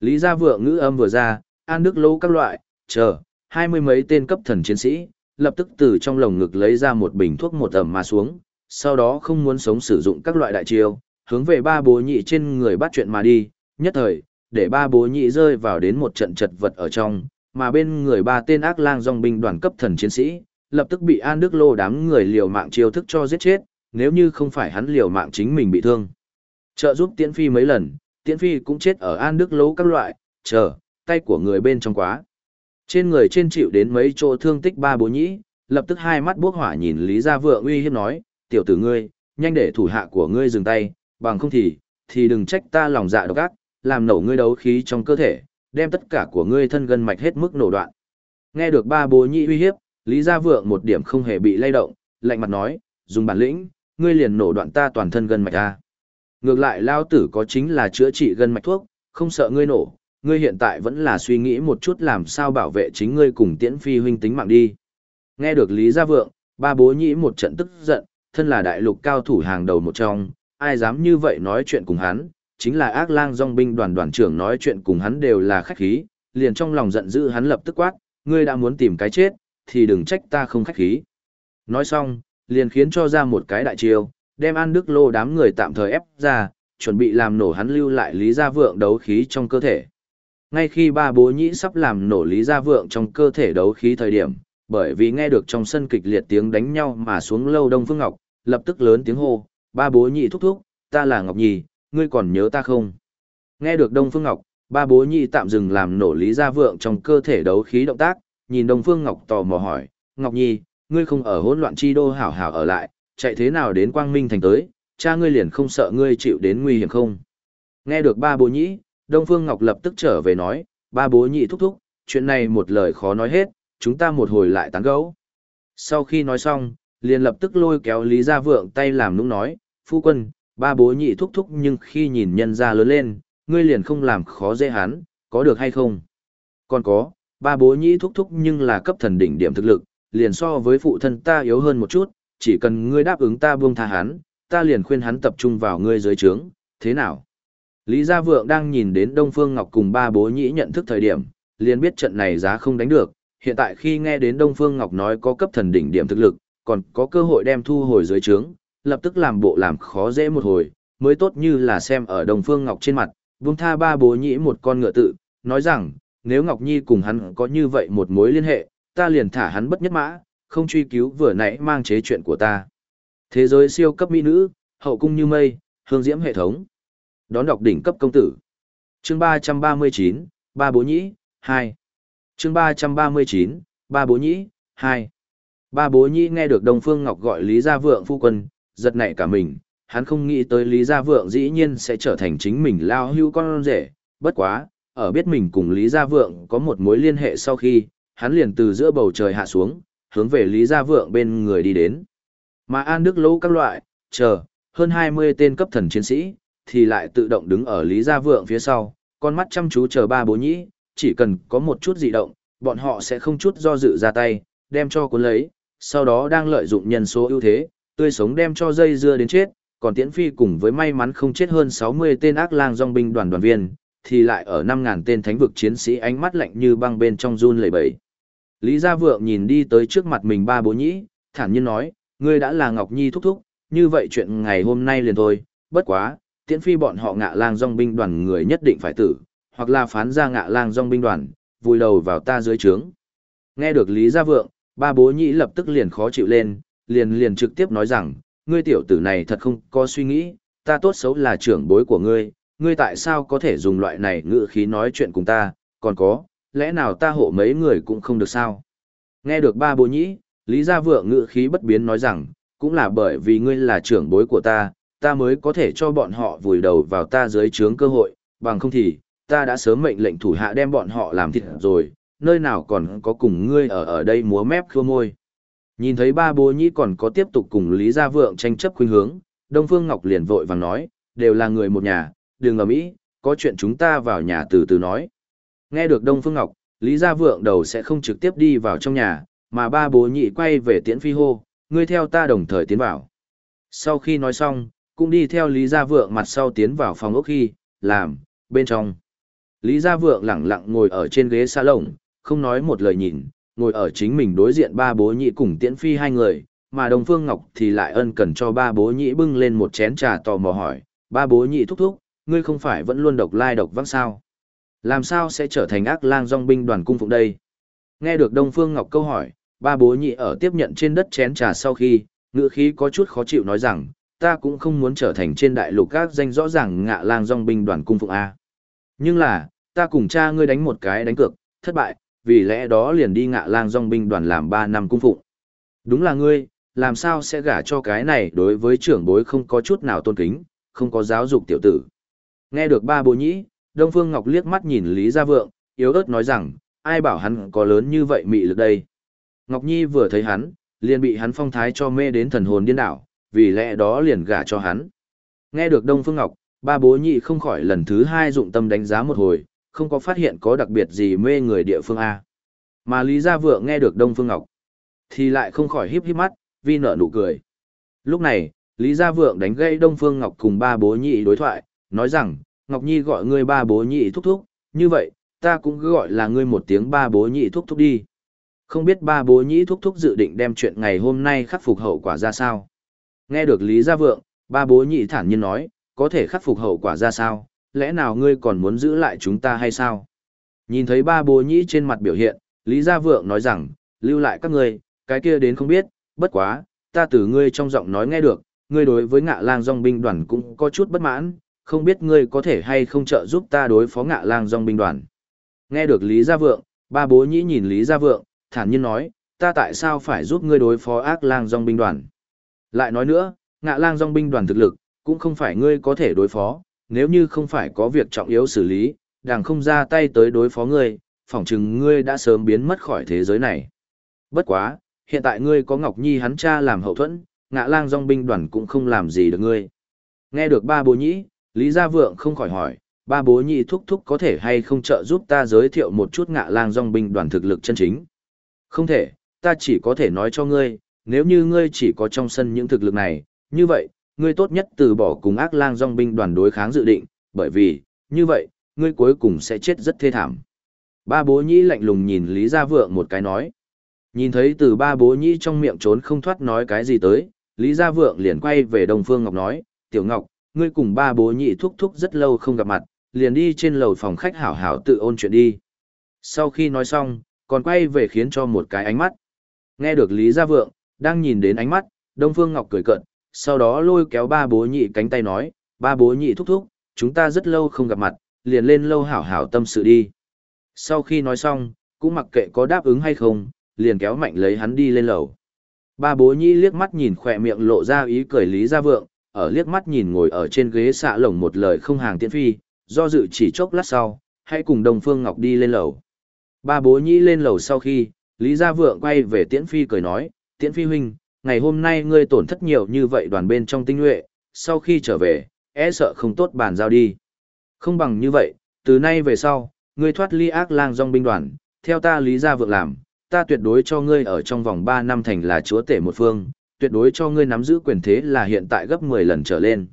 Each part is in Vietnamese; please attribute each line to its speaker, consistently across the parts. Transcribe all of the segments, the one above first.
Speaker 1: Lý Gia Vượng ngữ âm vừa ra, An Đức Lô các loại, chờ, hai mươi mấy tên cấp thần chiến sĩ, lập tức từ trong lồng ngực lấy ra một bình thuốc một ẩm mà xuống, sau đó không muốn sống sử dụng các loại đại chiêu, hướng về ba bố nhị trên người bắt chuyện mà đi, nhất thời, để ba bố nhị rơi vào đến một trận chật vật ở trong, mà bên người ba tên ác lang dòng binh đoàn cấp thần chiến sĩ, lập tức bị An Đức Lô đám người liều mạng chiêu thức cho giết chết, nếu như không phải hắn liều mạng chính mình bị thương. Trợ giúp Tiễn Phi mấy lần, Tiễn Phi cũng chết ở An Đức Lô các loại, chờ, tay của người bên trong quá. Trên người trên chịu đến mấy chỗ thương tích ba bố nhĩ, lập tức hai mắt bốc hỏa nhìn Lý Gia Vượng uy hiếp nói, tiểu tử ngươi, nhanh để thủ hạ của ngươi dừng tay, bằng không thì, thì đừng trách ta lòng dạ độc ác, làm nổ ngươi đấu khí trong cơ thể, đem tất cả của ngươi thân gân mạch hết mức nổ đoạn. Nghe được ba bố nhĩ uy hiếp, Lý Gia Vượng một điểm không hề bị lay động, lạnh mặt nói, dùng bản lĩnh, ngươi liền nổ đoạn ta toàn thân gân mạch ta. Ngược lại lao tử có chính là chữa trị gân mạch thuốc, không sợ ngươi nổ, ngươi hiện tại vẫn là suy nghĩ một chút làm sao bảo vệ chính ngươi cùng tiễn phi huynh tính mạng đi. Nghe được Lý Gia Vượng, ba bố nhĩ một trận tức giận, thân là đại lục cao thủ hàng đầu một trong, ai dám như vậy nói chuyện cùng hắn, chính là ác lang dòng binh đoàn đoàn trưởng nói chuyện cùng hắn đều là khách khí, liền trong lòng giận dữ hắn lập tức quát, ngươi đã muốn tìm cái chết, thì đừng trách ta không khách khí. Nói xong, liền khiến cho ra một cái đại chiêu, đem An Đức Lô đám người tạm thời ép ra, chuẩn bị làm nổ hắn lưu lại Lý Gia Vượng đấu khí trong cơ thể. Ngay khi ba bố nhĩ sắp làm nổ Lý Gia Vượng trong cơ thể đấu khí thời điểm, bởi vì nghe được trong sân kịch liệt tiếng đánh nhau mà xuống lâu Đông Phương Ngọc, lập tức lớn tiếng hô, ba bố nhị thúc thúc, ta là Ngọc Nhì, ngươi còn nhớ ta không? Nghe được Đông Phương Ngọc, ba bố nhị tạm dừng làm nổ Lý Gia Vượng trong cơ thể đấu khí động tác, nhìn Đông Phương Ngọc tò mò hỏi, Ngọc Nhi, ngươi không ở hỗn loạn chi đô hảo hảo ở lại, chạy thế nào đến Quang Minh thành tới, cha ngươi liền không sợ ngươi chịu đến nguy hiểm không? Nghe được ba bố nhị, Đông Phương Ngọc lập tức trở về nói, ba bố nhị thúc thúc, chuyện này một lời khó nói hết, chúng ta một hồi lại tán gẫu. Sau khi nói xong, liền lập tức lôi kéo Lý Gia Vượng tay làm nũng nói, phu quân, ba bố nhị thúc thúc nhưng khi nhìn nhân ra lớn lên, ngươi liền không làm khó dễ hắn, có được hay không? Còn có, ba bố nhị thúc thúc nhưng là cấp thần đỉnh điểm thực lực, liền so với phụ thân ta yếu hơn một chút, chỉ cần ngươi đáp ứng ta buông tha hắn, ta liền khuyên hắn tập trung vào ngươi dưới trướng, thế nào? Lý Gia Vượng đang nhìn đến Đông Phương Ngọc cùng ba bố nhĩ nhận thức thời điểm, liền biết trận này giá không đánh được, hiện tại khi nghe đến Đông Phương Ngọc nói có cấp thần đỉnh điểm thực lực, còn có cơ hội đem thu hồi dưới trướng, lập tức làm bộ làm khó dễ một hồi, mới tốt như là xem ở Đông Phương Ngọc trên mặt, buông tha ba bố nhĩ một con ngựa tự, nói rằng, nếu Ngọc Nhi cùng hắn có như vậy một mối liên hệ, ta liền thả hắn bất nhất mã, không truy cứu vừa nãy mang chế chuyện của ta. Thế giới siêu cấp mỹ nữ, hậu cung như mây, hương diễm hệ thống. Đón đọc đỉnh cấp công tử. Chương 339, Ba Bố Nhĩ, 2. Chương 339, Ba Bố Nhĩ, 2. Ba Bố Nhĩ nghe được Đông Phương Ngọc gọi Lý Gia Vượng phu quân, giật nảy cả mình, hắn không nghĩ tới Lý Gia Vượng dĩ nhiên sẽ trở thành chính mình lao hưu con rể, bất quá, ở biết mình cùng Lý Gia Vượng có một mối liên hệ sau khi, hắn liền từ giữa bầu trời hạ xuống, hướng về Lý Gia Vượng bên người đi đến. Mà An Đức Lỗ các loại, chờ, hơn 20 tên cấp thần chiến sĩ, thì lại tự động đứng ở Lý Gia Vượng phía sau, con mắt chăm chú chờ ba bố nhĩ, chỉ cần có một chút dị động, bọn họ sẽ không chút do dự ra tay, đem cho cuốn lấy, sau đó đang lợi dụng nhân số ưu thế, tươi sống đem cho dây dưa đến chết, còn Tiễn Phi cùng với may mắn không chết hơn 60 tên ác lang dòng binh đoàn đoàn viên, thì lại ở 5.000 tên thánh vực chiến sĩ ánh mắt lạnh như băng bên trong run lẩy bẩy. Lý Gia Vượng nhìn đi tới trước mặt mình ba bố nhĩ, thản nhiên nói, ngươi đã là Ngọc Nhi thúc thúc, như vậy chuyện ngày hôm nay liền thôi, bất quá, tiễn phi bọn họ ngạ lang dòng binh đoàn người nhất định phải tử, hoặc là phán ra ngạ lang dòng binh đoàn, vùi đầu vào ta dưới trướng. Nghe được Lý Gia Vượng, ba bố nhĩ lập tức liền khó chịu lên, liền liền trực tiếp nói rằng, ngươi tiểu tử này thật không có suy nghĩ, ta tốt xấu là trưởng bối của ngươi, ngươi tại sao có thể dùng loại này ngữ khí nói chuyện cùng ta, còn có, lẽ nào ta hộ mấy người cũng không được sao? Nghe được ba bố nhĩ, Lý Gia Vượng ngự khí bất biến nói rằng, cũng là bởi vì ngươi là trưởng bối của ta, ta mới có thể cho bọn họ vùi đầu vào ta dưới trướng cơ hội, bằng không thì, ta đã sớm mệnh lệnh thủ hạ đem bọn họ làm thịt rồi, nơi nào còn có cùng ngươi ở ở đây múa mép khua môi. Nhìn thấy ba bố nhĩ còn có tiếp tục cùng Lý Gia Vượng tranh chấp khuynh hướng, Đông Phương Ngọc liền vội vàng nói, đều là người một nhà, đừng ở Mỹ, có chuyện chúng ta vào nhà từ từ nói. Nghe được Đông Phương Ngọc, Lý Gia Vượng đầu sẽ không trực tiếp đi vào trong nhà, mà ba bố nhị quay về tiễn phi hô, ngươi theo ta đồng thời tiến vào. Sau khi nói xong, cũng đi theo Lý Gia Vượng mặt sau tiến vào phòng ốc khi, làm, bên trong. Lý Gia Vượng lẳng lặng ngồi ở trên ghế xa lồng, không nói một lời nhìn, ngồi ở chính mình đối diện ba bố nhị cùng tiễn phi hai người, mà Đồng Phương Ngọc thì lại ân cần cho ba bố nhị bưng lên một chén trà tò mò hỏi, ba bố nhị thúc thúc, ngươi không phải vẫn luôn độc lai độc vắng sao? Làm sao sẽ trở thành ác lang dòng binh đoàn cung phụng đây? Nghe được Đông Phương Ngọc câu hỏi, ba bố nhị ở tiếp nhận trên đất chén trà sau khi, ngữ khí có chút khó chịu nói rằng, ta cũng không muốn trở thành trên đại lục các danh rõ ràng ngạ lang dòng binh đoàn cung phụng A. Nhưng là, ta cùng cha ngươi đánh một cái đánh cược, thất bại, vì lẽ đó liền đi ngạ lang dòng binh đoàn làm ba năm cung phụng. Đúng là ngươi, làm sao sẽ gả cho cái này đối với trưởng bối không có chút nào tôn kính, không có giáo dục tiểu tử. Nghe được ba bố nhĩ, Đông Phương Ngọc liếc mắt nhìn Lý Gia Vượng, yếu ớt nói rằng, ai bảo hắn có lớn như vậy mị lực đây. Ngọc Nhi vừa thấy hắn, liền bị hắn phong thái cho mê đến thần hồn điên đảo, vì lẽ đó liền gả cho hắn. Nghe được Đông Phương Ngọc, ba bố nhị không khỏi lần thứ hai dụng tâm đánh giá một hồi, không có phát hiện có đặc biệt gì mê người địa phương A. Mà Lý Gia Vượng nghe được Đông Phương Ngọc, thì lại không khỏi híp híp mắt, vi nở nụ cười. Lúc này, Lý Gia Vượng đánh gây Đông Phương Ngọc cùng ba bố nhị đối thoại, nói rằng, Ngọc Nhi gọi ngươi ba bố nhị thúc thúc, như vậy, ta cũng cứ gọi là ngươi một tiếng ba bố nhị thúc thúc đi. Không biết ba bố nhị thúc thúc dự định đem chuyện ngày hôm nay khắc phục hậu quả ra sao. Nghe được Lý Gia Vượng, ba bố nhị thản nhiên nói, có thể khắc phục hậu quả ra sao, lẽ nào ngươi còn muốn giữ lại chúng ta hay sao? Nhìn thấy ba bố nhị trên mặt biểu hiện, Lý Gia Vượng nói rằng, lưu lại các ngươi, cái kia đến không biết, bất quá, ta từ ngươi trong giọng nói nghe được, ngươi đối với ngạ lang dòng binh đoàn cũng có chút bất mãn, không biết ngươi có thể hay không trợ giúp ta đối phó ngạ lang dòng binh đoàn. Nghe được Lý Gia Vượng, ba bố nhĩ nhìn Lý Gia Vượng, thản nhiên nói, ta tại sao phải giúp ngươi đối phó ác lang dòng binh đoàn. Lại nói nữa, ngạ lang dòng binh đoàn thực lực, cũng không phải ngươi có thể đối phó, nếu như không phải có việc trọng yếu xử lý, đàng không ra tay tới đối phó ngươi, phỏng chừng ngươi đã sớm biến mất khỏi thế giới này. Bất quá, hiện tại ngươi có Ngọc Nhi hắn cha làm hậu thuẫn, ngạ lang dòng binh đoàn cũng không làm gì được ngươi. Nghe được ba bố nhĩ, Lý Gia Vượng không khỏi hỏi, ba bố nhị thúc thúc có thể hay không trợ giúp ta giới thiệu một chút ngạ lang dòng binh đoàn thực lực chân chính. Không thể, ta chỉ có thể nói cho ngươi, nếu như ngươi chỉ có trong sân những thực lực này, như vậy, ngươi tốt nhất từ bỏ cùng ác lang dòng binh đoàn đối kháng dự định, bởi vì, như vậy, ngươi cuối cùng sẽ chết rất thê thảm. Ba bố nhĩ lạnh lùng nhìn Lý Gia Vượng một cái nói. Nhìn thấy từ ba bố nhĩ trong miệng trốn không thoát nói cái gì tới, Lý Gia Vượng liền quay về Đông Phương Ngọc nói, Tiểu Ngọc, ngươi cùng ba bố nhị thúc thúc rất lâu không gặp mặt, liền đi trên lầu phòng khách hảo hảo tự ôn chuyện đi. Sau khi nói xong, còn quay về khiến cho một cái ánh mắt. Nghe được Lý Gia Vượng, đang nhìn đến ánh mắt, Đông Phương Ngọc cười cận, sau đó lôi kéo ba bố nhị cánh tay nói, ba bố nhị thúc thúc, chúng ta rất lâu không gặp mặt, liền lên lâu hảo hảo tâm sự đi. Sau khi nói xong, cũng mặc kệ có đáp ứng hay không, liền kéo mạnh lấy hắn đi lên lầu. Ba bố nhị liếc mắt nhìn khỏe miệng lộ ra ý cười Lý Gia Vượng, ở liếc mắt nhìn ngồi ở trên ghế xạ lồng một lời không hàng tiễn phi, do dự chỉ chốc lát sau, hãy cùng Đồng Phương Ngọc đi lên lầu. Ba bố nhĩ lên lầu sau khi, Lý Gia Vượng quay về tiễn phi cười nói, tiễn phi huynh, ngày hôm nay ngươi tổn thất nhiều như vậy đoàn bên trong tinh nhuệ, sau khi trở về, e sợ không tốt bàn giao đi. Không bằng như vậy, từ nay về sau, ngươi thoát ly ác lang dòng binh đoàn, theo ta Lý Gia Vượng làm, ta tuyệt đối cho ngươi ở trong vòng 3 năm thành là chúa tể một phương, tuyệt đối cho ngươi nắm giữ quyền thế là hiện tại gấp 10 lần trở lên.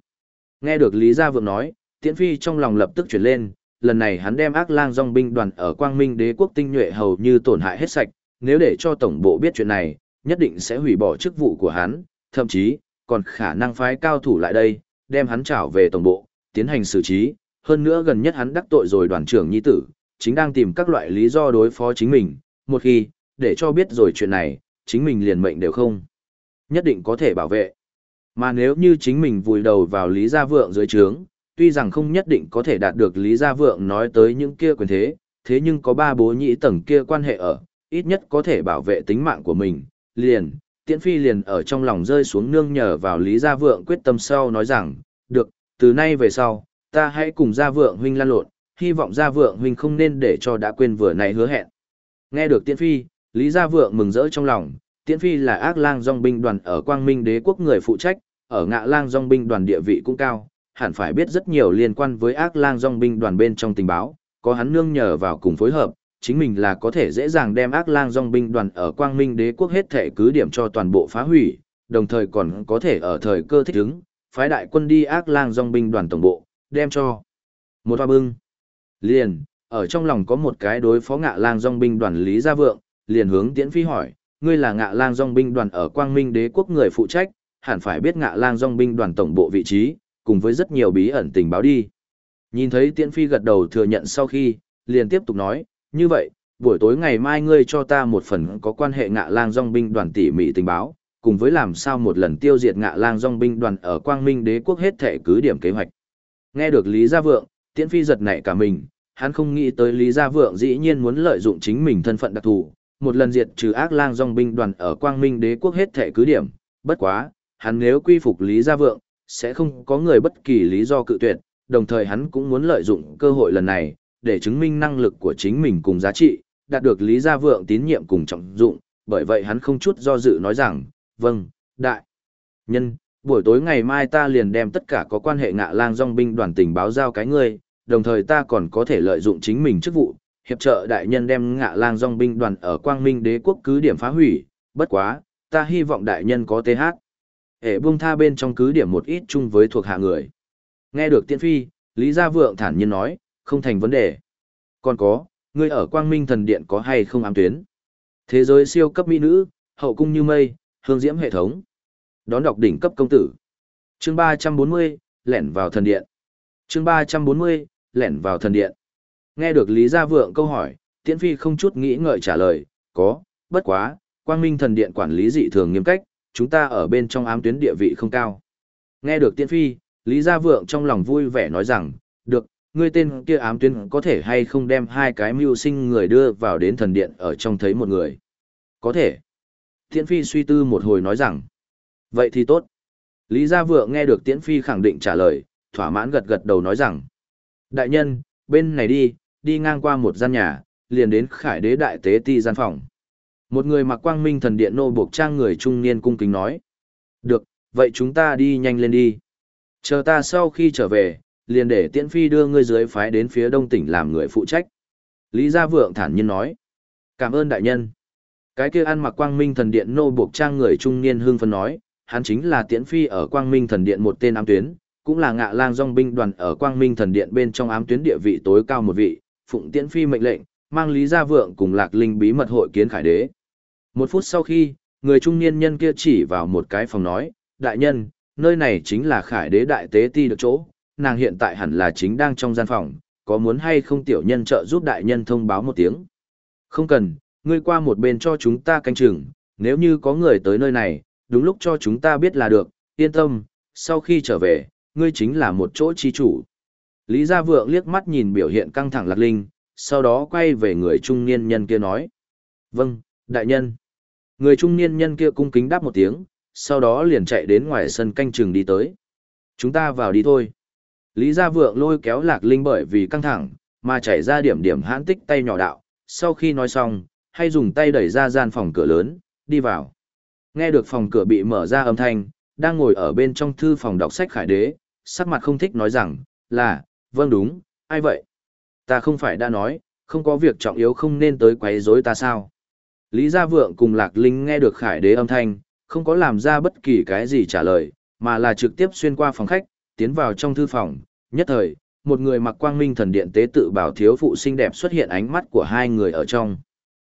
Speaker 1: Nghe được Lý Gia Vượng nói, Tiễn Phi trong lòng lập tức chuyển lên, lần này hắn đem ác lang dòng binh đoàn ở Quang Minh đế quốc tinh nhuệ hầu như tổn hại hết sạch, nếu để cho tổng bộ biết chuyện này, nhất định sẽ hủy bỏ chức vụ của hắn, thậm chí, còn khả năng phái cao thủ lại đây, đem hắn trảo về tổng bộ, tiến hành xử trí, hơn nữa gần nhất hắn đắc tội rồi đoàn trưởng nhi tử, chính đang tìm các loại lý do đối phó chính mình, một khi, để cho biết rồi chuyện này, chính mình liền mệnh đều không. Nhất định có thể bảo vệ. Mà nếu như chính mình vùi đầu vào Lý Gia Vượng dưới trướng, tuy rằng không nhất định có thể đạt được Lý Gia Vượng nói tới những kia quyền thế, thế nhưng có ba bố nhĩ tầng kia quan hệ ở, ít nhất có thể bảo vệ tính mạng của mình. Liền, Tiễn Phi liền ở trong lòng rơi xuống nương nhờ vào Lý Gia Vượng quyết tâm sau nói rằng, được, từ nay về sau, ta hãy cùng Gia Vượng huynh lan lộn, hy vọng Gia Vượng huynh không nên để cho đã quên vừa này hứa hẹn. Nghe được Tiễn Phi, Lý Gia Vượng mừng rỡ trong lòng, Tiễn Phi là ác lang dòng binh đoàn ở Quang Minh đế quốc người phụ trách, ở ngạ lang dòng binh đoàn địa vị cũng cao, hẳn phải biết rất nhiều liên quan với ác lang dòng binh đoàn bên trong tình báo, có hắn nương nhờ vào cùng phối hợp, chính mình là có thể dễ dàng đem ác lang dòng binh đoàn ở Quang Minh đế quốc hết thể cứ điểm cho toàn bộ phá hủy, đồng thời còn có thể ở thời cơ thích ứng, phái đại quân đi ác lang dòng binh đoàn tổng bộ, đem cho một hoa bưng. Liền, ở trong lòng có một cái đối phó ngạ lang dòng binh đoàn Lý Gia Vượng, liền hướng Tiễn Phi hỏi, ngươi là ngạ lang dòng binh đoàn ở Quang Minh đế quốc người phụ trách, hẳn phải biết ngạ lang dòng binh đoàn tổng bộ vị trí, cùng với rất nhiều bí ẩn tình báo đi. Nhìn thấy Tiễn Phi gật đầu thừa nhận sau khi, liền tiếp tục nói, như vậy, buổi tối ngày mai ngươi cho ta một phần có quan hệ ngạ lang dòng binh đoàn tỉ mỉ tình báo, cùng với làm sao một lần tiêu diệt ngạ lang dòng binh đoàn ở Quang Minh đế quốc hết thể cứ điểm kế hoạch. Nghe được Lý Gia Vượng, Tiễn Phi giật nảy cả mình, hắn không nghĩ tới Lý Gia Vượng dĩ nhiên muốn lợi dụng chính mình thân phận đặc thù, một lần diệt trừ ác lang dòng binh đoàn ở Quang Minh đế quốc hết thể cứ điểm, bất quá, hắn nếu quy phục Lý Gia Vượng, sẽ không có người bất kỳ lý do cự tuyệt, đồng thời hắn cũng muốn lợi dụng cơ hội lần này, để chứng minh năng lực của chính mình cùng giá trị, đạt được Lý Gia Vượng tín nhiệm cùng trọng dụng, bởi vậy hắn không chút do dự nói rằng, vâng, đại nhân, buổi tối ngày mai ta liền đem tất cả có quan hệ ngạ lang dòng binh đoàn tình báo giao cái ngươi, đồng thời ta còn có thể lợi dụng chính mình chức vụ, hiệp trợ đại nhân đem ngạ lang dòng binh đoàn ở quang minh đế quốc cứ điểm phá hủy, bất quá, ta hy vọng đại nhân có TH. Hệ buông tha bên trong cứ điểm một ít chung với thuộc hạ người. Nghe được tiên phi, Lý Gia Vượng thản nhiên nói, không thành vấn đề. Còn có, ngươi ở quang minh thần điện có hay không ám tuyến? Thế giới siêu cấp mỹ nữ, hậu cung như mây, hương diễm hệ thống. Đón đọc đỉnh cấp công tử. Chương 340, lẻn vào thần điện. Chương 340, lẻn vào thần điện. Nghe được Lý Gia Vượng câu hỏi, Tiễn Phi không chút nghĩ ngợi trả lời, có, bất quá, Quang Minh thần điện quản lý dị thường nghiêm cách, chúng ta ở bên trong ám tuyến địa vị không cao. Nghe được Tiễn Phi, Lý Gia Vượng trong lòng vui vẻ nói rằng, được, ngươi tên kia ám tuyến có thể hay không đem hai cái mưu sinh người đưa vào đến thần điện ở trong thấy một người. Có thể. Tiễn Phi suy tư một hồi nói rằng, vậy thì tốt. Lý Gia Vượng nghe được Tiễn Phi khẳng định trả lời, thỏa mãn gật gật đầu nói rằng, đại nhân, bên này đi, đi ngang qua một gian nhà, liền đến khải đế đại tế ti gian phòng. Một người mặc quang minh thần điện nô buộc trang người trung niên cung kính nói. Được, vậy chúng ta đi nhanh lên đi. Chờ ta sau khi trở về, liền để tiễn phi đưa ngươi dưới phái đến phía đông tỉnh làm người phụ trách. Lý Gia Vượng thản nhiên nói. Cảm ơn đại nhân. Cái kia ăn mặc quang minh thần điện nô buộc trang người trung niên hương phân nói, hắn chính là tiễn phi ở quang minh thần điện một tên ám tuyến, cũng là ngạ lang dòng binh đoàn ở quang minh thần điện bên trong ám tuyến địa vị tối cao một vị, phụng tiễn phi mệnh lệnh, mang Lý Gia Vượng cùng Lạc Linh bí mật hội kiến khải đế. Một phút sau khi, người trung niên nhân kia chỉ vào một cái phòng nói, đại nhân, nơi này chính là khải đế đại tế ti được chỗ, nàng hiện tại hẳn là chính đang trong gian phòng, có muốn hay không tiểu nhân trợ giúp đại nhân thông báo một tiếng. Không cần, ngươi qua một bên cho chúng ta canh chừng, nếu như có người tới nơi này, đúng lúc cho chúng ta biết là được, yên tâm, sau khi trở về, ngươi chính là một chỗ chi chủ. Lý Gia Vượng liếc mắt nhìn biểu hiện căng thẳng Lạc Linh, sau đó quay về người trung niên nhân kia nói. Vâng, đại nhân. Người trung niên nhân kia cung kính đáp một tiếng, sau đó liền chạy đến ngoài sân canh trường đi tới. Chúng ta vào đi thôi. Lý Gia Vượng lôi kéo Lạc Linh bởi vì căng thẳng, mà chảy ra điểm điểm hãn tích tay nhỏ đạo. Sau khi nói xong, hay dùng tay đẩy ra gian phòng cửa lớn, đi vào. Nghe được phòng cửa bị mở ra âm thanh, đang ngồi ở bên trong thư phòng đọc sách khải đế, sắc mặt không thích nói rằng, là, vâng đúng, ai vậy? Ta không phải đã nói, không có việc trọng yếu không nên tới quấy rối ta sao? Lý Gia Vượng cùng Lạc Linh nghe được khải đế âm thanh, không có làm ra bất kỳ cái gì trả lời, mà là trực tiếp xuyên qua phòng khách, tiến vào trong thư phòng, nhất thời, một người mặc quang minh thần điện tế tự bảo thiếu phụ xinh đẹp xuất hiện ánh mắt của hai người ở trong.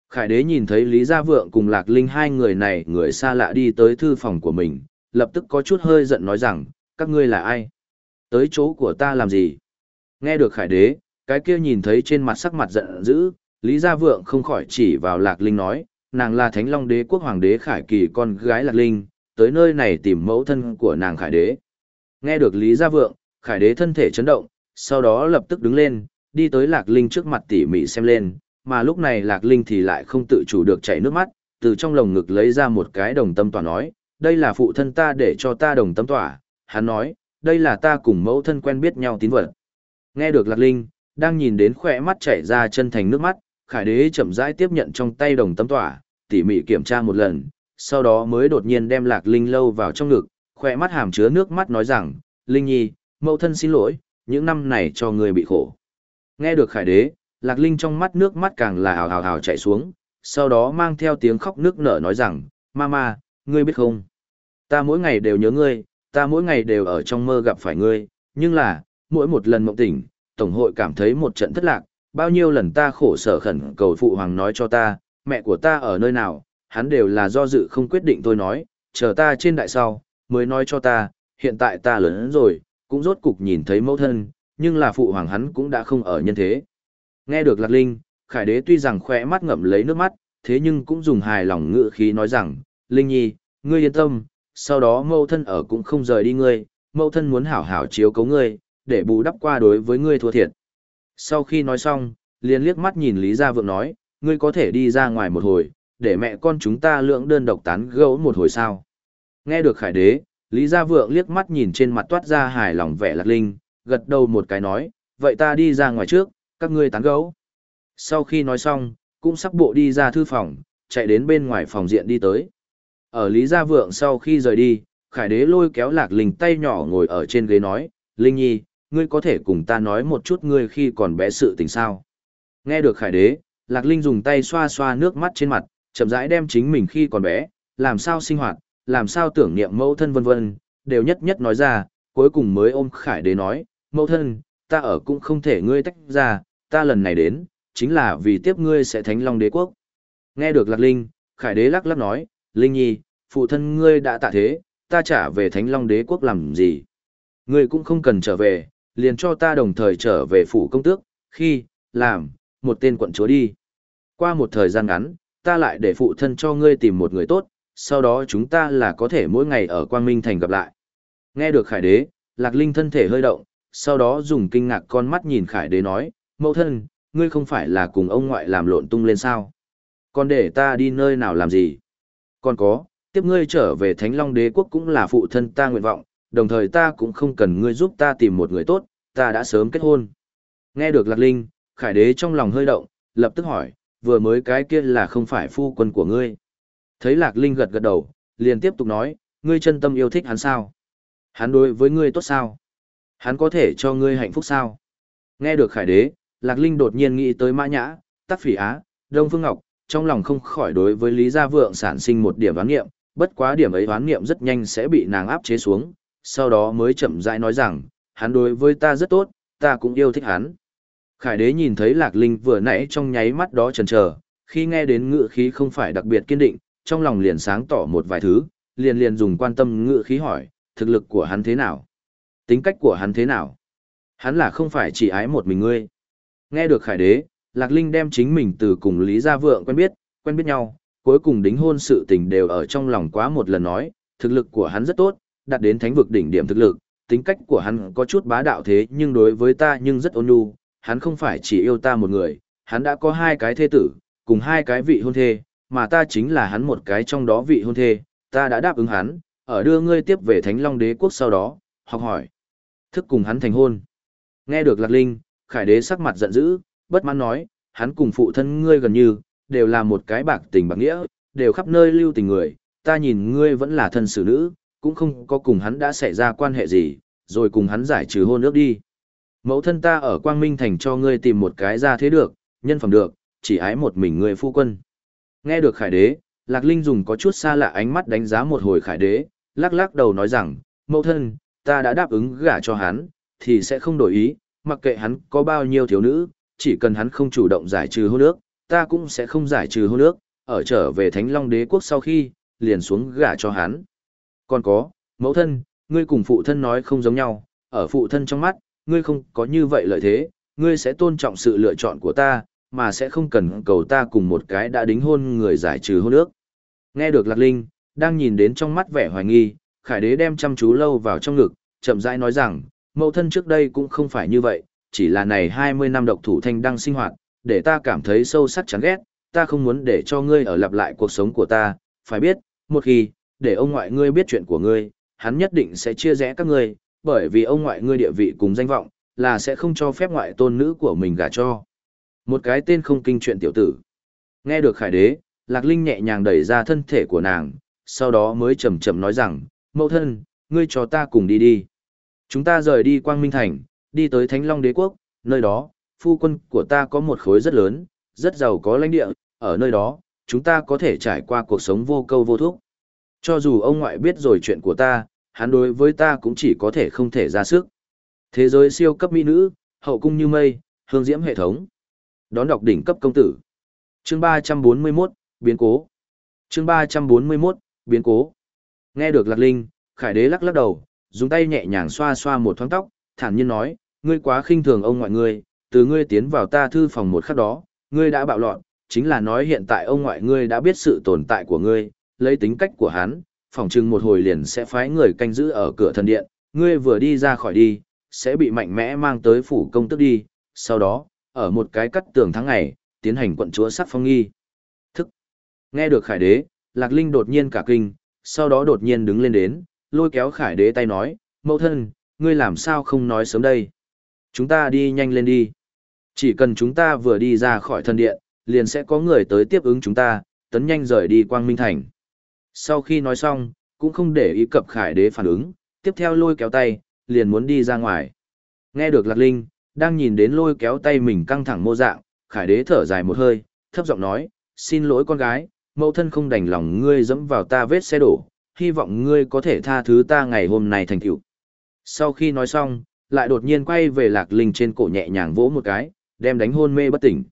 Speaker 1: Khải đế nhìn thấy Lý Gia Vượng cùng Lạc Linh hai người này người xa lạ đi tới thư phòng của mình, lập tức có chút hơi giận nói rằng, các ngươi là ai? Tới chỗ của ta làm gì? Nghe được khải đế, cái kia nhìn thấy trên mặt sắc mặt giận dữ, Lý Gia Vượng không khỏi chỉ vào Lạc Linh nói, nàng là Thánh Long Đế quốc hoàng đế Khải Kỳ con gái Lạc Linh, tới nơi này tìm mẫu thân của nàng Khải Đế. Nghe được Lý Gia Vượng, Khải Đế thân thể chấn động, sau đó lập tức đứng lên, đi tới Lạc Linh trước mặt tỉ mỉ xem lên, mà lúc này Lạc Linh thì lại không tự chủ được chảy nước mắt, từ trong lồng ngực lấy ra một cái đồng tâm tỏa nói, đây là phụ thân ta để cho ta đồng tâm tỏa, hắn nói, đây là ta cùng mẫu thân quen biết nhau tín vật. Nghe được Lạc Linh, đang nhìn đến khỏe mắt chảy ra chân thành nước mắt, Khải Đế chậm rãi tiếp nhận trong tay đồng tâm tỏa, tỉ mỉ kiểm tra một lần, sau đó mới đột nhiên đem Lạc Linh lâu vào trong ngực, khỏe mắt hàm chứa nước mắt nói rằng, Linh Nhi, mẫu thân xin lỗi, những năm này cho người bị khổ. Nghe được Khải Đế, Lạc Linh trong mắt nước mắt càng là hào hào hào chảy xuống, sau đó mang theo tiếng khóc nước nở nói rằng, Mama, ngươi biết không? Ta mỗi ngày đều nhớ ngươi, ta mỗi ngày đều ở trong mơ gặp phải ngươi, nhưng là, mỗi một lần mộng tỉnh, Tổng hội cảm thấy một trận thất lạc, bao nhiêu lần ta khổ sở khẩn cầu phụ hoàng nói cho ta, mẹ của ta ở nơi nào, hắn đều là do dự không quyết định tôi nói, chờ ta trên đại sau, mới nói cho ta, hiện tại ta lớn rồi, cũng rốt cục nhìn thấy mẫu thân, nhưng là phụ hoàng hắn cũng đã không ở nhân thế. Nghe được Lạc Linh, Khải Đế tuy rằng khỏe mắt ngậm lấy nước mắt, thế nhưng cũng dùng hài lòng ngựa khí nói rằng, Linh Nhi, ngươi yên tâm, sau đó mẫu thân ở cũng không rời đi ngươi, mẫu thân muốn hảo hảo chiếu cấu ngươi, để bù đắp qua đối với ngươi thua thiệt. Sau khi nói xong, liền liếc mắt nhìn Lý Gia Vượng nói, ngươi có thể đi ra ngoài một hồi, để mẹ con chúng ta lượng đơn độc tán gẫu một hồi sao. Nghe được Khải Đế, Lý Gia Vượng liếc mắt nhìn trên mặt toát ra hài lòng vẻ lạc linh, gật đầu một cái nói, vậy ta đi ra ngoài trước, các ngươi tán gẫu. Sau khi nói xong, cũng sắp bộ đi ra thư phòng, chạy đến bên ngoài phòng diện đi tới. Ở Lý Gia Vượng sau khi rời đi, Khải Đế lôi kéo Lạc Linh tay nhỏ ngồi ở trên ghế nói, Linh Nhi, ngươi có thể cùng ta nói một chút ngươi khi còn bé sự tình sao. Nghe được Khải Đế, Lạc Linh dùng tay xoa xoa nước mắt trên mặt, chậm rãi đem chính mình khi còn bé, làm sao sinh hoạt, làm sao tưởng niệm mẫu thân vân vân, đều nhất nhất nói ra, cuối cùng mới ôm Khải Đế nói, mẫu thân, ta ở cũng không thể ngươi tách ra, ta lần này đến, chính là vì tiếp ngươi sẽ thánh long đế quốc. Nghe được Lạc Linh, Khải Đế lắc lắc nói, Linh Nhi, phụ thân ngươi đã tạ thế, ta trả về thánh long đế quốc làm gì? Ngươi cũng không cần trở về, liền cho ta đồng thời trở về phủ công tước, khi, làm, một tên quận chúa đi. Qua một thời gian ngắn, ta lại để phụ thân cho ngươi tìm một người tốt, sau đó chúng ta là có thể mỗi ngày ở Quang Minh Thành gặp lại. Nghe được Khải Đế, Lạc Linh thân thể hơi động, sau đó dùng kinh ngạc con mắt nhìn Khải Đế nói, mẫu thân, ngươi không phải là cùng ông ngoại làm lộn tung lên sao? Còn để ta đi nơi nào làm gì? Còn có, tiếp ngươi trở về Thánh Long Đế Quốc cũng là phụ thân ta nguyện vọng, đồng thời ta cũng không cần ngươi giúp ta tìm một người tốt, ta đã sớm kết hôn. Nghe được Lạc Linh, Khải Đế trong lòng hơi động, lập tức hỏi, vừa mới cái kia là không phải phu quân của ngươi. Thấy Lạc Linh gật gật đầu, liền tiếp tục nói, ngươi chân tâm yêu thích hắn sao? Hắn đối với ngươi tốt sao? Hắn có thể cho ngươi hạnh phúc sao? Nghe được Khải Đế, Lạc Linh đột nhiên nghĩ tới Mã Nhã, Tắc Phỉ Á, Đông Phương Ngọc, trong lòng không khỏi đối với Lý Gia Vượng sản sinh một điểm đoán nghiệm, bất quá điểm ấy đoán nghiệm rất nhanh sẽ bị nàng áp chế xuống, sau đó mới chậm rãi nói rằng, hắn đối với ta rất tốt, ta cũng yêu thích hắn. Khải đế nhìn thấy Lạc Linh vừa nãy trong nháy mắt đó chần chờ, khi nghe đến ngựa khí không phải đặc biệt kiên định, trong lòng liền sáng tỏ một vài thứ, liền liền dùng quan tâm ngựa khí hỏi, thực lực của hắn thế nào? Tính cách của hắn thế nào? Hắn là không phải chỉ ái một mình ngươi. Nghe được Khải đế, Lạc Linh đem chính mình từ cùng Lý Gia Vượng quen biết, quen biết nhau, cuối cùng đính hôn sự tình đều ở trong lòng quá một lần nói, thực lực của hắn rất tốt, đạt đến thánh vực đỉnh điểm thực lực, tính cách của hắn có chút bá đạo thế nhưng đối với ta nhưng rất ôn nhu, hắn không phải chỉ yêu ta một người, hắn đã có hai cái thê tử, cùng hai cái vị hôn thê, mà ta chính là hắn một cái trong đó vị hôn thê, ta đã đáp ứng hắn, ở đưa ngươi tiếp về Thánh Long Đế quốc sau đó, học hỏi, thức cùng hắn thành hôn. Nghe được Lạc Linh, Khải Đế sắc mặt giận dữ, bất mãn nói, hắn cùng phụ thân ngươi gần như, đều là một cái bạc tình bạc nghĩa, đều khắp nơi lưu tình người, ta nhìn ngươi vẫn là thân xử nữ, cũng không có cùng hắn đã xảy ra quan hệ gì, rồi cùng hắn giải trừ hôn ước đi. Mẫu thân ta ở Quang Minh Thành cho ngươi tìm một cái ra thế được, nhân phẩm được, chỉ ái một mình ngươi phu quân. Nghe được Khải Đế, Lạc Linh dùng có chút xa lạ ánh mắt đánh giá một hồi Khải Đế, lắc lắc đầu nói rằng, mẫu thân, ta đã đáp ứng gả cho hắn, thì sẽ không đổi ý, mặc kệ hắn có bao nhiêu thiếu nữ, chỉ cần hắn không chủ động giải trừ hôn ước, ta cũng sẽ không giải trừ hôn ước, ở trở về Thánh Long Đế quốc sau khi, liền xuống gả cho hắn. Còn có, mẫu thân, ngươi cùng phụ thân nói không giống nhau, ở phụ thân trong mắt, ngươi không có như vậy lợi thế, ngươi sẽ tôn trọng sự lựa chọn của ta, mà sẽ không cần cầu ta cùng một cái đã đính hôn người giải trừ hôn ước. Nghe được Lạc Linh, đang nhìn đến trong mắt vẻ hoài nghi, Khải Đế đem chăm chú lâu vào trong ngực, chậm rãi nói rằng, mẫu thân trước đây cũng không phải như vậy, chỉ là này 20 năm độc thủ thanh đang sinh hoạt, để ta cảm thấy sâu sắc chán ghét, ta không muốn để cho ngươi ở lặp lại cuộc sống của ta, phải biết, một khi, để ông ngoại ngươi biết chuyện của ngươi, hắn nhất định sẽ chia rẽ các ngươi, bởi vì ông ngoại ngươi địa vị cùng danh vọng, là sẽ không cho phép ngoại tôn nữ của mình gả cho. Một cái tên không kinh chuyện tiểu tử. Nghe được khải đế, Lạc Linh nhẹ nhàng đẩy ra thân thể của nàng, sau đó mới chậm chậm nói rằng, mẫu thân, ngươi cho ta cùng đi đi. Chúng ta rời đi Quang Minh Thành, đi tới Thánh Long Đế Quốc, nơi đó, phu quân của ta có một khối rất lớn, rất giàu có lãnh địa, ở nơi đó, chúng ta có thể trải qua cuộc sống vô câu vô thúc. Cho dù ông ngoại biết rồi chuyện của ta, hắn đối với ta cũng chỉ có thể không thể ra sức. Thế giới siêu cấp mỹ nữ, hậu cung như mây, hương diễm hệ thống. Đón đọc đỉnh cấp công tử. Chương 341, biến cố. Chương 341, biến cố. Nghe được Lạc Linh, Khải Đế lắc lắc đầu, dùng tay nhẹ nhàng xoa xoa một thoáng tóc, thản nhiên nói, ngươi quá khinh thường ông ngoại ngươi, từ ngươi tiến vào ta thư phòng một khắc đó, ngươi đã bạo loạn, chính là nói hiện tại ông ngoại ngươi đã biết sự tồn tại của ngươi, lấy tính cách của hắn, phòng trưng một hồi liền sẽ phái người canh giữ ở cửa thần điện, ngươi vừa đi ra khỏi đi, sẽ bị mạnh mẽ mang tới phủ công tức đi, sau đó, ở một cái cắt tường tháng ngày, tiến hành quận chúa sắc phong nghi. Thức. Nghe được khải đế, Lạc Linh đột nhiên cả kinh, sau đó đột nhiên đứng lên đến, lôi kéo khải đế tay nói, mẫu thân, ngươi làm sao không nói sớm đây? Chúng ta đi nhanh lên đi. Chỉ cần chúng ta vừa đi ra khỏi thần điện, liền sẽ có người tới tiếp ứng chúng ta, tấn nhanh rời đi Quang Minh Thành. Sau khi nói xong, cũng không để ý cập khải đế phản ứng, tiếp theo lôi kéo tay, liền muốn đi ra ngoài. Nghe được Lạc Linh, đang nhìn đến lôi kéo tay mình căng thẳng mô dạng, khải đế thở dài một hơi, thấp giọng nói, xin lỗi con gái, mẫu thân không đành lòng ngươi dẫm vào ta vết xe đổ, hy vọng ngươi có thể tha thứ ta ngày hôm nay thành tựu. Sau khi nói xong, lại đột nhiên quay về Lạc Linh trên cổ nhẹ nhàng vỗ một cái, đem đánh hôn mê bất tỉnh.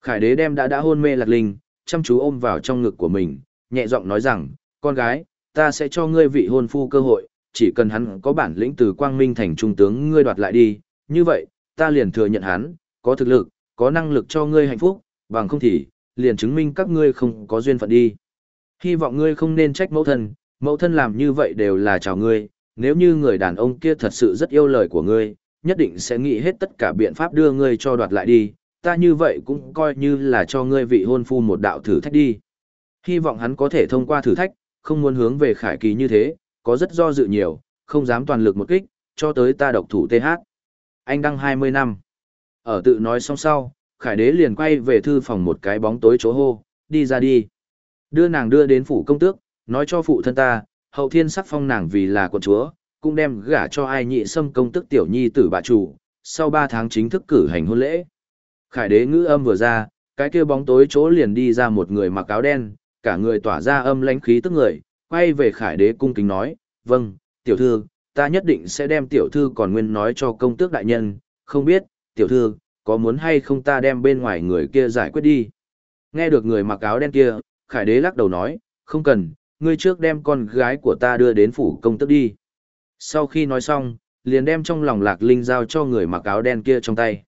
Speaker 1: Khải đế đem đã đã hôn mê Lạc Linh, chăm chú ôm vào trong ngực của mình, nhẹ giọng nói rằng, con gái, ta sẽ cho ngươi vị hôn phu cơ hội, chỉ cần hắn có bản lĩnh từ quang minh thành trung tướng ngươi đoạt lại đi, như vậy, ta liền thừa nhận hắn, có thực lực, có năng lực cho ngươi hạnh phúc, bằng không thì, liền chứng minh các ngươi không có duyên phận đi. Hy vọng ngươi không nên trách mẫu thân, mẫu thân làm như vậy đều là chào ngươi, nếu như người đàn ông kia thật sự rất yêu lời của ngươi, nhất định sẽ nghĩ hết tất cả biện pháp đưa ngươi cho đoạt lại đi, ta như vậy cũng coi như là cho ngươi vị hôn phu một đạo thử thách đi. Hy vọng hắn có thể thông qua thử thách, không muốn hướng về khải kỳ như thế, có rất do dự nhiều, không dám toàn lực một kích, cho tới ta độc thủ TH. Anh đăng 20 năm. Ở tự nói xong sau, khải đế liền quay về thư phòng một cái bóng tối chỗ hô, đi ra đi. Đưa nàng đưa đến phủ công tước, nói cho phụ thân ta, hậu thiên sắc phong nàng vì là quận chúa, cũng đem gả cho ai nhị xâm công tức tiểu nhi tử bà chủ, sau 3 tháng chính thức cử hành hôn lễ. Khải đế ngữ âm vừa ra, cái kia bóng tối chỗ liền đi ra một người mặc áo đen, cả người tỏa ra âm lãnh khí tức người, quay về khải đế cung kính nói, vâng, tiểu thư, ta nhất định sẽ đem tiểu thư còn nguyên nói cho công tước đại nhân, không biết, tiểu thư, có muốn hay không ta đem bên ngoài người kia giải quyết đi. Nghe được người mặc áo đen kia, khải đế lắc đầu nói, không cần, ngươi trước đem con gái của ta đưa đến phủ công tước đi. Sau khi nói xong, liền đem trong lòng lạc linh giao cho người mặc áo đen kia trong tay.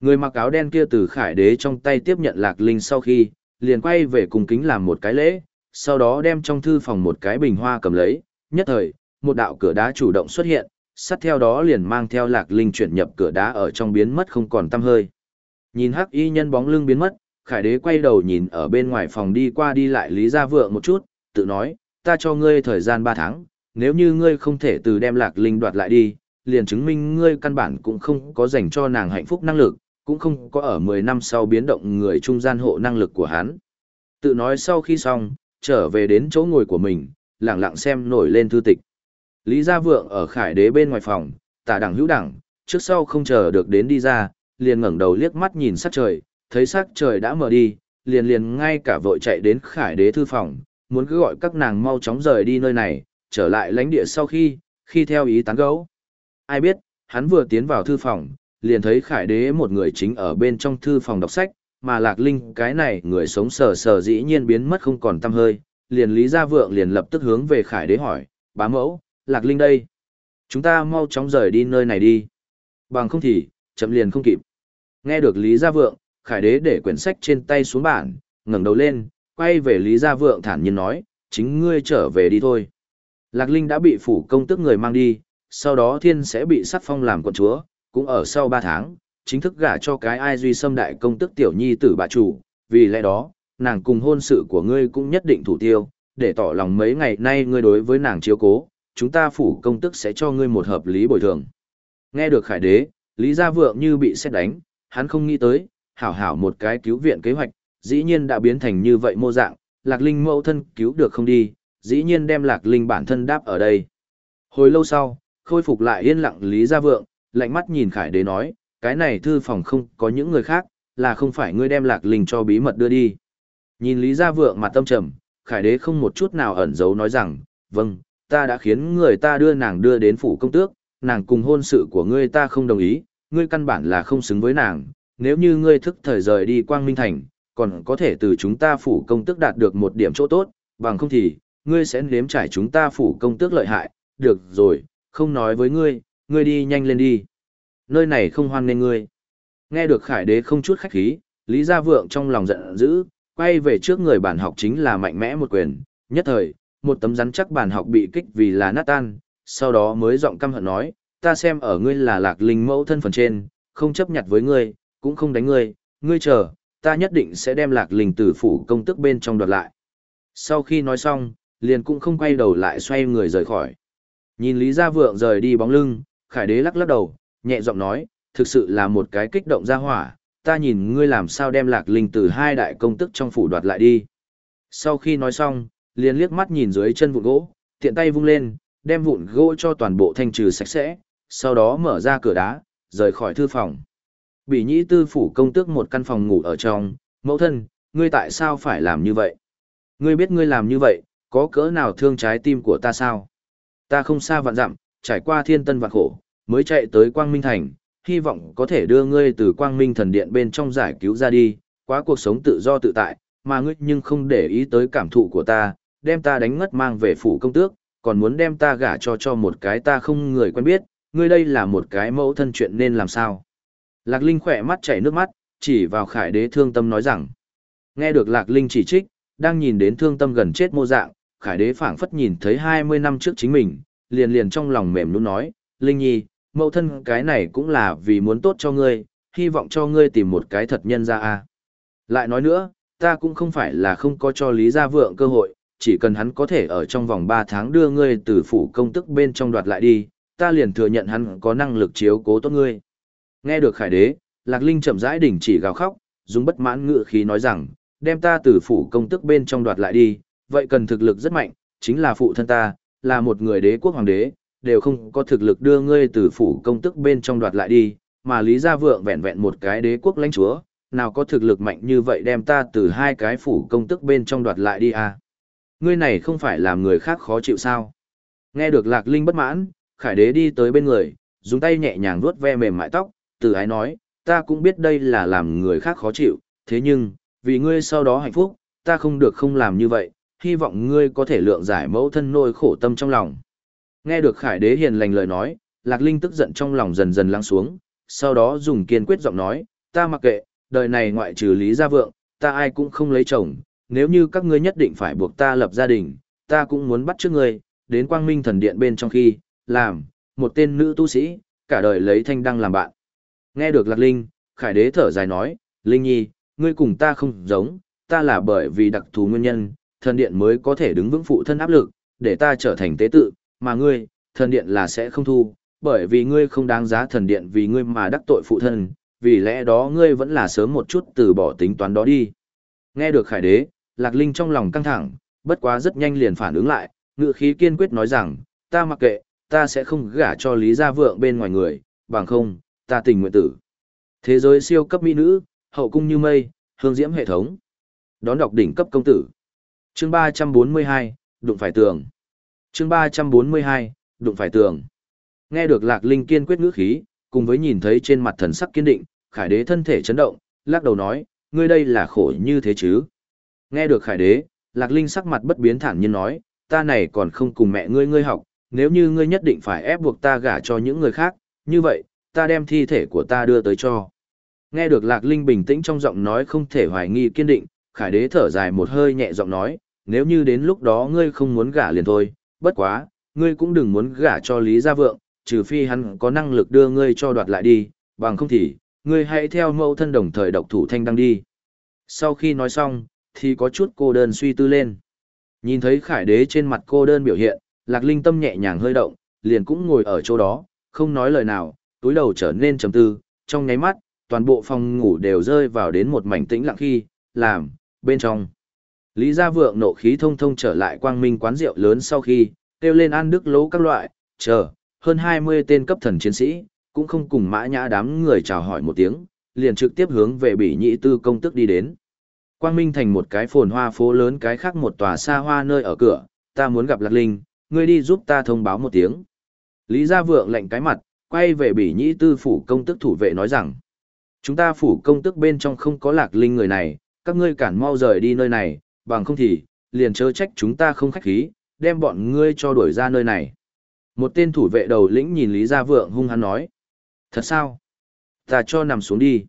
Speaker 1: Người mặc áo đen kia từ khải đế trong tay tiếp nhận lạc linh sau khi, liền quay về cùng kính làm một cái lễ, sau đó đem trong thư phòng một cái bình hoa cầm lấy, nhất thời, một đạo cửa đá chủ động xuất hiện, sát theo đó liền mang theo lạc linh chuyển nhập cửa đá ở trong biến mất không còn tăm hơi. Nhìn hắc y nhân bóng lưng biến mất, khải đế quay đầu nhìn ở bên ngoài phòng đi qua đi lại lý gia vượng một chút, tự nói, ta cho ngươi thời gian 3 tháng, nếu như ngươi không thể từ đem lạc linh đoạt lại đi, liền chứng minh ngươi căn bản cũng không có dành cho nàng hạnh phúc năng lực, cũng không có ở 10 năm sau biến động người trung gian hộ năng lực của hắn. Tự nói sau khi xong, trở về đến chỗ ngồi của mình, lặng lặng xem nổi lên thư tịch. Lý Gia Vượng ở khải đế bên ngoài phòng, tả đẳng hữu đẳng, trước sau không chờ được đến đi ra, liền ngẩng đầu liếc mắt nhìn sắc trời, thấy sắc trời đã mở đi, liền liền ngay cả vội chạy đến khải đế thư phòng, muốn cứ gọi các nàng mau chóng rời đi nơi này, trở lại lãnh địa sau khi, khi theo ý tán gấu. Ai biết, hắn vừa tiến vào thư phòng, liền thấy khải đế một người chính ở bên trong thư phòng đọc sách, mà lạc linh cái này người sống sờ sờ dĩ nhiên biến mất không còn tăm hơi, liền lý gia vượng liền lập tức hướng về khải đế hỏi, bá mẫu, lạc linh đây. Chúng ta mau chóng rời đi nơi này đi. Bằng không thì, chậm liền không kịp. Nghe được lý gia vượng, khải đế để quyển sách trên tay xuống bản, ngẩng đầu lên, quay về lý gia vượng thản nhiên nói, chính ngươi trở về đi thôi. Lạc linh đã bị phủ công tức người mang đi, sau đó thiên sẽ bị sắc phong làm quận chúa, cũng ở sau 3 tháng, chính thức gả cho cái ai duy xâm đại công tức tiểu nhi tử bà chủ, vì lẽ đó, nàng cùng hôn sự của ngươi cũng nhất định thủ tiêu, để tỏ lòng mấy ngày nay ngươi đối với nàng chiếu cố, chúng ta phủ công tức sẽ cho ngươi một hợp lý bồi thường. Nghe được khải đế, Lý Gia Vượng như bị xét đánh, hắn không nghĩ tới, hảo hảo một cái cứu viện kế hoạch, dĩ nhiên đã biến thành như vậy mô dạng, lạc linh mẫu thân cứu được không đi, dĩ nhiên đem lạc linh bản thân đáp ở đây. Hồi lâu sau, khôi phục lại yên lặng Lý Gia Vượng, lạnh mắt nhìn Khải Đế nói, cái này thư phòng không có những người khác, là không phải ngươi đem lạc linh cho bí mật đưa đi. Nhìn Lý Gia Vượng mặt tâm trầm, Khải Đế không một chút nào ẩn giấu nói rằng, vâng, ta đã khiến người ta đưa nàng đưa đến phủ công tước, nàng cùng hôn sự của ngươi ta không đồng ý, ngươi căn bản là không xứng với nàng, nếu như ngươi thức thời rời đi Quang Minh Thành, còn có thể từ chúng ta phủ công tước đạt được một điểm chỗ tốt, bằng không thì, ngươi sẽ nếm trải chúng ta phủ công tước lợi hại, được rồi, không nói với ngươi, ngươi đi nhanh lên đi. Nơi này không hoan nên ngươi. Nghe được khải đế không chút khách khí, Lý Gia Vượng trong lòng giận dữ, quay về trước người bản học chính là mạnh mẽ một quyền, nhất thời, một tấm rắn chắc bản học bị kích vì là nát tan, sau đó mới giọng căm hận nói, ta xem ở ngươi là lạc linh mẫu thân phần trên, không chấp nhặt với ngươi, cũng không đánh ngươi, ngươi chờ, ta nhất định sẽ đem lạc linh tử phủ công tức bên trong đoạt lại. Sau khi nói xong, liền cũng không quay đầu lại xoay người rời khỏi. Nhìn Lý Gia Vượng rời đi bóng lưng, Khải Đế lắc lắc đầu, nhẹ giọng nói, thực sự là một cái kích động ra hỏa, ta nhìn ngươi làm sao đem lạc linh từ hai đại công tức trong phủ đoạt lại đi. Sau khi nói xong, liền liếc mắt nhìn dưới chân vụn gỗ, tiện tay vung lên, đem vụn gỗ cho toàn bộ thanh trừ sạch sẽ, sau đó mở ra cửa đá, rời khỏi thư phòng. Bỉ nhĩ tư phủ công tước một căn phòng ngủ ở trong, mẫu thân, ngươi tại sao phải làm như vậy? Ngươi biết ngươi làm như vậy, có cỡ nào thương trái tim của ta sao? Ta không xa vạn dặm, trải qua thiên tân vạn khổ, mới chạy tới Quang Minh Thành, hy vọng có thể đưa ngươi từ Quang Minh Thần Điện bên trong giải cứu ra đi, quá cuộc sống tự do tự tại, mà ngươi nhưng không để ý tới cảm thụ của ta, đem ta đánh ngất mang về phủ công tước, còn muốn đem ta gả cho cho một cái ta không người quen biết, ngươi đây là một cái mẫu thân chuyện nên làm sao. Lạc Linh khỏe mắt chảy nước mắt, chỉ vào khải đế thương tâm nói rằng. Nghe được Lạc Linh chỉ trích, đang nhìn đến thương tâm gần chết mô dạng, khải đế phảng phất nhìn thấy 20 năm trước chính mình, liền liền trong lòng mềm nhũn nói, Linh Nhi, mẫu thân cái này cũng là vì muốn tốt cho ngươi, hy vọng cho ngươi tìm một cái thật nhân ra a. Lại nói nữa, ta cũng không phải là không có cho Lý Gia Vượng cơ hội, chỉ cần hắn có thể ở trong vòng 3 tháng đưa ngươi từ phủ công tức bên trong đoạt lại đi, ta liền thừa nhận hắn có năng lực chiếu cố tốt ngươi. Nghe được khải đế, Lạc Linh chậm rãi đỉnh chỉ gào khóc, dùng bất mãn ngựa khí nói rằng, đem ta từ phủ công tức bên trong đoạt lại đi, vậy cần thực lực rất mạnh, chính là phụ thân ta, là một người đế quốc hoàng đế, đều không có thực lực đưa ngươi từ phủ công tức bên trong đoạt lại đi, mà Lý Gia Vượng vẹn vẹn một cái đế quốc lãnh chúa, nào có thực lực mạnh như vậy đem ta từ hai cái phủ công tức bên trong đoạt lại đi à. Ngươi này không phải làm người khác khó chịu sao. Nghe được Lạc Linh bất mãn, Khải Đế đi tới bên người, dùng tay nhẹ nhàng vuốt ve mềm mại tóc, từ ái nói, ta cũng biết đây là làm người khác khó chịu, thế nhưng, vì ngươi sau đó hạnh phúc, ta không được không làm như vậy, hy vọng ngươi có thể lượng giải mẫu thân nỗi khổ tâm trong lòng. Nghe được Khải Đế hiền lành lời nói, Lạc Linh tức giận trong lòng dần dần lắng xuống, sau đó dùng kiên quyết giọng nói, ta mặc kệ, đời này ngoại trừ Lý Gia Vượng, ta ai cũng không lấy chồng, nếu như các ngươi nhất định phải buộc ta lập gia đình, ta cũng muốn bắt trước ngươi, đến quang minh thần điện bên trong khi, làm, một tên nữ tu sĩ, cả đời lấy thanh đăng làm bạn. Nghe được Lạc Linh, Khải Đế thở dài nói, Linh Nhi, ngươi cùng ta không giống, ta là bởi vì đặc thù nguyên nhân, thần điện mới có thể đứng vững phụ thân áp lực, để ta trở thành tế tự, mà ngươi, thần điện là sẽ không thu, bởi vì ngươi không đáng giá thần điện vì ngươi mà đắc tội phụ thân, vì lẽ đó ngươi vẫn là sớm một chút từ bỏ tính toán đó đi. Nghe được Khải Đế, Lạc Linh trong lòng căng thẳng, bất quá rất nhanh liền phản ứng lại, ngự khí kiên quyết nói rằng, ta mặc kệ, ta sẽ không gả cho Lý Gia Vượng bên ngoài người, bằng không, ta tình nguyện tử. Thế giới siêu cấp mỹ nữ, hậu cung như mây, hương diễm hệ thống. Đón đọc đỉnh cấp công tử. Chương 342, đụng phải tường. Chương 342, đụng phải tường. Nghe được Lạc Linh kiên quyết ngữ khí, cùng với nhìn thấy trên mặt thần sắc kiên định, Khải Đế thân thể chấn động, lắc đầu nói, ngươi đây là khổ như thế chứ? Nghe được Khải Đế, Lạc Linh sắc mặt bất biến thản nhiên nói, ta này còn không cùng mẹ ngươi ngươi học, nếu như ngươi nhất định phải ép buộc ta gả cho những người khác, như vậy, ta đem thi thể của ta đưa tới cho. Nghe được Lạc Linh bình tĩnh trong giọng nói không thể hoài nghi kiên định, Khải Đế thở dài một hơi nhẹ giọng nói, nếu như đến lúc đó ngươi không muốn gả liền thôi, bất quá, ngươi cũng đừng muốn gả cho Lý Gia Vượng, trừ phi hắn có năng lực đưa ngươi cho đoạt lại đi, bằng không thì, ngươi hãy theo mẫu thân đồng thời độc thủ thanh đăng đi. Sau khi nói xong, thì có chút cô đơn suy tư lên. Nhìn thấy khải đế trên mặt cô đơn biểu hiện, lạc linh tâm nhẹ nhàng hơi động, liền cũng ngồi ở chỗ đó, không nói lời nào, túi đầu trở nên trầm tư, trong nháy mắt, toàn bộ phòng ngủ đều rơi vào đến một mảnh tĩnh lặng khi, làm, bên trong. Lý Gia Vượng nộ khí thông thông trở lại quang minh quán rượu lớn sau khi, kêu lên ăn đức lỗ các loại, chờ, hơn 20 tên cấp thần chiến sĩ, cũng không cùng mã nhã đám người chào hỏi một tiếng, liền trực tiếp hướng về bỉ nhị tư công tức đi đến. Quang Minh thành một cái phồn hoa phố lớn cái khác một tòa xa hoa nơi ở cửa, ta muốn gặp Lạc Linh, ngươi đi giúp ta thông báo một tiếng. Lý Gia Vượng lệnh cái mặt, quay về bỉ nhị tư phủ công tức thủ vệ nói rằng, Chúng ta phủ công tức bên trong không có lạc linh người này, các ngươi cản mau rời đi nơi này, bằng không thì, liền chớ trách chúng ta không khách khí, đem bọn ngươi cho đuổi ra nơi này. Một tên thủ vệ đầu lĩnh nhìn Lý Gia Vượng hung hăng nói. Thật sao? Ta cho nằm xuống đi.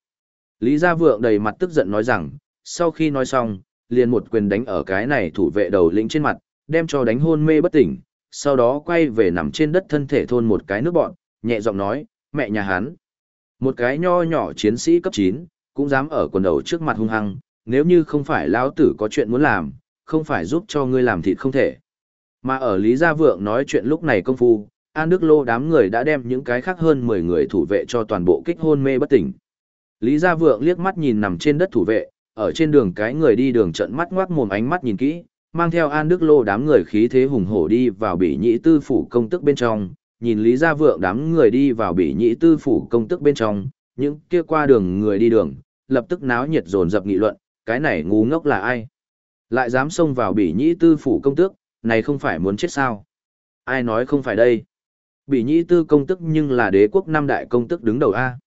Speaker 1: Lý Gia Vượng đầy mặt tức giận nói rằng, sau khi nói xong, liền một quyền đánh ở cái này thủ vệ đầu lĩnh trên mặt, đem cho đánh hôn mê bất tỉnh, sau đó quay về nằm trên đất thân thể thôn một cái nước bọn, nhẹ giọng nói, mẹ nhà hắn. Một cái nho nhỏ chiến sĩ cấp 9, cũng dám ở quần đầu trước mặt hung hăng, nếu như không phải lão tử có chuyện muốn làm, không phải giúp cho ngươi làm thịt không thể. Mà ở Lý Gia Vượng nói chuyện lúc này công phu, An Đức Lô đám người đã đem những cái khác hơn 10 người thủ vệ cho toàn bộ kích hôn mê bất tỉnh. Lý Gia Vượng liếc mắt nhìn nằm trên đất thủ vệ, ở trên đường cái người đi đường trận mắt ngoác mồm ánh mắt nhìn kỹ, mang theo An Đức Lô đám người khí thế hùng hổ đi vào bị nhị tư phủ công tức bên trong, nhìn Lý Gia Vượng đám người đi vào bị nhị tư phủ công tức bên trong, những kia qua đường người đi đường, lập tức náo nhiệt dồn dập nghị luận, cái này ngu ngốc là ai? Lại dám xông vào bỉ nhị tư phủ công tước, này không phải muốn chết sao? Ai nói không phải đây? bỉ nhị tư công tức nhưng là đế quốc năm đại công tức đứng đầu A.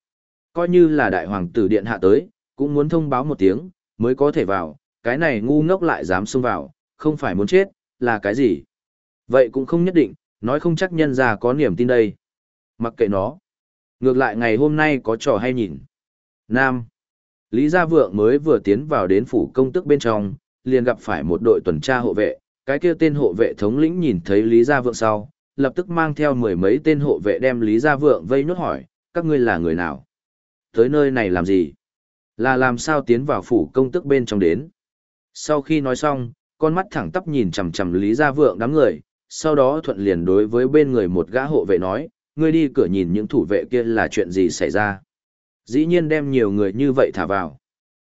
Speaker 1: Coi như là đại hoàng tử điện hạ tới, cũng muốn thông báo một tiếng, mới có thể vào, cái này ngu ngốc lại dám xông vào, không phải muốn chết, là cái gì? Vậy cũng không nhất định, nói không chắc nhân ra có niềm tin đây. Mặc kệ nó. Ngược lại ngày hôm nay có trò hay nhìn. Nam. Lý Gia Vượng mới vừa tiến vào đến phủ công tức bên trong, liền gặp phải một đội tuần tra hộ vệ, cái kia tên hộ vệ thống lĩnh nhìn thấy Lý Gia Vượng sau, lập tức mang theo mười mấy tên hộ vệ đem Lý Gia Vượng vây nốt hỏi, các ngươi là người nào? Tới nơi này làm gì? Là làm sao tiến vào phủ công tức bên trong đến? Sau khi nói xong, con mắt thẳng tắp nhìn chằm chằm Lý Gia Vượng đám người, sau đó thuận liền đối với bên người một gã hộ vệ nói, ngươi đi cửa nhìn những thủ vệ kia là chuyện gì xảy ra. Dĩ nhiên đem nhiều người như vậy thả vào.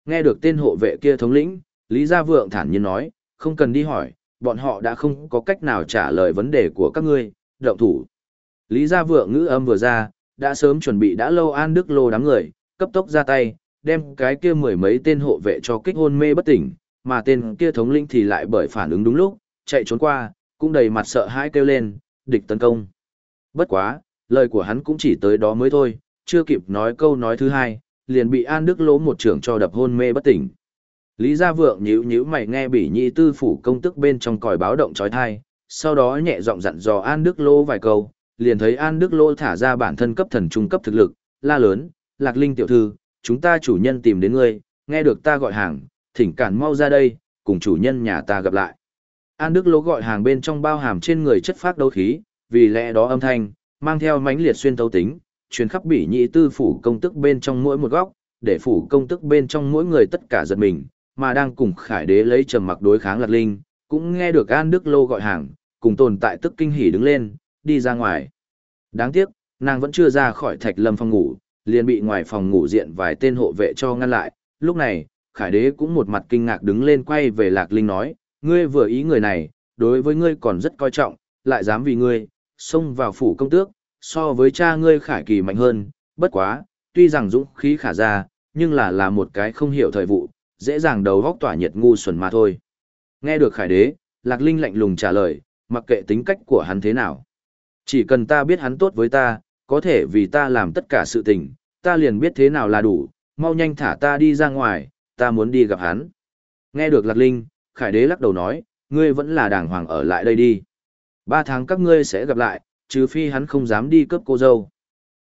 Speaker 1: Nghe được tên hộ vệ kia thống lĩnh, Lý Gia Vượng thản nhiên nói, không cần đi hỏi, bọn họ đã không có cách nào trả lời vấn đề của các ngươi, động thủ. Lý Gia Vượng ngữ âm vừa ra, đã sớm chuẩn bị đã lâu an đức lô đám người, cấp tốc ra tay, đem cái kia mười mấy tên hộ vệ cho kích hôn mê bất tỉnh, mà tên kia thống lĩnh thì lại bởi phản ứng đúng lúc, chạy trốn qua, cũng đầy mặt sợ hãi kêu lên, địch tấn công. Bất quá, lời của hắn cũng chỉ tới đó mới thôi, chưa kịp nói câu nói thứ hai, liền bị An Đức Lỗ một trưởng cho đập hôn mê bất tỉnh. Lý Gia Vượng nhíu nhíu mày nghe bỉ nhị tư phủ công tức bên trong còi báo động trói thai, sau đó nhẹ giọng dặn dò An Đức Lỗ vài câu, liền thấy An Đức Lỗ thả ra bản thân cấp thần trung cấp thực lực, la lớn, Lạc Linh tiểu thư, chúng ta chủ nhân tìm đến ngươi, nghe được ta gọi hàng, thỉnh cản mau ra đây, cùng chủ nhân nhà ta gặp lại. An Đức Lỗ gọi hàng bên trong bao hàm trên người chất phát đấu khí, vì lẽ đó âm thanh, mang theo mãnh liệt xuyên tấu tính, truyền khắp bỉ nhị tư phủ công tức bên trong mỗi một góc, để phủ công tức bên trong mỗi người tất cả giật mình, mà đang cùng khải đế lấy trầm mặc đối kháng lạc linh, cũng nghe được An Đức Lô gọi hàng, cùng tồn tại tức kinh hỉ đứng lên, đi ra ngoài. Đáng tiếc, nàng vẫn chưa ra khỏi thạch lâm phòng ngủ, liền bị ngoài phòng ngủ diện vài tên hộ vệ cho ngăn lại. Lúc này, khải đế cũng một mặt kinh ngạc đứng lên quay về lạc linh nói, ngươi vừa ý người này, đối với ngươi còn rất coi trọng, lại dám vì ngươi, xông vào phủ công tước, so với cha ngươi khải kỳ mạnh hơn, bất quá, tuy rằng dũng khí khả ra, nhưng là là một cái không hiểu thời vụ, dễ dàng đầu góc tỏa nhiệt ngu xuẩn mà thôi. Nghe được khải đế, Lạc Linh lạnh lùng trả lời, mặc kệ tính cách của hắn thế nào. Chỉ cần ta biết hắn tốt với ta, có thể vì ta làm tất cả sự tình, ta liền biết thế nào là đủ, mau nhanh thả ta đi ra ngoài, ta muốn đi gặp hắn. Nghe được Lạc Linh, Khải Đế lắc đầu nói, ngươi vẫn là đàng hoàng ở lại đây đi. Ba tháng các ngươi sẽ gặp lại, trừ phi hắn không dám đi cướp cô dâu.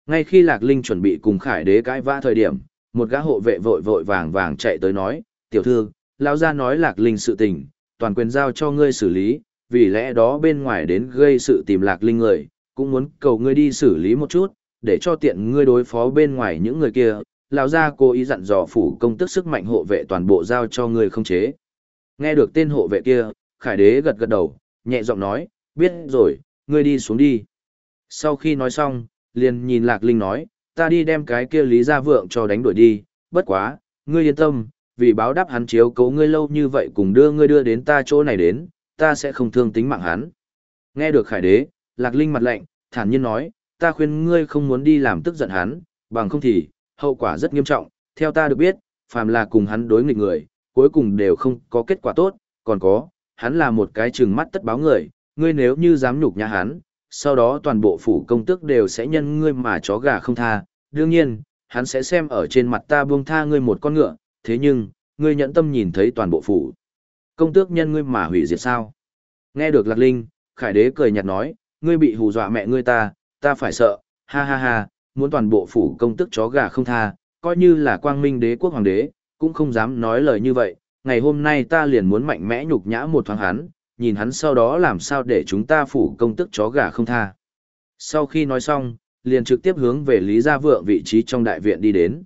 Speaker 1: Ngay khi Lạc Linh chuẩn bị cùng Khải Đế cãi vã thời điểm, một gã hộ vệ vội vội vàng vàng chạy tới nói, tiểu thư, lão gia nói Lạc Linh sự tình, toàn quyền giao cho ngươi xử lý, vì lẽ đó bên ngoài đến gây sự tìm Lạc Linh người, cũng muốn cầu ngươi đi xử lý một chút, để cho tiện ngươi đối phó bên ngoài những người kia. Lão gia cố ý dặn dò phủ công tức sức mạnh hộ vệ toàn bộ giao cho ngươi không chế. Nghe được tên hộ vệ kia, Khải Đế gật gật đầu, nhẹ giọng nói, biết rồi, ngươi đi xuống đi. Sau khi nói xong, liền nhìn Lạc Linh nói, ta đi đem cái kia Lý Gia Vượng cho đánh đuổi đi, bất quá, ngươi yên tâm, vì báo đáp hắn chiếu cố ngươi lâu như vậy cùng đưa ngươi đưa đến ta chỗ này đến, ta sẽ không thương tính mạng hắn. Nghe được Khải Đế, Lạc Linh mặt lạnh, thản nhiên nói, ta khuyên ngươi không muốn đi làm tức giận hắn, bằng không thì, hậu quả rất nghiêm trọng, theo ta được biết, phàm là cùng hắn đối nghịch người, cuối cùng đều không có kết quả tốt, còn có, hắn là một cái trừng mắt tất báo người, ngươi nếu như dám nhục nhã hắn, sau đó toàn bộ phủ công tước đều sẽ nhân ngươi mà chó gà không tha, đương nhiên, hắn sẽ xem ở trên mặt ta buông tha ngươi một con ngựa, thế nhưng, ngươi nhẫn tâm nhìn thấy toàn bộ phủ. Công tước nhân ngươi mà hủy diệt sao? Nghe được Lạc Linh, Khải Đế cười nhạt nói, ngươi bị hù dọa mẹ ngươi ta, ta phải sợ, ha ha ha, muốn toàn bộ phủ công tước chó gà không tha, coi như là quang minh đế quốc hoàng đế, cũng không dám nói lời như vậy, ngày hôm nay ta liền muốn mạnh mẽ nhục nhã một thoáng hắn, nhìn hắn sau đó làm sao để chúng ta phủ công tức chó gà không tha. Sau khi nói xong, liền trực tiếp hướng về Lý Gia Vượng vị trí trong đại viện đi đến.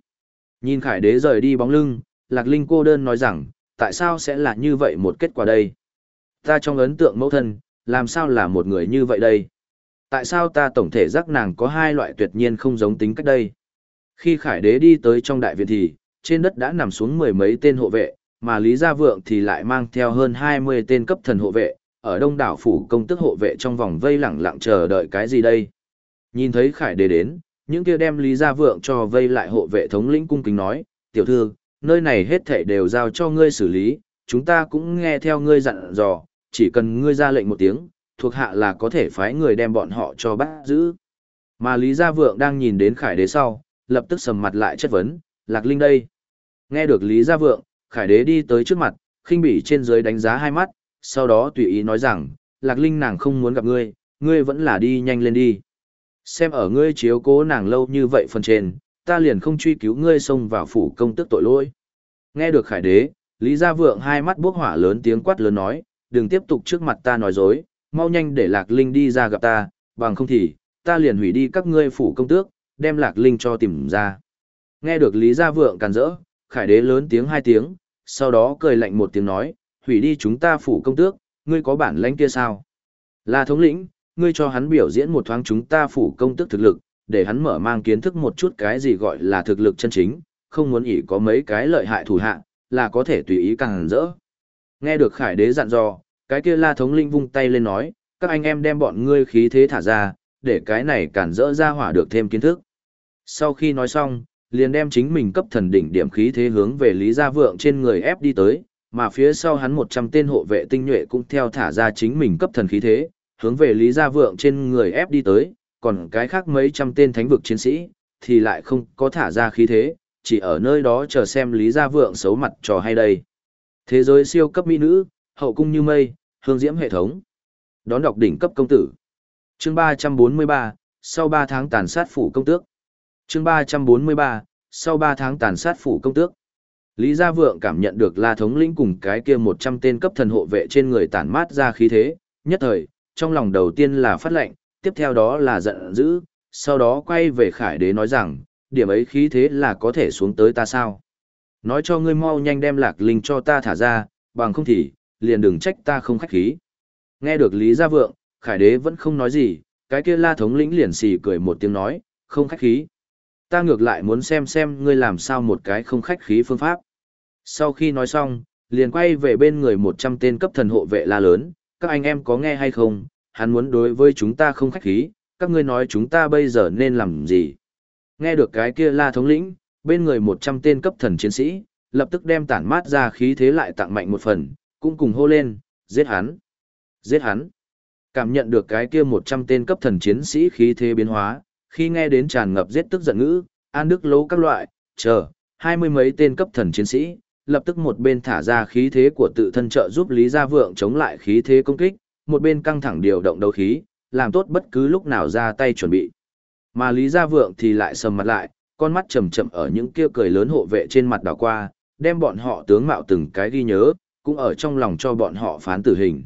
Speaker 1: Nhìn Khải Đế rời đi bóng lưng, Lạc Linh cô đơn nói rằng, tại sao sẽ là như vậy một kết quả đây? Ta trong ấn tượng mẫu thân, làm sao là một người như vậy đây? Tại sao ta tổng thể giác nàng có hai loại tuyệt nhiên không giống tính cách đây? Khi Khải Đế đi tới trong đại viện thì, trên đất đã nằm xuống mười mấy tên hộ vệ, mà Lý Gia Vượng thì lại mang theo hơn 20 tên cấp thần hộ vệ, ở đông đảo phủ công tức hộ vệ trong vòng vây lẳng lặng chờ đợi cái gì đây? Nhìn thấy Khải Đế đến, những kia đem Lý Gia Vượng cho vây lại hộ vệ thống lĩnh cung kính nói, tiểu thư, nơi này hết thảy đều giao cho ngươi xử lý, chúng ta cũng nghe theo ngươi dặn dò, chỉ cần ngươi ra lệnh một tiếng, thuộc hạ là có thể phái người đem bọn họ cho bắt giữ. Mà Lý Gia Vượng đang nhìn đến Khải Đế sau, lập tức sầm mặt lại chất vấn, Lạc Linh đây. Nghe được Lý Gia Vượng, Khải Đế đi tới trước mặt, khinh bỉ trên dưới đánh giá hai mắt, sau đó tùy ý nói rằng, Lạc Linh nàng không muốn gặp ngươi, ngươi vẫn là đi nhanh lên đi. Xem ở ngươi chiếu cố nàng lâu như vậy phần trên, ta liền không truy cứu ngươi xông vào phủ công tức tội lỗi. Nghe được Khải Đế, Lý Gia Vượng hai mắt bốc hỏa lớn tiếng quát lớn nói, đừng tiếp tục trước mặt ta nói dối, mau nhanh để Lạc Linh đi ra gặp ta, bằng không thì, ta liền hủy đi các ngươi phủ công tước, đem Lạc Linh cho tìm ra. Nghe được Lý Gia Vượng càn rỡ, Khải Đế lớn tiếng hai tiếng, sau đó cười lạnh một tiếng nói, hủy đi chúng ta phủ công tước, ngươi có bản lãnh kia sao? Là thống lĩnh, ngươi cho hắn biểu diễn một thoáng chúng ta phủ công tước thực lực, để hắn mở mang kiến thức một chút cái gì gọi là thực lực chân chính, không muốn ỉ có mấy cái lợi hại thủ hạ, là có thể tùy ý càng rỡ. Nghe được Khải Đế dặn dò, cái kia La thống lĩnh vung tay lên nói, các anh em đem bọn ngươi khí thế thả ra, để cái này cản rỡ ra hỏa được thêm kiến thức. Sau khi nói xong, liền đem chính mình cấp thần đỉnh điểm khí thế hướng về Lý Gia Vượng trên người ép đi tới, mà phía sau hắn 100 tên hộ vệ tinh nhuệ cũng theo thả ra chính mình cấp thần khí thế, hướng về Lý Gia Vượng trên người ép đi tới, còn cái khác mấy trăm tên thánh vực chiến sĩ, thì lại không có thả ra khí thế, chỉ ở nơi đó chờ xem Lý Gia Vượng xấu mặt trò hay đây. Thế giới siêu cấp mỹ nữ, hậu cung như mây, hương diễm hệ thống. Đón đọc đỉnh cấp công tử. Chương 343, sau 3 tháng tàn sát phủ công tước. Chương 343, sau 3 tháng tàn sát phủ công tước. Lý Gia Vượng cảm nhận được La Thống lĩnh cùng cái kia 100 tên cấp thần hộ vệ trên người tản mát ra khí thế, nhất thời, trong lòng đầu tiên là phát lệnh, tiếp theo đó là giận dữ, sau đó quay về Khải Đế nói rằng, điểm ấy khí thế là có thể xuống tới ta sao? Nói cho ngươi mau nhanh đem lạc linh cho ta thả ra, bằng không thì, liền đừng trách ta không khách khí. Nghe được Lý Gia Vượng, Khải Đế vẫn không nói gì, cái kia la thống lĩnh liền xì cười một tiếng nói, không khách khí. Ta ngược lại muốn xem xem ngươi làm sao một cái không khách khí phương pháp. Sau khi nói xong, liền quay về bên người một trăm tên cấp thần hộ vệ la lớn, các anh em có nghe hay không, hắn muốn đối với chúng ta không khách khí, các ngươi nói chúng ta bây giờ nên làm gì. Nghe được cái kia la thống lĩnh, bên người một trăm tên cấp thần chiến sĩ, lập tức đem tản mát ra khí thế lại tặng mạnh một phần, cũng cùng hô lên, giết hắn, giết hắn. Cảm nhận được cái kia một trăm tên cấp thần chiến sĩ khí thế biến hóa, khi nghe đến tràn ngập giết tức giận ngữ, an đức Lỗ các loại, chờ, hai mươi mấy tên cấp thần chiến sĩ, lập tức một bên thả ra khí thế của tự thân trợ giúp Lý Gia Vượng chống lại khí thế công kích, một bên căng thẳng điều động đấu khí, làm tốt bất cứ lúc nào ra tay chuẩn bị. Mà Lý Gia Vượng thì lại sầm mặt lại, con mắt chầm chậm ở những kia cười lớn hộ vệ trên mặt đảo qua, đem bọn họ tướng mạo từng cái ghi nhớ, cũng ở trong lòng cho bọn họ phán tử hình.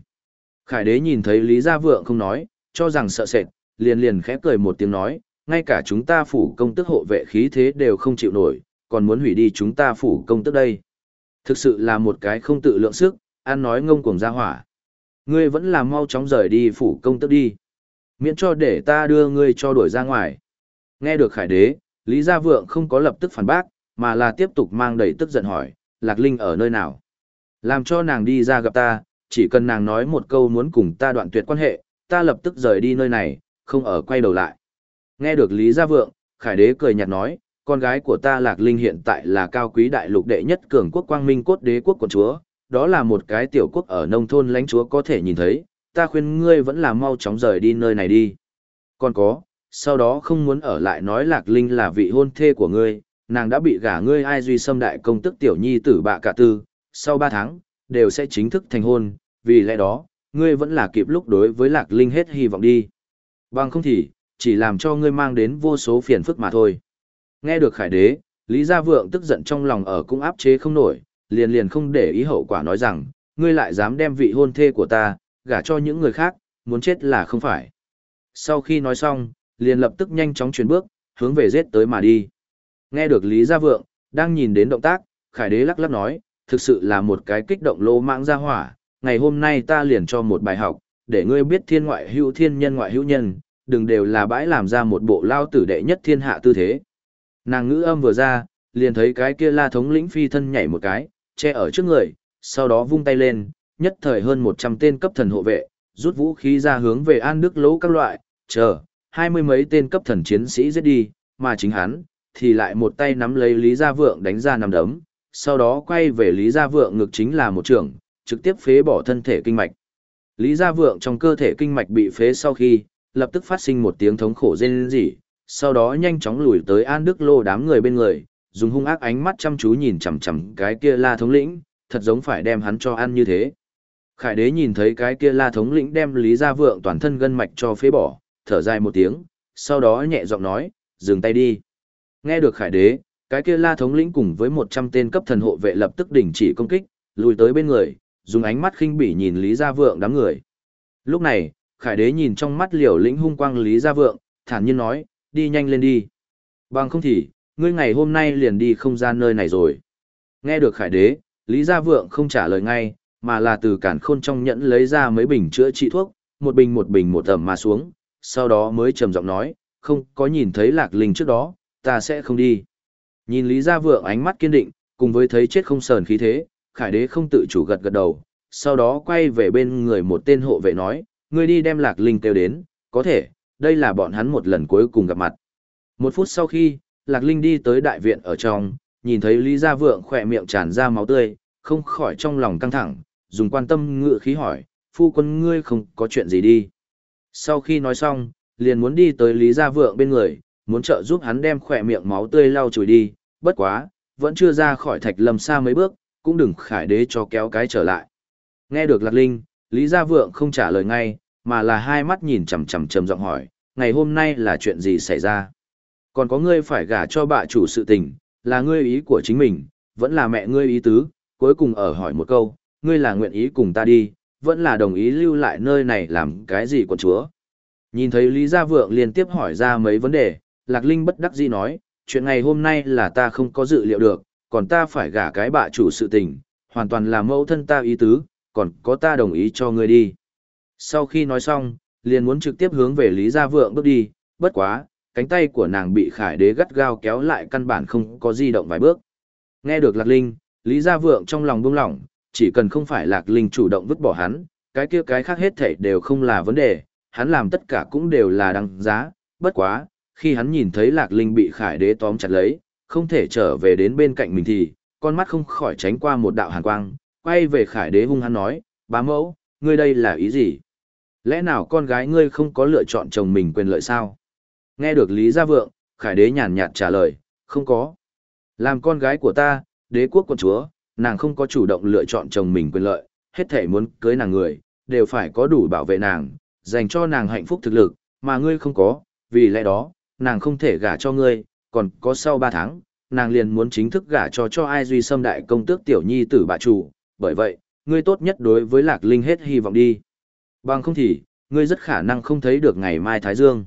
Speaker 1: Khải đế nhìn thấy Lý Gia Vượng không nói, cho rằng sợ sệt, liền liền khẽ cười một tiếng nói, ngay cả chúng ta phủ công tức hộ vệ khí thế đều không chịu nổi, còn muốn hủy đi chúng ta phủ công tức đây. Thực sự là một cái không tự lượng sức, An nói ngông cuồng ra hỏa. Ngươi vẫn là mau chóng rời đi phủ công tức đi. Miễn cho để ta đưa ngươi cho đuổi ra ngoài. Nghe được khải đế, Lý Gia Vượng không có lập tức phản bác, mà là tiếp tục mang đầy tức giận hỏi, Lạc Linh ở nơi nào? Làm cho nàng đi ra gặp ta, chỉ cần nàng nói một câu muốn cùng ta đoạn tuyệt quan hệ, ta lập tức rời đi nơi này, không ở quay đầu lại. Nghe được Lý Gia Vượng, Khải Đế cười nhạt nói, con gái của ta Lạc Linh hiện tại là cao quý đại lục đệ nhất cường quốc quang minh cốt đế quốc quận chúa, đó là một cái tiểu quốc ở nông thôn lãnh chúa có thể nhìn thấy, ta khuyên ngươi vẫn là mau chóng rời đi nơi này đi. Còn có, sau đó không muốn ở lại nói Lạc Linh là vị hôn thê của ngươi, nàng đã bị gả ngươi ai duy xâm đại công tức tiểu nhi tử bạ cả tư, sau 3 tháng, đều sẽ chính thức thành hôn, vì lẽ đó, ngươi vẫn là kịp lúc đối với lạc linh hết hy vọng đi. Bằng không thì, chỉ làm cho ngươi mang đến vô số phiền phức mà thôi. Nghe được khải đế, Lý Gia Vượng tức giận trong lòng ở cũng áp chế không nổi, liền liền không để ý hậu quả nói rằng, ngươi lại dám đem vị hôn thê của ta, gả cho những người khác, muốn chết là không phải. Sau khi nói xong, liền lập tức nhanh chóng chuyển bước, hướng về giết tới mà đi. Nghe được Lý Gia Vượng, đang nhìn đến động tác, Khải Đế lắc lắc nói, thực sự là một cái kích động lô mạng ra hỏa, ngày hôm nay ta liền cho một bài học, để ngươi biết thiên ngoại hữu thiên nhân ngoại hữu nhân, đừng đều là bãi làm ra một bộ lao tử đệ nhất thiên hạ tư thế. Nàng ngữ âm vừa ra, liền thấy cái kia la thống lĩnh phi thân nhảy một cái, che ở trước người, sau đó vung tay lên, nhất thời hơn 100 tên cấp thần hộ vệ, rút vũ khí ra hướng về An Đức lỗ các loại, chờ, hai mươi mấy tên cấp thần chiến sĩ giết đi, mà chính hắn, thì lại một tay nắm lấy Lý Gia Vượng đánh ra nằm đấm, sau đó quay về Lý Gia Vượng ngực chính là một trường, trực tiếp phế bỏ thân thể kinh mạch. Lý Gia Vượng trong cơ thể kinh mạch bị phế sau khi, lập tức phát sinh một tiếng thống khổ rên rỉ, sau đó nhanh chóng lùi tới An Đức Lô đám người bên người, dùng hung ác ánh mắt chăm chú nhìn chằm chằm cái kia La thống lĩnh, thật giống phải đem hắn cho ăn như thế. Khải đế nhìn thấy cái kia La thống lĩnh đem Lý Gia Vượng toàn thân gân mạch cho phế bỏ, thở dài một tiếng, sau đó nhẹ giọng nói, dừng tay đi. Nghe được Khải đế, cái kia La thống lĩnh cùng với 100 tên cấp thần hộ vệ lập tức đình chỉ công kích, lùi tới bên người, dùng ánh mắt khinh bỉ nhìn Lý Gia Vượng đám người. Lúc này, Khải đế nhìn trong mắt liều lĩnh hung quang Lý Gia Vượng, thản nhiên nói, đi nhanh lên đi. Bằng không thì, ngươi ngày hôm nay liền đi không gian nơi này rồi. Nghe được Khải đế, Lý Gia Vượng không trả lời ngay, mà là từ cản khôn trong nhẫn lấy ra mấy bình chữa trị thuốc, một bình một bình một tầm mà xuống, sau đó mới trầm giọng nói, không có nhìn thấy lạc linh trước đó, ta sẽ không đi. Nhìn Lý Gia Vượng ánh mắt kiên định, cùng với thấy chết không sờn khí thế, Khải Đế không tự chủ gật gật đầu, sau đó quay về bên người một tên hộ vệ nói, ngươi đi đem lạc linh kêu đến, có thể, đây là bọn hắn một lần cuối cùng gặp mặt. Một phút sau khi, lạc linh đi tới đại viện ở trong, nhìn thấy Lý Gia Vượng khỏe miệng tràn ra máu tươi, không khỏi trong lòng căng thẳng, dùng quan tâm ngự khí hỏi, phu quân ngươi không có chuyện gì đi. Sau khi nói xong, liền muốn đi tới Lý Gia Vượng bên người, muốn trợ giúp hắn đem khỏe miệng máu tươi lau chùi đi, bất quá, vẫn chưa ra khỏi thạch lâm xa mấy bước, cũng đừng khải đế cho kéo cái trở lại. Nghe được Lạc Linh, Lý Gia Vượng không trả lời ngay, mà là hai mắt nhìn chằm chằm trầm giọng hỏi, ngày hôm nay là chuyện gì xảy ra? Còn có ngươi phải gả cho bạ chủ sự tình, là ngươi ý của chính mình, vẫn là mẹ ngươi ý tứ, cuối cùng ở hỏi một câu, ngươi là nguyện ý cùng ta đi, vẫn là đồng ý lưu lại nơi này làm cái gì quận chúa. Nhìn thấy Lý Gia Vượng liên tiếp hỏi ra mấy vấn đề, Lạc Linh bất đắc dĩ nói, chuyện ngày hôm nay là ta không có dự liệu được, còn ta phải gả cái bạ chủ sự tình, hoàn toàn là mẫu thân ta ý tứ, còn có ta đồng ý cho ngươi đi. Sau khi nói xong, liền muốn trực tiếp hướng về Lý Gia Vượng bước đi, bất quá, cánh tay của nàng bị khải đế gắt gao kéo lại căn bản không có di động vài bước. Nghe được Lạc Linh, Lý Gia Vượng trong lòng buông lỏng, chỉ cần không phải Lạc Linh chủ động vứt bỏ hắn, cái kia cái khác hết thảy đều không là vấn đề, hắn làm tất cả cũng đều là đăng giá, bất quá, khi hắn nhìn thấy Lạc Linh bị Khải Đế tóm chặt lấy, không thể trở về đến bên cạnh mình thì, con mắt không khỏi tránh qua một đạo hàn quang, quay về Khải Đế hung hắn nói, bá mẫu, ngươi đây là ý gì? Lẽ nào con gái ngươi không có lựa chọn chồng mình quyền lợi sao? Nghe được Lý Gia Vượng, Khải Đế nhàn nhạt trả lời, không có. Làm con gái của ta, đế quốc quân chúa, nàng không có chủ động lựa chọn chồng mình quyền lợi, hết thể muốn cưới nàng người, đều phải có đủ bảo vệ nàng, dành cho nàng hạnh phúc thực lực, mà ngươi không có, vì lẽ đó, nàng không thể gả cho ngươi, còn có sau 3 tháng, nàng liền muốn chính thức gả cho cho ai duy xâm đại công tước tiểu nhi tử bà chủ, bởi vậy, ngươi tốt nhất đối với Lạc Linh hết hy vọng đi. Bằng không thì, ngươi rất khả năng không thấy được ngày mai Thái Dương.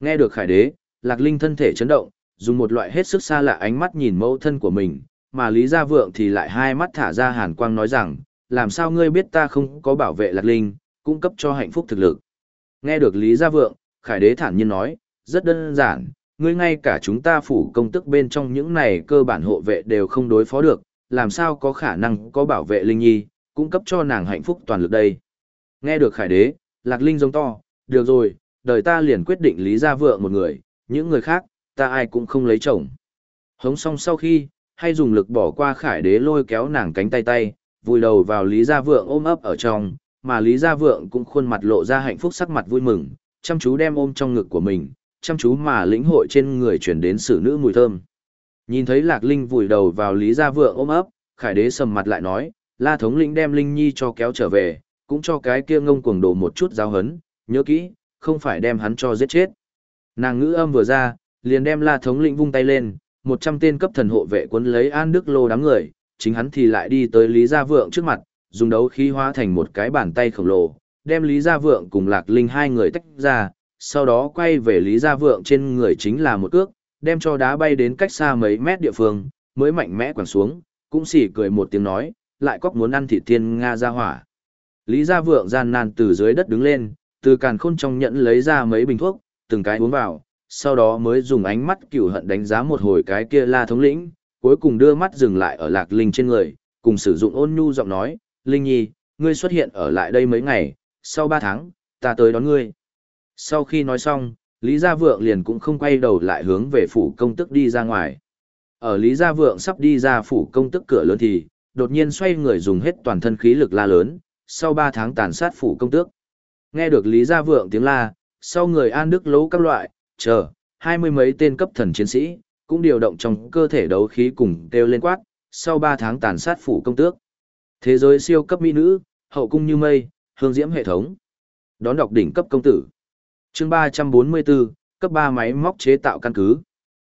Speaker 1: Nghe được Khải Đế, Lạc Linh thân thể chấn động, dùng một loại hết sức xa lạ ánh mắt nhìn mẫu thân của mình, mà Lý Gia Vượng thì lại hai mắt thả ra hàn quang nói rằng, làm sao ngươi biết ta không có bảo vệ Lạc Linh, cung cấp cho hạnh phúc thực lực. Nghe được Lý Gia Vượng, Khải Đế thản nhiên nói, rất đơn giản, ngươi ngay cả chúng ta phủ công tức bên trong những này cơ bản hộ vệ đều không đối phó được, làm sao có khả năng có bảo vệ Linh Nhi, cung cấp cho nàng hạnh phúc toàn lực đây. Nghe được Khải Đế, Lạc Linh giống to, được rồi, đời ta liền quyết định Lý Gia Vượng một người, những người khác, ta ai cũng không lấy chồng. Hống xong sau khi, hay dùng lực bỏ qua Khải Đế lôi kéo nàng cánh tay tay, vùi đầu vào Lý Gia Vượng ôm ấp ở trong, mà Lý Gia Vượng cũng khuôn mặt lộ ra hạnh phúc sắc mặt vui mừng, chăm chú đem ôm trong ngực của mình, chăm chú mà lĩnh hội trên người chuyển đến xử nữ mùi thơm. Nhìn thấy Lạc Linh vùi đầu vào Lý Gia Vượng ôm ấp, Khải Đế sầm mặt lại nói, La thống lĩnh đem Linh Nhi cho kéo trở về, cũng cho cái kia ngông cuồng đồ một chút giáo hấn, nhớ kỹ, không phải đem hắn cho giết chết. Nàng ngữ âm vừa ra, liền đem La thống lĩnh vung tay lên, một trăm tên cấp thần hộ vệ cuốn lấy An Đức Lô đám người, chính hắn thì lại đi tới Lý Gia Vượng trước mặt, dùng đấu khí hóa thành một cái bàn tay khổng lồ, đem Lý Gia Vượng cùng Lạc Linh hai người tách ra, sau đó quay về Lý Gia Vượng trên người chính là một cước, đem cho đá bay đến cách xa mấy mét địa phương, mới mạnh mẽ quẳng xuống, cũng xỉ cười một tiếng nói, lại cóc muốn ăn thịt tiên Nga ra hỏa. Lý Gia Vượng gian nan từ dưới đất đứng lên, từ càn khôn trong nhẫn lấy ra mấy bình thuốc, từng cái uống vào, sau đó mới dùng ánh mắt cửu hận đánh giá một hồi cái kia la thống lĩnh, cuối cùng đưa mắt dừng lại ở lạc linh trên người, cùng sử dụng ôn nhu giọng nói, Linh Nhi, ngươi xuất hiện ở lại đây mấy ngày, sau ba tháng, ta tới đón ngươi. Sau khi nói xong, Lý Gia Vượng liền cũng không quay đầu lại hướng về phủ công tức đi ra ngoài. Ở Lý Gia Vượng sắp đi ra phủ công tức cửa lớn thì, đột nhiên xoay người dùng hết toàn thân khí lực la lớn, sau ba tháng tàn sát phủ công tước. Nghe được Lý Gia Vượng tiếng la, sau người an đức lấu các loại, chờ, hai mươi mấy tên cấp thần chiến sĩ, cũng điều động trong cơ thể đấu khí cùng kêu lên quát, sau ba tháng tàn sát phủ công tước. Thế giới siêu cấp mỹ nữ, hậu cung như mây, hương diễm hệ thống. Đón đọc đỉnh cấp công tử. Chương 344, cấp 3 máy móc chế tạo căn cứ.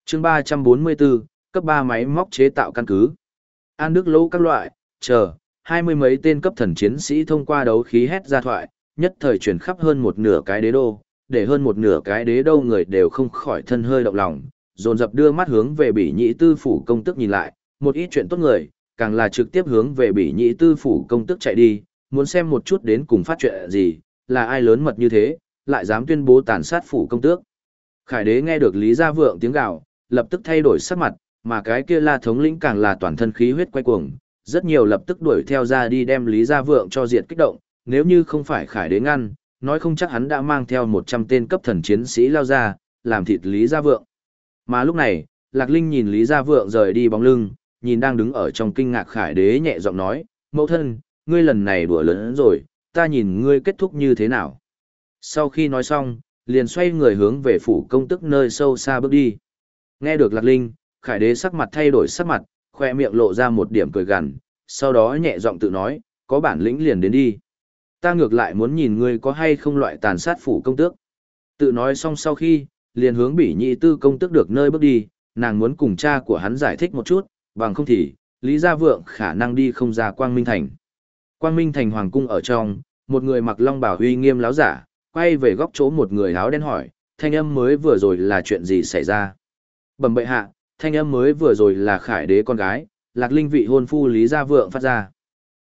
Speaker 1: Chương 344, cấp 3 máy móc chế tạo căn cứ. An Đức Lỗ các loại, chờ, hai mươi mấy tên cấp thần chiến sĩ thông qua đấu khí hét ra thoại, nhất thời chuyển khắp hơn một nửa cái đế đô, để hơn một nửa cái đế đô người đều không khỏi thân hơi động lòng, dồn dập đưa mắt hướng về bỉ nhị tư phủ công tức nhìn lại, một ít chuyện tốt người, càng là trực tiếp hướng về bỉ nhị tư phủ công tức chạy đi, muốn xem một chút đến cùng phát chuyện gì, là ai lớn mật như thế, lại dám tuyên bố tàn sát phủ công tước. Khải đế nghe được Lý Gia Vượng tiếng gào, lập tức thay đổi sắc mặt, mà cái kia la thống lĩnh càng là toàn thân khí huyết quay cuồng, rất nhiều lập tức đuổi theo ra đi đem Lý Gia Vượng cho diệt kích động, nếu như không phải Khải đế ngăn, nói không chắc hắn đã mang theo 100 tên cấp thần chiến sĩ lao ra, làm thịt Lý Gia Vượng. Mà lúc này, Lạc Linh nhìn Lý Gia Vượng rời đi bóng lưng, nhìn đang đứng ở trong kinh ngạc Khải đế nhẹ giọng nói, mẫu thân, ngươi lần này đùa lớn rồi, ta nhìn ngươi kết thúc như thế nào. Sau khi nói xong, liền xoay người hướng về phủ công tức nơi sâu xa bước đi. Nghe được Lạc Linh, Khải đế sắc mặt thay đổi sắc mặt, khoe miệng lộ ra một điểm cười gằn, sau đó nhẹ giọng tự nói, có bản lĩnh liền đến đi. Ta ngược lại muốn nhìn ngươi có hay không loại tàn sát phủ công tước. Tự nói xong sau khi, liền hướng bỉ nhị tư công tước được nơi bước đi, nàng muốn cùng cha của hắn giải thích một chút, bằng không thì, Lý Gia Vượng khả năng đi không ra Quang Minh Thành. Quang Minh Thành Hoàng Cung ở trong, một người mặc long bảo huy nghiêm láo giả, quay về góc chỗ một người áo đen hỏi, thanh âm mới vừa rồi là chuyện gì xảy ra. Bẩm bệ hạ, thanh âm mới vừa rồi là khải đế con gái, lạc linh vị hôn phu Lý Gia Vượng phát ra.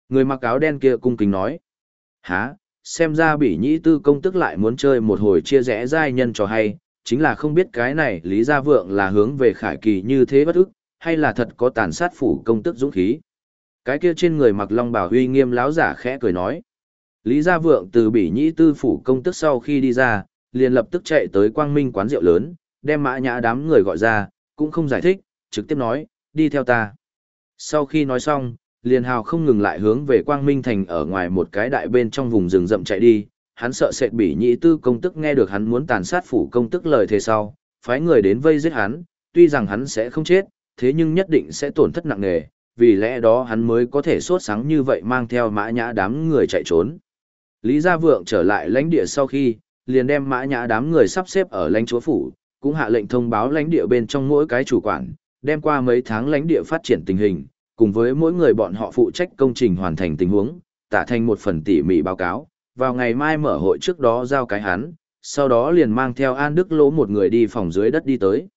Speaker 1: Người mặc áo đen kia cung kính nói. Hả, xem ra bỉ nhĩ tư công tức lại muốn chơi một hồi chia rẽ giai nhân cho hay, chính là không biết cái này Lý Gia Vượng là hướng về khải kỳ như thế bất ức, hay là thật có tàn sát phủ công tức dũng khí. Cái kia trên người mặc long bảo huy nghiêm láo giả khẽ cười nói. Lý Gia Vượng từ bỉ nhĩ tư phủ công tức sau khi đi ra, liền lập tức chạy tới quang minh quán rượu lớn, đem mã nhã đám người gọi ra, cũng không giải thích, trực tiếp nói, đi theo ta. Sau khi nói xong, liền hào không ngừng lại hướng về quang minh thành ở ngoài một cái đại bên trong vùng rừng rậm chạy đi, hắn sợ sệt bỉ nhĩ tư công tức nghe được hắn muốn tàn sát phủ công tức lời thế sau, phái người đến vây giết hắn, tuy rằng hắn sẽ không chết, thế nhưng nhất định sẽ tổn thất nặng nề, vì lẽ đó hắn mới có thể sốt sáng như vậy mang theo mã nhã đám người chạy trốn. Lý Gia Vượng trở lại lãnh địa sau khi, liền đem mã nhã đám người sắp xếp ở lãnh chúa phủ, cũng hạ lệnh thông báo lãnh địa bên trong mỗi cái chủ quản, đem qua mấy tháng lãnh địa phát triển tình hình, cùng với mỗi người bọn họ phụ trách công trình hoàn thành tình huống, tả thành một phần tỉ mỉ báo cáo, vào ngày mai mở hội trước đó giao cái hắn, sau đó liền mang theo An Đức Lỗ một người đi phòng dưới đất đi tới.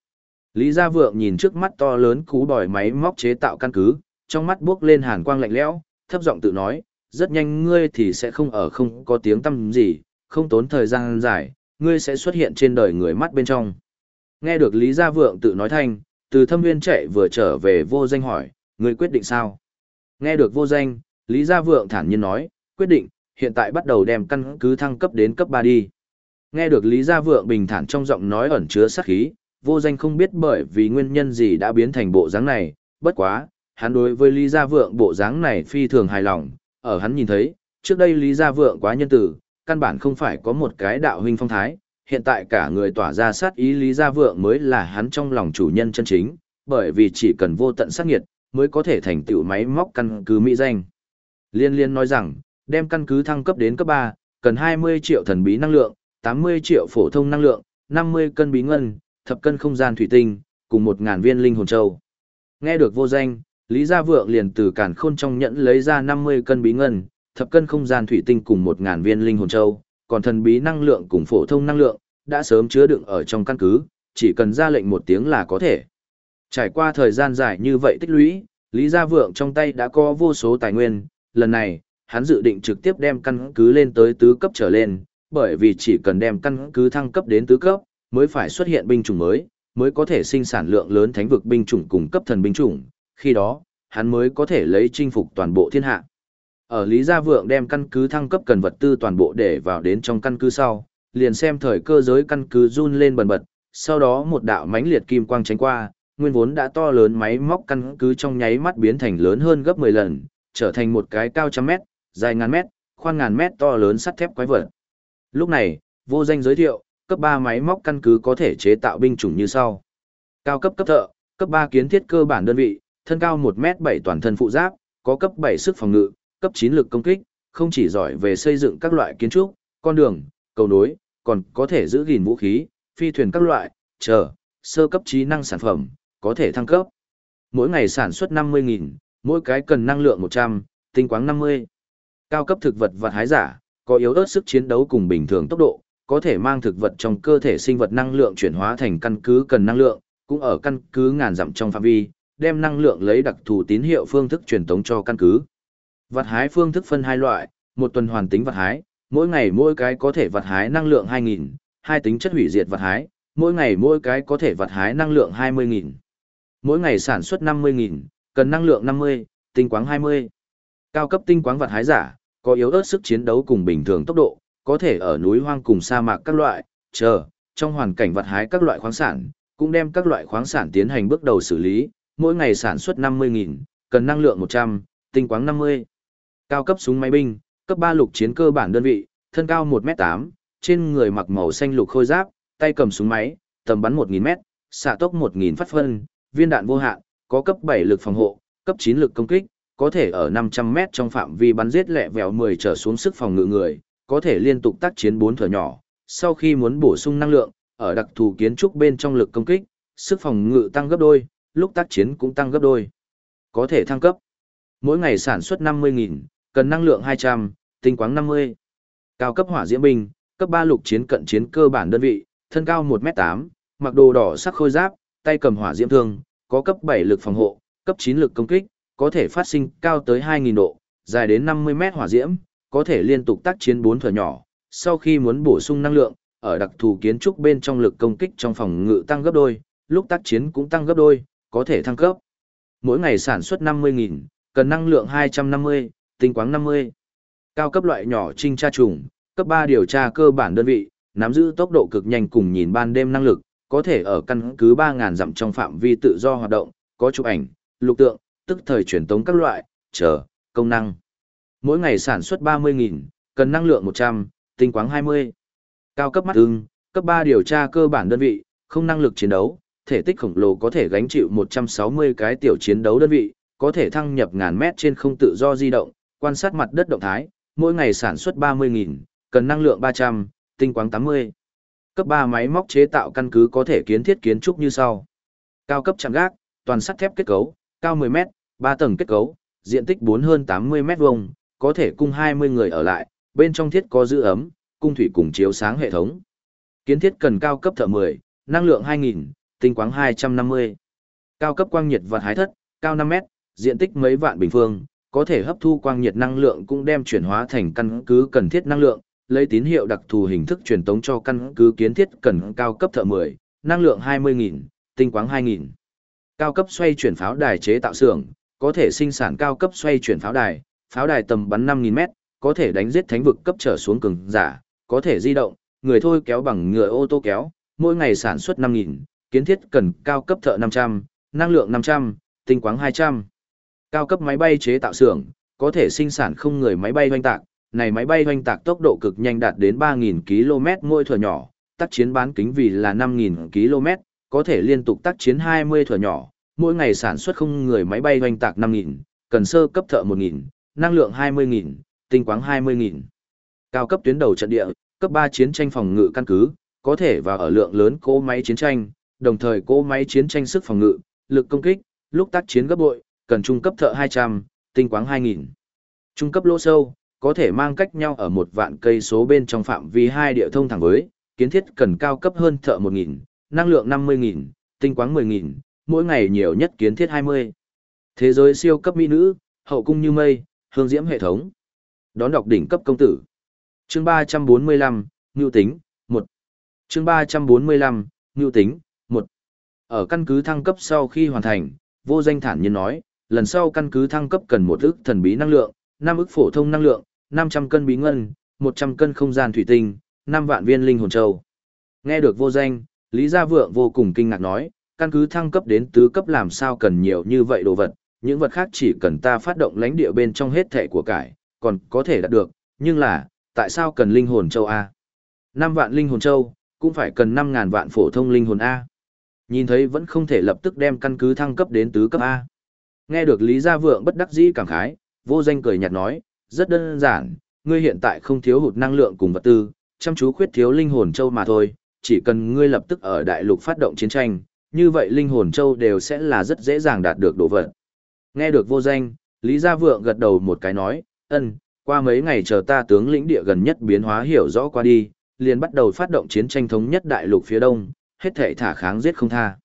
Speaker 1: Lý Gia Vượng nhìn trước mắt to lớn cú bòi máy móc chế tạo căn cứ, trong mắt bước lên hàn quang lạnh lẽo, thấp giọng tự nói, rất nhanh ngươi thì sẽ không ở không có tiếng tăm gì, không tốn thời gian dài, ngươi sẽ xuất hiện trên đời người mắt bên trong. Nghe được Lý Gia Vượng tự nói thanh, từ thâm nguyên chạy vừa trở về vô danh hỏi, ngươi quyết định sao? Nghe được vô danh, Lý Gia Vượng thản nhiên nói, quyết định, hiện tại bắt đầu đem căn cứ thăng cấp đến cấp 3 đi. Nghe được Lý Gia Vượng bình thản trong giọng nói ẩn chứa sát khí, vô danh không biết bởi vì nguyên nhân gì đã biến thành bộ dáng này, bất quá, hắn đối với Lý Gia Vượng bộ dáng này phi thường hài lòng, ở hắn nhìn thấy, trước đây Lý Gia Vượng quá nhân tử, căn bản không phải có một cái đạo huynh phong thái, hiện tại cả người tỏa ra sát ý Lý Gia Vượng mới là hắn trong lòng chủ nhân chân chính, bởi vì chỉ cần vô tận sát nghiệt, mới có thể thành tựu máy móc căn cứ mỹ danh. Liên liên nói rằng, đem căn cứ thăng cấp đến cấp 3, cần 20 triệu thần bí năng lượng, 80 triệu phổ thông năng lượng, 50 cân bí ngân, thập cân không gian thủy tinh, cùng 1000 viên linh hồn châu. Nghe được vô danh, Lý Gia Vượng liền từ cản khôn trong nhẫn lấy ra 50 cân bí ngân, thập cân không gian thủy tinh cùng 1.000 viên linh hồn châu, còn thần bí năng lượng cùng phổ thông năng lượng, đã sớm chứa đựng ở trong căn cứ, chỉ cần ra lệnh một tiếng là có thể. Trải qua thời gian dài như vậy tích lũy, Lý Gia Vượng trong tay đã có vô số tài nguyên, lần này, hắn dự định trực tiếp đem căn cứ lên tới tứ cấp trở lên, bởi vì chỉ cần đem căn cứ thăng cấp đến tứ cấp, mới phải xuất hiện binh chủng mới, mới có thể sinh sản lượng lớn thánh vực binh chủng cùng cấp thần binh chủng, khi đó, hắn mới có thể lấy chinh phục toàn bộ thiên hạ. Ở Lý Gia Vượng đem căn cứ thăng cấp cần vật tư toàn bộ để vào đến trong căn cứ sau, liền xem thời cơ giới căn cứ run lên bần bật, sau đó một đạo mãnh liệt kim quang tránh qua, nguyên vốn đã to lớn máy móc căn cứ trong nháy mắt biến thành lớn hơn gấp 10 lần, trở thành một cái cao trăm mét, dài ngàn mét, khoan ngàn mét to lớn sắt thép quái vật. Lúc này, vô danh giới thiệu, cấp 3 máy móc căn cứ có thể chế tạo binh chủng như sau. Cao cấp cấp thợ, cấp 3 kiến thiết cơ bản đơn vị, thân cao 1m7 toàn thân phụ giáp, có cấp 7 sức phòng ngự, cấp 9 lực công kích, không chỉ giỏi về xây dựng các loại kiến trúc, con đường, cầu nối, còn có thể giữ gìn vũ khí, phi thuyền các loại, chờ, sơ cấp trí năng sản phẩm, có thể thăng cấp. Mỗi ngày sản xuất 50.000, mỗi cái cần năng lượng 100, tinh quáng 50. Cao cấp thực vật vật hái giả, có yếu ớt sức chiến đấu cùng bình thường tốc độ, có thể mang thực vật trong cơ thể sinh vật năng lượng chuyển hóa thành căn cứ cần năng lượng, cũng ở căn cứ ngàn dặm trong phạm vi, đem năng lượng lấy đặc thù tín hiệu phương thức truyền tống cho căn cứ. Vật hái phương thức phân hai loại, một tuần hoàn tính vật hái, mỗi ngày mỗi cái có thể vật hái năng lượng 2.000, hai tính chất hủy diệt vật hái, mỗi ngày mỗi cái có thể vật hái năng lượng 20.000. Mỗi ngày sản xuất 50.000, cần năng lượng 50, tinh quáng 20. Cao cấp tinh quáng vật hái giả, có yếu ớt sức chiến đấu cùng bình thường tốc độ, có thể ở núi hoang cùng sa mạc các loại, chờ, trong hoàn cảnh vật hái các loại khoáng sản, cũng đem các loại khoáng sản tiến hành bước đầu xử lý, mỗi ngày sản xuất 50.000, cần năng lượng 100, tinh quáng 50. Cao cấp súng máy binh, cấp 3 lục chiến cơ bản đơn vị, thân cao 1m8, trên người mặc màu xanh lục khôi giáp, tay cầm súng máy, tầm bắn 1000m, xạ tốc 1000 phát phân, viên đạn vô hạn, có cấp 7 lực phòng hộ, cấp 9 lực công kích, có thể ở 500m trong phạm vi bắn giết lẹ vèo 10 trở xuống sức phòng ngự người, có thể liên tục tác chiến 4 thở nhỏ, sau khi muốn bổ sung năng lượng, ở đặc thù kiến trúc bên trong lực công kích, sức phòng ngự tăng gấp đôi, lúc tác chiến cũng tăng gấp đôi. Có thể thăng cấp. Mỗi ngày sản xuất 50.000, cần năng lượng 200, tinh quáng 50. Cao cấp hỏa diễm binh, cấp 3 lục chiến cận chiến cơ bản đơn vị, thân cao 1m8, mặc đồ đỏ sắc khôi giáp, tay cầm hỏa diễm thương, có cấp 7 lực phòng hộ, cấp 9 lực công kích, có thể phát sinh cao tới 2.000 độ, dài đến 50 mét hỏa diễm, có thể liên tục tác chiến 4 thở nhỏ. Sau khi muốn bổ sung năng lượng, ở đặc thù kiến trúc bên trong lực công kích trong phòng ngự tăng gấp đôi, lúc tác chiến cũng tăng gấp đôi, có thể thăng cấp. Mỗi ngày sản xuất 50.000, cần năng lượng 250, tinh quáng 50. Cao cấp loại nhỏ trinh tra trùng, cấp 3 điều tra cơ bản đơn vị, nắm giữ tốc độ cực nhanh cùng nhìn ban đêm năng lực, có thể ở căn cứ 3.000 dặm trong phạm vi tự do hoạt động, có chụp ảnh, lục tượng, tức thời truyền tống các loại, chờ, công năng. Mỗi ngày sản xuất 30.000, cần năng lượng 100, tinh quáng 20. Cao cấp mắt ưng, cấp 3 điều tra cơ bản đơn vị, không năng lực chiến đấu, thể tích khổng lồ có thể gánh chịu 160 cái tiểu chiến đấu đơn vị, có thể thăng nhập ngàn mét trên không tự do di động, quan sát mặt đất động thái, mỗi ngày sản xuất 30.000, cần năng lượng 300, tinh quáng 80. Cấp 3 máy móc chế tạo căn cứ có thể kiến thiết kiến trúc như sau. Cao cấp chạm gác, toàn sắt thép kết cấu, cao 10 mét, 3 tầng kết cấu, diện tích 4 hơn 80 mét vuông, có thể cung 20 người ở lại, bên trong thiết có giữ ấm, cung thủy cùng chiếu sáng hệ thống. Kiến thiết cần cao cấp thợ 10, năng lượng 2000, tinh quáng 250. Cao cấp quang nhiệt vật hái thất, cao 5 mét, diện tích mấy vạn bình phương, có thể hấp thu quang nhiệt năng lượng cũng đem chuyển hóa thành căn cứ cần thiết năng lượng, lấy tín hiệu đặc thù hình thức truyền tống cho căn cứ kiến thiết cần cao cấp thợ 10, năng lượng 20.000, tinh quáng 2.000. Cao cấp xoay chuyển pháo đài chế tạo xưởng, có thể sinh sản cao cấp xoay chuyển pháo đài, pháo đài tầm bắn 5.000 mét, có thể đánh giết thánh vực cấp trở xuống cường giả, có thể di động, người thôi kéo bằng ngựa ô tô kéo, mỗi ngày sản xuất 5.000, kiến thiết cần cao cấp thợ 500, năng lượng 500, tinh quáng 200. Cao cấp máy bay chế tạo xưởng, có thể sinh sản không người máy bay hoành tạc, này máy bay hoành tạc tốc độ cực nhanh đạt đến 3.000 km mỗi thừa nhỏ, tác chiến bán kính vì là 5.000 km, có thể liên tục tác chiến 20 thừa nhỏ, mỗi ngày sản xuất không người máy bay hoành tạc 5.000, cần sơ cấp thợ 1.000, năng lượng 20.000, tinh quáng 20.000. Cao cấp tuyến đầu trận địa, cấp 3 chiến tranh phòng ngự căn cứ, có thể vào ở lượng lớn cỗ máy chiến tranh, đồng thời cỗ máy chiến tranh sức phòng ngự, lực công kích, lúc tác chiến gấp bội, cần trung cấp thợ 200, tinh quáng 2000. Trung cấp lỗ sâu, có thể mang cách nhau ở một vạn cây số bên trong phạm vi hai địa thông thẳng với, kiến thiết cần cao cấp hơn thợ 1000, năng lượng 50000, tinh quáng 10000, mỗi ngày nhiều nhất kiến thiết 20. Thế giới siêu cấp mỹ nữ, hậu cung như mây, hương diễm hệ thống. Đón đọc đỉnh cấp công tử. Chương 345, Ngưu tính, 1. Chương 345, Ngưu tính, ở căn cứ thăng cấp sau khi hoàn thành, vô danh thản nhiên nói, lần sau căn cứ thăng cấp cần một ức thần bí năng lượng, 5 ức phổ thông năng lượng, 500 cân bí ngân, 100 cân không gian thủy tinh, 5 vạn viên linh hồn châu. Nghe được vô danh, Lý Gia Vượng vô cùng kinh ngạc nói, căn cứ thăng cấp đến tứ cấp làm sao cần nhiều như vậy đồ vật, những vật khác chỉ cần ta phát động lãnh địa bên trong hết thể của cải, còn có thể đạt được, nhưng là, tại sao cần linh hồn châu A? 5 vạn linh hồn châu, cũng phải cần 5.000 vạn phổ thông linh hồn A. Nhìn thấy vẫn không thể lập tức đem căn cứ thăng cấp đến tứ cấp A. Nghe được Lý Gia Vượng bất đắc dĩ cảm khái, vô danh cười nhạt nói, rất đơn giản, ngươi hiện tại không thiếu hụt năng lượng cùng vật tư, chăm chú khuyết thiếu linh hồn châu mà thôi, chỉ cần ngươi lập tức ở đại lục phát động chiến tranh, như vậy linh hồn châu đều sẽ là rất dễ dàng đạt được đồ vật. Nghe được vô danh, Lý Gia Vượng gật đầu một cái nói, ân, qua mấy ngày chờ ta tướng lĩnh địa gần nhất biến hóa hiểu rõ qua đi, liền bắt đầu phát động chiến tranh thống nhất đại lục phía đông, hết thể thả kháng giết không tha.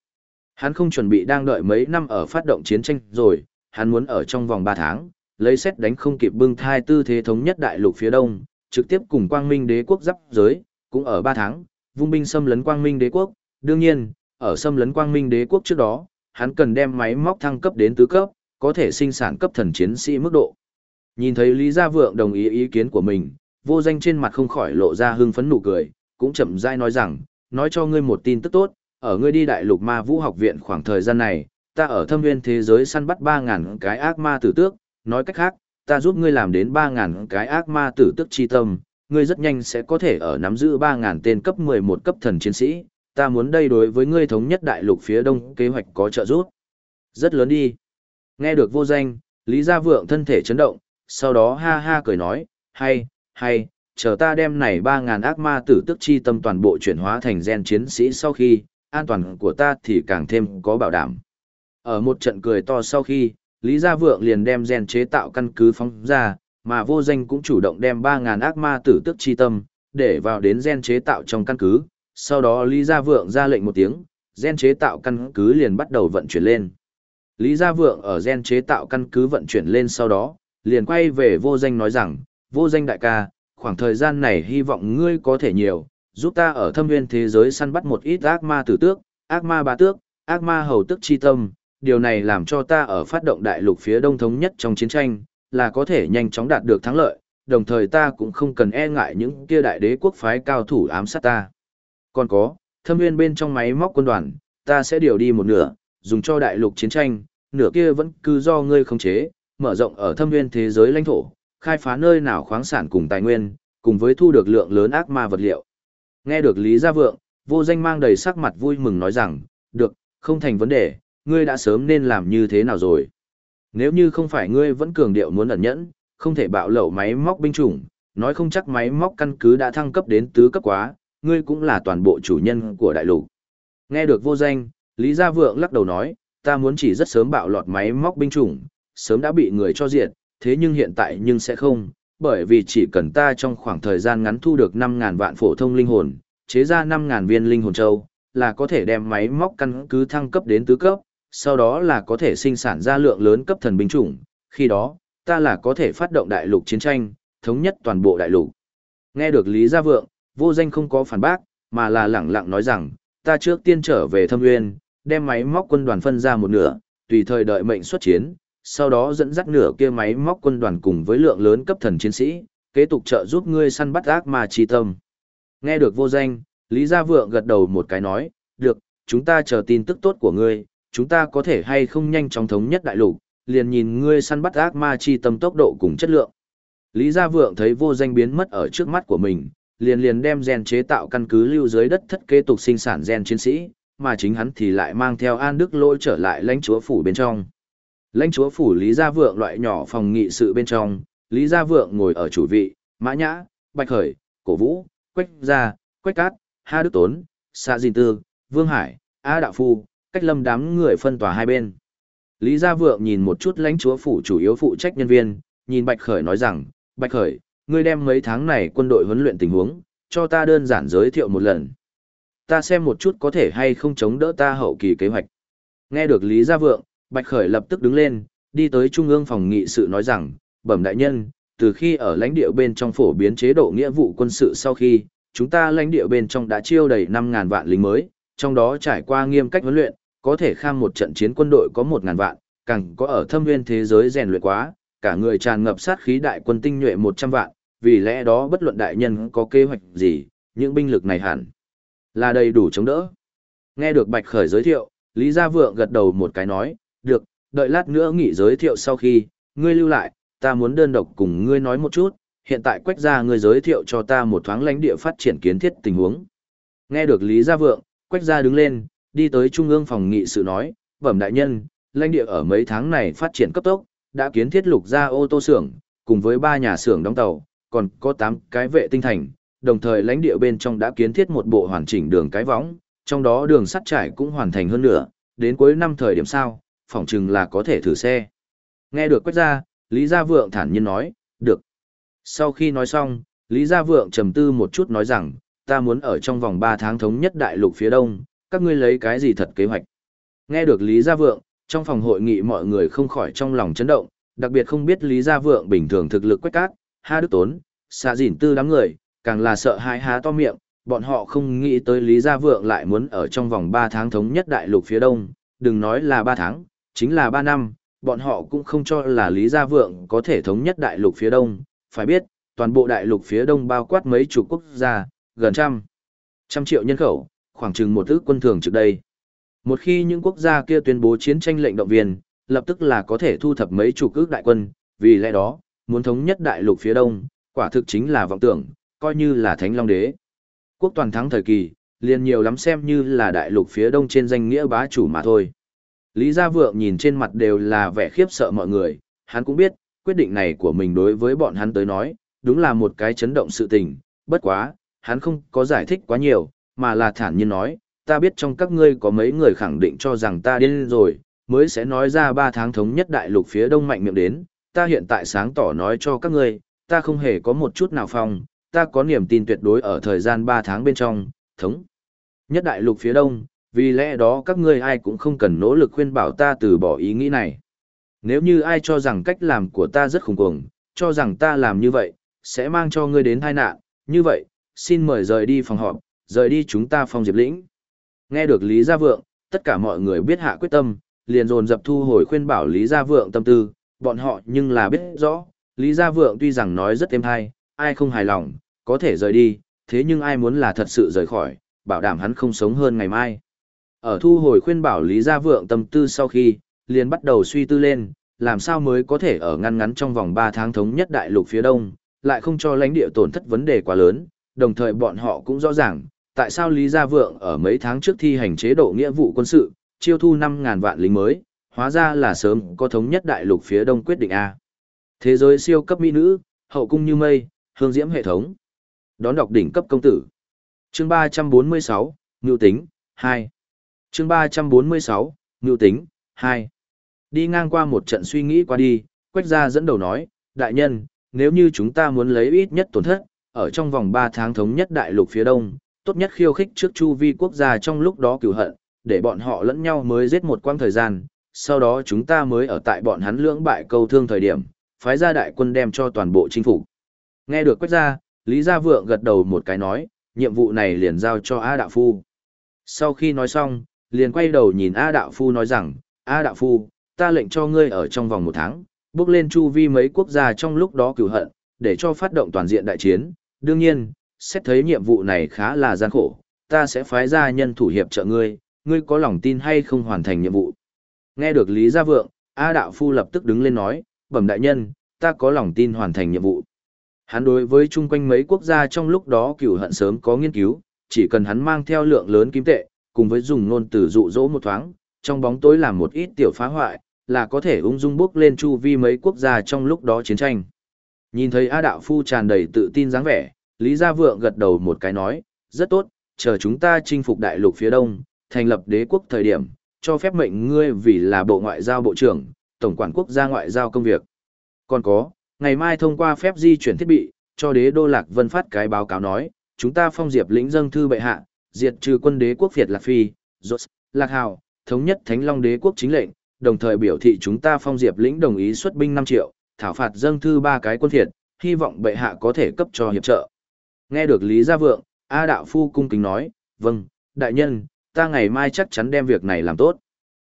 Speaker 1: Hắn không chuẩn bị đang đợi mấy năm ở phát động chiến tranh rồi, hắn muốn ở trong vòng 3 tháng, lấy xét đánh không kịp bưng thai tư thế thống nhất đại lục phía đông, trực tiếp cùng quang minh đế quốc giáp giới, cũng ở 3 tháng, vung binh xâm lấn quang minh đế quốc, đương nhiên, ở xâm lấn quang minh đế quốc trước đó, hắn cần đem máy móc thăng cấp đến tứ cấp, có thể sinh sản cấp thần chiến sĩ mức độ. Nhìn thấy Lý Gia Vượng đồng ý ý kiến của mình, vô danh trên mặt không khỏi lộ ra hưng phấn nụ cười, cũng chậm rãi nói rằng, nói cho ngươi một tin tức tốt, ở ngươi đi đại lục ma vũ học viện khoảng thời gian này, ta ở thâm viên thế giới săn bắt 3.000 cái ác ma tử tước, nói cách khác, ta giúp ngươi làm đến 3.000 cái ác ma tử tước chi tâm, ngươi rất nhanh sẽ có thể ở nắm giữ 3.000 tên cấp 11 cấp thần chiến sĩ, ta muốn đây đối với ngươi thống nhất đại lục phía đông kế hoạch có trợ giúp. Rất lớn đi. Nghe được vô danh, Lý Gia Vượng thân thể chấn động, sau đó ha ha cười nói, hay, hay, chờ ta đem này 3.000 ác ma tử tức chi tâm toàn bộ chuyển hóa thành gen chiến sĩ sau khi, an toàn của ta thì càng thêm có bảo đảm. Ở một trận cười to sau khi, Lý Gia Vượng liền đem gen chế tạo căn cứ phóng ra, mà vô danh cũng chủ động đem 3.000 ác ma tử tức chi tâm, để vào đến gen chế tạo trong căn cứ. Sau đó Lý Gia Vượng ra lệnh một tiếng, gen chế tạo căn cứ liền bắt đầu vận chuyển lên. Lý Gia Vượng ở gen chế tạo căn cứ vận chuyển lên sau đó, liền quay về vô danh nói rằng, vô danh đại ca, khoảng thời gian này hy vọng ngươi có thể nhiều, giúp ta ở thâm nguyên thế giới săn bắt một ít ác ma tử tước, ác ma ba tước, ác ma hầu tức chi tâm, điều này làm cho ta ở phát động đại lục phía đông thống nhất trong chiến tranh, là có thể nhanh chóng đạt được thắng lợi, đồng thời ta cũng không cần e ngại những kia đại đế quốc phái cao thủ ám sát ta. Còn có, thâm nguyên bên trong máy móc quân đoàn, ta sẽ điều đi một nửa, dùng cho đại lục chiến tranh, nửa kia vẫn cứ do ngươi khống chế, mở rộng ở thâm nguyên thế giới lãnh thổ, khai phá nơi nào khoáng sản cùng tài nguyên, cùng với thu được lượng lớn ác ma vật liệu. Nghe được Lý Gia Vượng, vô danh mang đầy sắc mặt vui mừng nói rằng, được, không thành vấn đề, ngươi đã sớm nên làm như thế nào rồi. Nếu như không phải ngươi vẫn cường điệu muốn ẩn nhẫn, không thể bạo lẩu máy móc binh chủng, nói không chắc máy móc căn cứ đã thăng cấp đến tứ cấp quá, ngươi cũng là toàn bộ chủ nhân của đại lục. Nghe được vô danh, Lý Gia Vượng lắc đầu nói, ta muốn chỉ rất sớm bạo lọt máy móc binh chủng, sớm đã bị người cho diệt, thế nhưng hiện tại nhưng sẽ không, bởi vì chỉ cần ta trong khoảng thời gian ngắn thu được 5.000 vạn phổ thông linh hồn, chế ra 5.000 viên linh hồn châu, là có thể đem máy móc căn cứ thăng cấp đến tứ cấp, sau đó là có thể sinh sản ra lượng lớn cấp thần binh chủng, khi đó, ta là có thể phát động đại lục chiến tranh, thống nhất toàn bộ đại lục. Nghe được Lý Gia Vượng, vô danh không có phản bác, mà là lẳng lặng nói rằng, ta trước tiên trở về thâm nguyên, đem máy móc quân đoàn phân ra một nửa, tùy thời đợi mệnh xuất chiến, sau đó dẫn dắt nửa kia máy móc quân đoàn cùng với lượng lớn cấp thần chiến sĩ, kế tục trợ giúp ngươi săn bắt ác ma chi tâm. Nghe được vô danh, Lý Gia Vượng gật đầu một cái nói, được, chúng ta chờ tin tức tốt của ngươi, chúng ta có thể hay không nhanh chóng thống nhất đại lục, liền nhìn ngươi săn bắt ác ma chi tâm tốc độ cùng chất lượng. Lý Gia Vượng thấy vô danh biến mất ở trước mắt của mình, liền liền đem gen chế tạo căn cứ lưu dưới đất thất kế tục sinh sản gen chiến sĩ, mà chính hắn thì lại mang theo An Đức Lỗi trở lại lãnh chúa phủ bên trong. Lãnh chúa phủ Lý Gia Vượng loại nhỏ phòng nghị sự bên trong, Lý Gia Vượng ngồi ở chủ vị, Mã Nhã, Bạch Khởi, Cổ Vũ, Quách Gia, Quách Cát, Ha Đức Tốn, Sa Dìn Tư, Vương Hải, A Đạo Phu, cách lâm đám người phân tòa hai bên. Lý Gia Vượng nhìn một chút lãnh chúa phủ chủ yếu phụ trách nhân viên, nhìn Bạch Khởi nói rằng, Bạch Khởi, ngươi đem mấy tháng này quân đội huấn luyện tình huống, cho ta đơn giản giới thiệu một lần. Ta xem một chút có thể hay không chống đỡ ta hậu kỳ kế hoạch. Nghe được Lý Gia Vượng, Bạch Khởi lập tức đứng lên, đi tới trung ương phòng nghị sự nói rằng, bẩm đại nhân, từ khi ở lãnh địa bên trong phổ biến chế độ nghĩa vụ quân sự sau khi, chúng ta lãnh địa bên trong đã chiêu đầy 5.000 vạn lính mới, trong đó trải qua nghiêm cách huấn luyện, có thể kham một trận chiến quân đội có 1.000 vạn, càng có ở thâm nguyên thế giới rèn luyện quá, cả người tràn ngập sát khí đại quân tinh nhuệ 100 vạn, vì lẽ đó bất luận đại nhân có kế hoạch gì, những binh lực này hẳn là đầy đủ chống đỡ. Nghe được Bạch Khởi giới thiệu, Lý Gia Vượng gật đầu một cái nói, được, đợi lát nữa nghỉ giới thiệu sau khi, ngươi lưu lại, ta muốn đơn độc cùng ngươi nói một chút, hiện tại quách gia ngươi giới thiệu cho ta một thoáng lãnh địa phát triển kiến thiết tình huống. Nghe được Lý Gia Vượng, quách gia đứng lên, đi tới trung ương phòng nghị sự nói, bẩm đại nhân, lãnh địa ở mấy tháng này phát triển cấp tốc, đã kiến thiết lục gia ô tô xưởng, cùng với ba nhà xưởng đóng tàu, còn có 8 cái vệ tinh thành, đồng thời lãnh địa bên trong đã kiến thiết một bộ hoàn chỉnh đường cái võng, trong đó đường sắt trải cũng hoàn thành hơn nữa, đến cuối năm thời điểm sau, phỏng chừng là có thể thử xe. Nghe được quách gia, Lý Gia Vượng thản nhiên nói, được. Sau khi nói xong, Lý Gia Vượng trầm tư một chút nói rằng, ta muốn ở trong vòng 3 tháng thống nhất đại lục phía đông, các ngươi lấy cái gì thật kế hoạch. Nghe được Lý Gia Vượng, trong phòng hội nghị mọi người không khỏi trong lòng chấn động, đặc biệt không biết Lý Gia Vượng bình thường thực lực quét cát, ha đức tốn, xạ dỉn tư đám người, càng là sợ hãi há to miệng, bọn họ không nghĩ tới Lý Gia Vượng lại muốn ở trong vòng 3 tháng thống nhất đại lục phía đông, đừng nói là 3 tháng, chính là 3 năm, bọn họ cũng không cho là Lý Gia Vượng có thể thống nhất đại lục phía đông, phải biết, toàn bộ đại lục phía đông bao quát mấy chục quốc gia, gần trăm, trăm triệu nhân khẩu, khoảng chừng một ước quân thường trước đây. Một khi những quốc gia kia tuyên bố chiến tranh lệnh động viên, lập tức là có thể thu thập mấy chục ước đại quân, vì lẽ đó, muốn thống nhất đại lục phía đông, quả thực chính là vọng tưởng, coi như là thánh long đế. Quốc toàn thắng thời kỳ, liền nhiều lắm xem như là đại lục phía đông trên danh nghĩa bá chủ mà thôi. Lý Gia Vượng nhìn trên mặt đều là vẻ khiếp sợ mọi người, hắn cũng biết, quyết định này của mình đối với bọn hắn tới nói, đúng là một cái chấn động sự tình, bất quá, hắn không có giải thích quá nhiều, mà là thản nhiên nói, ta biết trong các ngươi có mấy người khẳng định cho rằng ta điên rồi, mới sẽ nói ra ba tháng thống nhất đại lục phía đông mạnh miệng đến, ta hiện tại sáng tỏ nói cho các ngươi, ta không hề có một chút nào phong, ta có niềm tin tuyệt đối ở thời gian ba tháng bên trong, thống nhất đại lục phía đông, vì lẽ đó các ngươi ai cũng không cần nỗ lực khuyên bảo ta từ bỏ ý nghĩ này. Nếu như ai cho rằng cách làm của ta rất khủng cuồng, cho rằng ta làm như vậy, sẽ mang cho ngươi đến tai nạn, như vậy, xin mời rời đi phòng họp, rời đi chúng ta phòng diệp lĩnh. Nghe được Lý Gia Vượng, tất cả mọi người biết hạ quyết tâm, liền dồn dập thu hồi khuyên bảo Lý Gia Vượng tâm tư, bọn họ nhưng là biết rõ, Lý Gia Vượng tuy rằng nói rất êm hay, ai không hài lòng, có thể rời đi, thế nhưng ai muốn là thật sự rời khỏi, bảo đảm hắn không sống hơn ngày mai. Ở thu hồi khuyên bảo Lý Gia Vượng tâm tư sau khi, liền bắt đầu suy tư lên, làm sao mới có thể ở ngăn ngắn trong vòng 3 tháng thống nhất đại lục phía đông, lại không cho lãnh địa tổn thất vấn đề quá lớn, đồng thời bọn họ cũng rõ ràng, tại sao Lý Gia Vượng ở mấy tháng trước thi hành chế độ nghĩa vụ quân sự, chiêu thu 5.000 vạn lính mới, hóa ra là sớm có thống nhất đại lục phía đông quyết định A. Thế giới siêu cấp mỹ nữ, hậu cung như mây, hương diễm hệ thống. Đón đọc đỉnh cấp công tử. Chương 346, Ngưu tính, 2 chương ba trăm bốn mươi sáu, ngưu tính, hai. Đi ngang qua một trận suy nghĩ qua đi, quách gia dẫn đầu nói, đại nhân, nếu như chúng ta muốn lấy ít nhất tổn thất, ở trong vòng ba tháng thống nhất đại lục phía đông, tốt nhất khiêu khích trước chu vi quốc gia trong lúc đó cửu hận, để bọn họ lẫn nhau mới giết một quãng thời gian, sau đó chúng ta mới ở tại bọn hắn lưỡng bại câu thương thời điểm, phái ra đại quân đem cho toàn bộ chính phủ nghe được quách gia, lý gia vượng gật đầu một cái nói, nhiệm vụ này liền giao cho a đạo phu. Sau khi nói xong liền quay đầu nhìn A Đạo Phu nói rằng, A Đạo Phu, ta lệnh cho ngươi ở trong vòng một tháng, bước lên chu vi mấy quốc gia trong lúc đó cửu hận, để cho phát động toàn diện đại chiến. Đương nhiên, xét thấy nhiệm vụ này khá là gian khổ, ta sẽ phái ra nhân thủ hiệp trợ ngươi, ngươi có lòng tin hay không hoàn thành nhiệm vụ. Nghe được Lý Gia Vượng, A Đạo Phu lập tức đứng lên nói, bẩm đại nhân, ta có lòng tin hoàn thành nhiệm vụ. Hắn đối với chung quanh mấy quốc gia trong lúc đó cửu hận sớm có nghiên cứu, chỉ cần hắn mang theo lượng lớn kim tệ, cùng với dùng ngôn từ dụ dỗ một thoáng, trong bóng tối làm một ít tiểu phá hoại, là có thể ung dung bước lên chu vi mấy quốc gia trong lúc đó chiến tranh. Nhìn thấy A Đạo Phu tràn đầy tự tin dáng vẻ, Lý Gia Vượng gật đầu một cái nói, rất tốt, chờ chúng ta chinh phục đại lục phía đông, thành lập đế quốc thời điểm, cho phép mệnh ngươi vì là bộ ngoại giao bộ trưởng, tổng quản quốc gia ngoại giao công việc. Còn có, ngày mai thông qua phép di chuyển thiết bị, cho đế đô Lạc Vân phát cái báo cáo nói, chúng ta phong diệp lĩnh dâng thư bệ hạ, diệt trừ quân đế quốc Việt Lạc Phi, Rốt, Lạc Hào, thống nhất Thánh Long đế quốc chính lệnh, đồng thời biểu thị chúng ta phong diệp lĩnh đồng ý xuất binh 5 triệu, thảo phạt dâng thư ba cái quân Việt, hy vọng bệ hạ có thể cấp cho hiệp trợ. Nghe được Lý Gia Vượng, A Đạo Phu cung kính nói, vâng, đại nhân, ta ngày mai chắc chắn đem việc này làm tốt.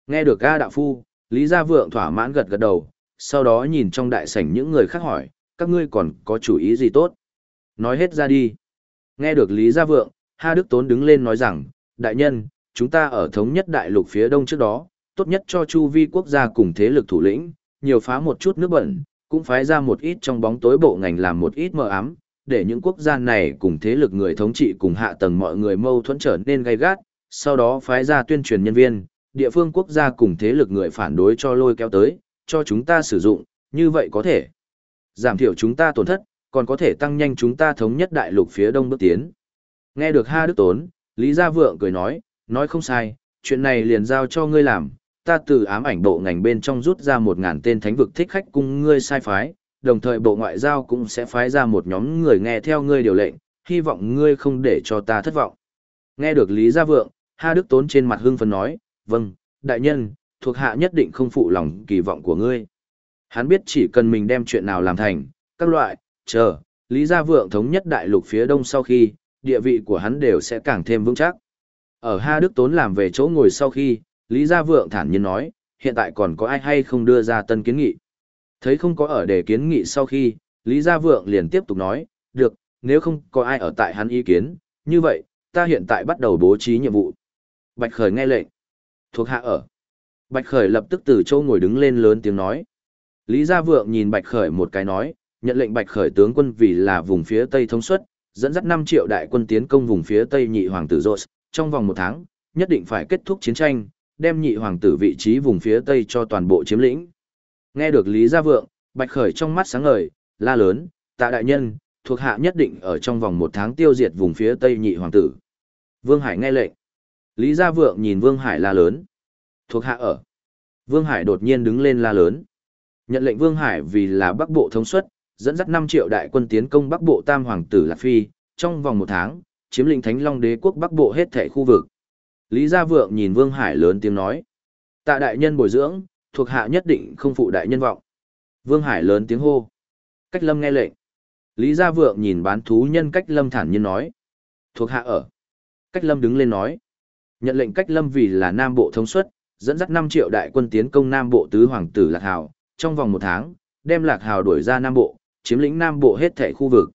Speaker 1: Nghe được A Đạo Phu, Lý Gia Vượng thỏa mãn gật gật đầu, sau đó nhìn trong đại sảnh những người khác hỏi, các ngươi còn có chủ ý gì tốt? Nói hết ra đi. Nghe được Lý Gia Vượng, Ha Đức Tốn đứng lên nói rằng, đại nhân, chúng ta ở thống nhất đại lục phía đông trước đó, tốt nhất cho chu vi quốc gia cùng thế lực thủ lĩnh, nhiều phá một chút nước bẩn, cũng phái ra một ít trong bóng tối bộ ngành làm một ít mờ ám, để những quốc gia này cùng thế lực người thống trị cùng hạ tầng mọi người mâu thuẫn trở nên gay gắt, sau đó phái ra tuyên truyền nhân viên, địa phương quốc gia cùng thế lực người phản đối cho lôi kéo tới, cho chúng ta sử dụng, như vậy có thể giảm thiểu chúng ta tổn thất, còn có thể tăng nhanh chúng ta thống nhất đại lục phía đông bước tiến. Nghe được Ha Đức Tốn, Lý Gia Vượng cười nói, nói không sai, chuyện này liền giao cho ngươi làm, ta từ ám ảnh bộ ngành bên trong rút ra một ngàn tên thánh vực thích khách cùng ngươi sai phái, đồng thời bộ ngoại giao cũng sẽ phái ra một nhóm người nghe theo ngươi điều lệnh, hy vọng ngươi không để cho ta thất vọng. Nghe được Lý Gia Vượng, Ha Đức Tốn trên mặt hưng phấn nói, vâng, đại nhân, thuộc hạ nhất định không phụ lòng kỳ vọng của ngươi. Hắn biết chỉ cần mình đem chuyện nào làm thành, các loại, chờ, Lý Gia Vượng thống nhất đại lục phía đông sau khi, địa vị của hắn đều sẽ càng thêm vững chắc. Ở Ha Đức Tốn làm về chỗ ngồi sau khi, Lý Gia Vượng thản nhiên nói, hiện tại còn có ai hay không đưa ra tân kiến nghị. Thấy không có ở để kiến nghị sau khi, Lý Gia Vượng liền tiếp tục nói, được, nếu không có ai ở tại hắn ý kiến, như vậy, ta hiện tại bắt đầu bố trí nhiệm vụ. Bạch Khởi nghe lệnh. Thuộc hạ ở. Bạch Khởi lập tức từ chỗ ngồi đứng lên lớn tiếng nói. Lý Gia Vượng nhìn Bạch Khởi một cái nói, nhận lệnh Bạch Khởi tướng quân vì là vùng phía Tây thống suất, dẫn dắt 5 triệu đại quân tiến công vùng phía Tây nhị hoàng tử Rốt, trong vòng một tháng, nhất định phải kết thúc chiến tranh, đem nhị hoàng tử vị trí vùng phía Tây cho toàn bộ chiếm lĩnh. Nghe được Lý Gia Vượng, Bạch Khởi trong mắt sáng ngời, la lớn, tạ đại nhân, thuộc hạ nhất định ở trong vòng một tháng tiêu diệt vùng phía Tây nhị hoàng tử. Vương Hải nghe lệnh. Lý Gia Vượng nhìn Vương Hải la lớn. Thuộc hạ ở. Vương Hải đột nhiên đứng lên la lớn. Nhận lệnh Vương Hải vì là Bắc Bộ thống suất, dẫn dắt 5 triệu đại quân tiến công Bắc Bộ Tam Hoàng tử Lạc Phi, trong vòng một tháng, chiếm lĩnh Thánh Long Đế quốc Bắc Bộ hết thể khu vực. Lý Gia Vượng nhìn Vương Hải lớn tiếng nói. Tạ đại nhân bồi dưỡng, thuộc hạ nhất định không phụ đại nhân vọng. Vương Hải lớn tiếng hô. Cách lâm nghe lệnh. Lý Gia Vượng nhìn bán thú nhân cách lâm thản nhiên nói. Thuộc hạ ở. Cách lâm đứng lên nói. Nhận lệnh cách lâm vì là Nam Bộ thống suất, dẫn dắt 5 triệu đại quân tiến công Nam Bộ tứ hoàng tử Lạc Hào, trong vòng một tháng, đem Lạc Hào đuổi ra Nam Bộ, chiếm lĩnh Nam Bộ hết thảy khu vực.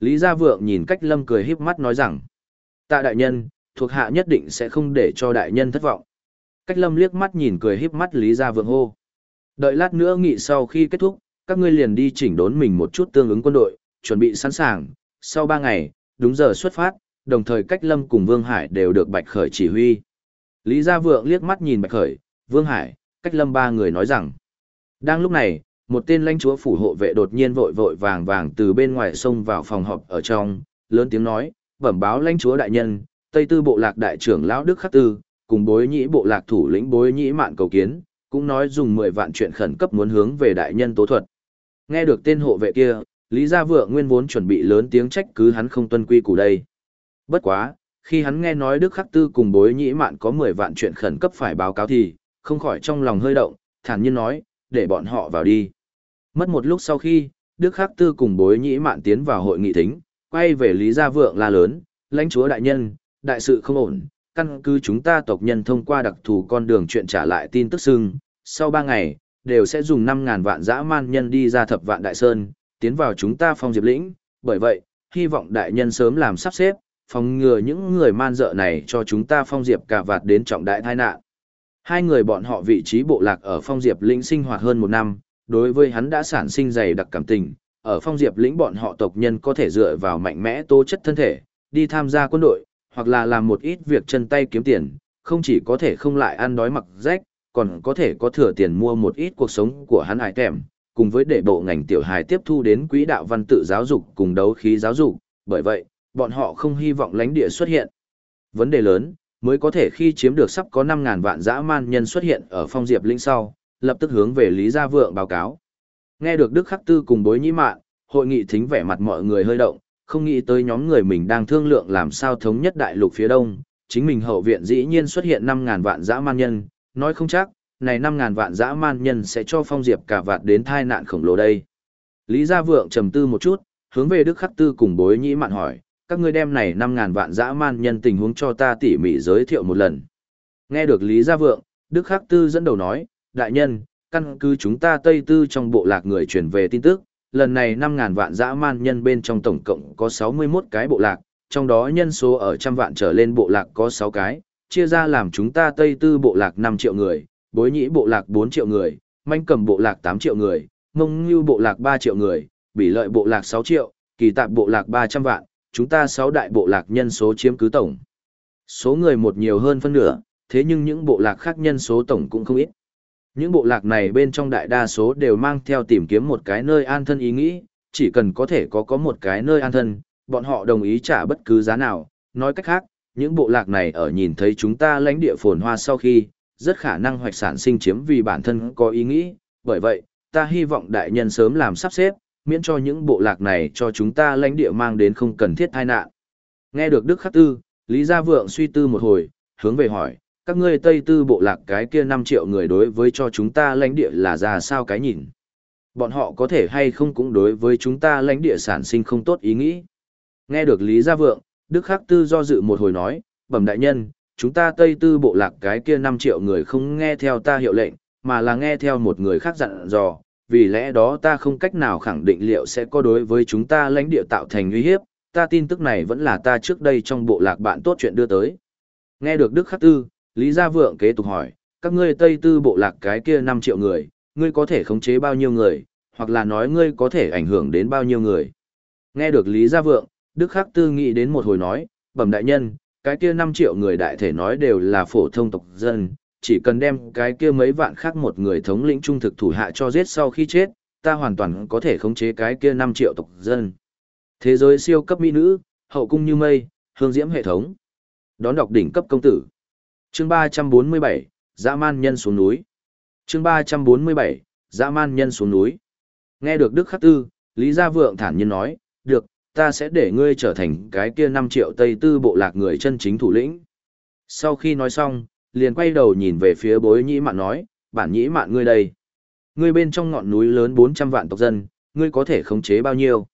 Speaker 1: Lý Gia Vượng nhìn cách lâm cười híp mắt nói rằng. Tạ đại nhân, thuộc hạ nhất định sẽ không để cho đại nhân thất vọng. Cách lâm liếc mắt nhìn cười híp mắt Lý Gia Vượng hô. Đợi lát nữa nghị sau khi kết thúc, các ngươi liền đi chỉnh đốn mình một chút tương ứng quân đội, chuẩn bị sẵn sàng, sau ba ngày, đúng giờ xuất phát, đồng thời cách lâm cùng Vương Hải đều được Bạch Khởi chỉ huy. Lý Gia Vượng liếc mắt nhìn Bạch Khởi, Vương Hải, cách lâm ba người nói rằng. Đang lúc này, một tên lãnh chúa phủ hộ vệ đột nhiên vội vội vàng vàng từ bên ngoài xông vào phòng họp ở trong, lớn tiếng nói, bẩm báo lãnh chúa đại nhân, Tây Tư bộ lạc đại trưởng lão Đức Khắc Tư, cùng bối nhĩ bộ lạc thủ lĩnh bối nhĩ mạn cầu kiến, cũng nói dùng 10 vạn chuyện khẩn cấp muốn hướng về đại nhân tố thuật. Nghe được tên hộ vệ kia, Lý Gia Vượng nguyên vốn chuẩn bị lớn tiếng trách cứ hắn không tuân quy củ đây. Bất quá, khi hắn nghe nói Đức Khắc Tư cùng bối nhĩ mạn có 10 vạn chuyện khẩn cấp phải báo cáo thì, không khỏi trong lòng hơi động, thản nhiên nói, để bọn họ vào đi. Mất một lúc sau khi, Đức Khắc Tư cùng bối nhĩ mạn tiến vào hội nghị thính, quay về Lý Gia Vượng la lớn, lãnh chúa đại nhân, đại sự không ổn, căn cứ chúng ta tộc nhân thông qua đặc thù con đường chuyện trả lại tin tức xưng, sau 3 ngày, đều sẽ dùng 5.000 vạn dã man nhân đi ra thập vạn đại sơn, tiến vào chúng ta phong diệp lĩnh, bởi vậy, hy vọng đại nhân sớm làm sắp xếp, phòng ngừa những người man dợ này cho chúng ta phong diệp cả vạt đến trọng đại tai nạn. Hai người bọn họ vị trí bộ lạc ở phong diệp lĩnh sinh hoạt hơn một năm, đối với hắn đã sản sinh dày đặc cảm tình, ở phong diệp lĩnh bọn họ tộc nhân có thể dựa vào mạnh mẽ tố chất thân thể, đi tham gia quân đội, hoặc là làm một ít việc chân tay kiếm tiền, không chỉ có thể không lại ăn đói mặc rách, còn có thể có thừa tiền mua một ít cuộc sống của hắn hải kèm, cùng với để bộ ngành tiểu hài tiếp thu đến quỹ đạo văn tự giáo dục cùng đấu khí giáo dục, bởi vậy, bọn họ không hy vọng lãnh địa xuất hiện. Vấn đề lớn, mới có thể khi chiếm được sắp có 5.000 vạn dã man nhân xuất hiện ở phong diệp lĩnh sau, lập tức hướng về Lý Gia Vượng báo cáo. Nghe được Đức Khắc Tư cùng bối nhĩ mạn, hội nghị thính vẻ mặt mọi người hơi động, không nghĩ tới nhóm người mình đang thương lượng làm sao thống nhất đại lục phía đông, chính mình hậu viện dĩ nhiên xuất hiện 5.000 vạn dã man nhân, nói không chắc, này 5.000 vạn dã man nhân sẽ cho phong diệp cả vạt đến thai nạn khổng lồ đây. Lý Gia Vượng trầm tư một chút, hướng về Đức Khắc Tư cùng bối nhĩ mạn hỏi, các ngươi đem này 5.000 vạn dã man nhân tình huống cho ta tỉ mỉ giới thiệu một lần. Nghe được Lý Gia Vượng, Đức Khắc Tư dẫn đầu nói, đại nhân, căn cứ chúng ta Tây Tư trong bộ lạc người truyền về tin tức, lần này 5.000 vạn dã man nhân bên trong tổng cộng có 61 cái bộ lạc, trong đó nhân số ở trăm vạn trở lên bộ lạc có 6 cái, chia ra làm chúng ta Tây Tư bộ lạc 5 triệu người, bối nhĩ bộ lạc 4 triệu người, manh cầm bộ lạc 8 triệu người, mông như bộ lạc 3 triệu người, bỉ lợi bộ lạc 6 triệu, kỳ tạp bộ lạc 300 vạn, chúng ta 6 đại bộ lạc nhân số chiếm cứ tổng. Số người một nhiều hơn phân nửa, thế nhưng những bộ lạc khác nhân số tổng cũng không ít. Những bộ lạc này bên trong đại đa số đều mang theo tìm kiếm một cái nơi an thân ý nghĩ, chỉ cần có thể có có một cái nơi an thân, bọn họ đồng ý trả bất cứ giá nào. Nói cách khác, những bộ lạc này ở nhìn thấy chúng ta lãnh địa phồn hoa sau khi, rất khả năng hoạch sản sinh chiếm vì bản thân có ý nghĩ, bởi vậy, ta hy vọng đại nhân sớm làm sắp xếp, miễn cho những bộ lạc này cho chúng ta lãnh địa mang đến không cần thiết tai nạn. Nghe được Đức Khắc Tư, Lý Gia Vượng suy tư một hồi, hướng về hỏi, các ngươi Tây Tư bộ lạc cái kia 5 triệu người đối với cho chúng ta lãnh địa là ra sao cái nhìn? Bọn họ có thể hay không cũng đối với chúng ta lãnh địa sản sinh không tốt ý nghĩ? Nghe được Lý Gia Vượng, Đức Khắc Tư do dự một hồi nói, bẩm đại nhân, chúng ta Tây Tư bộ lạc cái kia 5 triệu người không nghe theo ta hiệu lệnh, mà là nghe theo một người khác dặn dò, vì lẽ đó ta không cách nào khẳng định liệu sẽ có đối với chúng ta lãnh địa tạo thành nguy hiếp, ta tin tức này vẫn là ta trước đây trong bộ lạc bạn tốt chuyện đưa tới. Nghe được Đức Khắc Tư, Lý Gia Vượng kế tục hỏi, các ngươi Tây Tư bộ lạc cái kia 5 triệu người, ngươi có thể khống chế bao nhiêu người, hoặc là nói ngươi có thể ảnh hưởng đến bao nhiêu người. Nghe được Lý Gia Vượng, Đức Khắc Tư nghĩ đến một hồi nói, bẩm đại nhân, cái kia 5 triệu người đại thể nói đều là phổ thông tộc dân, chỉ cần đem cái kia mấy vạn khác một người thống lĩnh trung thực thủ hạ cho giết sau khi chết, ta hoàn toàn có thể khống chế cái kia 5 triệu tộc dân. Thế giới siêu cấp mỹ nữ, hậu cung như mây, hương diễm hệ thống. Đón đọc đỉnh cấp công tử. Chương 347, dã man nhân xuống núi. Chương 347, dã man nhân xuống núi. Nghe được Đức Khắc Tư, Lý Gia Vượng thản nhiên nói, được, ta sẽ để ngươi trở thành cái kia 5 triệu Tây Tư bộ lạc người chân chính thủ lĩnh. Sau khi nói xong, liền quay đầu nhìn về phía bối nhĩ mạn nói, bản nhĩ mạn ngươi đây. Ngươi bên trong ngọn núi lớn 400 vạn tộc dân, ngươi có thể khống chế bao nhiêu?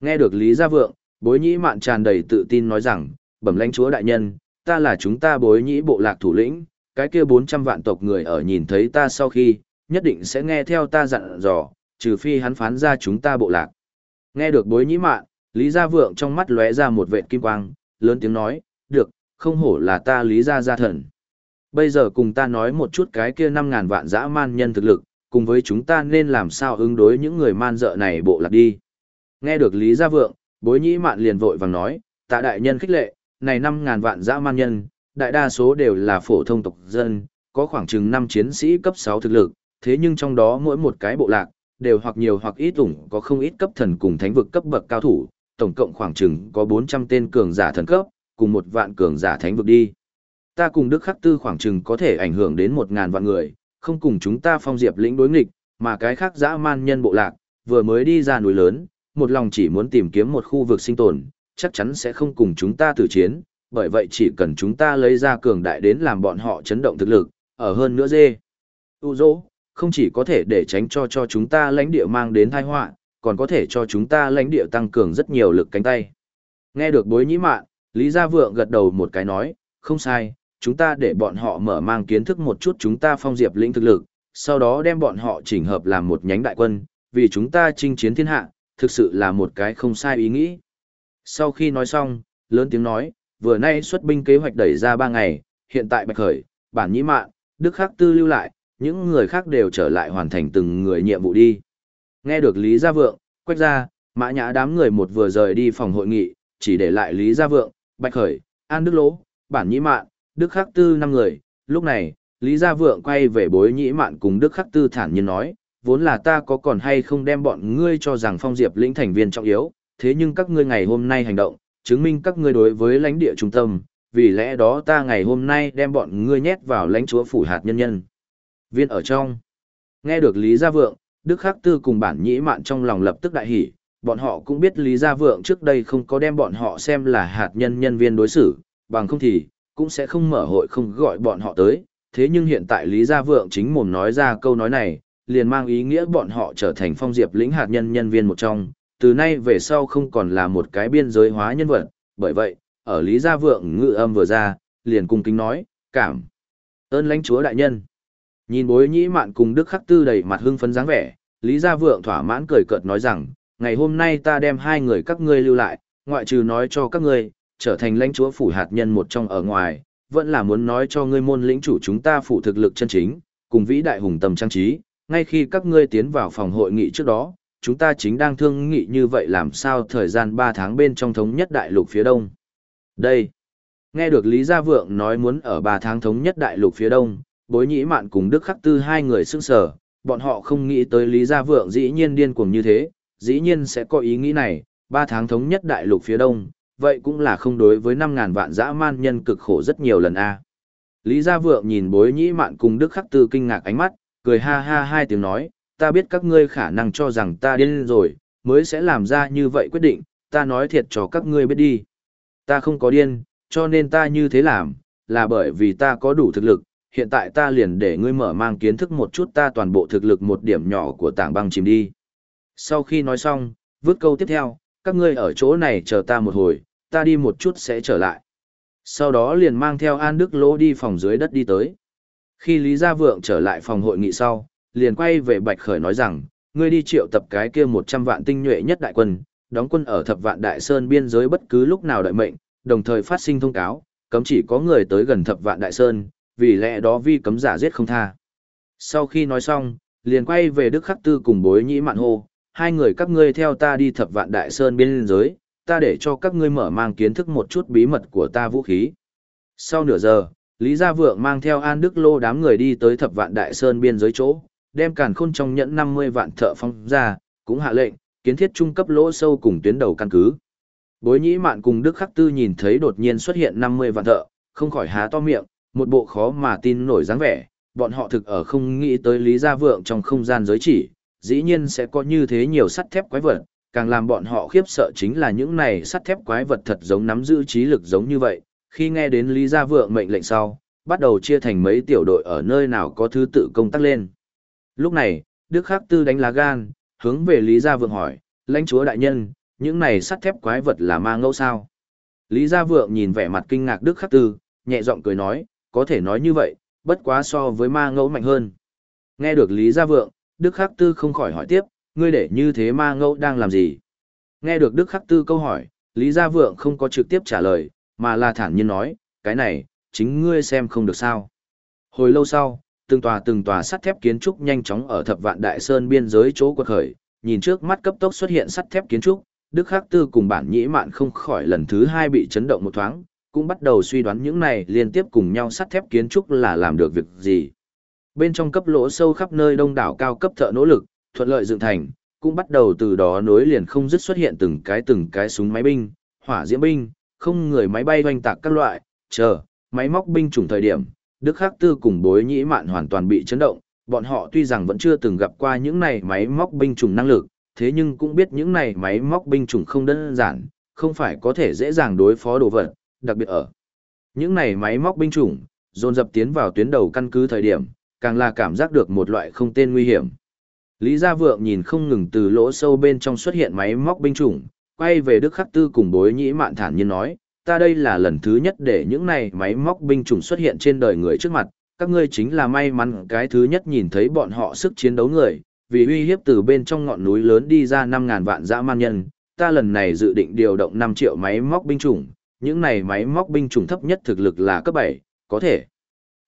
Speaker 1: Nghe được Lý Gia Vượng, bối nhĩ mạn tràn đầy tự tin nói rằng, bẩm lãnh chúa đại nhân, ta là chúng ta bối nhĩ bộ lạc thủ lĩnh, cái kia 400 vạn tộc người ở nhìn thấy ta sau khi, nhất định sẽ nghe theo ta dặn dò, trừ phi hắn phán ra chúng ta bộ lạc. Nghe được bối nhĩ mạn, Lý Gia Vượng trong mắt lóe ra một vệt kim quang, lớn tiếng nói, được, không hổ là ta Lý Gia Gia thần. Bây giờ cùng ta nói một chút cái kia 5.000 vạn dã man nhân thực lực, cùng với chúng ta nên làm sao ứng đối những người man dợ này bộ lạc đi. Nghe được Lý Gia Vượng, bối nhĩ mạn liền vội vàng nói, tạ đại nhân khích lệ, này 5.000 vạn dã man nhân, đại đa số đều là phổ thông tộc dân, có khoảng chừng 5 chiến sĩ cấp 6 thực lực, thế nhưng trong đó mỗi một cái bộ lạc, đều hoặc nhiều hoặc ít ủng có không ít cấp thần cùng thánh vực cấp bậc cao thủ, tổng cộng khoảng chừng có 400 tên cường giả thần cấp, cùng một vạn cường giả thánh vực đi. Ta cùng Đức Khắc Tư khoảng chừng có thể ảnh hưởng đến 1.000 vạn người, không cùng chúng ta phong diệp lĩnh đối nghịch, mà cái khác dã man nhân bộ lạc, vừa mới đi ra núi lớn, một lòng chỉ muốn tìm kiếm một khu vực sinh tồn, chắc chắn sẽ không cùng chúng ta tử chiến, bởi vậy chỉ cần chúng ta lấy ra cường đại đến làm bọn họ chấn động thực lực, ở hơn nữa dê. u dỗ, không chỉ có thể để tránh cho cho chúng ta lãnh địa mang đến tai họa, còn có thể cho chúng ta lãnh địa tăng cường rất nhiều lực cánh tay. Nghe được bối nhĩ mạn, Lý Gia Vượng gật đầu một cái nói, không sai, chúng ta để bọn họ mở mang kiến thức một chút chúng ta phong diệp lĩnh thực lực, sau đó đem bọn họ chỉnh hợp làm một nhánh đại quân, vì chúng ta chinh chiến thiên hạ, thực sự là một cái không sai ý nghĩ. Sau khi nói xong, lớn tiếng nói, vừa nay xuất binh kế hoạch đẩy ra ba ngày, hiện tại bạch khởi, bản nhĩ mạn, đức khắc tư lưu lại, những người khác đều trở lại hoàn thành từng người nhiệm vụ đi. Nghe được Lý Gia Vượng, quách ra, mã nhã đám người một vừa rời đi phòng hội nghị, chỉ để lại Lý Gia Vượng, bạch khởi, an đức lỗ, bản nhĩ mạn, Đức Khắc Tư năm người, lúc này, Lý Gia Vượng quay về bối nhĩ mạn cùng Đức Khắc Tư thản nhiên nói, vốn là ta có còn hay không đem bọn ngươi cho rằng phong diệp lĩnh thành viên trọng yếu, thế nhưng các ngươi ngày hôm nay hành động, chứng minh các ngươi đối với lãnh địa trung tâm, vì lẽ đó ta ngày hôm nay đem bọn ngươi nhét vào lãnh chúa phủ hạt nhân nhân. Viên ở trong. Nghe được Lý Gia Vượng, Đức Khắc Tư cùng bản nhĩ mạn trong lòng lập tức đại hỉ, bọn họ cũng biết Lý Gia Vượng trước đây không có đem bọn họ xem là hạt nhân nhân viên đối xử, bằng không thì, cũng sẽ không mở hội không gọi bọn họ tới, thế nhưng hiện tại Lý Gia Vượng chính mồm nói ra câu nói này, liền mang ý nghĩa bọn họ trở thành phong diệp lĩnh hạt nhân nhân viên một trong, từ nay về sau không còn là một cái biên giới hóa nhân vật, bởi vậy, ở Lý Gia Vượng ngự âm vừa ra, liền cung kính nói, cảm ơn lãnh chúa đại nhân. Nhìn bối nhĩ mạn cùng Đức Khắc Tư đầy mặt hưng phấn dáng vẻ, Lý Gia Vượng thỏa mãn cười cợt nói rằng, ngày hôm nay ta đem hai người các ngươi lưu lại, ngoại trừ nói cho các ngươi, trở thành lãnh chúa phủ hạt nhân một trong ở ngoài, vẫn là muốn nói cho ngươi môn lĩnh chủ chúng ta phụ thực lực chân chính, cùng vĩ đại hùng tầm trang trí, ngay khi các ngươi tiến vào phòng hội nghị trước đó, chúng ta chính đang thương nghị như vậy làm sao thời gian 3 tháng bên trong thống nhất đại lục phía đông. Đây, nghe được Lý Gia Vượng nói muốn ở 3 tháng thống nhất đại lục phía đông, bối nhĩ mạn cùng Đức Khắc Tư hai người sững sở, bọn họ không nghĩ tới Lý Gia Vượng dĩ nhiên điên cuồng như thế, dĩ nhiên sẽ có ý nghĩ này, 3 tháng thống nhất đại lục phía đông, vậy cũng là không đối với 5.000 vạn dã man nhân cực khổ rất nhiều lần a. Lý Gia Vượng nhìn bối nhĩ mạn cùng Đức Khắc Tư kinh ngạc ánh mắt, cười ha ha hai tiếng nói, ta biết các ngươi khả năng cho rằng ta điên rồi, mới sẽ làm ra như vậy quyết định, ta nói thiệt cho các ngươi biết đi. Ta không có điên, cho nên ta như thế làm, là bởi vì ta có đủ thực lực, hiện tại ta liền để ngươi mở mang kiến thức một chút ta toàn bộ thực lực một điểm nhỏ của tảng băng chìm đi. Sau khi nói xong, vứt câu tiếp theo, các ngươi ở chỗ này chờ ta một hồi, ta đi một chút sẽ trở lại. Sau đó liền mang theo An Đức Lỗ đi phòng dưới đất đi tới. Khi Lý Gia Vượng trở lại phòng hội nghị sau, liền quay về Bạch Khởi nói rằng, ngươi đi triệu tập cái kia 100 vạn tinh nhuệ nhất đại quân, đóng quân ở thập vạn đại sơn biên giới bất cứ lúc nào đợi mệnh, đồng thời phát sinh thông cáo, cấm chỉ có người tới gần thập vạn đại sơn, vì lẽ đó vi cấm giả giết không tha. Sau khi nói xong, liền quay về Đức Khắc Tư cùng bối nhĩ mạn hô, hai người các ngươi theo ta đi thập vạn đại sơn biên giới, ta để cho các ngươi mở mang kiến thức một chút bí mật của ta vũ khí. Sau nửa giờ, Lý Gia Vượng mang theo An Đức Lô đám người đi tới thập vạn đại sơn biên giới chỗ, đem càn khôn trong nhẫn 50 vạn thợ phong ra, cũng hạ lệnh, kiến thiết trung cấp lỗ sâu cùng tuyến đầu căn cứ. Bối nhĩ mạn cùng Đức Khắc Tư nhìn thấy đột nhiên xuất hiện 50 vạn thợ, không khỏi há to miệng, một bộ khó mà tin nổi dáng vẻ, bọn họ thực ở không nghĩ tới Lý Gia Vượng trong không gian giới chỉ, dĩ nhiên sẽ có như thế nhiều sắt thép quái vật, càng làm bọn họ khiếp sợ chính là những này sắt thép quái vật thật giống nắm giữ trí lực giống như vậy, khi nghe đến Lý Gia Vượng mệnh lệnh sau, bắt đầu chia thành mấy tiểu đội ở nơi nào có thứ tự công tác lên. Lúc này, Đức Khắc Tư đánh lá gan, hướng về Lý Gia Vượng hỏi, lãnh chúa đại nhân, những này sắt thép quái vật là ma ngẫu sao? Lý Gia Vượng nhìn vẻ mặt kinh ngạc Đức Khắc Tư, nhẹ giọng cười nói, có thể nói như vậy, bất quá so với ma ngẫu mạnh hơn. Nghe được Lý Gia Vượng, Đức Khắc Tư không khỏi hỏi tiếp, ngươi để như thế ma ngẫu đang làm gì? Nghe được Đức Khắc Tư câu hỏi, Lý Gia Vượng không có trực tiếp trả lời, mà là thản nhiên nói, cái này, chính ngươi xem không được sao. Hồi lâu sau, từng tòa từng tòa sắt thép kiến trúc nhanh chóng ở thập vạn đại sơn biên giới chỗ quật khởi, nhìn trước mắt cấp tốc xuất hiện sắt thép kiến trúc, Đức Khắc Tư cùng bản nhĩ mạn không khỏi lần thứ hai bị chấn động một thoáng, cũng bắt đầu suy đoán những này liên tiếp cùng nhau sắt thép kiến trúc là làm được việc gì. Bên trong cấp lỗ sâu khắp nơi đông đảo cao cấp thợ nỗ lực, thuận lợi dựng thành, cũng bắt đầu từ đó nối liền không dứt xuất hiện từng cái từng cái súng máy binh, hỏa diễm binh, không người máy bay doanh tạc các loại, chờ, máy móc binh chủng thời điểm, Đức Khắc Tư cùng bối nhĩ mạn hoàn toàn bị chấn động, bọn họ tuy rằng vẫn chưa từng gặp qua những này máy móc binh chủng năng lực, thế nhưng cũng biết những này máy móc binh chủng không đơn giản, không phải có thể dễ dàng đối phó đồ vật, đặc biệt ở những này máy móc binh chủng, dồn dập tiến vào tuyến đầu căn cứ thời điểm, càng là cảm giác được một loại không tên nguy hiểm. Lý Gia Vượng nhìn không ngừng từ lỗ sâu bên trong xuất hiện máy móc binh chủng, quay về Đức Khắc Tư cùng bối nhĩ mạn thản nhiên nói, ta đây là lần thứ nhất để những này máy móc binh chủng xuất hiện trên đời người trước mặt, các ngươi chính là may mắn cái thứ nhất nhìn thấy bọn họ sức chiến đấu người, vì uy hiếp từ bên trong ngọn núi lớn đi ra 5.000 vạn dã man nhân, ta lần này dự định điều động 5 triệu máy móc binh chủng, những này máy móc binh chủng thấp nhất thực lực là cấp 7, có thể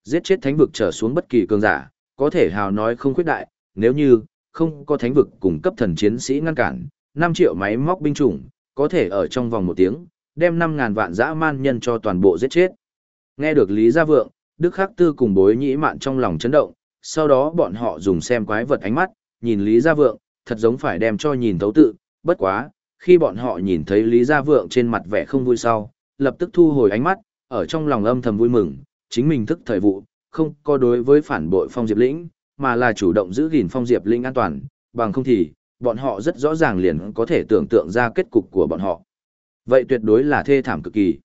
Speaker 1: giết chết thánh vực trở xuống bất kỳ cường giả, có thể hào nói không khuyết đại, nếu như không có thánh vực cùng cấp thần chiến sĩ ngăn cản, 5 triệu máy móc binh chủng, có thể ở trong vòng một tiếng, đem 5.000 vạn dã man nhân cho toàn bộ giết chết. Nghe được Lý Gia Vượng, Đức Khắc Tư cùng bối nhĩ mạn trong lòng chấn động, sau đó bọn họ dùng xem quái vật ánh mắt, nhìn Lý Gia Vượng, thật giống phải đem cho nhìn thấu tự, bất quá, khi bọn họ nhìn thấy Lý Gia Vượng trên mặt vẻ không vui sau, lập tức thu hồi ánh mắt, ở trong lòng âm thầm vui mừng, chính mình thức thời vụ, không có đối với phản bội Phong Diệp Lĩnh, mà là chủ động giữ gìn Phong Diệp Lĩnh an toàn, bằng không thì, bọn họ rất rõ ràng liền có thể tưởng tượng ra kết cục của bọn họ. Vậy tuyệt đối là thê thảm cực kỳ.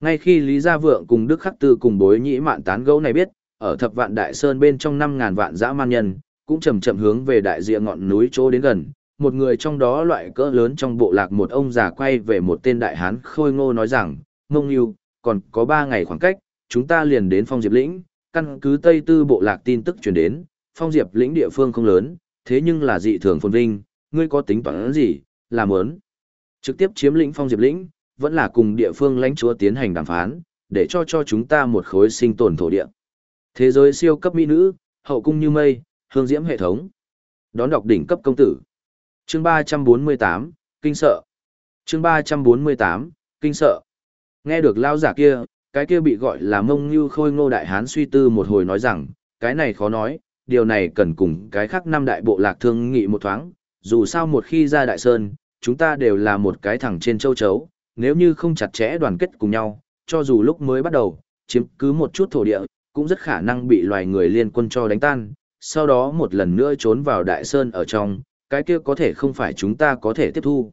Speaker 1: Ngay khi Lý Gia Vượng cùng Đức Khắc Tư cùng bối nhĩ mạn tán gẫu này biết, ở thập vạn đại sơn bên trong 5.000 vạn dã man nhân, cũng chậm chậm hướng về đại diện ngọn núi chỗ đến gần. Một người trong đó loại cỡ lớn trong bộ lạc một ông già quay về một tên đại hán khôi ngô nói rằng, mông yêu, còn có 3 ngày khoảng cách, chúng ta liền đến phong diệp lĩnh, căn cứ Tây Tư bộ lạc tin tức truyền đến, phong diệp lĩnh địa phương không lớn, thế nhưng là dị thường phồn vinh, ngươi có tính toán gì, làm ớn. Trực tiếp chiếm lĩnh phong diệp lĩnh, vẫn là cùng địa phương lãnh chúa tiến hành đàm phán, để cho cho chúng ta một khối sinh tồn thổ địa. Thế giới siêu cấp mỹ nữ, hậu cung như mây, hương diễm hệ thống. Đón đọc đỉnh cấp công tử. Chương 348, kinh sợ. Chương 348, kinh sợ. Nghe được lao giả kia, cái kia bị gọi là mông như khôi ngô đại hán suy tư một hồi nói rằng, cái này khó nói, điều này cần cùng cái khác năm đại bộ lạc thương nghị một thoáng, dù sao một khi ra đại sơn, chúng ta đều là một cái thẳng trên châu chấu, nếu như không chặt chẽ đoàn kết cùng nhau, cho dù lúc mới bắt đầu, chiếm cứ một chút thổ địa, cũng rất khả năng bị loài người liên quân cho đánh tan, sau đó một lần nữa trốn vào đại sơn ở trong, cái kia có thể không phải chúng ta có thể tiếp thu.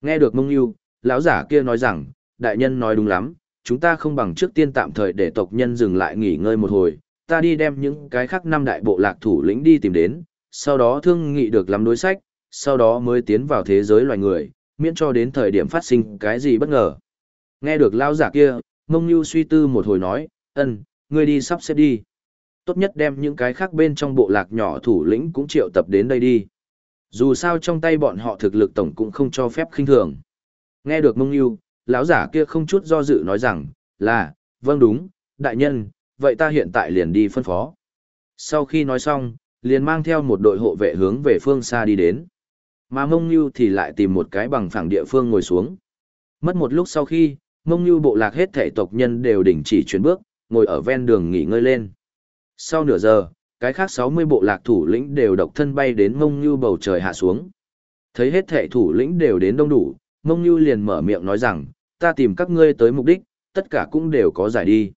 Speaker 1: Nghe được mông yêu, lão giả kia nói rằng, đại nhân nói đúng lắm, chúng ta không bằng trước tiên tạm thời để tộc nhân dừng lại nghỉ ngơi một hồi, ta đi đem những cái khác năm đại bộ lạc thủ lĩnh đi tìm đến, sau đó thương nghị được lắm đối sách, sau đó mới tiến vào thế giới loài người, miễn cho đến thời điểm phát sinh cái gì bất ngờ. Nghe được lao giả kia, mông như suy tư một hồi nói, ân, ngươi đi sắp xếp đi. Tốt nhất đem những cái khác bên trong bộ lạc nhỏ thủ lĩnh cũng triệu tập đến đây đi. Dù sao trong tay bọn họ thực lực tổng cũng không cho phép khinh thường. Nghe được mông như, lão giả kia không chút do dự nói rằng, là, vâng đúng, đại nhân, vậy ta hiện tại liền đi phân phó. Sau khi nói xong, liền mang theo một đội hộ vệ hướng về phương xa đi đến. Mà mông như thì lại tìm một cái bằng phẳng địa phương ngồi xuống. Mất một lúc sau khi, mông như bộ lạc hết thể tộc nhân đều đình chỉ chuyển bước, ngồi ở ven đường nghỉ ngơi lên. Sau nửa giờ, cái khác 60 bộ lạc thủ lĩnh đều độc thân bay đến mông như bầu trời hạ xuống. Thấy hết thể thủ lĩnh đều đến đông đủ, mông như liền mở miệng nói rằng, ta tìm các ngươi tới mục đích, tất cả cũng đều có giải đi.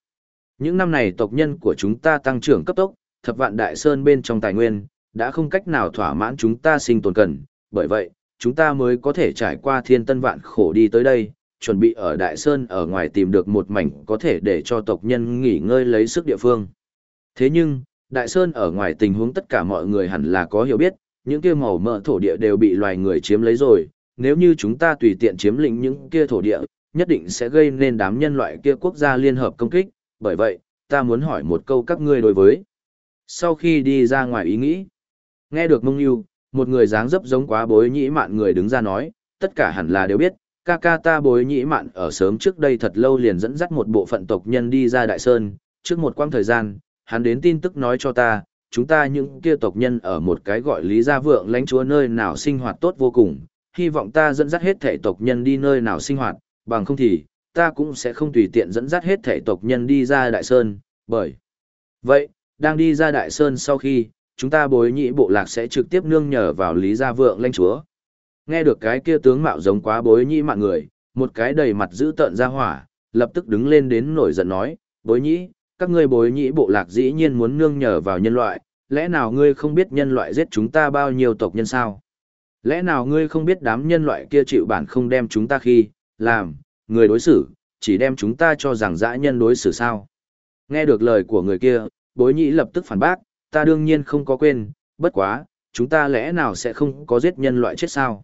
Speaker 1: Những năm này tộc nhân của chúng ta tăng trưởng cấp tốc, thập vạn đại sơn bên trong tài nguyên, đã không cách nào thỏa mãn chúng ta sinh tồn cần, bởi vậy, chúng ta mới có thể trải qua thiên tân vạn khổ đi tới đây, chuẩn bị ở Đại Sơn ở ngoài tìm được một mảnh có thể để cho tộc nhân nghỉ ngơi lấy sức địa phương. Thế nhưng, Đại Sơn ở ngoài tình huống tất cả mọi người hẳn là có hiểu biết, những kia màu mỡ thổ địa đều bị loài người chiếm lấy rồi, nếu như chúng ta tùy tiện chiếm lĩnh những kia thổ địa, nhất định sẽ gây nên đám nhân loại kia quốc gia liên hợp công kích, bởi vậy, ta muốn hỏi một câu các ngươi đối với. Sau khi đi ra ngoài ý nghĩ, nghe được mông yêu, một người dáng dấp giống quá bối nhĩ mạn người đứng ra nói, tất cả hẳn là đều biết, ca ca ta bối nhĩ mạn ở sớm trước đây thật lâu liền dẫn dắt một bộ phận tộc nhân đi ra Đại Sơn, trước một quãng thời gian, hắn đến tin tức nói cho ta, chúng ta những kia tộc nhân ở một cái gọi lý gia vượng lãnh chúa nơi nào sinh hoạt tốt vô cùng, hy vọng ta dẫn dắt hết thể tộc nhân đi nơi nào sinh hoạt, bằng không thì, ta cũng sẽ không tùy tiện dẫn dắt hết thể tộc nhân đi ra Đại Sơn, bởi vậy, đang đi ra Đại Sơn sau khi, chúng ta bối nhị bộ lạc sẽ trực tiếp nương nhờ vào Lý Gia Vượng lãnh chúa. Nghe được cái kia tướng mạo giống quá bối nhị mạng người, một cái đầy mặt giữ tợn ra hỏa, lập tức đứng lên đến nổi giận nói, bối nhị, các ngươi bối nhị bộ lạc dĩ nhiên muốn nương nhờ vào nhân loại, lẽ nào ngươi không biết nhân loại giết chúng ta bao nhiêu tộc nhân sao? Lẽ nào ngươi không biết đám nhân loại kia chịu bản không đem chúng ta khi, làm, người đối xử, chỉ đem chúng ta cho rằng dã nhân đối xử sao? Nghe được lời của người kia, bối nhị lập tức phản bác, ta đương nhiên không có quên, bất quá, chúng ta lẽ nào sẽ không có giết nhân loại chết sao?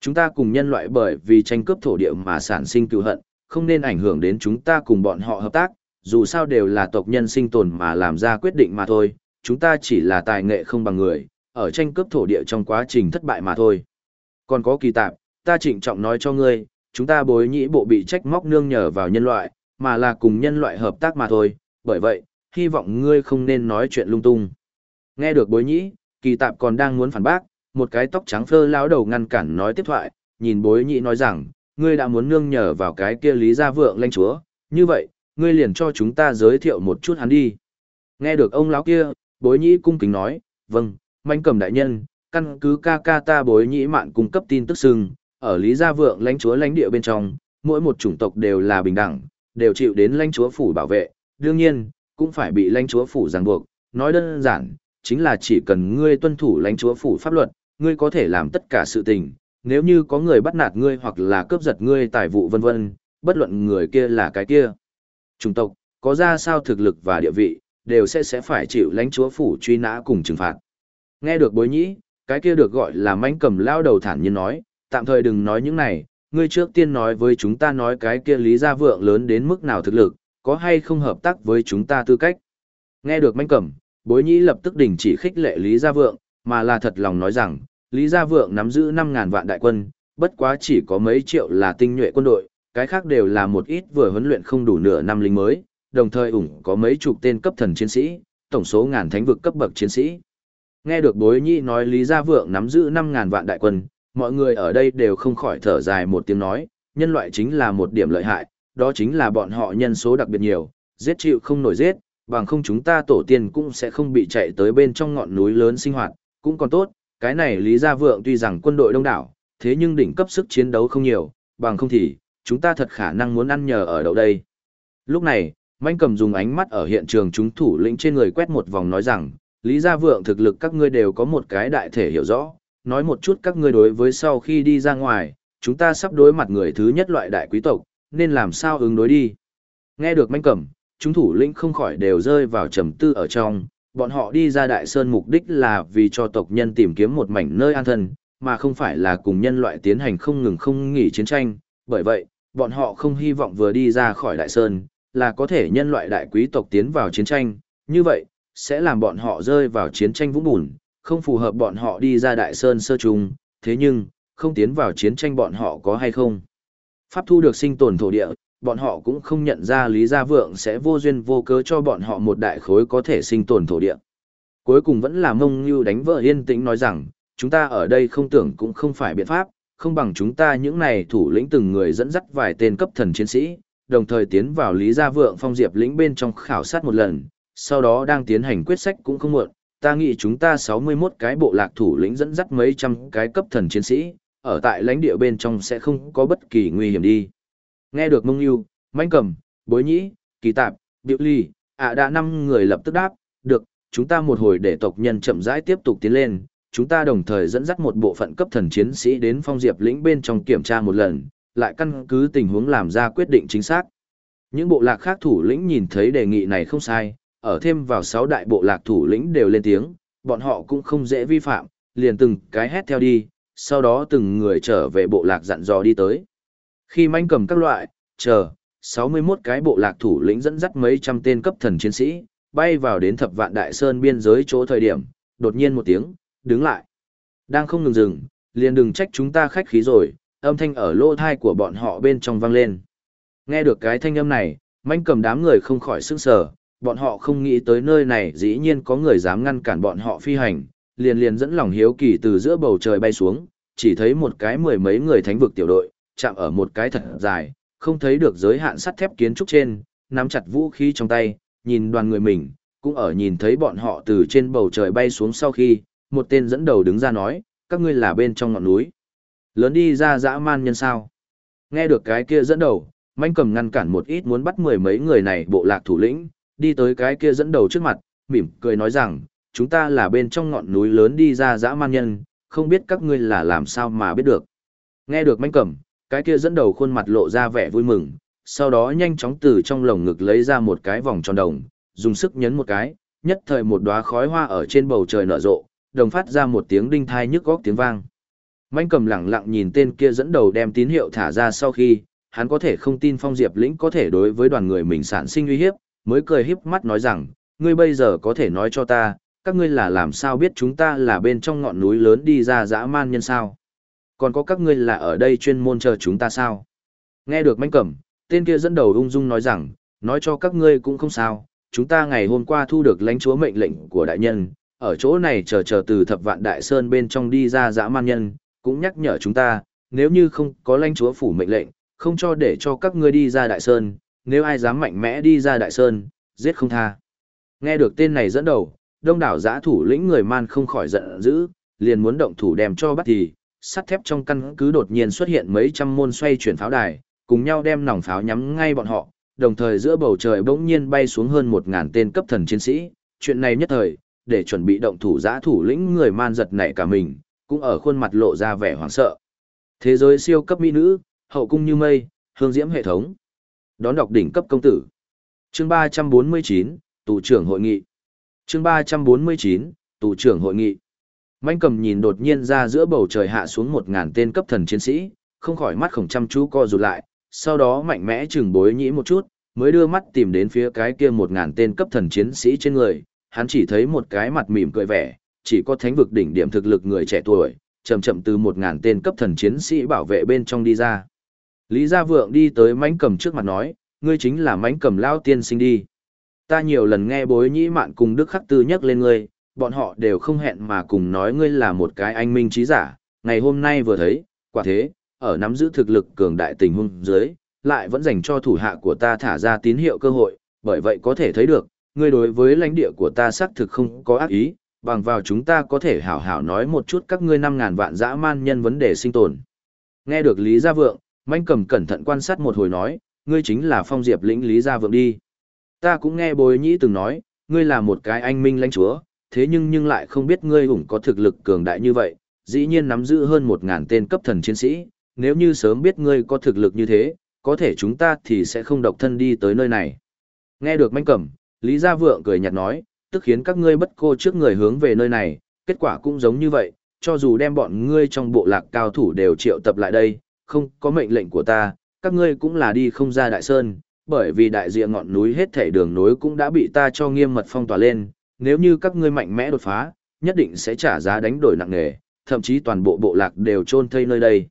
Speaker 1: Chúng ta cùng nhân loại bởi vì tranh cướp thổ địa mà sản sinh cựu hận, không nên ảnh hưởng đến chúng ta cùng bọn họ hợp tác, dù sao đều là tộc nhân sinh tồn mà làm ra quyết định mà thôi, chúng ta chỉ là tài nghệ không bằng người, ở tranh cướp thổ địa trong quá trình thất bại mà thôi. Còn có kỳ tạp, ta trịnh trọng nói cho ngươi, chúng ta bối nhĩ bộ bị trách móc nương nhờ vào nhân loại, mà là cùng nhân loại hợp tác mà thôi, bởi vậy, hy vọng ngươi không nên nói chuyện lung tung. Nghe được bối nhĩ, kỳ tạp còn đang muốn phản bác, một cái tóc trắng phơ lão đầu ngăn cản nói tiếp thoại, nhìn bối nhĩ nói rằng, ngươi đã muốn nương nhờ vào cái kia lý gia vượng lãnh chúa, như vậy, ngươi liền cho chúng ta giới thiệu một chút hắn đi. Nghe được ông lão kia, bối nhĩ cung kính nói, vâng, manh cầm đại nhân, căn cứ ca ca ta bối nhĩ mạn cung cấp tin tức sừng, ở Lý Gia Vượng lãnh chúa lãnh địa bên trong, mỗi một chủng tộc đều là bình đẳng, đều chịu đến lãnh chúa phủ bảo vệ, đương nhiên, cũng phải bị lãnh chúa phủ ràng buộc, nói đơn giản, chính là chỉ cần ngươi tuân thủ lãnh chúa phủ pháp luật, ngươi có thể làm tất cả sự tình, nếu như có người bắt nạt ngươi hoặc là cướp giật ngươi tài vụ vân vân, bất luận người kia là cái kia. Chủng tộc, có ra sao thực lực và địa vị, đều sẽ sẽ phải chịu lãnh chúa phủ truy nã cùng trừng phạt. Nghe được bối nhĩ, cái kia được gọi là mãnh cầm lao đầu thản nhiên nói, tạm thời đừng nói những này, ngươi trước tiên nói với chúng ta nói cái kia lý gia vượng lớn đến mức nào thực lực, có hay không hợp tác với chúng ta tư cách. Nghe được mãnh cầm, bối nhĩ lập tức đình chỉ khích lệ lý gia vượng, mà là thật lòng nói rằng, lý gia vượng nắm giữ 5.000 vạn đại quân, bất quá chỉ có mấy triệu là tinh nhuệ quân đội, cái khác đều là một ít vừa huấn luyện không đủ nửa năm lính mới, đồng thời ủng có mấy chục tên cấp thần chiến sĩ, tổng số ngàn thánh vực cấp bậc chiến sĩ. Nghe được bối nhĩ nói Lý Gia Vượng nắm giữ 5.000 vạn đại quân, mọi người ở đây đều không khỏi thở dài một tiếng nói, nhân loại chính là một điểm lợi hại, đó chính là bọn họ nhân số đặc biệt nhiều, giết chịu không nổi giết, bằng không chúng ta tổ tiên cũng sẽ không bị chạy tới bên trong ngọn núi lớn sinh hoạt, cũng còn tốt, cái này Lý Gia Vượng tuy rằng quân đội đông đảo, thế nhưng đỉnh cấp sức chiến đấu không nhiều, bằng không thì, chúng ta thật khả năng muốn ăn nhờ ở đậu đây. Lúc này, Mạnh cầm dùng ánh mắt ở hiện trường chúng thủ lĩnh trên người quét một vòng nói rằng, Lý Gia Vượng thực lực các ngươi đều có một cái đại thể hiểu rõ, nói một chút các ngươi đối với sau khi đi ra ngoài, chúng ta sắp đối mặt người thứ nhất loại đại quý tộc, nên làm sao ứng đối đi. Nghe được Mạnh cầm, chúng thủ lĩnh không khỏi đều rơi vào trầm tư ở trong, bọn họ đi ra đại sơn mục đích là vì cho tộc nhân tìm kiếm một mảnh nơi an thân, mà không phải là cùng nhân loại tiến hành không ngừng không nghỉ chiến tranh, bởi vậy, bọn họ không hy vọng vừa đi ra khỏi đại sơn, là có thể nhân loại đại quý tộc tiến vào chiến tranh, như vậy, sẽ làm bọn họ rơi vào chiến tranh vũng bùn, không phù hợp bọn họ đi ra đại sơn sơ trùng, thế nhưng, không tiến vào chiến tranh bọn họ có hay không. Pháp thu được sinh tồn thổ địa, bọn họ cũng không nhận ra Lý Gia Vượng sẽ vô duyên vô cớ cho bọn họ một đại khối có thể sinh tồn thổ địa. Cuối cùng vẫn là mông như đánh vợ yên tĩnh nói rằng, chúng ta ở đây không tưởng cũng không phải biện pháp, không bằng chúng ta những này thủ lĩnh từng người dẫn dắt vài tên cấp thần chiến sĩ, đồng thời tiến vào Lý Gia Vượng phong diệp lĩnh bên trong khảo sát một lần, sau đó đang tiến hành quyết sách cũng không muộn. Ta nghĩ chúng ta 61 cái bộ lạc thủ lĩnh dẫn dắt mấy trăm cái cấp thần chiến sĩ, ở tại lãnh địa bên trong sẽ không có bất kỳ nguy hiểm đi. Nghe được mông yêu, manh cầm, bối nhĩ, kỳ tạp, biểu ly, ạ đã năm người lập tức đáp, được, chúng ta một hồi để tộc nhân chậm rãi tiếp tục tiến lên, chúng ta đồng thời dẫn dắt một bộ phận cấp thần chiến sĩ đến phong diệp lĩnh bên trong kiểm tra một lần, lại căn cứ tình huống làm ra quyết định chính xác. Những bộ lạc khác thủ lĩnh nhìn thấy đề nghị này không sai, ở thêm vào 6 đại bộ lạc thủ lĩnh đều lên tiếng, bọn họ cũng không dễ vi phạm, liền từng cái hét theo đi, sau đó từng người trở về bộ lạc dặn dò đi tới. Khi manh cầm các loại, chờ, 61 cái bộ lạc thủ lĩnh dẫn dắt mấy trăm tên cấp thần chiến sĩ, bay vào đến thập vạn đại sơn biên giới chỗ thời điểm, đột nhiên một tiếng, đứng lại. Đang không ngừng dừng, liền đừng trách chúng ta khách khí rồi, âm thanh ở lỗ thai của bọn họ bên trong vang lên. Nghe được cái thanh âm này, manh cầm đám người không khỏi sức sở, bọn họ không nghĩ tới nơi này dĩ nhiên có người dám ngăn cản bọn họ phi hành, liền liền dẫn lòng hiếu kỳ từ giữa bầu trời bay xuống, chỉ thấy một cái mười mấy người thánh vực tiểu đội, chạm ở một cái thật dài, không thấy được giới hạn sắt thép kiến trúc trên, nắm chặt vũ khí trong tay, nhìn đoàn người mình, cũng ở nhìn thấy bọn họ từ trên bầu trời bay xuống sau khi, một tên dẫn đầu đứng ra nói, các ngươi là bên trong ngọn núi. Lớn đi ra dã man nhân sao. Nghe được cái kia dẫn đầu, manh cầm ngăn cản một ít muốn bắt mười mấy người này bộ lạc thủ lĩnh, đi tới cái kia dẫn đầu trước mặt, mỉm cười nói rằng, chúng ta là bên trong ngọn núi lớn đi ra dã man nhân, không biết các ngươi là làm sao mà biết được. Nghe được manh cầm, cái kia dẫn đầu khuôn mặt lộ ra vẻ vui mừng, sau đó nhanh chóng từ trong lồng ngực lấy ra một cái vòng tròn đồng, dùng sức nhấn một cái, nhất thời một đóa khói hoa ở trên bầu trời nở rộ, đồng phát ra một tiếng đinh thai nhức góc tiếng vang. Mạnh cầm lặng lặng nhìn tên kia dẫn đầu đem tín hiệu thả ra sau khi, hắn có thể không tin phong diệp lĩnh có thể đối với đoàn người mình sản sinh uy hiếp, mới cười híp mắt nói rằng, ngươi bây giờ có thể nói cho ta, các ngươi là làm sao biết chúng ta là bên trong ngọn núi lớn đi ra dã man nhân sao? Còn có các ngươi là ở đây chuyên môn chờ chúng ta sao? Nghe được manh cẩm, tên kia dẫn đầu ung dung nói rằng, nói cho các ngươi cũng không sao, chúng ta ngày hôm qua thu được lãnh chúa mệnh lệnh của đại nhân, ở chỗ này chờ chờ từ thập vạn đại sơn bên trong đi ra dã man nhân, cũng nhắc nhở chúng ta, nếu như không có lãnh chúa phủ mệnh lệnh, không cho để cho các ngươi đi ra đại sơn, nếu ai dám mạnh mẽ đi ra đại sơn, giết không tha. Nghe được tên này dẫn đầu, đông đảo giã thủ lĩnh người man không khỏi giận dữ, liền muốn động thủ đem cho bắt thì, sắt thép trong căn cứ đột nhiên xuất hiện mấy trăm môn xoay chuyển pháo đài, cùng nhau đem nòng pháo nhắm ngay bọn họ, đồng thời giữa bầu trời bỗng nhiên bay xuống hơn một ngàn tên cấp thần chiến sĩ, chuyện này nhất thời, để chuẩn bị động thủ giã thủ lĩnh người man giật nảy cả mình, cũng ở khuôn mặt lộ ra vẻ hoảng sợ. Thế giới siêu cấp mỹ nữ, hậu cung như mây, hương diễm hệ thống. Đón đọc đỉnh cấp công tử. Chương 349, tù trưởng hội nghị. Chương 349, tù trưởng hội nghị. Mạnh cầm nhìn đột nhiên ra giữa bầu trời hạ xuống một ngàn tên cấp thần chiến sĩ, không khỏi mắt khổng chăm chú co rụt lại, sau đó mạnh mẽ chừng bối nhĩ một chút, mới đưa mắt tìm đến phía cái kia một ngàn tên cấp thần chiến sĩ trên người, hắn chỉ thấy một cái mặt mỉm cười vẻ, chỉ có thánh vực đỉnh điểm thực lực người trẻ tuổi, chậm chậm từ một ngàn tên cấp thần chiến sĩ bảo vệ bên trong đi ra. Lý Gia Vượng đi tới mãnh cầm trước mặt nói, ngươi chính là mãnh cầm lao tiên sinh đi. Ta nhiều lần nghe bối nhĩ mạn cùng Đức Khắc Tư nhắc lên ngươi, bọn họ đều không hẹn mà cùng nói ngươi là một cái anh minh trí giả, ngày hôm nay vừa thấy, quả thế, ở nắm giữ thực lực cường đại tình huống dưới, lại vẫn dành cho thủ hạ của ta thả ra tín hiệu cơ hội, bởi vậy có thể thấy được, ngươi đối với lãnh địa của ta xác thực không có ác ý, bằng vào chúng ta có thể hảo hảo nói một chút các ngươi năm ngàn vạn dã man nhân vấn đề sinh tồn. Nghe được Lý Gia Vượng, Mạnh cầm cẩn thận quan sát một hồi nói, ngươi chính là phong diệp lĩnh Lý Gia Vượng đi. Ta cũng nghe bối nhĩ từng nói, ngươi là một cái anh minh lãnh chúa, thế nhưng nhưng lại không biết ngươi ủng có thực lực cường đại như vậy, dĩ nhiên nắm giữ hơn một ngàn tên cấp thần chiến sĩ, nếu như sớm biết ngươi có thực lực như thế, có thể chúng ta thì sẽ không độc thân đi tới nơi này. Nghe được manh cẩm, Lý Gia Vượng cười nhạt nói, tức khiến các ngươi bất cô trước người hướng về nơi này, kết quả cũng giống như vậy, cho dù đem bọn ngươi trong bộ lạc cao thủ đều triệu tập lại đây, không có mệnh lệnh của ta, các ngươi cũng là đi không ra đại sơn, bởi vì đại diện ngọn núi hết thảy đường nối cũng đã bị ta cho nghiêm mật phong tỏa lên, nếu như các ngươi mạnh mẽ đột phá, nhất định sẽ trả giá đánh đổi nặng nề, thậm chí toàn bộ bộ lạc đều chôn thây nơi đây.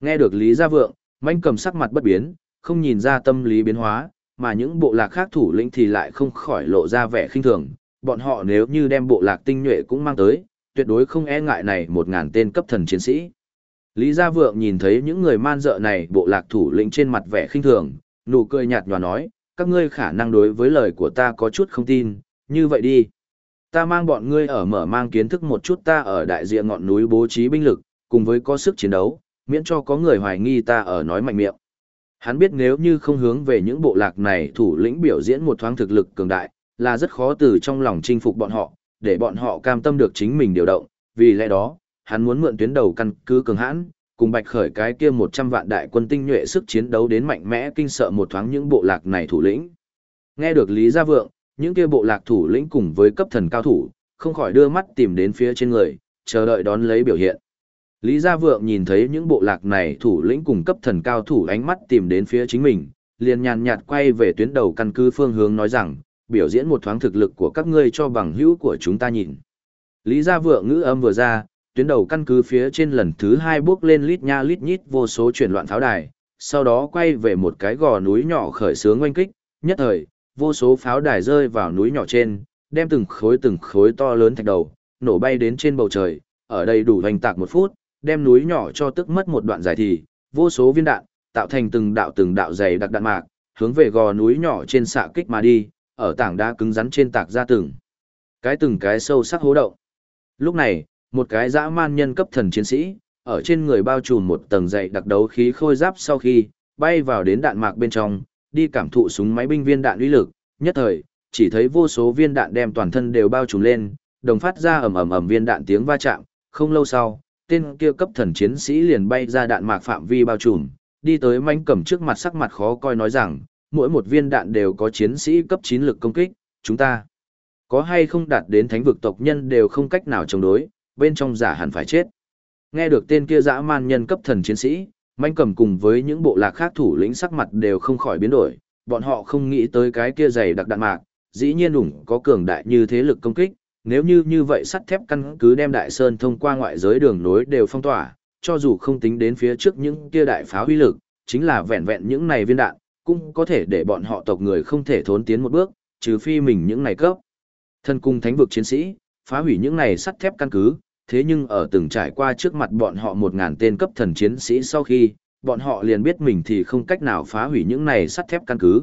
Speaker 1: Nghe được Lý Gia Vượng, manh cầm sắc mặt bất biến, không nhìn ra tâm lý biến hóa, mà những bộ lạc khác thủ lĩnh thì lại không khỏi lộ ra vẻ khinh thường, bọn họ nếu như đem bộ lạc tinh nhuệ cũng mang tới, tuyệt đối không e ngại này một ngàn tên cấp thần chiến sĩ. Lý Gia Vượng nhìn thấy những người man dợ này bộ lạc thủ lĩnh trên mặt vẻ khinh thường, nụ cười nhạt nhòa nói, các ngươi khả năng đối với lời của ta có chút không tin, như vậy đi. Ta mang bọn ngươi ở mở mang kiến thức một chút ta ở đại diện ngọn núi bố trí binh lực, cùng với có sức chiến đấu, miễn cho có người hoài nghi ta ở nói mạnh miệng. Hắn biết nếu như không hướng về những bộ lạc này thủ lĩnh biểu diễn một thoáng thực lực cường đại, là rất khó từ trong lòng chinh phục bọn họ, để bọn họ cam tâm được chính mình điều động, vì lẽ đó, hắn muốn mượn tuyến đầu căn cứ cường hãn, cùng bạch khởi cái kia 100 vạn đại quân tinh nhuệ sức chiến đấu đến mạnh mẽ kinh sợ một thoáng những bộ lạc này thủ lĩnh. Nghe được Lý Gia Vượng, những kia bộ lạc thủ lĩnh cùng với cấp thần cao thủ, không khỏi đưa mắt tìm đến phía trên người, chờ đợi đón lấy biểu hiện. Lý Gia Vượng nhìn thấy những bộ lạc này thủ lĩnh cùng cấp thần cao thủ ánh mắt tìm đến phía chính mình, liền nhàn nhạt quay về tuyến đầu căn cứ phương hướng nói rằng, biểu diễn một thoáng thực lực của các ngươi cho bằng hữu của chúng ta nhìn. Lý Gia Vượng ngữ âm vừa ra, tuyến đầu căn cứ phía trên lần thứ hai bước lên lít nha lít nhít vô số chuyển loạn pháo đài, sau đó quay về một cái gò núi nhỏ khởi sướng oanh kích, nhất thời, vô số pháo đài rơi vào núi nhỏ trên, đem từng khối từng khối to lớn thạch đầu, nổ bay đến trên bầu trời, ở đây đủ hoành tạc một phút, đem núi nhỏ cho tức mất một đoạn dài thì, vô số viên đạn, tạo thành từng đạo từng đạo dày đặc đạn mạc, hướng về gò núi nhỏ trên xạ kích mà đi, ở tảng đá cứng rắn trên tạc ra từng cái từng cái sâu sắc hố động. Lúc này, một cái dã man nhân cấp thần chiến sĩ, ở trên người bao trùm một tầng dày đặc đấu khí khôi giáp sau khi bay vào đến đạn mạc bên trong, đi cảm thụ súng máy binh viên đạn uy lực, nhất thời, chỉ thấy vô số viên đạn đem toàn thân đều bao trùm lên, đồng phát ra ầm ầm ầm viên đạn tiếng va chạm, không lâu sau, tên kia cấp thần chiến sĩ liền bay ra đạn mạc phạm vi bao trùm, đi tới manh cầm trước mặt sắc mặt khó coi nói rằng, mỗi một viên đạn đều có chiến sĩ cấp 9 lực công kích, chúng ta có hay không đạt đến thánh vực tộc nhân đều không cách nào chống đối, bên trong giả hẳn phải chết. Nghe được tên kia dã man nhân cấp thần chiến sĩ, manh cầm cùng với những bộ lạc khác thủ lĩnh sắc mặt đều không khỏi biến đổi, bọn họ không nghĩ tới cái kia dày đặc đạn mạc, dĩ nhiên ủng có cường đại như thế lực công kích, nếu như như vậy sắt thép căn cứ đem đại sơn thông qua ngoại giới đường nối đều phong tỏa, cho dù không tính đến phía trước những kia đại phá huy lực, chính là vẹn vẹn những này viên đạn, cũng có thể để bọn họ tộc người không thể thốn tiến một bước, trừ phi mình những này cấp. Thân cung thánh vực chiến sĩ, phá hủy những này sắt thép căn cứ, thế nhưng ở từng trải qua trước mặt bọn họ một ngàn tên cấp thần chiến sĩ sau khi, bọn họ liền biết mình thì không cách nào phá hủy những này sắt thép căn cứ,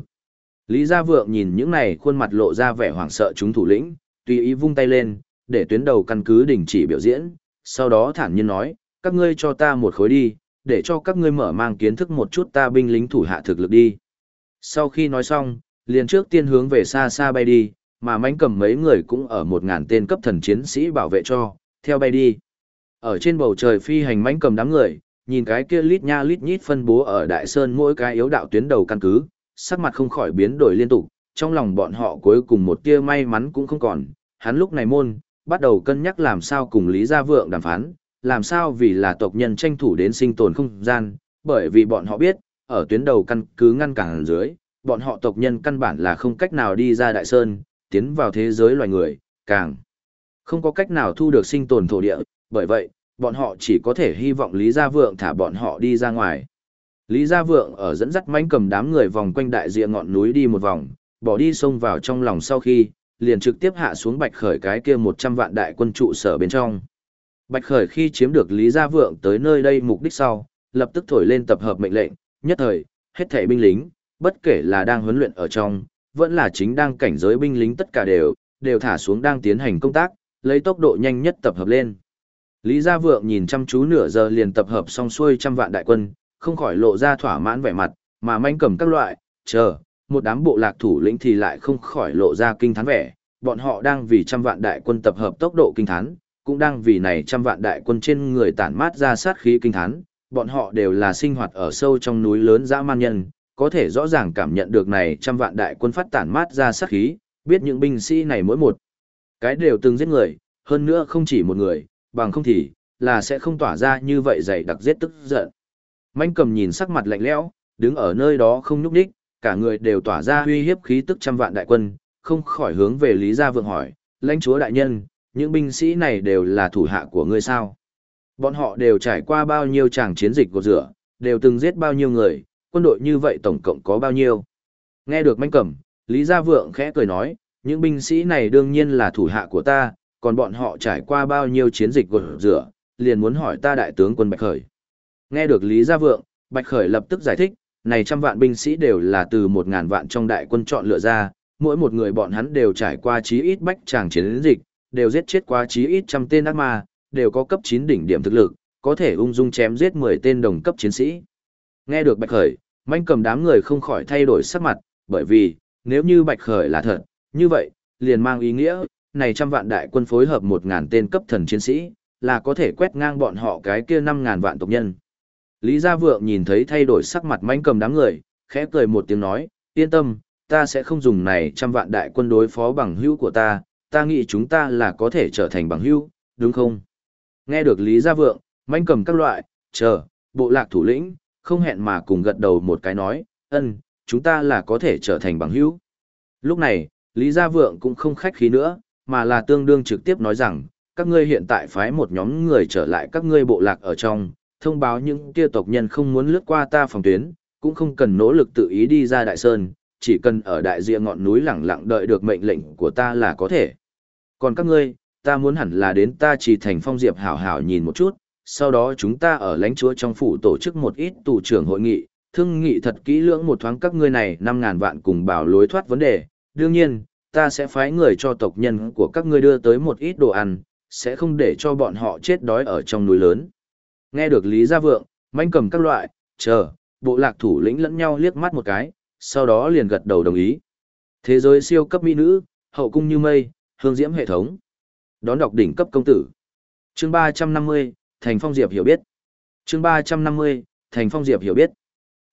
Speaker 1: Lý Gia Vượng nhìn những này khuôn mặt lộ ra vẻ hoảng sợ chúng thủ lĩnh, tùy ý vung tay lên, để tuyến đầu căn cứ đình chỉ biểu diễn, sau đó thản nhiên nói, các ngươi cho ta một khối đi, để cho các ngươi mở mang kiến thức một chút ta binh lính thủ hạ thực lực đi. Sau khi nói xong, liền trước tiên hướng về xa xa bay đi, mà mánh cầm mấy người cũng ở một ngàn tên cấp thần chiến sĩ bảo vệ cho, theo bay đi. Ở trên bầu trời phi hành mánh cầm đám người, nhìn cái kia lít nha lít nhít phân bố ở Đại Sơn mỗi cái yếu đạo tuyến đầu căn cứ, sắc mặt không khỏi biến đổi liên tục, trong lòng bọn họ cuối cùng một tia may mắn cũng không còn, hắn lúc này môn, bắt đầu cân nhắc làm sao cùng Lý Gia Vượng đàm phán, làm sao vì là tộc nhân tranh thủ đến sinh tồn không gian, bởi vì bọn họ biết, ở tuyến đầu căn cứ ngăn cản dưới, bọn họ tộc nhân căn bản là không cách nào đi ra Đại Sơn, tiến vào thế giới loài người, càng không có cách nào thu được sinh tồn thổ địa, bởi vậy, bọn họ chỉ có thể hy vọng Lý Gia Vượng thả bọn họ đi ra ngoài. Lý Gia Vượng ở dẫn dắt mánh cầm đám người vòng quanh đại diện ngọn núi đi một vòng, bỏ đi sông vào trong lòng sau khi, liền trực tiếp hạ xuống Bạch Khởi cái kia 100 vạn đại quân trụ sở bên trong. Bạch Khởi khi chiếm được Lý Gia Vượng tới nơi đây mục đích sau, lập tức thổi lên tập hợp mệnh lệnh, nhất thời, hết thảy binh lính, bất kể là đang huấn luyện ở trong, vẫn là chính đang cảnh giới binh lính tất cả đều, đều thả xuống đang tiến hành công tác, lấy tốc độ nhanh nhất tập hợp lên. Lý Gia Vượng nhìn chăm chú nửa giờ liền tập hợp xong xuôi trăm vạn đại quân, không khỏi lộ ra thỏa mãn vẻ mặt, mà manh cầm các loại, chờ, một đám bộ lạc thủ lĩnh thì lại không khỏi lộ ra kinh thán vẻ, bọn họ đang vì trăm vạn đại quân tập hợp tốc độ kinh thán, cũng đang vì này trăm vạn đại quân trên người tản mát ra sát khí kinh thán, bọn họ đều là sinh hoạt ở sâu trong núi lớn dã man nhân, có thể rõ ràng cảm nhận được này trăm vạn đại quân phát tản mát ra sát khí, biết những binh sĩ này mỗi một cái đều từng giết người, hơn nữa không chỉ một người, bằng không thì là sẽ không tỏa ra như vậy dày đặc giết tức giận. Manh cầm nhìn sắc mặt lạnh lẽo, đứng ở nơi đó không nhúc đích, cả người đều tỏa ra uy hiếp khí tức trăm vạn đại quân, không khỏi hướng về Lý Gia Vượng hỏi, lãnh chúa đại nhân, những binh sĩ này đều là thủ hạ của ngươi sao? Bọn họ đều trải qua bao nhiêu tràng chiến dịch gột rửa, đều từng giết bao nhiêu người, quân đội như vậy tổng cộng có bao nhiêu? Nghe được manh cầm, Lý Gia Vượng khẽ cười nói, những binh sĩ này đương nhiên là thủ hạ của ta, còn bọn họ trải qua bao nhiêu chiến dịch gột rửa, liền muốn hỏi ta đại tướng quân Bạch Khởi. Nghe được Lý Gia Vượng, Bạch Khởi lập tức giải thích, này trăm vạn binh sĩ đều là từ một ngàn vạn trong đại quân chọn lựa ra, mỗi một người bọn hắn đều trải qua chí ít bách tràng chiến dịch, đều giết chết qua chí ít trăm tên ác ma, đều có cấp 9 đỉnh điểm thực lực, có thể ung dung chém giết 10 tên đồng cấp chiến sĩ. Nghe được Bạch Khởi, manh cầm đám người không khỏi thay đổi sắc mặt, bởi vì, nếu như Bạch Khởi là thật, như vậy, liền mang ý nghĩa, này trăm vạn đại quân phối hợp một ngàn tên cấp thần chiến sĩ, là có thể quét ngang bọn họ cái kia năm ngàn vạn tộc nhân. Lý Gia Vượng nhìn thấy thay đổi sắc mặt manh cầm đám người, khẽ cười một tiếng nói, yên tâm, ta sẽ không dùng này trăm vạn đại quân đối phó bằng hữu của ta, ta nghĩ chúng ta là có thể trở thành bằng hữu, đúng không? Nghe được Lý Gia Vượng, manh cầm các loại, chờ, bộ lạc thủ lĩnh, không hẹn mà cùng gật đầu một cái nói, ân, chúng ta là có thể trở thành bằng hữu. Lúc này, Lý Gia Vượng cũng không khách khí nữa, mà là tương đương trực tiếp nói rằng, các ngươi hiện tại phái một nhóm người trở lại các ngươi bộ lạc ở trong, thông báo những kia tộc nhân không muốn lướt qua ta phòng tuyến, cũng không cần nỗ lực tự ý đi ra đại sơn, chỉ cần ở đại diện ngọn núi lẳng lặng đợi được mệnh lệnh của ta là có thể. Còn các ngươi, ta muốn hẳn là đến ta chỉ thành phong diệp hảo hảo nhìn một chút, sau đó chúng ta ở lãnh chúa trong phủ tổ chức một ít tù trưởng hội nghị, thương nghị thật kỹ lưỡng một thoáng các ngươi này 5.000 vạn cùng bảo lối thoát vấn đề. Đương nhiên, ta sẽ phái người cho tộc nhân của các ngươi đưa tới một ít đồ ăn, sẽ không để cho bọn họ chết đói ở trong núi lớn. Nghe được Lý Gia Vượng, manh cầm các loại, chờ, bộ lạc thủ lĩnh lẫn nhau liếc mắt một cái, sau đó liền gật đầu đồng ý. Thế giới siêu cấp mỹ nữ, hậu cung như mây, hương diễm hệ thống. Đón đọc đỉnh cấp công tử. Chương 350, Thành Phong Diệp hiểu biết. Chương 350, Thành Phong Diệp hiểu biết.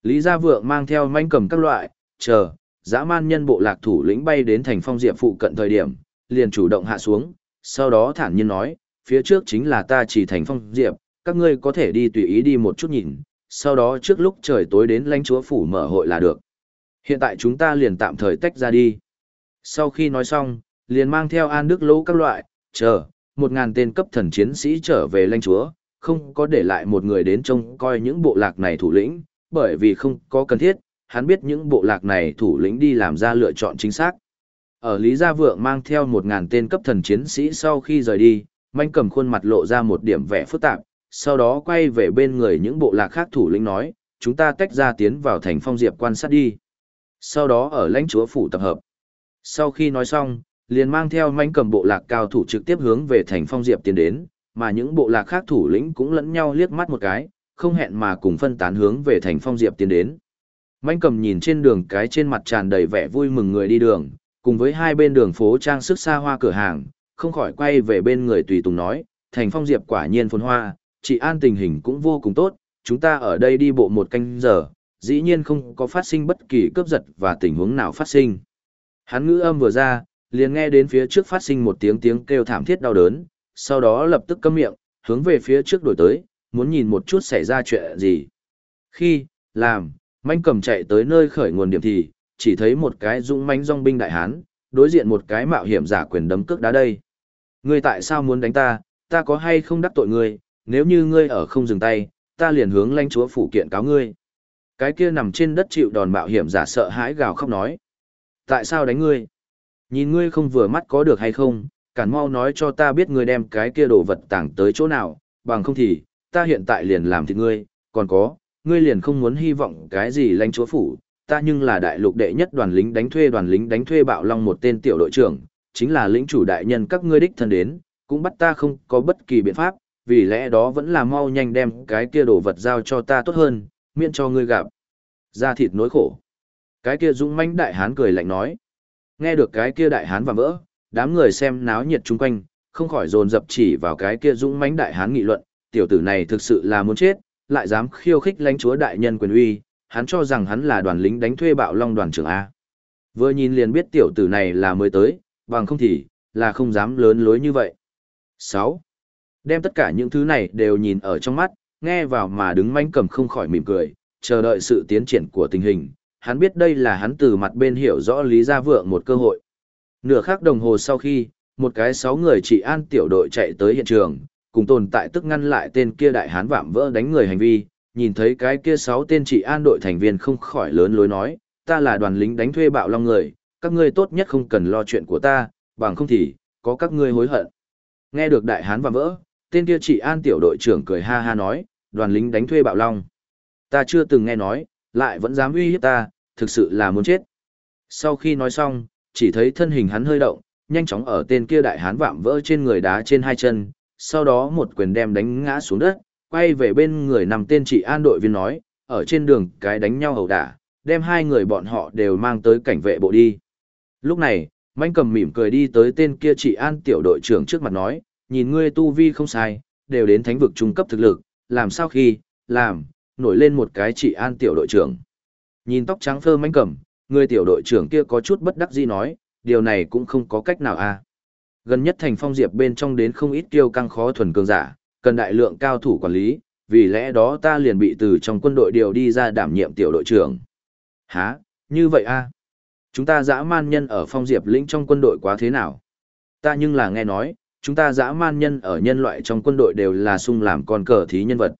Speaker 1: Lý Gia Vượng mang theo manh cầm các loại, chờ, dã man nhân bộ lạc thủ lĩnh bay đến Thành Phong Diệp phụ cận thời điểm, liền chủ động hạ xuống, sau đó thản nhiên nói, phía trước chính là ta chỉ Thành Phong Diệp, các ngươi có thể đi tùy ý đi một chút nhìn, sau đó trước lúc trời tối đến lãnh chúa phủ mở hội là được. Hiện tại chúng ta liền tạm thời tách ra đi. Sau khi nói xong, liền mang theo an đức lỗ các loại, chờ, một ngàn tên cấp thần chiến sĩ trở về lãnh chúa, không có để lại một người đến trông coi những bộ lạc này thủ lĩnh, bởi vì không có cần thiết, hắn biết những bộ lạc này thủ lĩnh đi làm ra lựa chọn chính xác. Ở Lý Gia Vượng mang theo một ngàn tên cấp thần chiến sĩ sau khi rời đi, manh cầm khuôn mặt lộ ra một điểm vẻ phức tạp, sau đó quay về bên người những bộ lạc khác thủ lĩnh nói, chúng ta tách ra tiến vào thành phong diệp quan sát đi. Sau đó ở lãnh chúa phủ tập hợp. Sau khi nói xong, liền mang theo manh cầm bộ lạc cao thủ trực tiếp hướng về thành phong diệp tiến đến, mà những bộ lạc khác thủ lĩnh cũng lẫn nhau liếc mắt một cái, không hẹn mà cùng phân tán hướng về thành phong diệp tiến đến. Mạnh cầm nhìn trên đường cái trên mặt tràn đầy vẻ vui mừng người đi đường, cùng với hai bên đường phố trang sức xa hoa cửa hàng, không khỏi quay về bên người tùy tùng nói, thành phong diệp quả nhiên phồn hoa, chị an tình hình cũng vô cùng tốt, chúng ta ở đây đi bộ một canh giờ, dĩ nhiên không có phát sinh bất kỳ cướp giật và tình huống nào phát sinh. Hắn ngữ âm vừa ra, liền nghe đến phía trước phát sinh một tiếng tiếng kêu thảm thiết đau đớn, sau đó lập tức câm miệng, hướng về phía trước đổi tới, muốn nhìn một chút xảy ra chuyện gì. Khi, làm, manh cầm chạy tới nơi khởi nguồn điểm thì, chỉ thấy một cái dũng mãnh dòng binh đại hán, đối diện một cái mạo hiểm giả quyền đấm cước đá đây. Ngươi tại sao muốn đánh ta, ta có hay không đắc tội ngươi, nếu như ngươi ở không dừng tay, ta liền hướng lãnh chúa phủ kiện cáo ngươi. Cái kia nằm trên đất chịu đòn mạo hiểm giả sợ hãi gào khóc nói. Tại sao đánh ngươi? Nhìn ngươi không vừa mắt có được hay không, cản mau nói cho ta biết ngươi đem cái kia đồ vật tàng tới chỗ nào, bằng không thì, ta hiện tại liền làm thịt ngươi, còn có, ngươi liền không muốn hy vọng cái gì lãnh chúa phủ, ta nhưng là đại lục đệ nhất đoàn lính đánh thuê đoàn lính đánh thuê bạo long một tên tiểu đội trưởng, chính là lĩnh chủ đại nhân các ngươi đích thân đến, cũng bắt ta không có bất kỳ biện pháp, vì lẽ đó vẫn là mau nhanh đem cái kia đồ vật giao cho ta tốt hơn, miễn cho ngươi gặp. Ra thịt nỗi khổ. Cái kia dũng mãnh đại hán cười lạnh nói. Nghe được cái kia đại hán và vỡ, đám người xem náo nhiệt chung quanh, không khỏi dồn dập chỉ vào cái kia dũng mãnh đại hán nghị luận, tiểu tử này thực sự là muốn chết, lại dám khiêu khích lãnh chúa đại nhân quyền uy, hắn cho rằng hắn là đoàn lính đánh thuê bạo long đoàn trưởng A. Vừa nhìn liền biết tiểu tử này là mới tới, bằng không thì, là không dám lớn lối như vậy. 6. Đem tất cả những thứ này đều nhìn ở trong mắt, nghe vào mà đứng manh cầm không khỏi mỉm cười, chờ đợi sự tiến triển của tình hình, hắn biết đây là hắn từ mặt bên hiểu rõ Lý Gia Vượng một cơ hội. Nửa khắc đồng hồ sau khi, một cái sáu người trị an tiểu đội chạy tới hiện trường, cùng tồn tại tức ngăn lại tên kia đại hán vạm vỡ đánh người hành vi, nhìn thấy cái kia sáu tên trị an đội thành viên không khỏi lớn lối nói, ta là đoàn lính đánh thuê bạo long người, các ngươi tốt nhất không cần lo chuyện của ta, bằng không thì, có các ngươi hối hận. Nghe được đại hán vạm vỡ, tên kia trị an tiểu đội trưởng cười ha ha nói, đoàn lính đánh thuê bạo long. Ta chưa từng nghe nói, lại vẫn dám uy hiếp ta, thực sự là muốn chết. Sau khi nói xong, chỉ thấy thân hình hắn hơi động, nhanh chóng ở tên kia đại hán vạm vỡ trên người đá trên hai chân, sau đó một quyền đem đánh ngã xuống đất, quay về bên người nằm tên trị an đội viên nói, ở trên đường cái đánh nhau hầu đả, đem hai người bọn họ đều mang tới cảnh vệ bộ đi. Lúc này, manh cầm mỉm cười đi tới tên kia trị an tiểu đội trưởng trước mặt nói, nhìn ngươi tu vi không sai, đều đến thánh vực trung cấp thực lực, làm sao khi, làm, nổi lên một cái trị an tiểu đội trưởng. Nhìn tóc trắng phơ manh cầm, người tiểu đội trưởng kia có chút bất đắc dĩ nói, điều này cũng không có cách nào. À. Gần nhất thành phong diệp bên trong đến không ít kiêu căng khó thuần cường giả, cần đại lượng cao thủ quản lý, vì lẽ đó ta liền bị từ trong quân đội điều đi ra đảm nhiệm tiểu đội trưởng. Hả, như vậy a? À? Chúng ta dã man nhân ở phong diệp lĩnh trong quân đội quá thế nào? Ta nhưng là nghe nói, chúng ta dã man nhân ở nhân loại trong quân đội đều là sung làm con cờ thí nhân vật.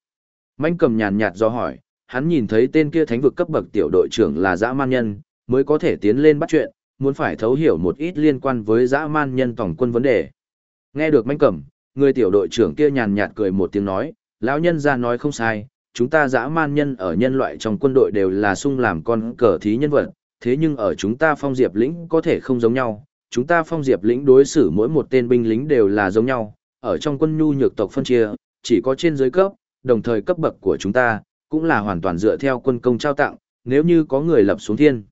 Speaker 1: Mánh cầm nhàn nhạt do hỏi, hắn nhìn thấy tên kia thánh vực cấp bậc tiểu đội trưởng là dã man nhân, mới có thể tiến lên bắt chuyện, muốn phải thấu hiểu một ít liên quan với dã man nhân tổng quân vấn đề. Nghe được manh cẩm, người tiểu đội trưởng kia nhàn nhạt cười một tiếng nói, lão nhân ra nói không sai, chúng ta dã man nhân ở nhân loại trong quân đội đều là sung làm con cờ thí nhân vật, thế nhưng ở chúng ta phong diệp lĩnh có thể không giống nhau, chúng ta phong diệp lĩnh đối xử mỗi một tên binh lính đều là giống nhau, ở trong quân nhu nhược tộc phân chia, chỉ có trên dưới cấp, đồng thời cấp bậc của chúng ta, cũng là hoàn toàn dựa theo quân công trao tặng, nếu như có người lập xuống thiên.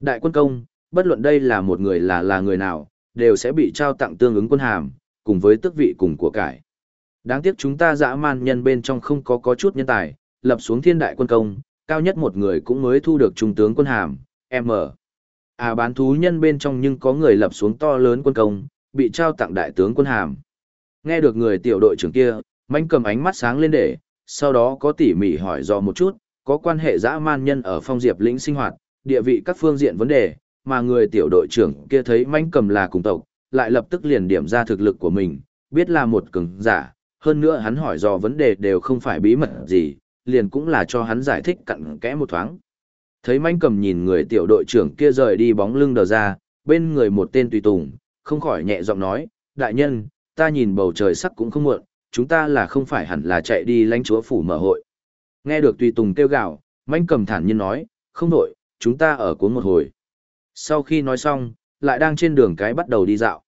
Speaker 1: Đại quân công, bất luận đây là một người là là người nào, đều sẽ bị trao tặng tương ứng quân hàm, cùng với tước vị cùng của cải. Đáng tiếc chúng ta dã man nhân bên trong không có có chút nhân tài, lập xuống thiên đại quân công, cao nhất một người cũng mới thu được trung tướng quân hàm, M. À bán thú nhân bên trong nhưng có người lập xuống to lớn quân công, bị trao tặng đại tướng quân hàm. Nghe được người tiểu đội trưởng kia, manh cầm ánh mắt sáng lên để, sau đó có tỉ mỉ hỏi do một chút, có quan hệ dã man nhân ở phong diệp lĩnh sinh hoạt, địa vị các phương diện vấn đề, mà người tiểu đội trưởng kia thấy manh cầm là cùng tộc, lại lập tức liền điểm ra thực lực của mình, biết là một cường giả, hơn nữa hắn hỏi do vấn đề đều không phải bí mật gì, liền cũng là cho hắn giải thích cặn kẽ một thoáng. Thấy manh cầm nhìn người tiểu đội trưởng kia rời đi bóng lưng đờ ra, bên người một tên tùy tùng, không khỏi nhẹ giọng nói, đại nhân, ta nhìn bầu trời sắc cũng không muộn, chúng ta là không phải hẳn là chạy đi lãnh chúa phủ mở hội. Nghe được tùy tùng kêu gào, manh cầm thản nhiên nói, không đổi, chúng ta ở cuốn một hồi. Sau khi nói xong, lại đang trên đường cái bắt đầu đi dạo.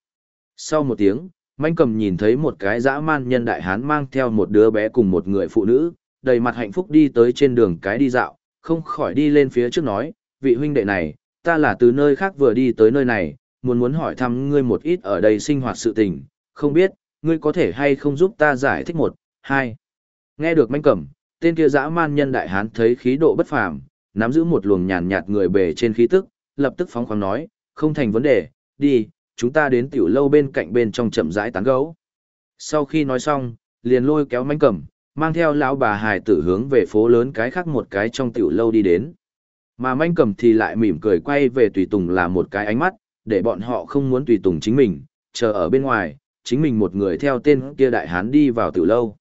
Speaker 1: Sau một tiếng, Manh cầm nhìn thấy một cái dã man nhân đại hán mang theo một đứa bé cùng một người phụ nữ, đầy mặt hạnh phúc đi tới trên đường cái đi dạo, không khỏi đi lên phía trước nói, vị huynh đệ này, ta là từ nơi khác vừa đi tới nơi này, muốn muốn hỏi thăm ngươi một ít ở đây sinh hoạt sự tình, không biết, ngươi có thể hay không giúp ta giải thích một, hai. Nghe được manh cẩm, tên kia dã man nhân đại hán thấy khí độ bất phàm, nắm giữ một luồng nhàn nhạt người bề trên khí tức, lập tức phóng khoáng nói, không thành vấn đề, đi, chúng ta đến tiểu lâu bên cạnh bên trong chậm rãi tán gấu. Sau khi nói xong, liền lôi kéo manh cẩm, mang theo lão bà hài tử hướng về phố lớn cái khác một cái trong tiểu lâu đi đến. Mà manh cầm thì lại mỉm cười quay về tùy tùng là một cái ánh mắt, để bọn họ không muốn tùy tùng chính mình, chờ ở bên ngoài, chính mình một người theo tên kia đại hán đi vào tiểu lâu.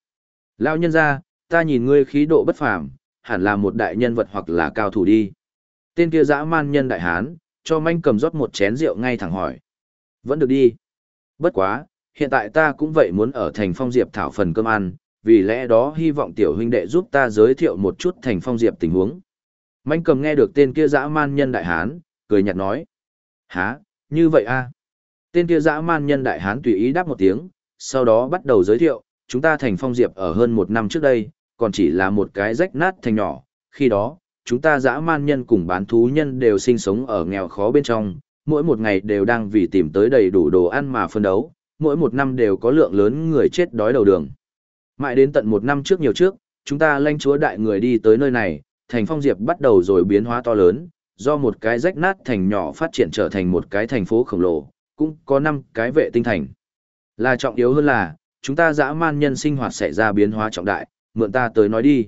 Speaker 1: Lão nhân ra, ta nhìn ngươi khí độ bất phàm, hẳn là một đại nhân vật hoặc là cao thủ đi. Tên kia dã man nhân đại hán, cho manh cầm rót một chén rượu ngay thẳng hỏi. Vẫn được đi. Bất quá, hiện tại ta cũng vậy muốn ở thành phong diệp thảo phần cơm ăn, vì lẽ đó hy vọng tiểu huynh đệ giúp ta giới thiệu một chút thành phong diệp tình huống. Manh cầm nghe được tên kia dã man nhân đại hán, cười nhạt nói. Hả, như vậy a Tên kia dã man nhân đại hán tùy ý đáp một tiếng, sau đó bắt đầu giới thiệu, chúng ta thành phong diệp ở hơn một năm trước đây, còn chỉ là một cái rách nát thành nhỏ, khi đó, chúng ta dã man nhân cùng bán thú nhân đều sinh sống ở nghèo khó bên trong, mỗi một ngày đều đang vì tìm tới đầy đủ đồ ăn mà phân đấu, mỗi một năm đều có lượng lớn người chết đói đầu đường. Mãi đến tận một năm trước nhiều trước, chúng ta lanh chúa đại người đi tới nơi này, thành phong diệp bắt đầu rồi biến hóa to lớn, do một cái rách nát thành nhỏ phát triển trở thành một cái thành phố khổng lồ, cũng có năm cái vệ tinh thành. Là trọng yếu hơn là, chúng ta dã man nhân sinh hoạt xảy ra biến hóa trọng đại, mượn ta tới nói đi.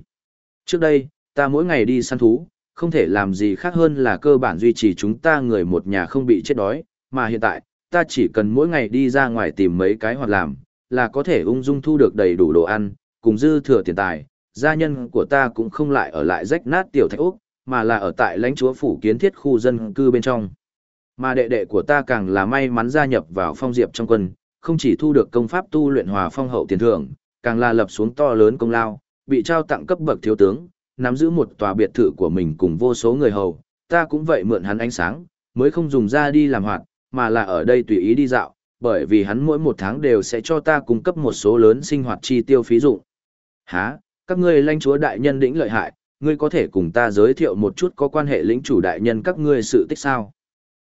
Speaker 1: Trước đây, ta mỗi ngày đi săn thú, không thể làm gì khác hơn là cơ bản duy trì chúng ta người một nhà không bị chết đói, mà hiện tại, ta chỉ cần mỗi ngày đi ra ngoài tìm mấy cái hoạt làm, là có thể ung dung thu được đầy đủ đồ ăn, cùng dư thừa tiền tài, gia nhân của ta cũng không lại ở lại rách nát tiểu thạch úc, mà là ở tại lãnh chúa phủ kiến thiết khu dân cư bên trong. Mà đệ đệ của ta càng là may mắn gia nhập vào phong diệp trong quân, không chỉ thu được công pháp tu luyện hòa phong hậu tiền thưởng, càng là lập xuống to lớn công lao, bị trao tặng cấp bậc thiếu tướng, nắm giữ một tòa biệt thự của mình cùng vô số người hầu, ta cũng vậy mượn hắn ánh sáng, mới không dùng ra đi làm hoạt, mà là ở đây tùy ý đi dạo, bởi vì hắn mỗi một tháng đều sẽ cho ta cung cấp một số lớn sinh hoạt chi tiêu phí dụng. Hả, các ngươi lãnh chúa đại nhân đỉnh lợi hại, ngươi có thể cùng ta giới thiệu một chút có quan hệ lĩnh chủ đại nhân các ngươi sự tích sao?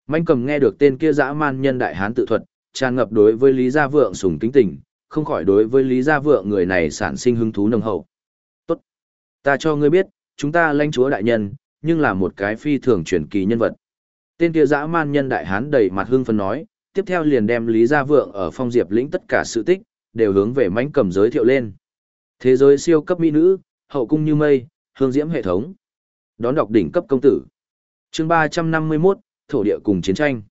Speaker 1: Mạnh cầm nghe được tên kia dã man nhân đại hán tự thuật, tràn ngập đối với Lý Gia Vượng sùng kính tình, không khỏi đối với Lý Gia Vượng người này sản sinh hứng thú nồng hậu. Ta cho ngươi biết, chúng ta lãnh chúa đại nhân, nhưng là một cái phi thường truyền kỳ nhân vật. Tên kia dã man nhân đại hán đầy mặt hưng phấn nói, tiếp theo liền đem Lý Gia Vượng ở phong diệp lĩnh tất cả sự tích, đều hướng về mánh cầm giới thiệu lên. Thế giới siêu cấp mỹ nữ, hậu cung như mây, hương diễm hệ thống. Đón đọc đỉnh cấp công tử. Chương 351, thổ địa cùng chiến tranh.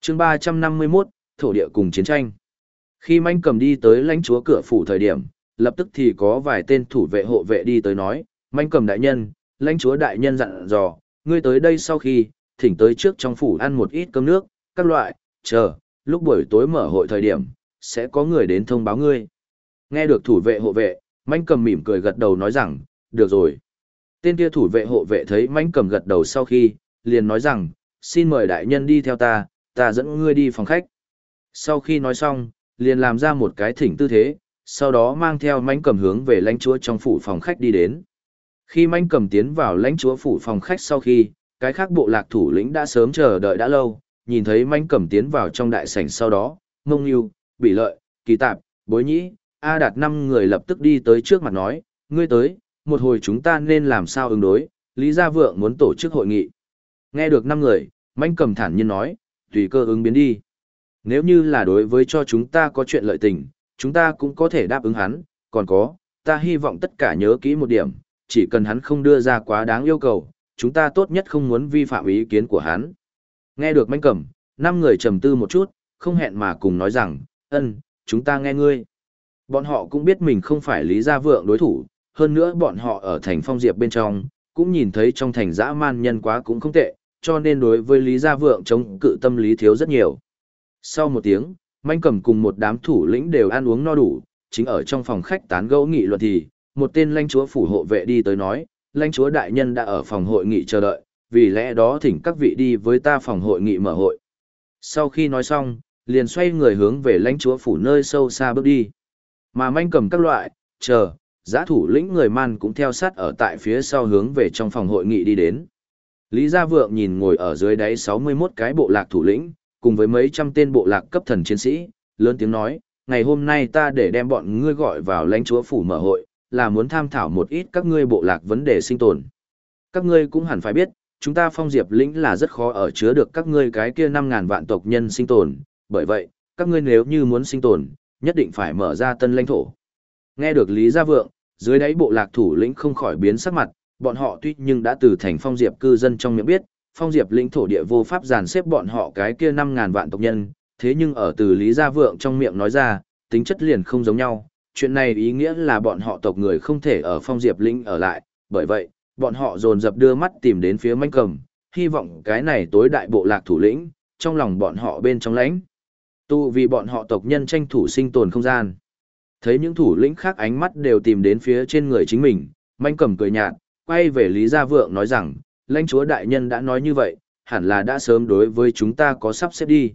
Speaker 1: Chương 351, thổ địa cùng chiến tranh. Khi manh cầm đi tới lãnh chúa cửa phủ thời điểm, lập tức thì có vài tên thủ vệ hộ vệ đi tới nói, manh cầm đại nhân, lãnh chúa đại nhân dặn dò, ngươi tới đây sau khi, thỉnh tới trước trong phủ ăn một ít cơm nước, các loại, chờ, lúc buổi tối mở hội thời điểm, sẽ có người đến thông báo ngươi. Nghe được thủ vệ hộ vệ, manh cầm mỉm cười gật đầu nói rằng, được rồi. Tên kia thủ vệ hộ vệ thấy manh cầm gật đầu sau khi, liền nói rằng, xin mời đại nhân đi theo ta, ta dẫn ngươi đi phòng khách. Sau khi nói xong, liền làm ra một cái thỉnh tư thế, sau đó mang theo mánh cầm hướng về lãnh chúa trong phủ phòng khách đi đến. Khi mánh cầm tiến vào lãnh chúa phủ phòng khách sau khi, cái khác bộ lạc thủ lĩnh đã sớm chờ đợi đã lâu, nhìn thấy mánh cầm tiến vào trong đại sảnh sau đó, mông yêu, bị lợi, kỳ tạp, bối nhĩ, A đạt năm người lập tức đi tới trước mặt nói, ngươi tới, một hồi chúng ta nên làm sao ứng đối, Lý Gia Vượng muốn tổ chức hội nghị. Nghe được năm người, mánh cầm thản nhiên nói, tùy cơ ứng biến đi. Nếu như là đối với cho chúng ta có chuyện lợi tình, chúng ta cũng có thể đáp ứng hắn, còn có, ta hy vọng tất cả nhớ kỹ một điểm, chỉ cần hắn không đưa ra quá đáng yêu cầu, chúng ta tốt nhất không muốn vi phạm ý kiến của hắn. Nghe được manh cầm, năm người trầm tư một chút, không hẹn mà cùng nói rằng, ân, chúng ta nghe ngươi. Bọn họ cũng biết mình không phải Lý Gia Vượng đối thủ, hơn nữa bọn họ ở thành phong diệp bên trong, cũng nhìn thấy trong thành dã man nhân quá cũng không tệ, cho nên đối với Lý Gia Vượng chống cự tâm lý thiếu rất nhiều. Sau một tiếng, manh cầm cùng một đám thủ lĩnh đều ăn uống no đủ, chính ở trong phòng khách tán gẫu nghị luận thì, một tên lãnh chúa phủ hộ vệ đi tới nói, lãnh chúa đại nhân đã ở phòng hội nghị chờ đợi, vì lẽ đó thỉnh các vị đi với ta phòng hội nghị mở hội. Sau khi nói xong, liền xoay người hướng về lãnh chúa phủ nơi sâu xa bước đi. Mà manh cầm các loại, chờ, giã thủ lĩnh người man cũng theo sát ở tại phía sau hướng về trong phòng hội nghị đi đến. Lý Gia Vượng nhìn ngồi ở dưới đáy 61 cái bộ lạc thủ lĩnh, cùng với mấy trăm tên bộ lạc cấp thần chiến sĩ, lớn tiếng nói, ngày hôm nay ta để đem bọn ngươi gọi vào lãnh chúa phủ mở hội, là muốn tham thảo một ít các ngươi bộ lạc vấn đề sinh tồn. Các ngươi cũng hẳn phải biết, chúng ta phong diệp lĩnh là rất khó ở chứa được các ngươi cái kia 5.000 vạn tộc nhân sinh tồn, bởi vậy, các ngươi nếu như muốn sinh tồn, nhất định phải mở ra tân lãnh thổ. Nghe được Lý Gia Vượng, dưới đáy bộ lạc thủ lĩnh không khỏi biến sắc mặt, bọn họ tuy nhưng đã từ thành phong diệp cư dân trong miệng biết, phong diệp lĩnh thổ địa vô pháp dàn xếp bọn họ cái kia năm ngàn vạn tộc nhân, thế nhưng ở từ Lý Gia Vượng trong miệng nói ra, tính chất liền không giống nhau, chuyện này ý nghĩa là bọn họ tộc người không thể ở phong diệp lĩnh ở lại, bởi vậy, bọn họ dồn dập đưa mắt tìm đến phía manh cầm, hy vọng cái này tối đại bộ lạc thủ lĩnh, trong lòng bọn họ bên trong lãnh. Tu vì bọn họ tộc nhân tranh thủ sinh tồn không gian. Thấy những thủ lĩnh khác ánh mắt đều tìm đến phía trên người chính mình, manh cầm cười nhạt, quay về Lý Gia Vượng nói rằng, lãnh chúa đại nhân đã nói như vậy, hẳn là đã sớm đối với chúng ta có sắp xếp đi.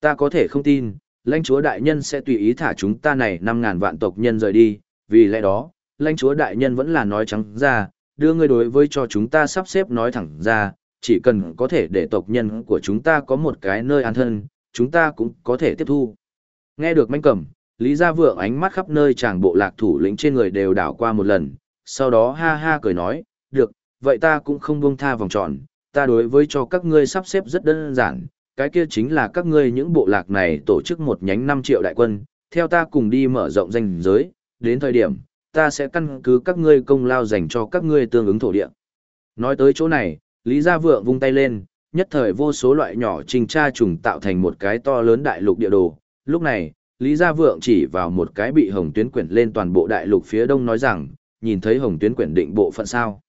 Speaker 1: Ta có thể không tin, lãnh chúa đại nhân sẽ tùy ý thả chúng ta này 5.000 vạn tộc nhân rời đi, vì lẽ đó, lãnh chúa đại nhân vẫn là nói trắng ra, đưa ngươi đối với cho chúng ta sắp xếp nói thẳng ra, chỉ cần có thể để tộc nhân của chúng ta có một cái nơi an thân, chúng ta cũng có thể tiếp thu. Nghe được manh cầm, Lý Gia Vượng ánh mắt khắp nơi chàng bộ lạc thủ lĩnh trên người đều đảo qua một lần, sau đó ha ha cười nói, được, vậy ta cũng không buông tha vòng tròn, ta đối với cho các ngươi sắp xếp rất đơn giản, cái kia chính là các ngươi những bộ lạc này tổ chức một nhánh 5 triệu đại quân, theo ta cùng đi mở rộng danh giới, đến thời điểm, ta sẽ căn cứ các ngươi công lao dành cho các ngươi tương ứng thổ địa. Nói tới chỗ này, Lý Gia Vượng vung tay lên, nhất thời vô số loại nhỏ trình tra trùng tạo thành một cái to lớn đại lục địa đồ. Lúc này, Lý Gia Vượng chỉ vào một cái bị hồng tuyến quyển lên toàn bộ đại lục phía đông nói rằng, nhìn thấy hồng tuyến quyển định bộ phận sao.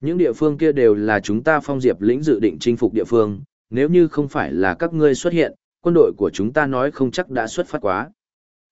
Speaker 1: Những địa phương kia đều là chúng ta phong diệp lĩnh dự định chinh phục địa phương, nếu như không phải là các ngươi xuất hiện, quân đội của chúng ta nói không chắc đã xuất phát quá.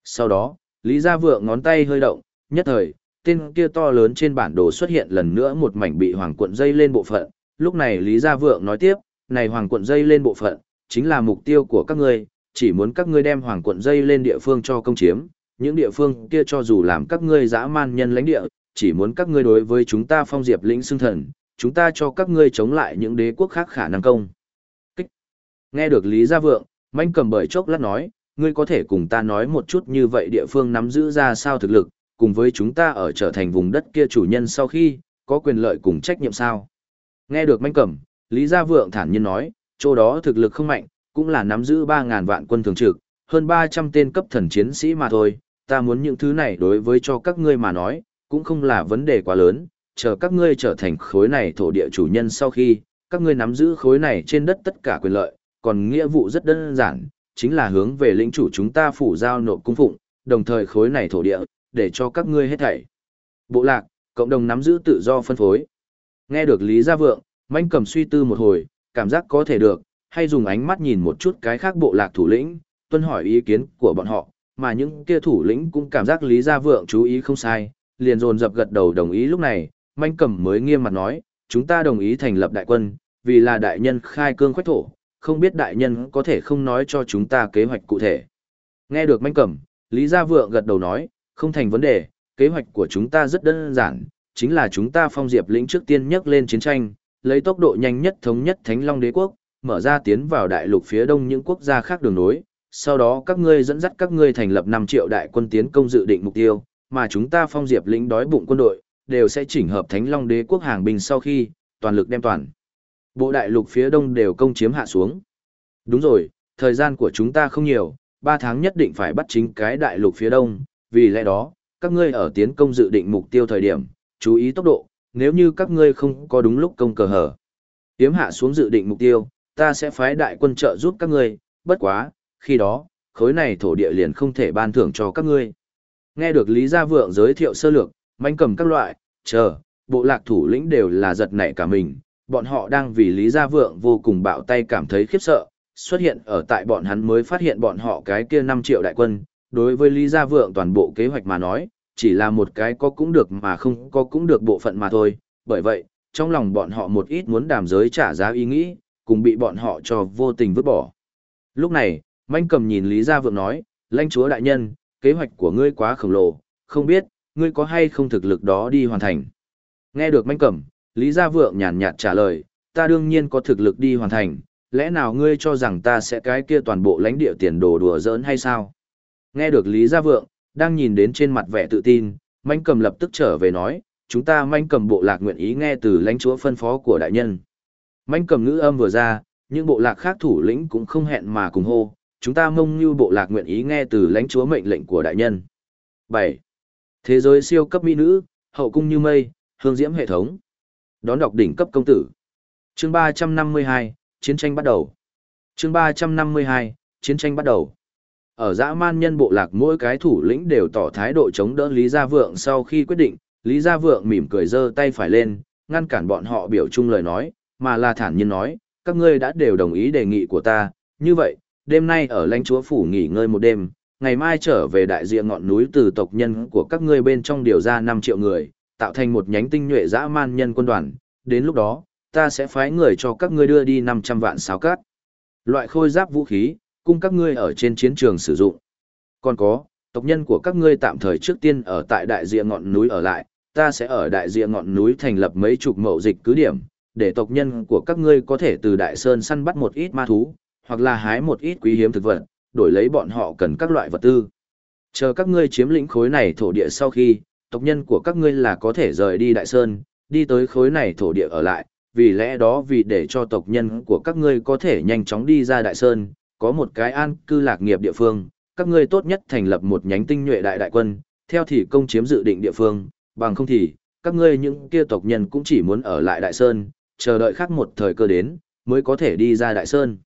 Speaker 1: Sau đó, Lý Gia Vượng ngón tay hơi động, nhất thời, tên kia to lớn trên bản đồ xuất hiện lần nữa một mảnh bị hoàng cuộn dây lên bộ phận. Lúc này Lý Gia Vượng nói tiếp, này hoàng cuộn dây lên bộ phận, chính là mục tiêu của các ngươi, chỉ muốn các ngươi đem hoàng cuộn dây lên địa phương cho công chiếm, những địa phương kia cho dù làm các ngươi dã man nhân lãnh địa, chỉ muốn các ngươi đối với chúng ta phong diệp lĩnh xưng thần, chúng ta cho các ngươi chống lại những đế quốc khác khả năng công. Kích. Nghe được Lý Gia Vượng, manh cầm bởi chốc lát nói, ngươi có thể cùng ta nói một chút như vậy địa phương nắm giữ ra sao thực lực, cùng với chúng ta ở trở thành vùng đất kia chủ nhân sau khi, có quyền lợi cùng trách nhiệm sao. Nghe được manh cầm, Lý Gia Vượng thản nhiên nói, chỗ đó thực lực không mạnh, cũng là nắm giữ 3.000 vạn quân thường trực, hơn 300 tên cấp thần chiến sĩ mà thôi, ta muốn những thứ này đối với cho các ngươi mà nói, cũng không là vấn đề quá lớn, chờ các ngươi trở thành khối này thổ địa chủ nhân sau khi, các ngươi nắm giữ khối này trên đất tất cả quyền lợi, còn nghĩa vụ rất đơn giản, chính là hướng về lĩnh chủ chúng ta phủ giao nộp cung phụng, đồng thời khối này thổ địa, để cho các ngươi hết thảy. Bộ lạc, cộng đồng nắm giữ tự do phân phối. Nghe được Lý Gia Vượng, Mạnh cầm suy tư một hồi, cảm giác có thể được, hay dùng ánh mắt nhìn một chút cái khác bộ lạc thủ lĩnh, tuân hỏi ý kiến của bọn họ, mà những kia thủ lĩnh cũng cảm giác Lý Gia Vượng chú ý không sai, liền dồn dập gật đầu đồng ý lúc này, manh cầm mới nghiêm mặt nói, chúng ta đồng ý thành lập đại quân, vì là đại nhân khai cương khoách thổ, không biết đại nhân có thể không nói cho chúng ta kế hoạch cụ thể. Nghe được manh cầm, Lý Gia Vượng gật đầu nói, không thành vấn đề, kế hoạch của chúng ta rất đơn giản, chính là chúng ta phong diệp lĩnh trước tiên nhất lên chiến tranh, lấy tốc độ nhanh nhất thống nhất Thánh Long Đế quốc, mở ra tiến vào đại lục phía đông những quốc gia khác đường nối. Sau đó các ngươi dẫn dắt các ngươi thành lập 5 triệu đại quân tiến công dự định mục tiêu, mà chúng ta phong diệp lĩnh đói bụng quân đội, đều sẽ chỉnh hợp Thánh Long Đế quốc hàng binh sau khi, toàn lực đem toàn. Bộ đại lục phía đông đều công chiếm hạ xuống. Đúng rồi, thời gian của chúng ta không nhiều, 3 tháng nhất định phải bắt chính cái đại lục phía đông, vì lẽ đó, các ngươi ở tiến công dự định mục tiêu thời điểm, chú ý tốc độ, nếu như các ngươi không có đúng lúc công cờ hở. Tiếm hạ xuống dự định mục tiêu, ta sẽ phái đại quân trợ giúp các ngươi, bất quá, khi đó, khối này thổ địa liền không thể ban thưởng cho các ngươi. Nghe được Lý Gia Vượng giới thiệu sơ lược, manh cầm các loại, chờ, bộ lạc thủ lĩnh đều là giật nảy cả mình, bọn họ đang vì Lý Gia Vượng vô cùng bạo tay cảm thấy khiếp sợ, xuất hiện ở tại bọn hắn mới phát hiện bọn họ cái kia 5 triệu đại quân, đối với Lý Gia Vượng toàn bộ kế hoạch mà nói, chỉ là một cái có cũng được mà không có cũng được bộ phận mà thôi, bởi vậy, trong lòng bọn họ một ít muốn đàm giới trả giá ý nghĩ, cùng bị bọn họ cho vô tình vứt bỏ. Lúc này, manh cầm nhìn Lý Gia Vượng nói, lãnh chúa đại nhân, kế hoạch của ngươi quá khổng lồ, không biết, ngươi có hay không thực lực đó đi hoàn thành. Nghe được manh cẩm, Lý Gia Vượng nhàn nhạt trả lời, ta đương nhiên có thực lực đi hoàn thành, lẽ nào ngươi cho rằng ta sẽ cái kia toàn bộ lãnh địa tiền đồ đùa giỡn hay sao? Nghe được Lý Gia Vượng, đang nhìn đến trên mặt vẻ tự tin, manh cầm lập tức trở về nói, chúng ta manh cầm bộ lạc nguyện ý nghe từ lãnh chúa phân phó của đại nhân. Manh cầm ngữ âm vừa ra, những bộ lạc khác thủ lĩnh cũng không hẹn mà cùng hô, chúng ta mông như bộ lạc nguyện ý nghe từ lãnh chúa mệnh lệnh của đại nhân. 7. Thế giới siêu cấp mỹ nữ, hậu cung như mây, hương diễm hệ thống. Đón đọc đỉnh cấp công tử. Chương 352, chiến tranh bắt đầu. Chương 352, chiến tranh bắt đầu. Ở dã man nhân bộ lạc mỗi cái thủ lĩnh đều tỏ thái độ chống đỡ Lý Gia Vượng sau khi quyết định, Lý Gia Vượng mỉm cười giơ tay phải lên, ngăn cản bọn họ biểu trung lời nói, mà là thản nhiên nói, các ngươi đã đều đồng ý đề nghị của ta, như vậy, đêm nay ở lãnh chúa phủ nghỉ ngơi một đêm, ngày mai trở về đại diện ngọn núi từ tộc nhân của các ngươi bên trong điều ra 5 triệu người, tạo thành một nhánh tinh nhuệ dã man nhân quân đoàn, đến lúc đó, ta sẽ phái người cho các ngươi đưa đi 500 vạn sáo cát. Loại khôi giáp vũ khí, cung các ngươi ở trên chiến trường sử dụng. Còn có, tộc nhân của các ngươi tạm thời trước tiên ở tại đại diện ngọn núi ở lại, ta sẽ ở đại diện ngọn núi thành lập mấy chục mậu dịch cứ điểm, để tộc nhân của các ngươi có thể từ đại sơn săn bắt một ít ma thú, hoặc là hái một ít quý hiếm thực vật, đổi lấy bọn họ cần các loại vật tư. Chờ các ngươi chiếm lĩnh khối này thổ địa sau khi, tộc nhân của các ngươi là có thể rời đi đại sơn, đi tới khối này thổ địa ở lại, vì lẽ đó vì để cho tộc nhân của các ngươi có thể nhanh chóng đi ra đại sơn, có một cái an cư lạc nghiệp địa phương, các ngươi tốt nhất thành lập một nhánh tinh nhuệ đại đại quân, theo thì công chiếm dự định địa phương, bằng không thì, các ngươi những kia tộc nhân cũng chỉ muốn ở lại đại sơn, chờ đợi khác một thời cơ đến, mới có thể đi ra đại sơn.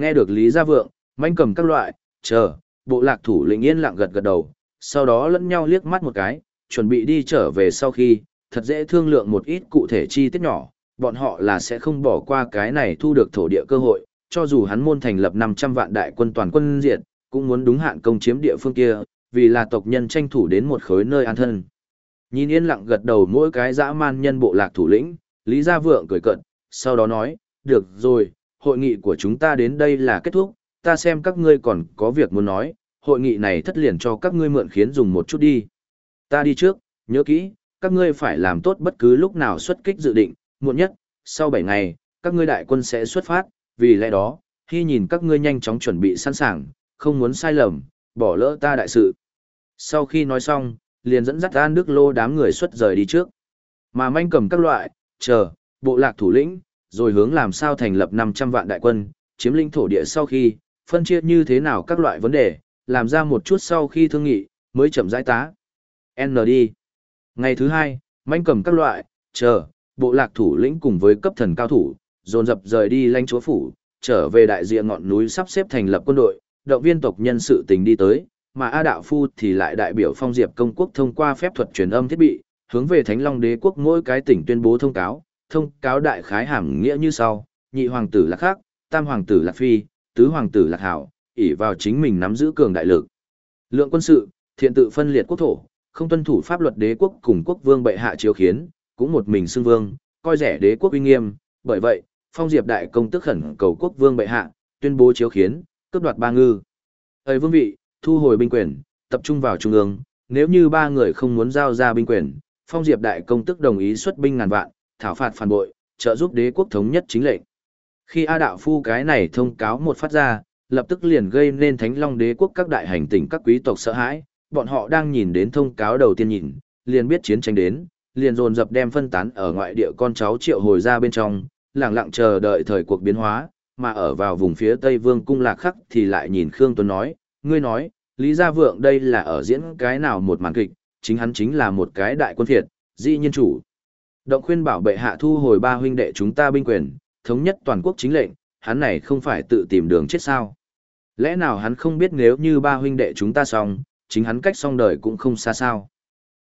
Speaker 1: Nghe được Lý Gia Vượng, manh cầm các loại, chờ, bộ lạc thủ lĩnh yên lặng gật gật đầu, sau đó lẫn nhau liếc mắt một cái, chuẩn bị đi trở về sau khi, thật dễ thương lượng một ít cụ thể chi tiết nhỏ, bọn họ là sẽ không bỏ qua cái này thu được thổ địa cơ hội, cho dù hắn môn thành lập 500 vạn đại quân toàn quân diệt, cũng muốn đúng hạn công chiếm địa phương kia, vì là tộc nhân tranh thủ đến một khối nơi an thân. Nhìn yên lặng gật đầu mỗi cái dã man nhân bộ lạc thủ lĩnh, Lý Gia Vượng cười cận, sau đó nói, được rồi, hội nghị của chúng ta đến đây là kết thúc, ta xem các ngươi còn có việc muốn nói, hội nghị này thất liền cho các ngươi mượn khiến dùng một chút đi. Ta đi trước, nhớ kỹ, các ngươi phải làm tốt bất cứ lúc nào xuất kích dự định, muộn nhất, sau 7 ngày, các ngươi đại quân sẽ xuất phát, vì lẽ đó, khi nhìn các ngươi nhanh chóng chuẩn bị sẵn sàng, không muốn sai lầm, bỏ lỡ ta đại sự. Sau khi nói xong, liền dẫn dắt An Đức Lô đám người xuất rời đi trước. Mà manh cầm các loại, chờ, bộ lạc thủ lĩnh, rồi hướng làm sao thành lập 500 vạn đại quân, chiếm lĩnh thổ địa sau khi, phân chia như thế nào các loại vấn đề, làm ra một chút sau khi thương nghị, mới chậm rãi tá. ND. Ngày thứ hai, manh cầm các loại, chờ, bộ lạc thủ lĩnh cùng với cấp thần cao thủ, dồn dập rời đi lãnh chúa phủ, trở về đại diện ngọn núi sắp xếp thành lập quân đội, động viên tộc nhân sự tình đi tới, mà A Đạo Phu thì lại đại biểu phong diệp công quốc thông qua phép thuật truyền âm thiết bị, hướng về Thánh Long Đế quốc mỗi cái tỉnh tuyên bố thông cáo, thông cáo đại khái hàm nghĩa như sau: nhị hoàng tử Lạc Khắc, tam hoàng tử Lạc Phi, tứ hoàng tử Lạc Hảo, ỷ vào chính mình nắm giữ cường đại lực. Lượng quân sự, thiện tự phân liệt quốc thổ, không tuân thủ pháp luật đế quốc cùng quốc vương bệ hạ chiếu khiến, cũng một mình xưng vương, coi rẻ đế quốc uy nghiêm, bởi vậy, phong diệp đại công tức khẩn cầu quốc vương bệ hạ, tuyên bố chiếu khiến, cướp đoạt ba ngư. Thời vương vị, thu hồi binh quyền, tập trung vào trung ương, nếu như ba người không muốn giao ra binh quyền, phong diệp đại công tức đồng ý xuất binh ngàn vạn, thảo phạt phản bội, trợ giúp đế quốc thống nhất chính lệnh. Khi A đạo phu cái này thông cáo một phát ra, lập tức liền gây nên thánh long đế quốc các đại hành tỉnh các quý tộc sợ hãi, bọn họ đang nhìn đến thông cáo đầu tiên nhìn, liền biết chiến tranh đến, liền dồn dập đem phân tán ở ngoại địa con cháu triệu hồi ra bên trong, lặng lặng chờ đợi thời cuộc biến hóa, mà ở vào vùng phía Tây Vương cung lạc khắc thì lại nhìn Khương Tuấn nói, ngươi nói, Lý Gia Vượng đây là ở diễn cái nào một màn kịch, chính hắn chính là một cái đại quân thiệt, dị nhân chủ. Động khuyên bảo bệ hạ thu hồi ba huynh đệ chúng ta binh quyền, thống nhất toàn quốc chính lệnh, hắn này không phải tự tìm đường chết sao. Lẽ nào hắn không biết nếu như ba huynh đệ chúng ta xong, chính hắn cách xong đời cũng không xa sao.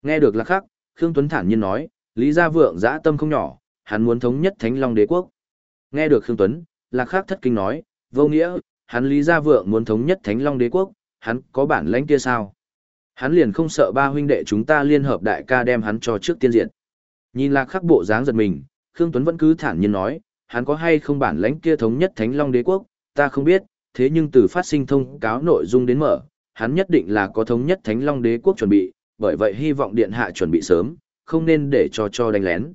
Speaker 1: Nghe được lạc khắc, Khương Tuấn thản nhiên nói, Lý Gia Vượng dã tâm không nhỏ, hắn muốn thống nhất Thánh Long Đế quốc. Nghe được Khương Tuấn, Lạc Khắc thất kinh nói, vô nghĩa, hắn Lý Gia Vượng muốn thống nhất Thánh Long Đế quốc, hắn có bản lãnh kia sao? Hắn liền không sợ ba huynh đệ chúng ta liên hợp đại ca đem hắn cho trước tiên diện. Nhìn Lạc Khắc bộ dáng giật mình, Khương Tuấn vẫn cứ thản nhiên nói, hắn có hay không bản lãnh kia thống nhất Thánh Long Đế quốc, ta không biết, thế nhưng từ phát sinh thông cáo nội dung đến mở, hắn nhất định là có thống nhất Thánh Long Đế quốc chuẩn bị, bởi vậy hy vọng điện hạ chuẩn bị sớm, không nên để cho cho đánh lén.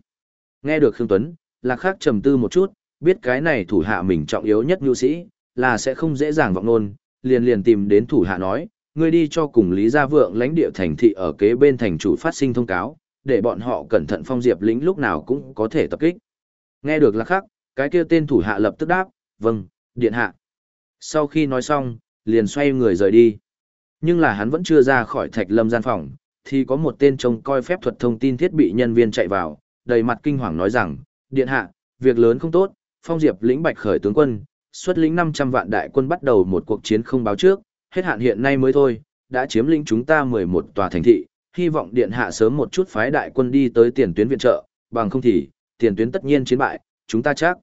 Speaker 1: Nghe được Khương Tuấn, Lạc Khắc trầm tư một chút, biết cái này thủ hạ mình trọng yếu nhất nhu sĩ, là sẽ không dễ dàng vọng nôn, liền liền tìm đến thủ hạ nói, ngươi đi cho cùng Lý Gia Vượng lãnh địa thành thị ở kế bên thành chủ phát sinh thông cáo, để bọn họ cẩn thận phong diệp lính lúc nào cũng có thể tập kích. Nghe được Lạc Khắc, cái kia tên thủ hạ lập tức đáp, vâng, điện hạ. Sau khi nói xong, liền xoay người rời đi. Nhưng là hắn vẫn chưa ra khỏi thạch lâm gian phòng, thì có một tên trông coi phép thuật thông tin thiết bị nhân viên chạy vào, đầy mặt kinh hoàng nói rằng, điện hạ, việc lớn không tốt, phong diệp lĩnh bạch khởi tướng quân, xuất lĩnh 500 vạn đại quân bắt đầu một cuộc chiến không báo trước, hết hạn hiện nay mới thôi, đã chiếm lĩnh chúng ta 11 tòa thành thị, hy vọng điện hạ sớm một chút phái đại quân đi tới tiền tuyến viện trợ, bằng không thì, tiền tuyến tất nhiên chiến bại, chúng ta chắc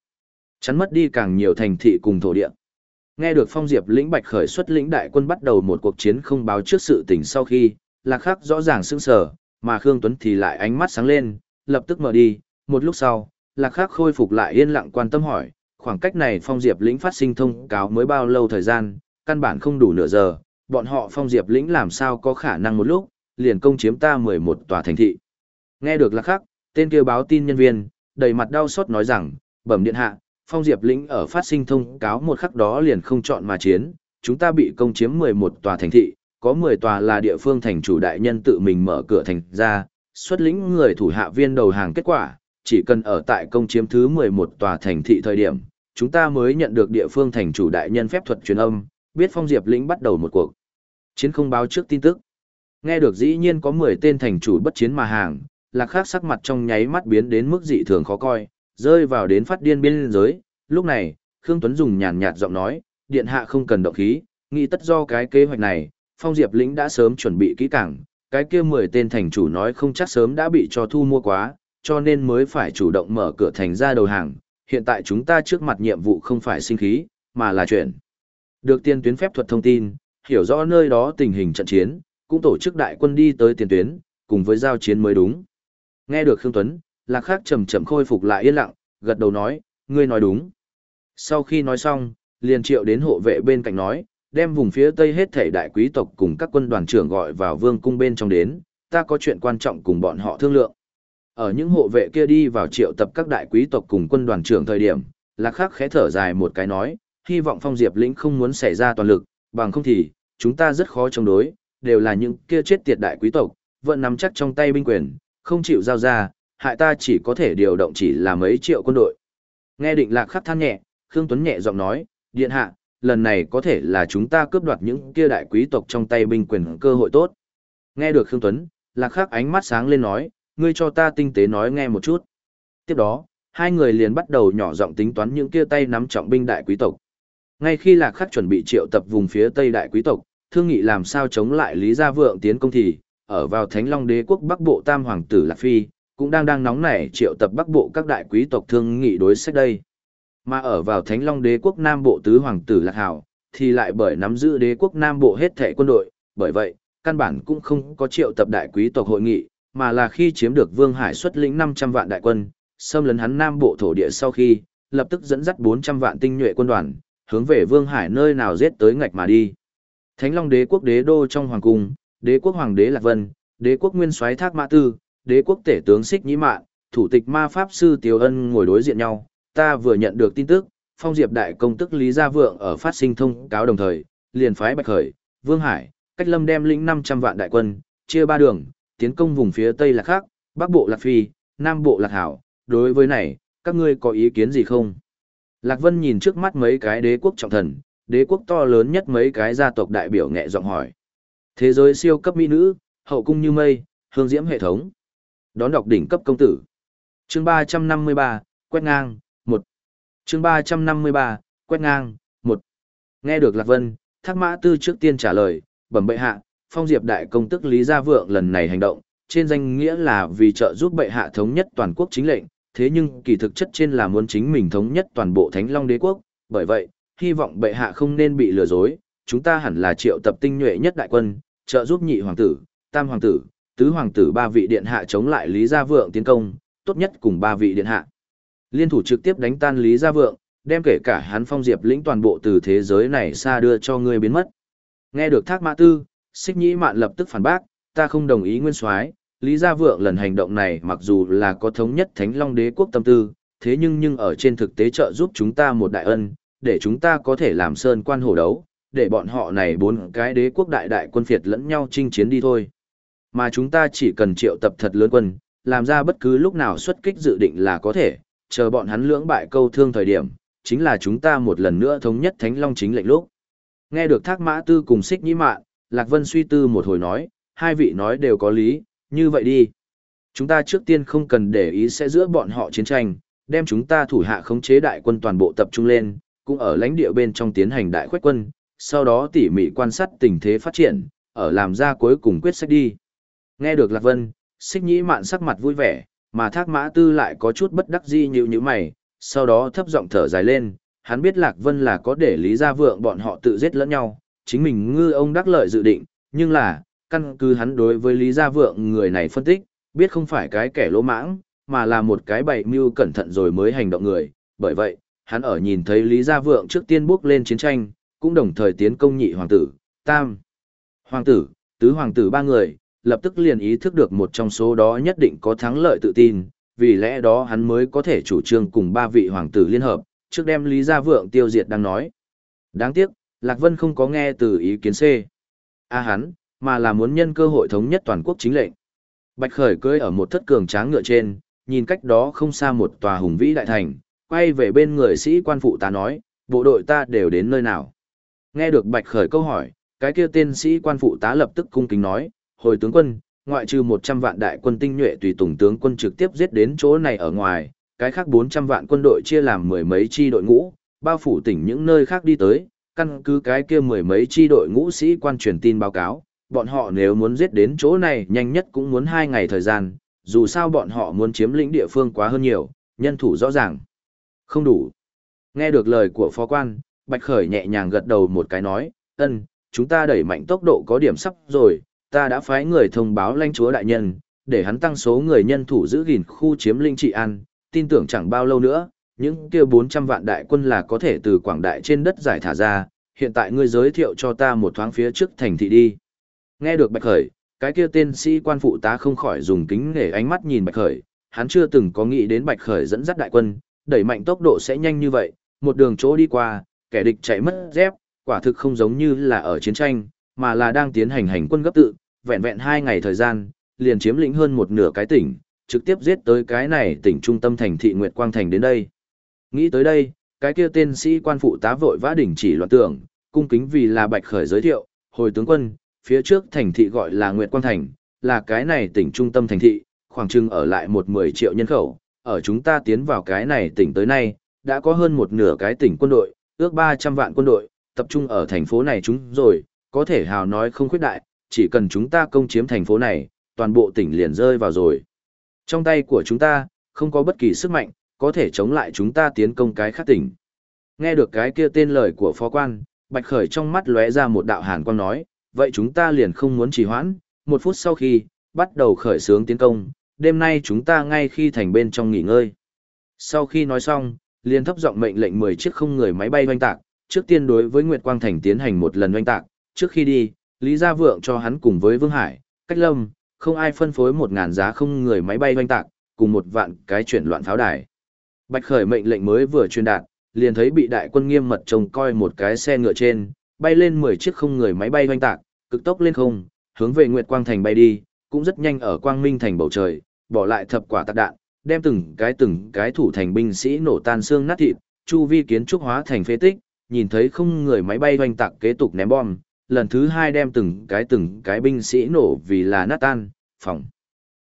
Speaker 1: chắn mất đi càng nhiều thành thị cùng thổ địa. Nghe được Phong Diệp lĩnh Bạch khởi xuất lĩnh đại quân bắt đầu một cuộc chiến không báo trước sự tình sau khi, Lạc Khắc rõ ràng sững sờ, mà Khương Tuấn thì lại ánh mắt sáng lên, lập tức mở đi, một lúc sau, Lạc Khắc khôi phục lại yên lặng quan tâm hỏi, khoảng cách này Phong Diệp lĩnh phát sinh thông cáo mới bao lâu thời gian, căn bản không đủ nửa giờ, bọn họ Phong Diệp lĩnh làm sao có khả năng một lúc, liền công chiếm ta 11 tòa thành thị. Nghe được Lạc Khắc, tên kia báo tin nhân viên, đầy mặt đau xót nói rằng, bẩm điện hạ, Phong Diệp lĩnh ở phát sinh thông cáo một khắc đó liền không chọn mà chiến, chúng ta bị công chiếm 11 tòa thành thị, có 10 tòa là địa phương thành chủ đại nhân tự mình mở cửa thành ra, xuất lĩnh người thủ hạ viên đầu hàng kết quả, chỉ cần ở tại công chiếm thứ 11 tòa thành thị thời điểm, chúng ta mới nhận được địa phương thành chủ đại nhân phép thuật truyền âm, biết Phong Diệp lĩnh bắt đầu một cuộc chiến không báo trước tin tức. Nghe được dĩ nhiên có 10 tên thành chủ bất chiến mà hàng, lạc khác sắc mặt trong nháy mắt biến đến mức dị thường khó coi, rơi vào đến phát điên biên giới. Lúc này, Khương Tuấn dùng nhàn nhạt giọng nói, điện hạ không cần động khí, nghĩ tất do cái kế hoạch này, phong diệp lĩnh đã sớm chuẩn bị kỹ càng, cái kia 10 tên thành chủ nói không chắc sớm đã bị cho thu mua quá, cho nên mới phải chủ động mở cửa thành ra đầu hàng. Hiện tại chúng ta trước mặt nhiệm vụ không phải sinh khí, mà là chuyện. Được tiên tuyến phép thuật thông tin, hiểu rõ nơi đó tình hình trận chiến, cũng tổ chức đại quân đi tới tiền tuyến, cùng với giao chiến mới đúng. Nghe được Khương Tuấn, Lạc Khắc chậm chậm khôi phục lại yên lặng, gật đầu nói, ngươi nói đúng. Sau khi nói xong, liền triệu đến hộ vệ bên cạnh nói, đem vùng phía tây hết thể đại quý tộc cùng các quân đoàn trưởng gọi vào vương cung bên trong đến, ta có chuyện quan trọng cùng bọn họ thương lượng. Ở những hộ vệ kia đi vào triệu tập các đại quý tộc cùng quân đoàn trưởng thời điểm, Lạc Khắc khẽ thở dài một cái nói, hy vọng Phong Diệp lĩnh không muốn xảy ra toàn lực, bằng không thì, chúng ta rất khó chống đối, đều là những kia chết tiệt đại quý tộc, vẫn nắm chắc trong tay binh quyền, không chịu giao ra, hại ta chỉ có thể điều động chỉ là mấy triệu quân đội. Nghe định lạc khắc than nhẹ, Khương Tuấn nhẹ giọng nói, điện hạ, lần này có thể là chúng ta cướp đoạt những kia đại quý tộc trong tay binh quyền cơ hội tốt. Nghe được Khương Tuấn, lạc khắc ánh mắt sáng lên nói, ngươi cho ta tinh tế nói nghe một chút. Tiếp đó, hai người liền bắt đầu nhỏ giọng tính toán những kia tay nắm trọng binh đại quý tộc. Ngay khi lạc khắc chuẩn bị triệu tập vùng phía tây đại quý tộc, thương nghị làm sao chống lại Lý Gia Vượng tiến công thì, ở vào Thánh Long Đế quốc Bắc Bộ Tam Hoàng tử Lạc Phi, cũng đang đang nóng nảy triệu tập Bắc Bộ các đại quý tộc thương nghị đối sách đây. Mà ở vào Thánh Long Đế quốc Nam Bộ Tứ Hoàng tử Lạc Hảo, thì lại bởi nắm giữ đế quốc Nam Bộ hết thẻ quân đội, bởi vậy, căn bản cũng không có triệu tập đại quý tộc hội nghị, mà là khi chiếm được Vương Hải xuất lĩnh 500 vạn đại quân, xâm lấn hắn Nam Bộ thổ địa sau khi, lập tức dẫn dắt 400 vạn tinh nhuệ quân đoàn, hướng về Vương Hải nơi nào giết tới ngạch mà đi. Thánh Long đế quốc đế đô trong hoàng cung, đế quốc hoàng đế Lạc Vân, đế quốc nguyên soái Thác Mã Tư, đế quốc tể tướng Xích Nhĩ Mạn, thủ tịch ma pháp sư Tiêu Ân ngồi đối diện nhau. Ta vừa nhận được tin tức, Phong Diệp đại công tức Lý Gia Vượng ở phát sinh thông cáo đồng thời, liền phái Bạch Khởi, Vương Hải, Cách Lâm đem lĩnh 500 vạn đại quân, chia ba đường, tiến công vùng phía Tây Lạc Khắc, Bắc Bộ Lạc Phi, Nam Bộ Lạc Hảo. Đối với này, các ngươi có ý kiến gì không? Lạc Vân nhìn trước mắt mấy cái đế quốc trọng thần, đế quốc to lớn nhất mấy cái gia tộc đại biểu nhẹ giọng hỏi. Thế giới siêu cấp mỹ nữ, hậu cung như mây, hương diễm hệ thống. Đón đọc đỉnh cấp công tử. Chương 353, quét ngang, 1. Chương 353, quét ngang, 1. Nghe được Lạc Vân, Thác Mã Tư trước tiên trả lời, bẩm bệ hạ, phong diệp đại công tức Lý Gia Vượng lần này hành động, trên danh nghĩa là vì trợ giúp bệ hạ thống nhất toàn quốc chính lệnh, thế nhưng kỳ thực chất trên là muốn chính mình thống nhất toàn bộ Thánh Long đế quốc, bởi vậy, hy vọng bệ hạ không nên bị lừa dối, chúng ta hẳn là triệu tập tinh nhuệ nhất đại quân, trợ giúp nhị hoàng tử, tam hoàng tử, tứ hoàng tử ba vị điện hạ chống lại Lý Gia Vượng tiến công, tốt nhất cùng ba vị điện hạ. Liên thủ trực tiếp đánh tan Lý Gia Vượng, đem kể cả hắn phong diệp lĩnh toàn bộ từ thế giới này xa đưa cho ngươi biến mất. Nghe được thác mã tư, xích nhĩ mạn lập tức phản bác, ta không đồng ý nguyên soái Lý Gia Vượng lần hành động này mặc dù là có thống nhất Thánh Long Đế quốc tâm tư, thế nhưng nhưng ở trên thực tế trợ giúp chúng ta một đại ân, để chúng ta có thể làm sơn quan hổ đấu, để bọn họ này bốn cái đế quốc đại đại quân phiệt lẫn nhau chinh chiến đi thôi. Mà chúng ta chỉ cần triệu tập thật lớn quân, làm ra bất cứ lúc nào xuất kích dự định là có thể, chờ bọn hắn lưỡng bại câu thương thời điểm, chính là chúng ta một lần nữa thống nhất Thánh Long chính lệnh lúc. Nghe được Thác Mã Tư cùng Xích Nhĩ Mạn, Lạc Vân suy tư một hồi nói, hai vị nói đều có lý, như vậy đi. Chúng ta trước tiên không cần để ý sẽ giữa bọn họ chiến tranh, đem chúng ta thủ hạ khống chế đại quân toàn bộ tập trung lên, cũng ở lãnh địa bên trong tiến hành đại khuếch quân, sau đó tỉ mỉ quan sát tình thế phát triển, ở làm ra cuối cùng quyết sách đi. Nghe được Lạc Vân, xích nhĩ mạn sắc mặt vui vẻ, mà thác mã tư lại có chút bất đắc dĩ như như mày, sau đó thấp giọng thở dài lên, hắn biết Lạc Vân là có để lý gia vượng bọn họ tự giết lẫn nhau, chính mình ngư ông đắc lợi dự định, nhưng là, căn cứ hắn đối với lý gia vượng người này phân tích, biết không phải cái kẻ lỗ mãng, mà là một cái bậy mưu cẩn thận rồi mới hành động người, bởi vậy, hắn ở nhìn thấy Lý Gia Vượng trước tiên bước lên chiến tranh, cũng đồng thời tiến công nhị hoàng tử, tam. Hoàng tử, tứ hoàng tử ba người, lập tức liền ý thức được một trong số đó nhất định có thắng lợi tự tin, vì lẽ đó hắn mới có thể chủ trương cùng ba vị hoàng tử liên hợp, trước đem Lý Gia Vượng tiêu diệt đang nói. Đáng tiếc, Lạc Vân không có nghe từ ý kiến C. A hắn, mà là muốn nhân cơ hội thống nhất toàn quốc chính lệnh. Bạch Khởi cưỡi ở một thất cường tráng ngựa trên, nhìn cách đó không xa một tòa hùng vĩ đại thành, quay về bên người sĩ quan phụ tá nói, bộ đội ta đều đến nơi nào. Nghe được Bạch Khởi câu hỏi, cái kia tên sĩ quan phụ tá lập tức cung kính nói, hồi tướng quân, ngoại trừ 100 vạn đại quân tinh nhuệ tùy tùng tướng quân trực tiếp giết đến chỗ này ở ngoài, cái khác 400 vạn quân đội chia làm mười mấy chi đội ngũ, bao phủ tỉnh những nơi khác đi tới, căn cứ cái kia mười mấy chi đội ngũ sĩ quan truyền tin báo cáo, bọn họ nếu muốn giết đến chỗ này nhanh nhất cũng muốn 2 ngày thời gian, dù sao bọn họ muốn chiếm lĩnh địa phương quá hơn nhiều, nhân thủ rõ ràng. Không đủ. Nghe được lời của phó quan, Bạch Khởi nhẹ nhàng gật đầu một cái nói, ân, chúng ta đẩy mạnh tốc độ có điểm sắp rồi, ta đã phái người thông báo lãnh chúa đại nhân, để hắn tăng số người nhân thủ giữ gìn khu chiếm linh trị an, tin tưởng chẳng bao lâu nữa, những kia 400 vạn đại quân là có thể từ quảng đại trên đất giải thả ra, hiện tại ngươi giới thiệu cho ta một thoáng phía trước thành thị đi. Nghe được Bạch Khởi, cái kia tên sĩ quan phụ tá không khỏi dùng kính nể ánh mắt nhìn Bạch Khởi, hắn chưa từng có nghĩ đến Bạch Khởi dẫn dắt đại quân, đẩy mạnh tốc độ sẽ nhanh như vậy, một đường chỗ đi qua, kẻ địch chạy mất dép, quả thực không giống như là ở chiến tranh, mà là đang tiến hành hành quân gấp tự, vẹn vẹn hai ngày thời gian, liền chiếm lĩnh hơn một nửa cái tỉnh, trực tiếp giết tới cái này tỉnh trung tâm thành thị Nguyệt Quang Thành đến đây. Nghĩ tới đây, cái kia tên sĩ quan phụ tá vội vã đỉnh chỉ loạn tưởng, cung kính vì là Bạch Khởi giới thiệu, hồi tướng quân, phía trước thành thị gọi là Nguyệt Quang Thành, là cái này tỉnh trung tâm thành thị, khoảng chừng ở lại một 10 triệu nhân khẩu, ở chúng ta tiến vào cái này tỉnh tới nay, đã có hơn một nửa cái tỉnh quân đội, ước 300 vạn quân đội, tập trung ở thành phố này chúng rồi, có thể hào nói không khuyết đại, chỉ cần chúng ta công chiếm thành phố này, toàn bộ tỉnh liền rơi vào rồi. Trong tay của chúng ta, không có bất kỳ sức mạnh, có thể chống lại chúng ta tiến công cái khác tỉnh. Nghe được cái kia tên lời của phó quan, Bạch Khởi trong mắt lóe ra một đạo hàn quang nói, vậy chúng ta liền không muốn trì hoãn, một phút sau khi, bắt đầu khởi xướng tiến công, đêm nay chúng ta ngay khi thành bên trong nghỉ ngơi. Sau khi nói xong, liền thấp giọng mệnh lệnh 10 chiếc không người máy bay hoanh tạc, trước tiên đối với Nguyệt Quang Thành tiến hành một lần hoanh tạc, trước khi đi, Lý Gia Vượng cho hắn cùng với Vương Hải, Cách Lâm, không ai phân phối một ngàn giá không người máy bay hoanh tạc, cùng một vạn cái chuyển loạn pháo đài. Bạch Khởi mệnh lệnh mới vừa truyền đạt, liền thấy bị đại quân nghiêm mật trông coi một cái xe ngựa trên, bay lên 10 chiếc không người máy bay hoanh tạc, cực tốc lên không, hướng về Nguyệt Quang Thành bay đi, cũng rất nhanh ở Quang Minh Thành bầu trời, bỏ lại thập quả tạc đạn, đem từng cái từng cái thủ thành binh sĩ nổ tan xương nát thịt, chu vi kiến trúc hóa thành phế tích, nhìn thấy không người máy bay hoành tạc kế tục ném bom, lần thứ hai đem từng cái từng cái binh sĩ nổ vì là nát tan, phòng.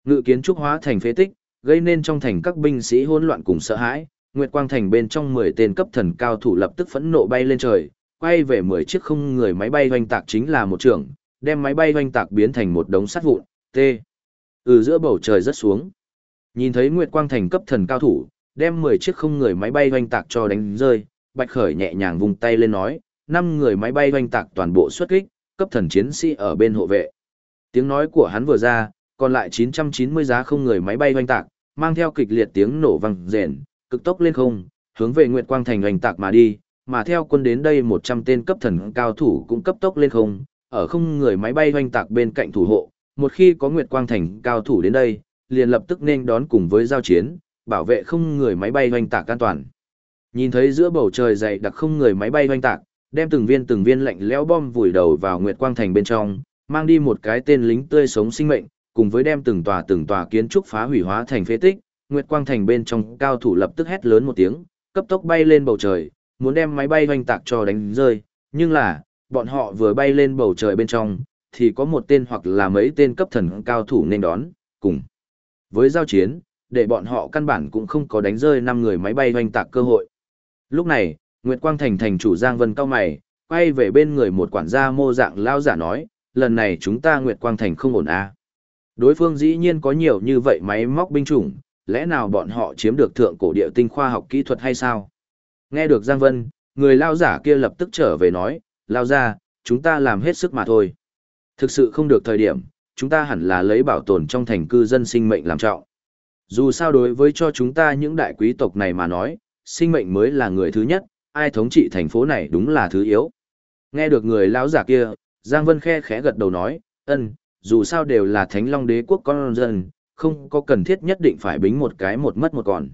Speaker 1: Ngự kiến trúc hóa thành phế tích, gây nên trong thành các binh sĩ hỗn loạn cùng sợ hãi, Nguyệt Quang Thành bên trong 10 tên cấp thần cao thủ lập tức phẫn nộ bay lên trời, quay về 10 chiếc không người máy bay hoành tạc chính là một trưởng, đem máy bay hoành tạc biến thành một đống sắt vụn, T. Ừ giữa bầu trời rất xuống. Nhìn thấy Nguyệt Quang Thành cấp thần cao thủ, đem 10 chiếc không người máy bay hoành tạc cho đánh rơi, Bạch Khởi nhẹ nhàng vung tay lên nói, năm người máy bay hoành tạc toàn bộ xuất kích, cấp thần chiến sĩ ở bên hộ vệ. Tiếng nói của hắn vừa ra, còn lại 990 giá không người máy bay hoành tạc, mang theo kịch liệt tiếng nổ vang rền, cực tốc lên không, hướng về Nguyệt Quang Thành hoành tạc mà đi, mà theo quân đến đây 100 tên cấp thần cao thủ cũng cấp tốc lên không, ở không người máy bay hoành tạc bên cạnh thủ hộ, một khi có Nguyệt Quang Thành cao thủ đến đây, liền lập tức nên đón cùng với giao chiến, bảo vệ không người máy bay hoành tạc an toàn. Nhìn thấy giữa bầu trời dày đặc không người máy bay hoành tạc, đem từng viên từng viên lạnh lẽo bom vùi đầu vào Nguyệt Quang Thành bên trong, mang đi một cái tên lính tươi sống sinh mệnh, cùng với đem từng tòa từng tòa kiến trúc phá hủy hóa thành phế tích, Nguyệt Quang Thành bên trong cao thủ lập tức hét lớn một tiếng, cấp tốc bay lên bầu trời, muốn đem máy bay hoành tạc cho đánh rơi, nhưng là, bọn họ vừa bay lên bầu trời bên trong, thì có một tên hoặc là mấy tên cấp thần cao thủ nên đón, cùng với giao chiến, để bọn họ căn bản cũng không có đánh rơi năm người máy bay hoành tạc cơ hội. Lúc này, Nguyệt Quang Thành thành chủ Giang Vân cao mày, quay về bên người một quản gia mô dạng lao giả nói, lần này chúng ta Nguyệt Quang Thành không ổn à. Đối phương dĩ nhiên có nhiều như vậy máy móc binh chủng, lẽ nào bọn họ chiếm được thượng cổ địa tinh khoa học kỹ thuật hay sao? Nghe được Giang Vân, người lao giả kia lập tức trở về nói, lao ra, chúng ta làm hết sức mà thôi. Thực sự không được thời điểm, chúng ta hẳn là lấy bảo tồn trong thành cư dân sinh mệnh làm trọng. Dù sao đối với cho chúng ta những đại quý tộc này mà nói, sinh mệnh mới là người thứ nhất, ai thống trị thành phố này đúng là thứ yếu. Nghe được người lão giả kia, Giang Vân khe khẽ gật đầu nói, ân, dù sao đều là thánh long đế quốc con dân, không có cần thiết nhất định phải bính một cái một mất một còn.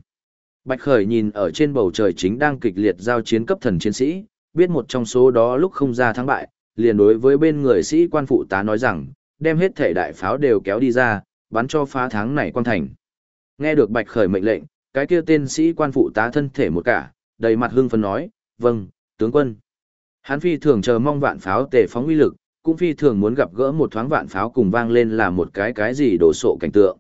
Speaker 1: Bạch Khởi nhìn ở trên bầu trời chính đang kịch liệt giao chiến cấp thần chiến sĩ, biết một trong số đó lúc không ra thắng bại, liền đối với bên người sĩ quan phụ tá nói rằng, đem hết thể đại pháo đều kéo đi ra, bắn cho phá thắng này quan thành. Nghe được Bạch Khởi mệnh lệnh, cái kia tên sĩ quan phụ tá thân thể một cả, đầy mặt hưng phấn nói, vâng, tướng quân. Hán phi thường chờ mong vạn pháo tề phóng uy lực, cũng phi thường muốn gặp gỡ một thoáng vạn pháo cùng vang lên là một cái cái gì đổ sộ cảnh tượng.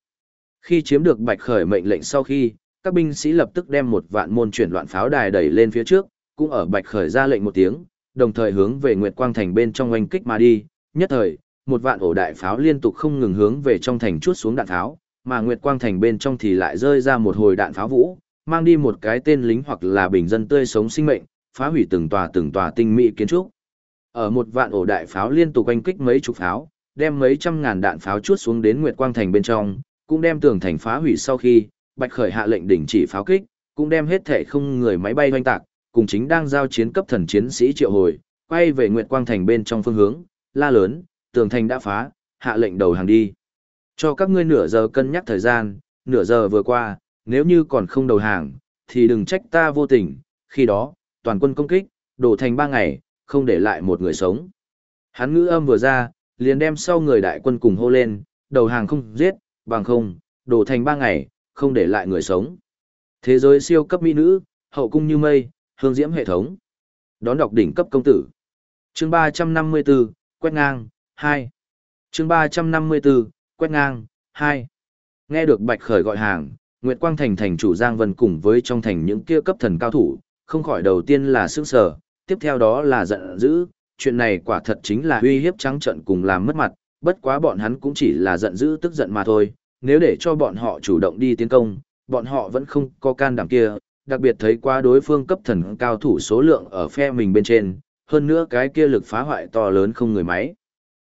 Speaker 1: Khi chiếm được Bạch Khởi mệnh lệnh sau khi, các binh sĩ lập tức đem một vạn môn chuyển loạn pháo đài đẩy lên phía trước, cũng ở Bạch Khởi ra lệnh một tiếng, đồng thời hướng về Nguyệt Quang Thành bên trong oanh kích mà đi. Nhất thời, một vạn ổ đại pháo liên tục không ngừng hướng về trong thành chuốt xuống đạn pháo, mà Nguyệt Quang Thành bên trong thì lại rơi ra một hồi đạn pháo vũ, mang đi một cái tên lính hoặc là bình dân tươi sống sinh mệnh, phá hủy từng tòa từng tòa tinh mỹ kiến trúc. Ở một vạn ổ đại pháo liên tục oanh kích mấy chục pháo, đem mấy trăm ngàn đạn pháo chuốt xuống đến Nguyệt Quang Thành bên trong, cũng đem tường thành phá hủy sau khi, Bạch Khởi hạ lệnh đình chỉ pháo kích, cũng đem hết thể không người máy bay hoanh tạc, cùng chính đang giao chiến cấp thần chiến sĩ triệu hồi, quay về Nguyệt Quang Thành bên trong phương hướng, la lớn, tường thành đã phá, hạ lệnh đầu hàng đi. Cho các ngươi nửa giờ cân nhắc thời gian, nửa giờ vừa qua, nếu như còn không đầu hàng, thì đừng trách ta vô tình, khi đó, toàn quân công kích, đổ thành ba ngày, không để lại một người sống. Hắn ngữ âm vừa ra, liền đem sau người đại quân cùng hô lên, đầu hàng không giết, bằng không, đổ thành ba ngày, không để lại người sống. Thế giới siêu cấp mỹ nữ, hậu cung như mây, hương diễm hệ thống. Đón đọc đỉnh cấp công tử. Chương 354, quét ngang, 2. Chương 354, quét ngang, 2. Nghe được Bạch Khởi gọi hàng, Nguyệt Quang Thành thành chủ Giang Vân cùng với trong thành những kia cấp thần cao thủ, không khỏi đầu tiên là sững sờ, tiếp theo đó là giận dữ, chuyện này quả thật chính là uy hiếp trắng trận cùng làm mất mặt, bất quá bọn hắn cũng chỉ là giận dữ tức giận mà thôi, nếu để cho bọn họ chủ động đi tiến công, bọn họ vẫn không có can đảm kia, đặc biệt thấy qua đối phương cấp thần cao thủ số lượng ở phe mình bên trên, hơn nữa cái kia lực phá hoại to lớn không người máy.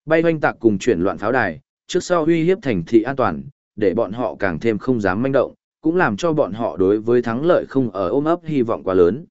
Speaker 1: Bay hoanh tạc cùng chuyển loạn pháo đài, trước sau uy hiếp thành thị an toàn, để bọn họ càng thêm không dám manh động, cũng làm cho bọn họ đối với thắng lợi không ở ôm ấp hy vọng quá lớn.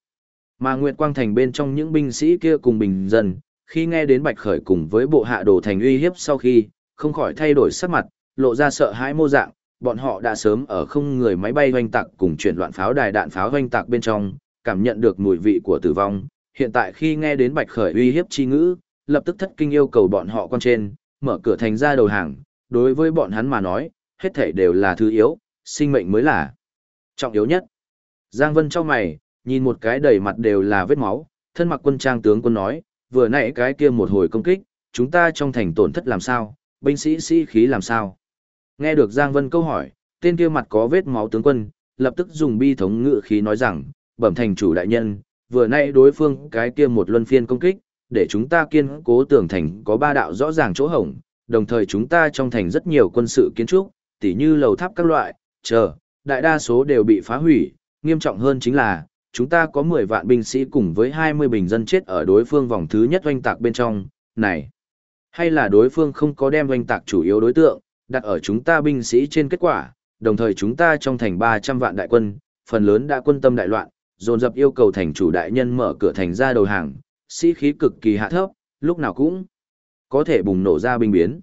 Speaker 1: Mà Nguyệt Quang Thành bên trong những binh sĩ kia cùng bình dân, khi nghe đến Bạch Khởi cùng với bộ hạ đồ thành uy hiếp sau khi, không khỏi thay đổi sắc mặt, lộ ra sợ hãi mô dạng, bọn họ đã sớm ở không người máy bay hoanh tạc cùng chuyển loạn pháo đài đạn pháo hoanh tạc bên trong, cảm nhận được mùi vị của tử vong. Hiện tại khi nghe đến Bạch Khởi uy hiếp chi ngữ, lập tức thất kinh yêu cầu bọn họ con trên, mở cửa thành ra đầu hàng, đối với bọn hắn mà nói, hết thảy đều là thứ yếu, sinh mệnh mới là trọng yếu nhất. Giang Vân trong mày, nhìn một cái đầy mặt đều là vết máu, thân mặc quân trang tướng quân nói, vừa nãy cái kia một hồi công kích, chúng ta trong thành tổn thất làm sao, binh sĩ sĩ khí làm sao. Nghe được Giang Vân câu hỏi, tên kia mặt có vết máu tướng quân, lập tức dùng bi thống ngự khí nói rằng, bẩm thành chủ đại nhân, vừa nay đối phương cái kia một luân phiên công kích, để chúng ta kiên cố tưởng thành có ba đạo rõ ràng chỗ hổng, đồng thời chúng ta trong thành rất nhiều quân sự kiến trúc, tỉ như lầu tháp các loại, chờ, đại đa số đều bị phá hủy, nghiêm trọng hơn chính là, chúng ta có 10 vạn binh sĩ cùng với 20 bình dân chết ở đối phương vòng thứ nhất oanh tạc bên trong, này. Hay là đối phương không có đem oanh tạc chủ yếu đối tượng, đặt ở chúng ta binh sĩ trên kết quả, đồng thời chúng ta trong thành 300 vạn đại quân, phần lớn đã quân tâm đại loạn, dồn dập yêu cầu thành chủ đại nhân mở cửa thành ra đầu hàng, sĩ khí cực kỳ hạ thấp, lúc nào cũng có thể bùng nổ ra binh biến.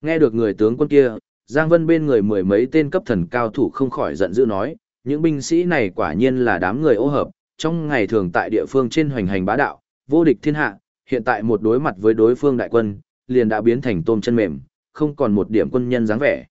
Speaker 1: Nghe được người tướng quân kia, Giang Vân bên người mười mấy tên cấp thần cao thủ không khỏi giận dữ nói, những binh sĩ này quả nhiên là đám người ô hợp, trong ngày thường tại địa phương trên hoành hành bá đạo, vô địch thiên hạ, hiện tại một đối mặt với đối phương đại quân, liền đã biến thành tôm chân mềm, không còn một điểm quân nhân dáng vẻ.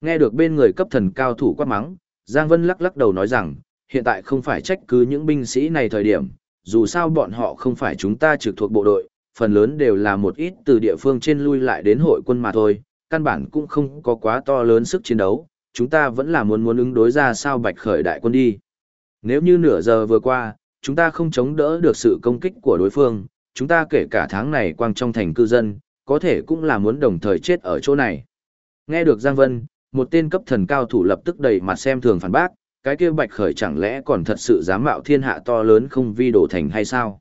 Speaker 1: Nghe được bên người cấp thần cao thủ quát mắng, Giang Vân lắc lắc đầu nói rằng, hiện tại không phải trách cứ những binh sĩ này thời điểm, dù sao bọn họ không phải chúng ta trực thuộc bộ đội, phần lớn đều là một ít từ địa phương trên lui lại đến hội quân mà thôi, căn bản cũng không có quá to lớn sức chiến đấu, chúng ta vẫn là muốn muốn ứng đối ra sao bạch khởi đại quân đi. Nếu như nửa giờ vừa qua, chúng ta không chống đỡ được sự công kích của đối phương, chúng ta kể cả tháng này quang trong thành cư dân, có thể cũng là muốn đồng thời chết ở chỗ này. Nghe được Giang Vân, một tên cấp thần cao thủ lập tức đầy mặt xem thường phản bác, cái kia bạch khởi chẳng lẽ còn thật sự dám mạo thiên hạ to lớn không vi đổ thành hay sao?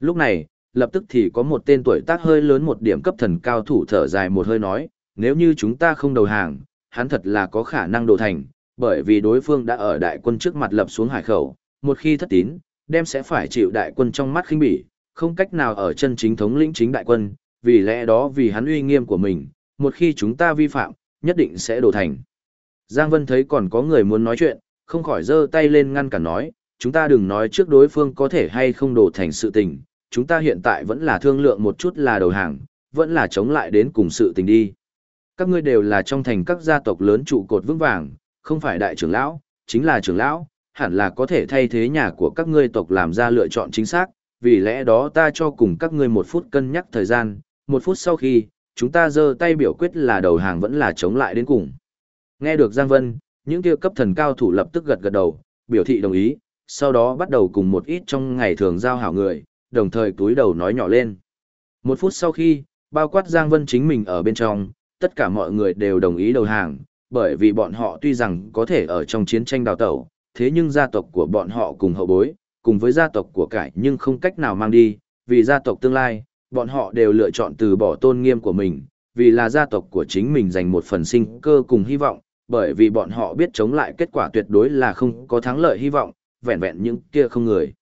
Speaker 1: Lúc này, lập tức thì có một tên tuổi tác hơi lớn một điểm cấp thần cao thủ thở dài một hơi nói, nếu như chúng ta không đầu hàng, hắn thật là có khả năng đổ thành, bởi vì đối phương đã ở đại quân trước mặt lập xuống hải khẩu, một khi thất tín, đem sẽ phải chịu đại quân trong mắt khinh bỉ, không cách nào ở chân chính thống lĩnh chính đại quân, vì lẽ đó vì hắn uy nghiêm của mình, một khi chúng ta vi phạm, nhất định sẽ đổ thành. Giang Vân thấy còn có người muốn nói chuyện, không khỏi giơ tay lên ngăn cản nói, chúng ta đừng nói trước đối phương có thể hay không đổ thành sự tình, chúng ta hiện tại vẫn là thương lượng một chút là đầu hàng, vẫn là chống lại đến cùng sự tình đi. Các ngươi đều là trong thành các gia tộc lớn trụ cột vững vàng, không phải đại trưởng lão, chính là trưởng lão, hẳn là có thể thay thế nhà của các ngươi tộc làm ra lựa chọn chính xác, vì lẽ đó ta cho cùng các ngươi một phút cân nhắc thời gian, một phút sau khi, chúng ta giơ tay biểu quyết là đầu hàng vẫn là chống lại đến cùng. Nghe được Giang Vân, những kia cấp thần cao thủ lập tức gật gật đầu, biểu thị đồng ý, sau đó bắt đầu cùng một ít trong ngày thường giao hảo người, đồng thời túi đầu nói nhỏ lên. Một phút sau khi, bao quát Giang Vân chính mình ở bên trong, tất cả mọi người đều đồng ý đầu hàng, bởi vì bọn họ tuy rằng có thể ở trong chiến tranh đào tẩu, thế nhưng gia tộc của bọn họ cùng hậu bối, cùng với gia tộc của cải nhưng không cách nào mang đi, vì gia tộc tương lai, bọn họ đều lựa chọn từ bỏ tôn nghiêm của mình, vì là gia tộc của chính mình dành một phần sinh cơ cùng hy vọng, bởi vì bọn họ biết chống lại kết quả tuyệt đối là không có thắng lợi hy vọng, vẹn vẹn những kia không người.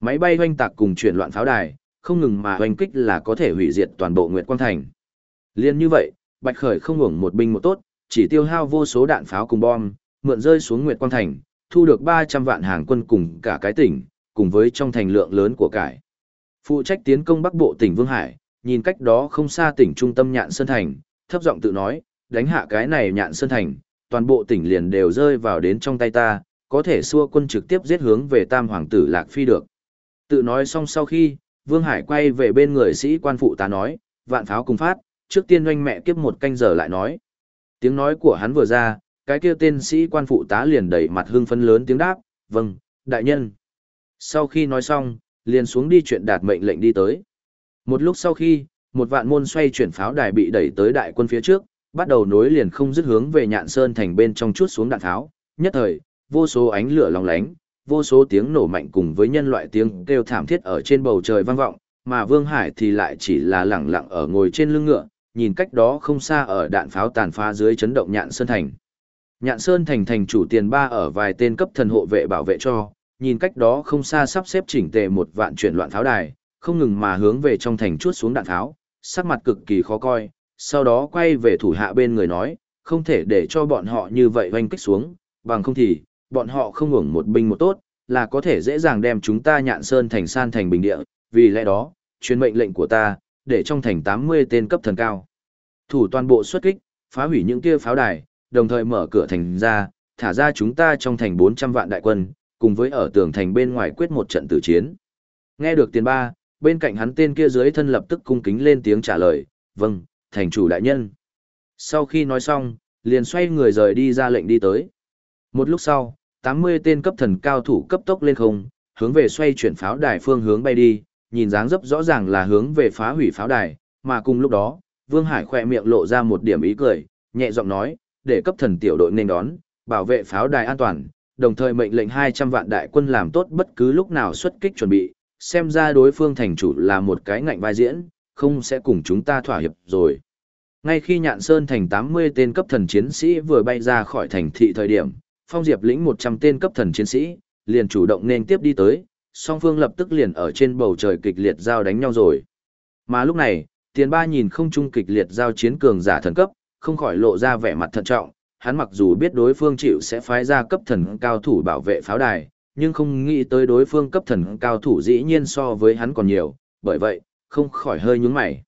Speaker 1: Máy bay hoanh tạc cùng chuyển loạn pháo đài, không ngừng mà hoanh kích là có thể hủy diệt toàn bộ Nguyệt Quang Thành. Liên như vậy, Bạch Khởi không ngủng một binh một tốt, chỉ tiêu hao vô số đạn pháo cùng bom, mượn rơi xuống Nguyệt Quang Thành, thu được 300 vạn hàng quân cùng cả cái tỉnh, cùng với trong thành lượng lớn của cải. Phụ trách tiến công Bắc Bộ tỉnh Vương Hải, nhìn cách đó không xa tỉnh trung tâm Nhạn Sơn Thành, thấp giọng tự nói, đánh hạ cái này Nhạn Sơn Thành, toàn bộ tỉnh liền đều rơi vào đến trong tay ta, có thể xua quân trực tiếp giết hướng về Tam Hoàng tử Lạc Phi được. Tự nói xong sau khi, Vương Hải quay về bên người sĩ quan phụ tá nói, vạn pháo cùng phát, trước tiên doanh mẹ kiếp một canh giờ lại nói. Tiếng nói của hắn vừa ra, cái kia tên sĩ quan phụ tá liền đẩy mặt hưng phấn lớn tiếng đáp, vâng, đại nhân. Sau khi nói xong, liền xuống đi chuyện đạt mệnh lệnh đi tới. Một lúc sau khi, một vạn môn xoay chuyển pháo đài bị đẩy tới đại quân phía trước, bắt đầu nối liền không dứt hướng về nhạn sơn thành bên trong chút xuống đạn tháo. Nhất thời, vô số ánh lửa long lánh, vô số tiếng nổ mạnh cùng với nhân loại tiếng kêu thảm thiết ở trên bầu trời vang vọng, mà Vương Hải thì lại chỉ là lẳng lặng ở ngồi trên lưng ngựa, nhìn cách đó không xa ở đạn pháo tàn phá dưới chấn động nhạn sơn thành. Nhạn sơn thành thành chủ tiền ba ở vài tên cấp thần hộ vệ bảo vệ cho, nhìn cách đó không xa sắp xếp chỉnh tề một vạn chuyển loạn pháo đài, không ngừng mà hướng về trong thành chuốt xuống đạn tháo sắc mặt cực kỳ khó coi, sau đó quay về thủ hạ bên người nói, không thể để cho bọn họ như vậy hoanh kích xuống, bằng không thì, bọn họ không hưởng một binh một tốt, là có thể dễ dàng đem chúng ta nhạn sơn thành san thành bình địa, vì lẽ đó, truyền mệnh lệnh của ta, để trong thành 80 tên cấp thần cao. Thủ toàn bộ xuất kích, phá hủy những kia pháo đài, đồng thời mở cửa thành ra, thả ra chúng ta trong thành 400 vạn đại quân, cùng với ở tường thành bên ngoài quyết một trận tử chiến. Nghe được tiền ba, bên cạnh hắn tên kia dưới thân lập tức cung kính lên tiếng trả lời, vâng, thành chủ đại nhân. Sau khi nói xong, liền xoay người rời đi ra lệnh đi tới. Một lúc sau, 80 tên cấp thần cao thủ cấp tốc lên không, hướng về xoay chuyển pháo đài phương hướng bay đi, nhìn dáng dấp rõ ràng là hướng về phá hủy pháo đài, mà cùng lúc đó, Vương Hải khỏe miệng lộ ra một điểm ý cười, nhẹ giọng nói, để cấp thần tiểu đội nên đón, bảo vệ pháo đài an toàn, đồng thời mệnh lệnh 200 vạn đại quân làm tốt bất cứ lúc nào xuất kích chuẩn bị, xem ra đối phương thành chủ là một cái ngạnh vai diễn, không sẽ cùng chúng ta thỏa hiệp rồi. Ngay khi nhạn sơn thành 80 tên cấp thần chiến sĩ vừa bay ra khỏi thành thị thời điểm, Phong Diệp lĩnh 100 tên cấp thần chiến sĩ, liền chủ động nên tiếp đi tới, song phương lập tức liền ở trên bầu trời kịch liệt giao đánh nhau rồi. Mà lúc này, tiền ba nhìn không trung kịch liệt giao chiến cường giả thần cấp, không khỏi lộ ra vẻ mặt thận trọng, hắn mặc dù biết đối phương chịu sẽ phái ra cấp thần cao thủ bảo vệ pháo đài, nhưng không nghĩ tới đối phương cấp thần cao thủ dĩ nhiên so với hắn còn nhiều, bởi vậy, không khỏi hơi nhúng mày.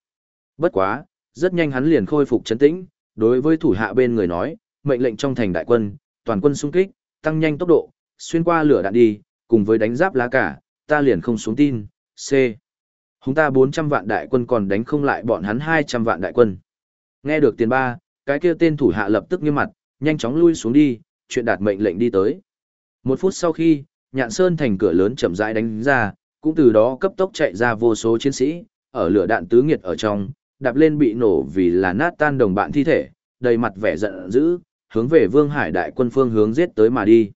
Speaker 1: Bất quá, rất nhanh hắn liền khôi phục chấn tĩnh, đối với thủ hạ bên người nói, mệnh lệnh trong thành đại quân, toàn quân xung kích, tăng nhanh tốc độ, xuyên qua lửa đạn đi, cùng với đánh giáp lá cả, ta liền không xuống tin, C. Chúng ta 400 vạn đại quân còn đánh không lại bọn hắn 200 vạn đại quân. Nghe được tiền ba, cái kia tên thủ hạ lập tức nghiêm mặt, nhanh chóng lui xuống đi, chuyện đạt mệnh lệnh đi tới. Một phút sau khi, nhạn sơn thành cửa lớn chậm rãi đánh ra, cũng từ đó cấp tốc chạy ra vô số chiến sĩ, ở lửa đạn tứ nghiệt ở trong, đạp lên bị nổ vì là nát tan đồng bạn thi thể, đầy mặt vẻ giận dữ, hướng về Vương Hải đại quân phương hướng giết tới mà đi.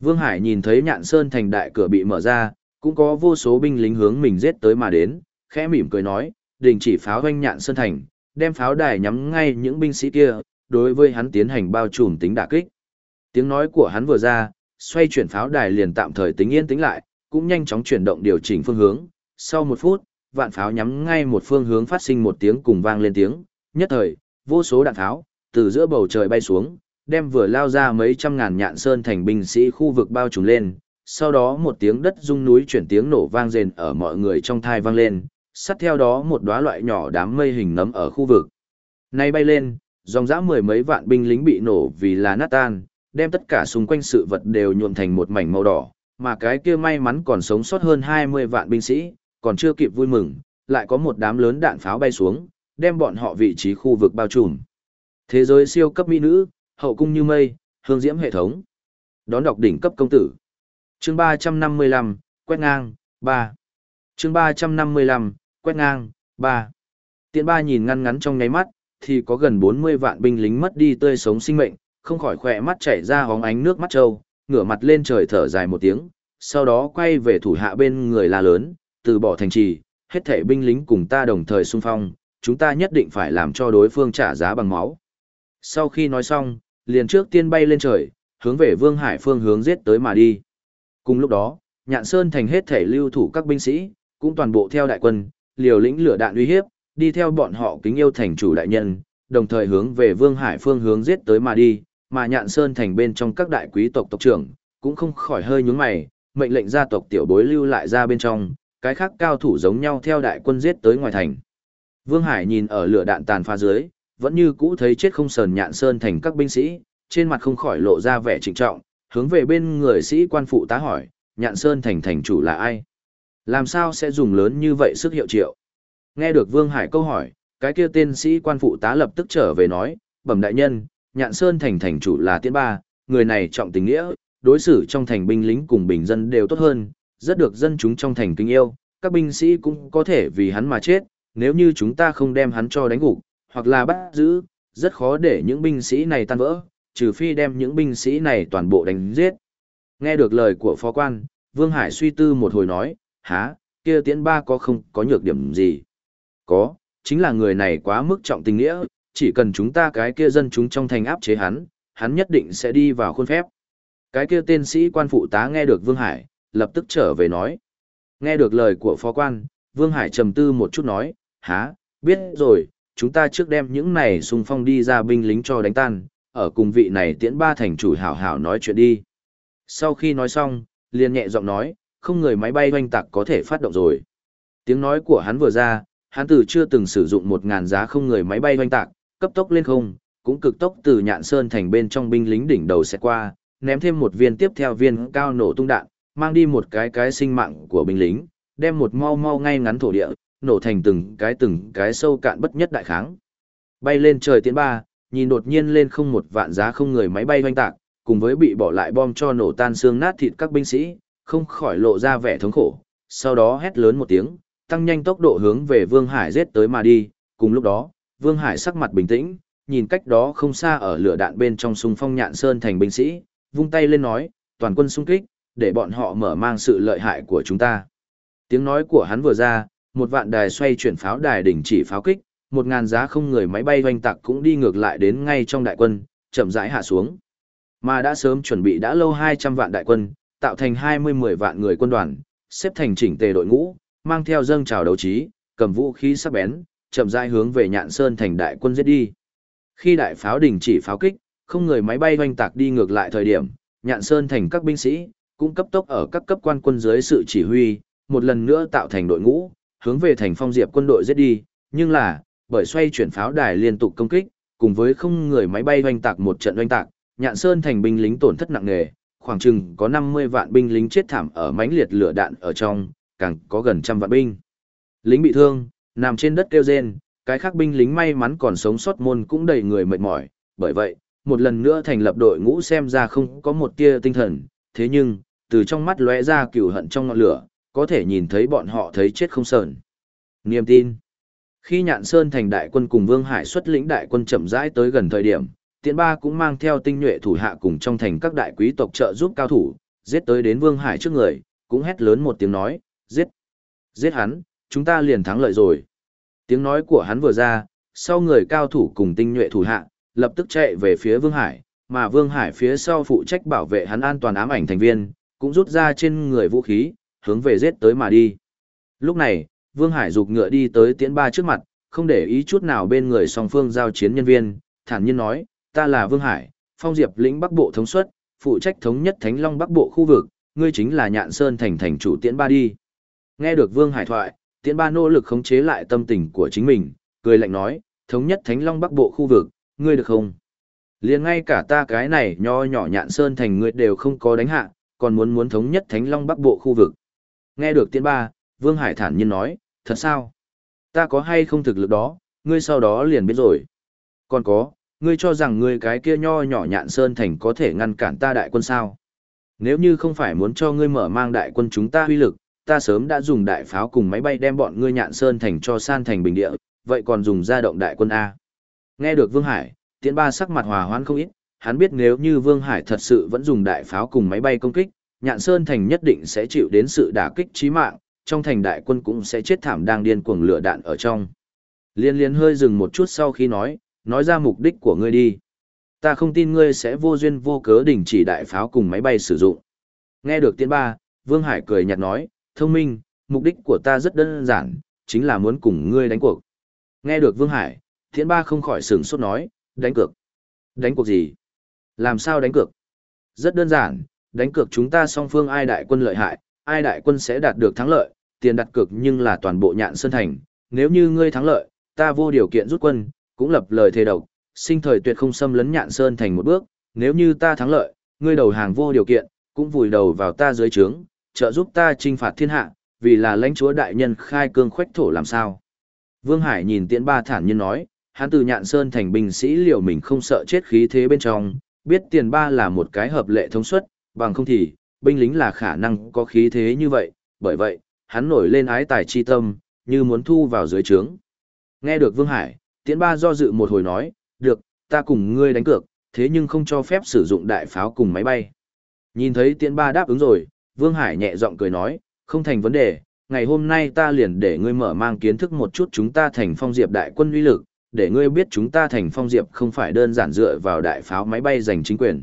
Speaker 1: Vương Hải nhìn thấy nhạn sơn thành đại cửa bị mở ra, cũng có vô số binh lính hướng mình giết tới mà đến, khẽ mỉm cười nói, đình chỉ pháo doanh nhạn sơn thành, đem pháo đài nhắm ngay những binh sĩ kia, đối với hắn tiến hành bao trùm tính đả kích. Tiếng nói của hắn vừa ra, xoay chuyển pháo đài liền tạm thời tính yên tĩnh lại, cũng nhanh chóng chuyển động điều chỉnh phương hướng. Sau một phút, vạn pháo nhắm ngay một phương hướng phát sinh một tiếng cùng vang lên tiếng, nhất thời, vô số đạn pháo từ giữa bầu trời bay xuống, đem vừa lao ra mấy trăm ngàn nhạn sơn thành binh sĩ khu vực bao trùm lên. Sau đó một tiếng đất rung núi chuyển tiếng nổ vang rền ở mọi người trong thai vang lên, sát theo đó một đóa loại nhỏ đám mây hình nấm ở khu vực. Nay bay lên, dòng dã mười mấy vạn binh lính bị nổ vì là nát tan, đem tất cả xung quanh sự vật đều nhuộm thành một mảnh màu đỏ, mà cái kia may mắn còn sống sót hơn 20 vạn binh sĩ, còn chưa kịp vui mừng, lại có một đám lớn đạn pháo bay xuống, đem bọn họ vị trí khu vực bao trùm. Thế giới siêu cấp mỹ nữ, hậu cung như mây, hương diễm hệ thống. Đón đọc đỉnh cấp công tử. Chương 355, quét ngang, 3. Chương 355, quét ngang, 3. Tiện ba nhìn ngăn ngắn trong nháy mắt, thì có gần 40 vạn binh lính mất đi tươi sống sinh mệnh, không khỏi khỏe mắt chảy ra hóng ánh nước mắt trâu, ngửa mặt lên trời thở dài một tiếng, sau đó quay về thủ hạ bên người la lớn, từ bỏ thành trì, hết thể binh lính cùng ta đồng thời xung phong, chúng ta nhất định phải làm cho đối phương trả giá bằng máu. Sau khi nói xong, liền trước tiên bay lên trời, hướng về Vương Hải phương hướng giết tới mà đi. Cùng lúc đó, Nhạn Sơn thành hết thể lưu thủ các binh sĩ, cũng toàn bộ theo đại quân, liều lĩnh lửa đạn uy hiếp, đi theo bọn họ kính yêu thành chủ đại nhân, đồng thời hướng về Vương Hải phương hướng giết tới mà đi, mà Nhạn Sơn thành bên trong các đại quý tộc tộc trưởng, cũng không khỏi hơi nhướng mày, mệnh lệnh gia tộc tiểu bối lưu lại ra bên trong, cái khác cao thủ giống nhau theo đại quân giết tới ngoài thành. Vương Hải nhìn ở lửa đạn tàn phá dưới, vẫn như cũ thấy chết không sờn Nhạn Sơn thành các binh sĩ, trên mặt không khỏi lộ ra vẻ trịnh trọng, hướng về bên người sĩ quan phụ tá hỏi, Nhạn Sơn thành thành chủ là ai? Làm sao sẽ dùng lớn như vậy sức hiệu triệu? Nghe được Vương Hải câu hỏi, cái kia tên sĩ quan phụ tá lập tức trở về nói, bẩm đại nhân, nhạn sơn thành thành chủ là tiễn ba, người này trọng tình nghĩa, đối xử trong thành binh lính cùng bình dân đều tốt hơn, rất được dân chúng trong thành kính yêu, các binh sĩ cũng có thể vì hắn mà chết, nếu như chúng ta không đem hắn cho đánh gục, hoặc là bắt giữ, rất khó để những binh sĩ này tan vỡ, trừ phi đem những binh sĩ này toàn bộ đánh giết. Nghe được lời của phó quan, Vương Hải suy tư một hồi nói, há, kia tiễn ba có không có nhược điểm gì? Có, chính là người này quá mức trọng tình nghĩa, chỉ cần chúng ta cái kia dân chúng trong thành áp chế hắn, hắn nhất định sẽ đi vào khuôn phép. Cái kia tên sĩ quan phụ tá nghe được Vương Hải, lập tức trở về nói. Nghe được lời của phó quan, Vương Hải trầm tư một chút nói, há, biết rồi, chúng ta trước đem những này xung phong đi ra binh lính cho đánh tan, ở cùng vị này tiễn ba thành chủ hảo hảo nói chuyện đi. Sau khi nói xong, liền nhẹ giọng nói, không người máy bay hoanh tạc có thể phát động rồi. Tiếng nói của hắn vừa ra, hắn từ chưa từng sử dụng một ngàn giá không người máy bay hoanh tạc, cấp tốc lên không, cũng cực tốc từ nhạn sơn thành bên trong binh lính đỉnh đầu sẽ qua, ném thêm một viên tiếp theo viên cao nổ tung đạn, mang đi một cái cái sinh mạng của binh lính, đem một mau mau ngay ngắn thổ địa, nổ thành từng cái từng cái sâu cạn bất nhất đại kháng. Bay lên trời tiến ba, nhìn đột nhiên lên không một vạn giá không người máy bay hoanh tạc, cùng với bị bỏ lại bom cho nổ tan xương nát thịt các binh sĩ, không khỏi lộ ra vẻ thống khổ, sau đó hét lớn một tiếng, tăng nhanh tốc độ hướng về Vương Hải giết tới mà đi, cùng lúc đó, Vương Hải sắc mặt bình tĩnh, nhìn cách đó không xa ở lửa đạn bên trong sung phong nhạn sơn thành binh sĩ, vung tay lên nói, toàn quân xung kích, để bọn họ mở mang sự lợi hại của chúng ta. Tiếng nói của hắn vừa ra, một vạn đài xoay chuyển pháo đài đỉnh chỉ pháo kích, một ngàn giá không người máy bay doanh tạc cũng đi ngược lại đến ngay trong đại quân, chậm rãi hạ xuống. Mà đã sớm chuẩn bị đã lâu 200 vạn đại quân, tạo thành 20-10 vạn người quân đoàn, xếp thành chỉnh tề đội ngũ, mang theo dâng trào đấu trí, cầm vũ khí sắc bén, chậm rãi hướng về Nhạn Sơn thành đại quân giết đi. Khi đại pháo đình chỉ pháo kích, không người máy bay hoành tạc đi ngược lại thời điểm, Nhạn Sơn thành các binh sĩ cũng cấp tốc ở các cấp quan quân dưới sự chỉ huy, một lần nữa tạo thành đội ngũ, hướng về thành phong diệp quân đội giết đi, nhưng là, bởi xoay chuyển pháo đài liên tục công kích, cùng với không người máy bay hoành tạc một trận hoành tạc, Nhạn Sơn thành binh lính tổn thất nặng nề, khoảng chừng có 50 vạn binh lính chết thảm ở mãnh liệt lửa đạn ở trong, càng có gần trăm vạn binh. Lính bị thương, nằm trên đất kêu rên, cái khác binh lính may mắn còn sống sót môn cũng đầy người mệt mỏi, bởi vậy, một lần nữa thành lập đội ngũ xem ra không có một tia tinh thần, thế nhưng, từ trong mắt lóe ra cừu hận trong ngọn lửa, có thể nhìn thấy bọn họ thấy chết không sờn. Niềm tin. Khi Nhạn Sơn thành đại quân cùng Vương Hải xuất lĩnh đại quân chậm rãi tới gần thời điểm, Tiễn Ba cũng mang theo tinh nhuệ thủ hạ cùng trong thành các đại quý tộc trợ giúp cao thủ, giết tới đến Vương Hải trước người, cũng hét lớn một tiếng nói, giết, giết hắn, chúng ta liền thắng lợi rồi. Tiếng nói của hắn vừa ra, sau người cao thủ cùng tinh nhuệ thủ hạ, lập tức chạy về phía Vương Hải, mà Vương Hải phía sau phụ trách bảo vệ hắn an toàn ám ảnh thành viên, cũng rút ra trên người vũ khí, hướng về giết tới mà đi. Lúc này, Vương Hải rục ngựa đi tới tiễn ba trước mặt, không để ý chút nào bên người song phương giao chiến nhân viên, thản nhiên nói, ta là Vương Hải, phong diệp lĩnh Bắc Bộ thống suất, phụ trách thống nhất Thánh Long Bắc Bộ khu vực, ngươi chính là nhạn sơn thành thành chủ tiễn ba đi. Nghe được Vương Hải thoại, tiễn ba nỗ lực khống chế lại tâm tình của chính mình, cười lạnh nói, thống nhất Thánh Long Bắc Bộ khu vực, ngươi được không? liền ngay cả ta cái này nho nhỏ nhạn sơn thành ngươi đều không có đánh hạ, còn muốn muốn thống nhất Thánh Long Bắc Bộ khu vực. Nghe được tiễn ba, Vương Hải thản nhiên nói, thật sao? Ta có hay không thực lực đó, ngươi sau đó liền biết rồi. Còn có, ngươi cho rằng ngươi cái kia nho nhỏ nhạn sơn thành có thể ngăn cản ta đại quân sao? Nếu như không phải muốn cho ngươi mở mang đại quân chúng ta huy lực, ta sớm đã dùng đại pháo cùng máy bay đem bọn ngươi nhạn sơn thành cho san thành bình địa, vậy còn dùng ra động đại quân A. Nghe được Vương Hải, tiễn ba sắc mặt hòa hoãn không ít, hắn biết nếu như Vương Hải thật sự vẫn dùng đại pháo cùng máy bay công kích, nhạn sơn thành nhất định sẽ chịu đến sự đả kích chí mạng, trong thành đại quân cũng sẽ chết thảm đang điên cuồng lửa đạn ở trong. Liên liên hơi dừng một chút sau khi nói, nói ra mục đích của ngươi đi. Ta không tin ngươi sẽ vô duyên vô cớ đình chỉ đại pháo cùng máy bay sử dụng. Nghe được tiên ba, Vương Hải cười nhạt nói, thông minh, mục đích của ta rất đơn giản, chính là muốn cùng ngươi đánh cuộc. Nghe được Vương Hải, Thiện Ba không khỏi sửng sốt nói, đánh cược. Đánh cuộc gì? Làm sao đánh cược? Rất đơn giản, đánh cược chúng ta song phương ai đại quân lợi hại, ai đại quân sẽ đạt được thắng lợi, tiền đặt cược nhưng là toàn bộ nhạn sơn thành. Nếu như ngươi thắng lợi, ta vô điều kiện rút quân, cũng lập lời thề độc, sinh thời tuyệt không xâm lấn nhạn sơn thành một bước, nếu như ta thắng lợi, ngươi đầu hàng vô điều kiện, cũng vùi đầu vào ta dưới trướng, trợ giúp ta chinh phạt thiên hạ, vì là lãnh chúa đại nhân khai cương khoách thổ làm sao. Vương Hải nhìn tiễn ba thản nhiên nói, hắn từ nhạn sơn thành binh sĩ liệu mình không sợ chết khí thế bên trong, biết tiền ba là một cái hợp lệ thống suất, bằng không thì, binh lính là khả năng có khí thế như vậy, bởi vậy, hắn nổi lên ái tài chi tâm, như muốn thu vào dưới trướng. Nghe được Vương Hải, tiễn ba do dự một hồi nói, được, ta cùng ngươi đánh cược, thế nhưng không cho phép sử dụng đại pháo cùng máy bay. Nhìn thấy tiễn ba đáp ứng rồi, Vương Hải nhẹ giọng cười nói, không thành vấn đề, ngày hôm nay ta liền để ngươi mở mang kiến thức một chút chúng ta thành phong diệp đại quân uy lực, để ngươi biết chúng ta thành phong diệp không phải đơn giản dựa vào đại pháo máy bay giành chính quyền.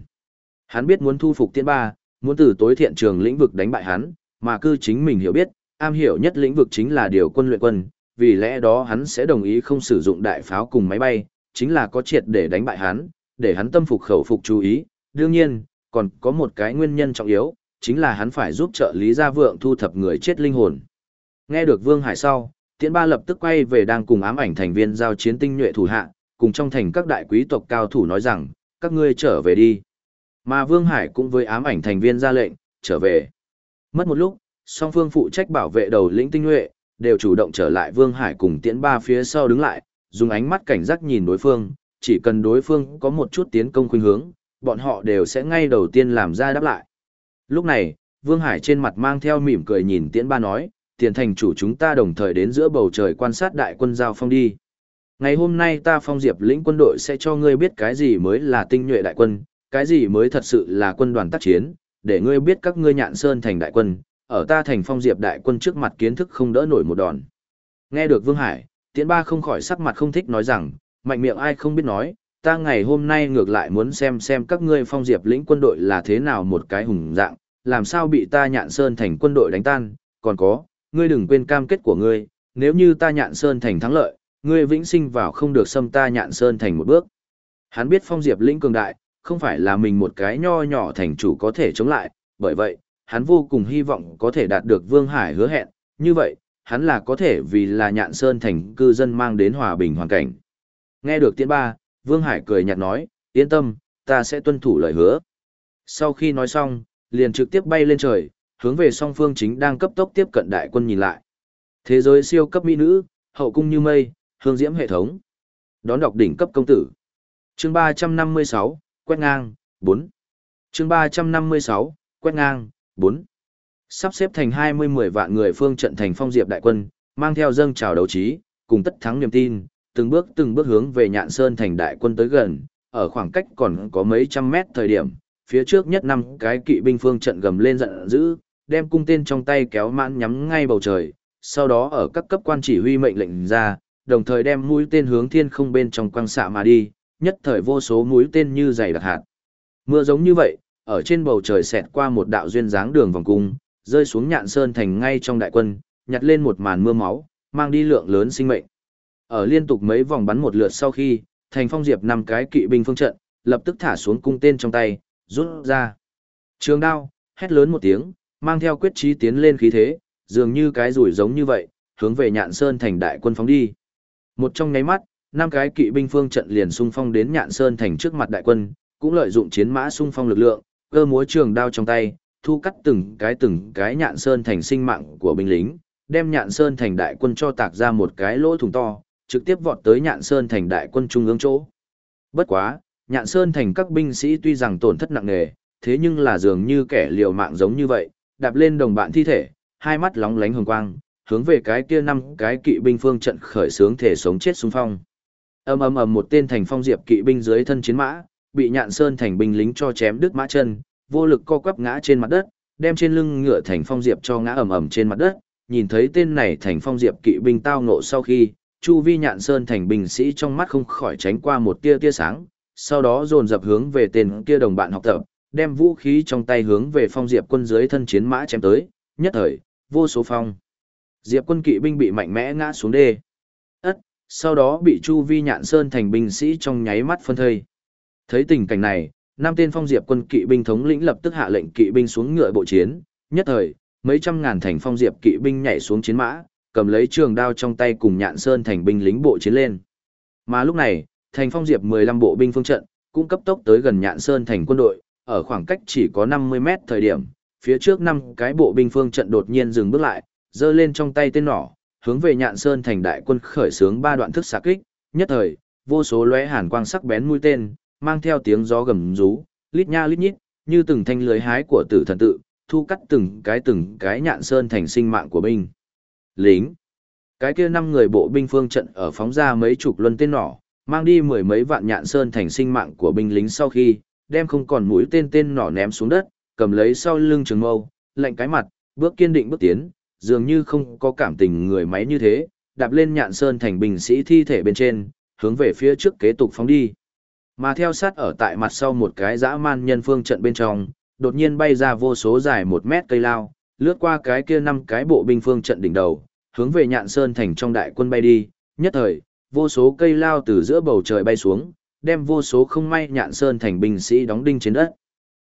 Speaker 1: Hắn biết muốn thu phục Tiên ba, muốn từ tối thiện trường lĩnh vực đánh bại hắn, mà cư chính mình hiểu biết, am hiểu nhất lĩnh vực chính là điều quân luyện quân, vì lẽ đó hắn sẽ đồng ý không sử dụng đại pháo cùng máy bay, chính là có triệt để đánh bại hắn, để hắn tâm phục khẩu phục chú ý. Đương nhiên, còn có một cái nguyên nhân trọng yếu, chính là hắn phải giúp trợ lý gia vượng thu thập người chết linh hồn. Nghe được Vương Hải sau, Tiễn Ba lập tức quay về đang cùng ám ảnh thành viên giao chiến tinh nhuệ thủ hạ, cùng trong thành các đại quý tộc cao thủ nói rằng, các ngươi trở về đi. Mà Vương Hải cũng với ám ảnh thành viên ra lệnh, trở về. Mất một lúc, song phương phụ trách bảo vệ đầu lĩnh tinh nhuệ, đều chủ động trở lại Vương Hải cùng Tiễn Ba phía sau đứng lại, dùng ánh mắt cảnh giác nhìn đối phương, chỉ cần đối phương có một chút tiến công khuynh hướng, bọn họ đều sẽ ngay đầu tiên làm ra đáp lại. Lúc này, Vương Hải trên mặt mang theo mỉm cười nhìn Tiễn Ba nói, tiền thành chủ chúng ta đồng thời đến giữa bầu trời quan sát đại quân giao phong đi. Ngày hôm nay ta phong diệp lĩnh quân đội sẽ cho ngươi biết cái gì mới là tinh nhuệ đại quân, cái gì mới thật sự là quân đoàn tác chiến, để ngươi biết các ngươi nhạn sơn thành đại quân, ở ta thành phong diệp đại quân trước mặt kiến thức không đỡ nổi một đòn. Nghe được Vương Hải, Tiễn Ba không khỏi sắc mặt không thích nói rằng, mạnh miệng ai không biết nói, ta ngày hôm nay ngược lại muốn xem xem các ngươi phong diệp lĩnh quân đội là thế nào một cái hùng dạng, làm sao bị ta nhạn sơn thành quân đội đánh tan, còn có, ngươi đừng quên cam kết của ngươi, nếu như ta nhạn sơn thành thắng lợi, ngươi vĩnh sinh vào không được xâm ta nhạn sơn thành một bước. Hắn biết phong diệp lĩnh cường đại, không phải là mình một cái nho nhỏ thành chủ có thể chống lại, bởi vậy, hắn vô cùng hy vọng có thể đạt được Vương Hải hứa hẹn, như vậy, hắn là có thể vì là nhạn sơn thành cư dân mang đến hòa bình hoàn cảnh. Nghe được tiên ba, Vương Hải cười nhạt nói, yên tâm, ta sẽ tuân thủ lời hứa. Sau khi nói xong, liền trực tiếp bay lên trời, hướng về song phương chính đang cấp tốc tiếp cận đại quân nhìn lại. Thế giới siêu cấp mỹ nữ, hậu cung như mây, hương diễm hệ thống. Đón đọc đỉnh cấp công tử. Chương 356, quét ngang, 4. Chương 356, quét ngang, 4. Sắp xếp thành 20-10 vạn người phương trận thành phong diệp đại quân, mang theo dâng trào đấu trí, cùng tất thắng niềm tin, từng bước từng bước hướng về nhạn sơn thành đại quân tới gần, ở khoảng cách còn có mấy trăm mét thời điểm, phía trước nhất năm cái kỵ binh phương trận gầm lên giận dữ, đem cung tên trong tay kéo mãn nhắm ngay bầu trời, sau đó ở các cấp quan chỉ huy mệnh lệnh ra, đồng thời đem mũi tên hướng thiên không bên trong quang xạ mà đi, nhất thời vô số mũi tên như dày đặc hạt. Mưa giống như vậy, ở trên bầu trời xẹt qua một đạo duyên dáng đường vòng cung, rơi xuống nhạn sơn thành ngay trong đại quân, nhặt lên một màn mưa máu, mang đi lượng lớn sinh mệnh. Ở liên tục mấy vòng bắn một lượt sau khi, thành phong diệp năm cái kỵ binh phương trận, lập tức thả xuống cung tên trong tay, rút ra. Trường đao, hét lớn một tiếng, mang theo quyết chí tiến lên khí thế, dường như cái rủi giống như vậy, hướng về nhạn sơn thành đại quân phóng đi. Một trong nháy mắt, năm cái kỵ binh phương trận liền xung phong đến nhạn sơn thành trước mặt đại quân, cũng lợi dụng chiến mã xung phong lực lượng, cơ múa trường đao trong tay, thu cắt từng cái từng cái nhạn sơn thành sinh mạng của binh lính, đem nhạn sơn thành đại quân cho tạc ra một cái lỗ thủng to, trực tiếp vọt tới nhạn sơn thành đại quân trung ương chỗ. Bất quá, nhạn sơn thành các binh sĩ tuy rằng tổn thất nặng nề, thế nhưng là dường như kẻ liều mạng giống như vậy, đạp lên đồng bạn thi thể, hai mắt lóng lánh hồng quang, hướng về cái kia năm cái kỵ binh phương trận khởi sướng thể sống chết xung phong. Ầm ầm ầm một tên thành phong diệp kỵ binh dưới thân chiến mã, bị nhạn sơn thành binh lính cho chém đứt mã chân, vô lực co quắp ngã trên mặt đất, đem trên lưng ngựa thành phong diệp cho ngã ầm ầm trên mặt đất. Nhìn thấy tên này thành phong diệp kỵ binh tao nộ sau khi, chu vi nhạn sơn thành binh sĩ trong mắt không khỏi tránh qua một tia tia sáng, sau đó dồn dập hướng về tên kia đồng bạn học tập, đem vũ khí trong tay hướng về phong diệp quân dưới thân chiến mã chém tới, nhất thời, vô số phong. Diệp quân kỵ binh bị mạnh mẽ ngã xuống đê. Ất, sau đó bị chu vi nhạn sơn thành binh sĩ trong nháy mắt phân thây. Thấy tình cảnh này, năm tên phong diệp quân kỵ binh thống lĩnh lập tức hạ lệnh kỵ binh xuống ngựa bộ chiến, nhất thời, mấy trăm ngàn thành phong diệp kỵ binh nhảy xuống chiến mã, cầm lấy trường đao trong tay cùng nhạn sơn thành binh lính bộ chiến lên. Mà lúc này, thành phong diệp 15 bộ binh phương trận, cũng cấp tốc tới gần nhạn sơn thành quân đội, ở khoảng cách chỉ có 50 mét thời điểm, phía trước năm cái bộ binh phương trận đột nhiên dừng bước lại, giơ lên trong tay tên nỏ, hướng về nhạn sơn thành đại quân khởi xướng ba đoạn thức xạ kích, nhất thời, vô số lóe hàn quang sắc bén mũi tên, mang theo tiếng gió gầm rú, lít nha lít nhít, như từng thanh lưới hái của tử thần tự, thu cắt từng cái từng cái nhạn sơn thành sinh mạng của binh. Lính. Cái kia năm người bộ binh phương trận ở phóng ra mấy chục luân tên nỏ, mang đi mười mấy vạn nhạn sơn thành sinh mạng của binh lính sau khi, đem không còn mũi tên tên nỏ ném xuống đất, cầm lấy sau lưng trường mâu, lạnh cái mặt, bước kiên định bước tiến, dường như không có cảm tình người máy như thế, đạp lên nhạn sơn thành binh sĩ thi thể bên trên, hướng về phía trước kế tục phóng đi. Mà theo sát ở tại mặt sau một cái dã man nhân phương trận bên trong, đột nhiên bay ra vô số dài một mét cây lao, lướt qua cái kia năm cái bộ binh phương trận đỉnh đầu, hướng về nhạn sơn thành trong đại quân bay đi, nhất thời, vô số cây lao từ giữa bầu trời bay xuống, đem vô số không may nhạn sơn thành binh sĩ đóng đinh trên đất.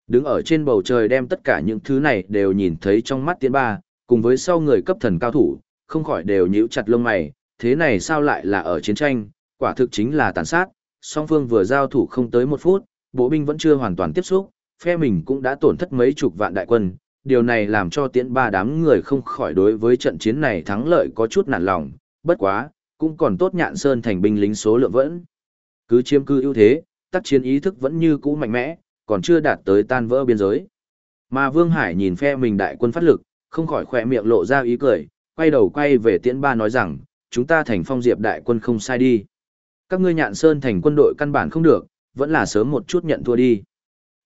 Speaker 1: Đứng ở trên bầu trời đem tất cả những thứ này đều nhìn thấy trong mắt tiến ba, cùng với sau người cấp thần cao thủ, không khỏi đều nhíu chặt lông mày, thế này sao lại là ở chiến tranh, quả thực chính là tàn sát, song phương vừa giao thủ không tới một phút, bộ binh vẫn chưa hoàn toàn tiếp xúc, phe mình cũng đã tổn thất mấy chục vạn đại quân, điều này làm cho tiễn ba đám người không khỏi đối với trận chiến này thắng lợi có chút nản lòng, bất quá, cũng còn tốt nhạn sơn thành binh lính số lượng vẫn. Cứ chiếm cư ưu thế, tác chiến ý thức vẫn như cũ mạnh mẽ, còn chưa đạt tới tan vỡ biên giới. Mà Vương Hải nhìn phe mình đại quân phát lực, không khỏi khỏe miệng lộ ra ý cười, quay đầu quay về tiễn ba nói rằng, chúng ta thành phong diệp đại quân không sai đi. Các ngươi nhạn sơn thành quân đội căn bản không được, vẫn là sớm một chút nhận thua đi.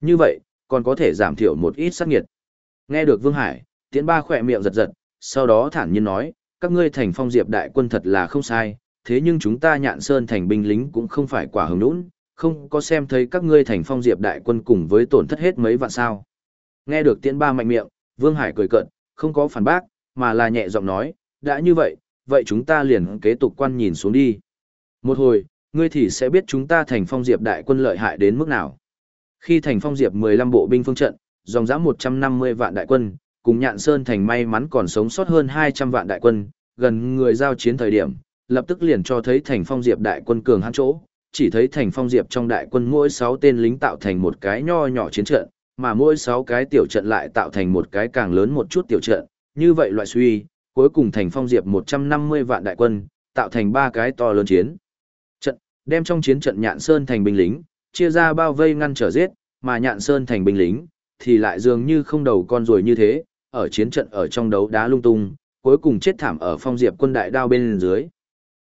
Speaker 1: Như vậy, còn có thể giảm thiểu một ít sát nghiệt. Nghe được Vương Hải, tiễn ba khỏe miệng giật giật, sau đó thản nhiên nói, các ngươi thành phong diệp đại quân thật là không sai, thế nhưng chúng ta nhạn sơn thành binh lính cũng không phải quả hứng nũng, không có xem thấy các ngươi thành phong diệp đại quân cùng với tổn thất hết mấy vạn sao. Nghe được tiễn ba mạnh miệng, Vương Hải cười cợt, không có phản bác, mà là nhẹ giọng nói, đã như vậy, vậy chúng ta liền kế tục quan nhìn xuống đi. Một hồi, ngươi thì sẽ biết chúng ta thành phong diệp đại quân lợi hại đến mức nào. Khi thành phong diệp 15 bộ binh phương trận, dòng dã 150 vạn đại quân, cùng nhạn sơn thành may mắn còn sống sót hơn 200 vạn đại quân, gần người giao chiến thời điểm, lập tức liền cho thấy thành phong diệp đại quân cường hãn chỗ, chỉ thấy thành phong diệp trong đại quân mỗi 6 tên lính tạo thành một cái nho nhỏ chiến trận, mà mỗi 6 cái tiểu trận lại tạo thành một cái càng lớn một chút tiểu trận, như vậy loại suy, cuối cùng thành phong diệp 150 vạn đại quân, tạo thành ba cái to lớn chiến. Trận, đem trong chiến trận nhạn sơn thành binh lính, chia ra bao vây ngăn trở giết, mà nhạn sơn thành binh lính, thì lại dường như không đầu con ruồi như thế, ở chiến trận ở trong đấu đá lung tung, cuối cùng chết thảm ở phong diệp quân đại đao bên dưới.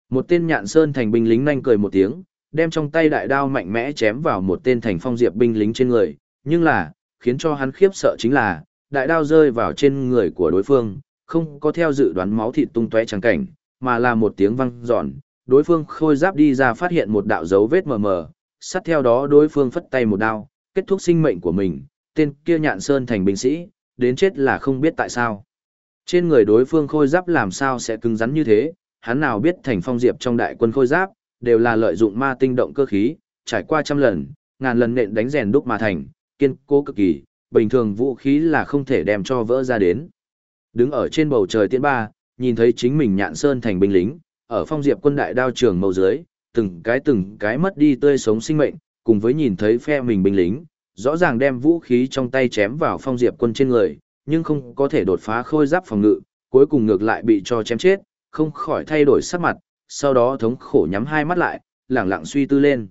Speaker 1: Một tên nhạn sơn thành binh lính nhanh cười một tiếng, đem trong tay đại đao mạnh mẽ chém vào một tên thành phong diệp binh lính trên người, nhưng là, khiến cho hắn khiếp sợ chính là, đại đao rơi vào trên người của đối phương, không có theo dự đoán máu thịt tung tóe trắng cảnh, mà là một tiếng vang giòn, đối phương khôi giáp đi ra phát hiện một đạo dấu vết mờ mờ, sát theo đó đối phương phất tay một đao, kết thúc sinh mệnh của mình, tên kia nhạn sơn thành binh sĩ, đến chết là không biết tại sao. Trên người đối phương khôi giáp làm sao sẽ cứng rắn như thế, hắn nào biết thành phong diệp trong đại quân khôi giáp, đều là lợi dụng ma tinh động cơ khí, trải qua trăm lần, ngàn lần nện đánh rèn đúc mà thành, kiên cố cực kỳ, bình thường vũ khí là không thể đem cho vỡ ra đến. Đứng ở trên bầu trời tiễn ba, nhìn thấy chính mình nhạn sơn thành binh lính, ở phong diệp quân đại đao trường màu dưới, từng cái từng cái mất đi tươi sống sinh mệnh, cùng với nhìn thấy phe mình binh lính, rõ ràng đem vũ khí trong tay chém vào phong diệp quân trên người, nhưng không có thể đột phá khôi giáp phòng ngự, cuối cùng ngược lại bị cho chém chết, không khỏi thay đổi sắc mặt, sau đó thống khổ nhắm hai mắt lại, lẳng lặng suy tư lên.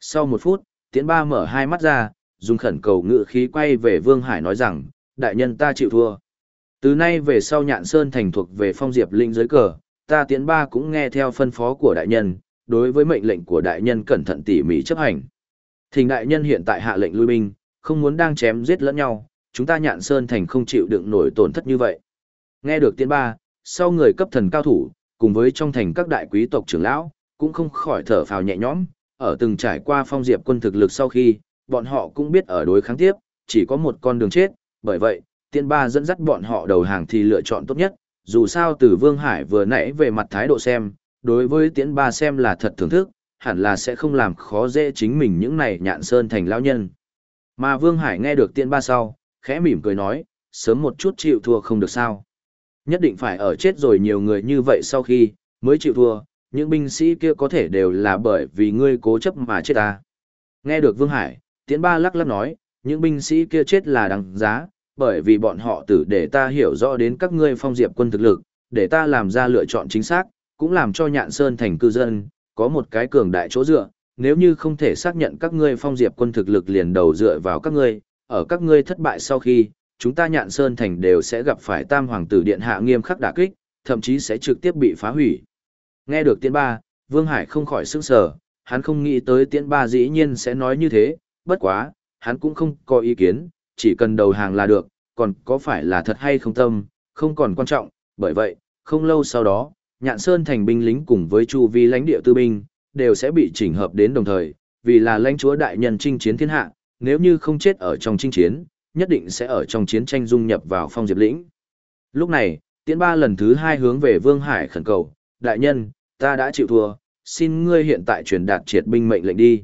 Speaker 1: Sau một phút, tiễn ba mở hai mắt ra, dùng khẩn cầu ngự khí quay về Vương Hải nói rằng, đại nhân ta chịu thua. Từ nay về sau nhạn sơn thành thuộc về phong diệp linh giới cờ, ta tiễn ba cũng nghe theo phân phó của đại nhân, đối với mệnh lệnh của đại nhân cẩn thận tỉ mỉ chấp hành. Thình đại nhân hiện tại hạ lệnh lui binh, không muốn đang chém giết lẫn nhau, chúng ta nhạn sơn thành không chịu đựng nổi tổn thất như vậy. Nghe được tiên ba, sau người cấp thần cao thủ, cùng với trong thành các đại quý tộc trưởng lão, cũng không khỏi thở phào nhẹ nhõm, ở từng trải qua phong diệp quân thực lực sau khi, bọn họ cũng biết ở đối kháng tiếp, chỉ có một con đường chết, bởi vậy, tiên ba dẫn dắt bọn họ đầu hàng thì lựa chọn tốt nhất, dù sao từ Vương Hải vừa nãy về mặt thái độ xem, đối với tiên ba xem là thật thưởng thức, hẳn là sẽ không làm khó dễ chính mình những này nhạn sơn thành lão nhân. Mà Vương Hải nghe được tiên ba sau, khẽ mỉm cười nói, sớm một chút chịu thua không được sao. Nhất định phải ở chết rồi nhiều người như vậy sau khi, mới chịu thua, những binh sĩ kia có thể đều là bởi vì ngươi cố chấp mà chết ta. Nghe được Vương Hải, tiễn ba lắc lắc nói, những binh sĩ kia chết là đáng giá, bởi vì bọn họ tử để ta hiểu rõ đến các ngươi phong diệp quân thực lực, để ta làm ra lựa chọn chính xác, cũng làm cho nhạn sơn thành cư dân, có một cái cường đại chỗ dựa, nếu như không thể xác nhận các ngươi phong diệp quân thực lực liền đầu dựa vào các ngươi, ở các ngươi thất bại sau khi, chúng ta nhạn sơn thành đều sẽ gặp phải tam hoàng tử điện hạ nghiêm khắc đả kích, thậm chí sẽ trực tiếp bị phá hủy. Nghe được tiên ba, Vương Hải không khỏi sức sở, hắn không nghĩ tới tiên ba dĩ nhiên sẽ nói như thế, bất quá, hắn cũng không có ý kiến, chỉ cần đầu hàng là được, còn có phải là thật hay không tâm, không còn quan trọng, bởi vậy, không lâu sau đó, nhạn sơn thành binh lính cùng với chu vi lãnh địa tư binh, đều sẽ bị chỉnh hợp đến đồng thời, vì là lãnh chúa đại nhân chinh chiến thiên hạ, nếu như không chết ở trong chinh chiến, nhất định sẽ ở trong chiến tranh dung nhập vào phong diệp lĩnh. Lúc này, tiễn ba lần thứ hai hướng về Vương Hải khẩn cầu, đại nhân, ta đã chịu thua, xin ngươi hiện tại truyền đạt triệt binh mệnh lệnh đi.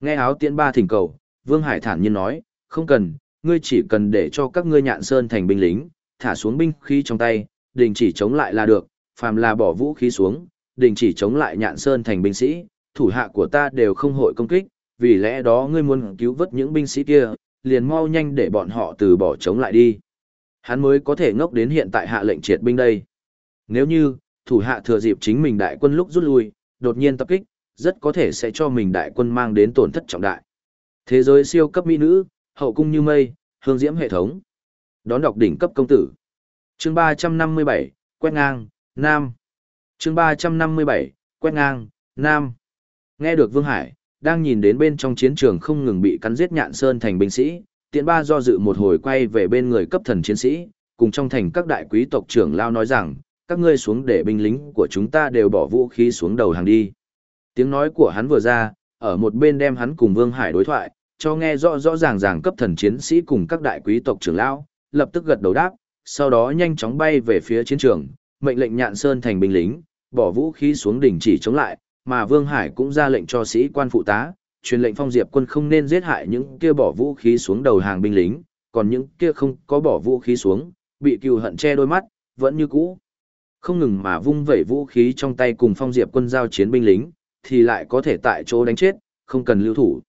Speaker 1: Nghe áo tiễn ba thỉnh cầu, Vương Hải thản nhiên nói, không cần, ngươi chỉ cần để cho các ngươi nhạn sơn thành binh lính, thả xuống binh khí trong tay, đình chỉ chống lại là được, phàm là bỏ vũ khí xuống, đình chỉ chống lại nhạn sơn thành binh sĩ, thủ hạ của ta đều không hội công kích, vì lẽ đó ngươi muốn cứu vớt những binh sĩ kia, liền mau nhanh để bọn họ từ bỏ chống lại đi. Hắn mới có thể ngốc đến hiện tại hạ lệnh triệt binh đây. Nếu như, thủ hạ thừa dịp chính mình đại quân lúc rút lui, đột nhiên tập kích, rất có thể sẽ cho mình đại quân mang đến tổn thất trọng đại. Thế giới siêu cấp mỹ nữ, hậu cung như mây, hương diễm hệ thống. Đón đọc đỉnh cấp công tử. Chương 357, quét ngang, Nam. Chương 357, quét ngang, Nam. Nghe được Vương Hải, đang nhìn đến bên trong chiến trường không ngừng bị cắn giết nhạn sơn thành binh sĩ, tiện ba do dự một hồi quay về bên người cấp thần chiến sĩ, cùng trong thành các đại quý tộc trưởng lao nói rằng, các ngươi xuống để binh lính của chúng ta đều bỏ vũ khí xuống đầu hàng đi. Tiếng nói của hắn vừa ra, ở một bên đem hắn cùng Vương Hải đối thoại, cho nghe rõ rõ ràng ràng cấp thần chiến sĩ cùng các đại quý tộc trưởng lão, lập tức gật đầu đáp, sau đó nhanh chóng bay về phía chiến trường, mệnh lệnh Nhạn Sơn thành binh lính, bỏ vũ khí xuống đỉnh chỉ chống lại, mà Vương Hải cũng ra lệnh cho sĩ quan phụ tá, truyền lệnh phong diệp quân không nên giết hại những kia bỏ vũ khí xuống đầu hàng binh lính, còn những kia không có bỏ vũ khí xuống, bị cừu hận che đôi mắt, vẫn như cũ. Không ngừng mà vung vẩy vũ khí trong tay cùng phong diệp quân giao chiến binh lính, thì lại có thể tại chỗ đánh chết, không cần lưu thủ.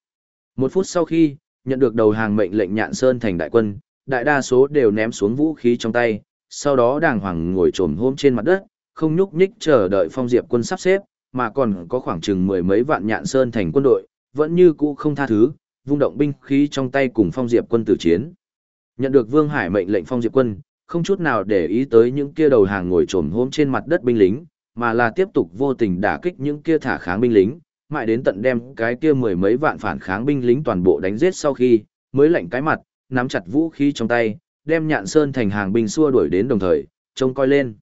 Speaker 1: Một phút sau khi, nhận được đầu hàng mệnh lệnh nhạn sơn thành đại quân, đại đa số đều ném xuống vũ khí trong tay, sau đó đàng hoàng ngồi trồm hôm trên mặt đất, không nhúc nhích chờ đợi phong diệp quân sắp xếp, mà còn có khoảng chừng mười mấy vạn nhạn sơn thành quân đội, vẫn như cũ không tha thứ, vung động binh khí trong tay cùng phong diệp quân tử chiến. Nhận được Vương Hải mệnh lệnh phong diệp quân, không chút nào để ý tới những kia đầu hàng ngồi trồm hôm trên mặt đất binh lính, mà là tiếp tục vô tình đả kích những kia thả kháng binh lính, mãi đến tận đem cái kia mười mấy vạn phản kháng binh lính toàn bộ đánh giết sau khi, mới lạnh cái mặt, nắm chặt vũ khí trong tay, đem nhạn sơn thành hàng binh xua đuổi đến đồng thời, trông coi lên.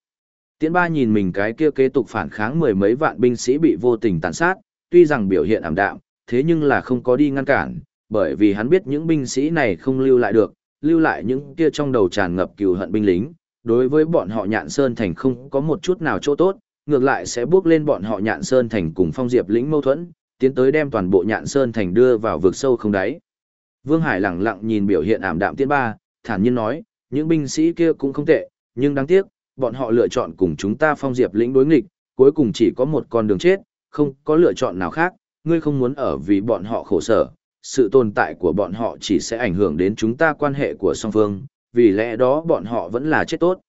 Speaker 1: Tiễn ba nhìn mình cái kia kế tục phản kháng mười mấy vạn binh sĩ bị vô tình tàn sát, tuy rằng biểu hiện ảm đạm, thế nhưng là không có đi ngăn cản, bởi vì hắn biết những binh sĩ này không lưu lại được, lưu lại những kia trong đầu tràn ngập cừu hận binh lính, đối với bọn họ nhạn sơn thành không có một chút nào chỗ tốt, ngược lại sẽ bước lên bọn họ nhạn sơn thành cùng phong diệp lĩnh mâu thuẫn, tiến tới đem toàn bộ nhạn sơn thành đưa vào vực sâu không đáy. Vương Hải lặng lặng nhìn biểu hiện ảm đạm tiễn ba, thản nhiên nói, những binh sĩ kia cũng không tệ, nhưng đáng tiếc, bọn họ lựa chọn cùng chúng ta phong diệp lĩnh đối nghịch, cuối cùng chỉ có một con đường chết, không có lựa chọn nào khác, ngươi không muốn ở vì bọn họ khổ sở, sự tồn tại của bọn họ chỉ sẽ ảnh hưởng đến chúng ta quan hệ của song phương, vì lẽ đó bọn họ vẫn là chết tốt.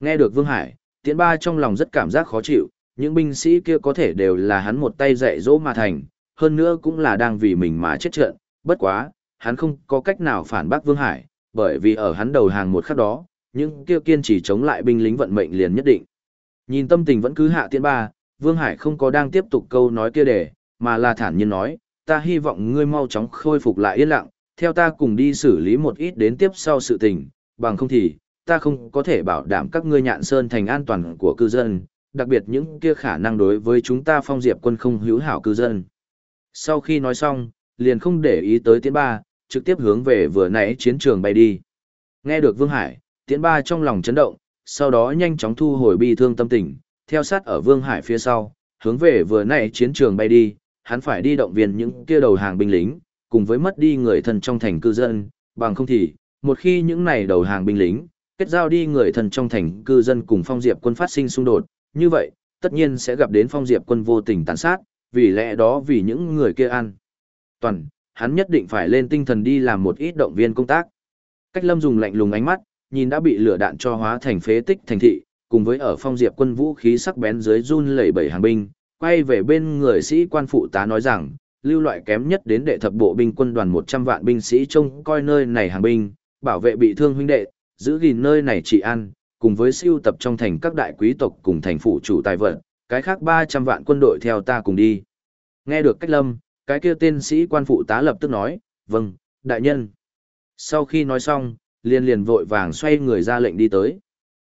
Speaker 1: Nghe được Vương Hải, Tiễn Ba trong lòng rất cảm giác khó chịu, những binh sĩ kia có thể đều là hắn một tay dạy dỗ mà thành, hơn nữa cũng là đang vì mình mà chết trận, bất quá, hắn không có cách nào phản bác Vương Hải, bởi vì ở hắn đầu hàng một khắc đó, những kia kiên trì chống lại binh lính vận mệnh liền nhất định. Nhìn tâm tình vẫn cứ hạ Tiễn Ba, Vương Hải không có đang tiếp tục câu nói kia để, mà là thản nhiên nói, ta hy vọng ngươi mau chóng khôi phục lại yên lặng, theo ta cùng đi xử lý một ít đến tiếp sau sự tình, bằng không thì, ta không có thể bảo đảm các ngươi nhạn sơn thành an toàn của cư dân, đặc biệt những kia khả năng đối với chúng ta phong diệp quân không hữu hảo cư dân. Sau khi nói xong, liền không để ý tới tiến ba, trực tiếp hướng về vừa nãy chiến trường bay đi. Nghe được Vương Hải, tiến ba trong lòng chấn động, sau đó nhanh chóng thu hồi bi thương tâm tình, theo sát ở Vương Hải phía sau, hướng về vừa nãy chiến trường bay đi, hắn phải đi động viên những kia đầu hàng binh lính, cùng với mất đi người thân trong thành cư dân, bằng không thì, một khi những này đầu hàng binh lính, kết giao đi người thân trong thành cư dân cùng phong diệp quân phát sinh xung đột, như vậy, tất nhiên sẽ gặp đến phong diệp quân vô tình tàn sát, vì lẽ đó vì những người kia ăn. Toàn, hắn nhất định phải lên tinh thần đi làm một ít động viên công tác. Cách lâm dùng lạnh lùng ánh mắt, nhìn đã bị lửa đạn cho hóa thành phế tích thành thị, cùng với ở phong diệp quân vũ khí sắc bén dưới run lẩy bẩy hàng binh, quay về bên người sĩ quan phụ tá nói rằng, lưu loại kém nhất đến đệ thập bộ binh quân đoàn 100 vạn binh sĩ trông coi nơi này hàng binh, bảo vệ bị thương huynh đệ, giữ gìn nơi này trị an, cùng với siêu tập trong thành các đại quý tộc cùng thành phủ chủ tài vận, cái khác 300 vạn quân đội theo ta cùng đi. Nghe được cách lâm, cái kia tên sĩ quan phụ tá lập tức nói, vâng, đại nhân. Sau khi nói xong, liền liền vội vàng xoay người ra lệnh đi tới.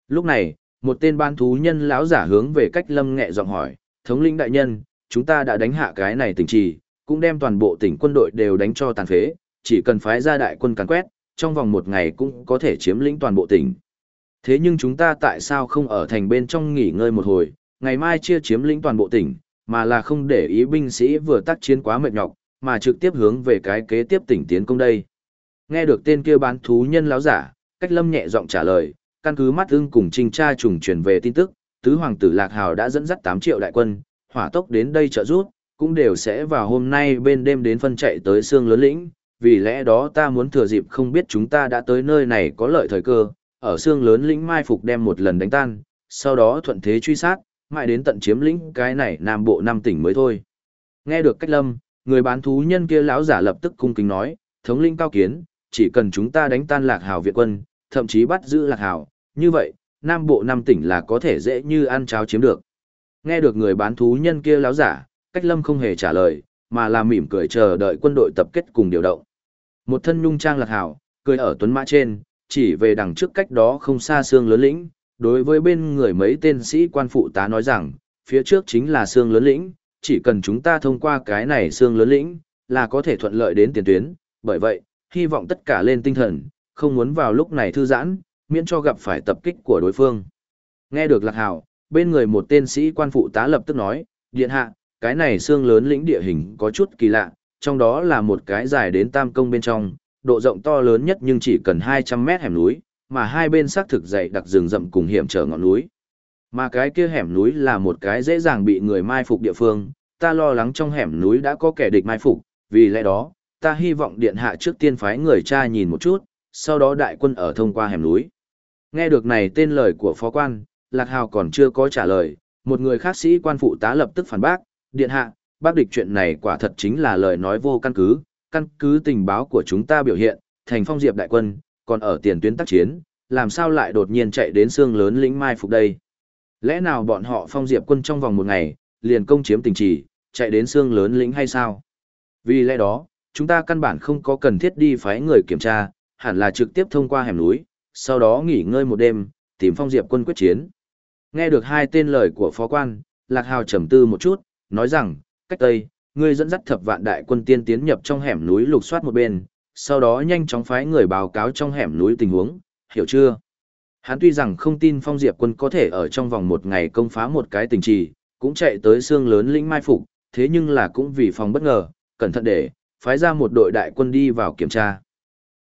Speaker 1: Lúc này, một tên ban thú nhân lão giả hướng về cách lâm nhẹ giọng hỏi, thống lĩnh đại nhân, chúng ta đã đánh hạ cái này tỉnh trì, cũng đem toàn bộ tỉnh quân đội đều đánh cho tàn phế, chỉ cần phái ra đại quân càn quét, trong vòng một ngày cũng có thể chiếm lĩnh toàn bộ tỉnh. Thế nhưng chúng ta tại sao không ở thành bên trong nghỉ ngơi một hồi, ngày mai chia chiếm lĩnh toàn bộ tỉnh, mà là không để ý binh sĩ vừa tác chiến quá mệt nhọc, mà trực tiếp hướng về cái kế tiếp tỉnh tiến công đây. Nghe được tên kia bán thú nhân láo giả, cách lâm nhẹ giọng trả lời, căn cứ mắt ưng cùng trinh tra trùng truyền về tin tức, tứ hoàng tử Lạc Hào đã dẫn dắt 8 triệu đại quân, hỏa tốc đến đây trợ giúp, cũng đều sẽ vào hôm nay bên đêm đến phân chạy tới xương lớn lĩnh, vì lẽ đó ta muốn thừa dịp không biết chúng ta đã tới nơi này có lợi thời cơ, ở xương lớn lĩnh mai phục đem một lần đánh tan, sau đó thuận thế truy sát, mãi đến tận chiếm lĩnh cái này nam bộ năm tỉnh mới thôi. Nghe được cách lâm, người bán thú nhân kia lão giả lập tức cung kính nói, thống linh cao kiến, chỉ cần chúng ta đánh tan lạc hào Việt quân, thậm chí bắt giữ lạc hào, như vậy, nam bộ năm tỉnh là có thể dễ như ăn cháo chiếm được. Nghe được người bán thú nhân kia lão giả, cách lâm không hề trả lời, mà là mỉm cười chờ đợi quân đội tập kết cùng điều động. Một thân nhung trang lạc hào cười ở tuấn mã trên, chỉ về đằng trước cách đó không xa xương lớn lĩnh, đối với bên người mấy tên sĩ quan phụ tá nói rằng, phía trước chính là xương lớn lĩnh, chỉ cần chúng ta thông qua cái này xương lớn lĩnh, là có thể thuận lợi đến tiền tuyến, bởi vậy, hy vọng tất cả lên tinh thần, không muốn vào lúc này thư giãn, miễn cho gặp phải tập kích của đối phương. Nghe được Lạc Hào, bên người một tên sĩ quan phụ tá lập tức nói, điện hạ, cái này xương lớn lĩnh địa hình có chút kỳ lạ, trong đó là một cái dài đến tam công bên trong, độ rộng to lớn nhất nhưng chỉ cần 200 mét hẻm núi, mà hai bên xác thực dày đặc rừng rậm cùng hiểm trở ngọn núi. Mà cái kia hẻm núi là một cái dễ dàng bị người mai phục địa phương, ta lo lắng trong hẻm núi đã có kẻ địch mai phục, vì lẽ đó, ta hy vọng điện hạ trước tiên phái người cha nhìn một chút, sau đó đại quân ở thông qua hẻm núi. Nghe được này tên lời của phó quan, Lạc Hào còn chưa có trả lời, một người khác sĩ quan phụ tá lập tức phản bác, điện hạ, bác địch chuyện này quả thật chính là lời nói vô căn cứ, căn cứ tình báo của chúng ta biểu hiện, thành phong diệp đại quân, còn ở tiền tuyến tác chiến, làm sao lại đột nhiên chạy đến xương lớn lĩnh mai phục đây. Lẽ nào bọn họ phong diệp quân trong vòng một ngày, liền công chiếm tình chỉ chạy đến xương lớn lĩnh hay sao? Vì lẽ đó, chúng ta căn bản không có cần thiết đi phái người kiểm tra, hẳn là trực tiếp thông qua hẻm núi, sau đó nghỉ ngơi một đêm, tìm phong diệp quân quyết chiến. Nghe được hai tên lời của phó quan, Lạc Hào trầm tư một chút, nói rằng, cách Tây, ngươi dẫn dắt thập vạn đại quân tiên tiến nhập trong hẻm núi lục soát một bên, sau đó nhanh chóng phái người báo cáo trong hẻm núi tình huống, hiểu chưa? Hắn tuy rằng không tin phong diệp quân có thể ở trong vòng một ngày công phá một cái tình trì, cũng chạy tới xương lớn lĩnh mai phục, thế nhưng là cũng vì phòng bất ngờ, cẩn thận để, phái ra một đội đại quân đi vào kiểm tra.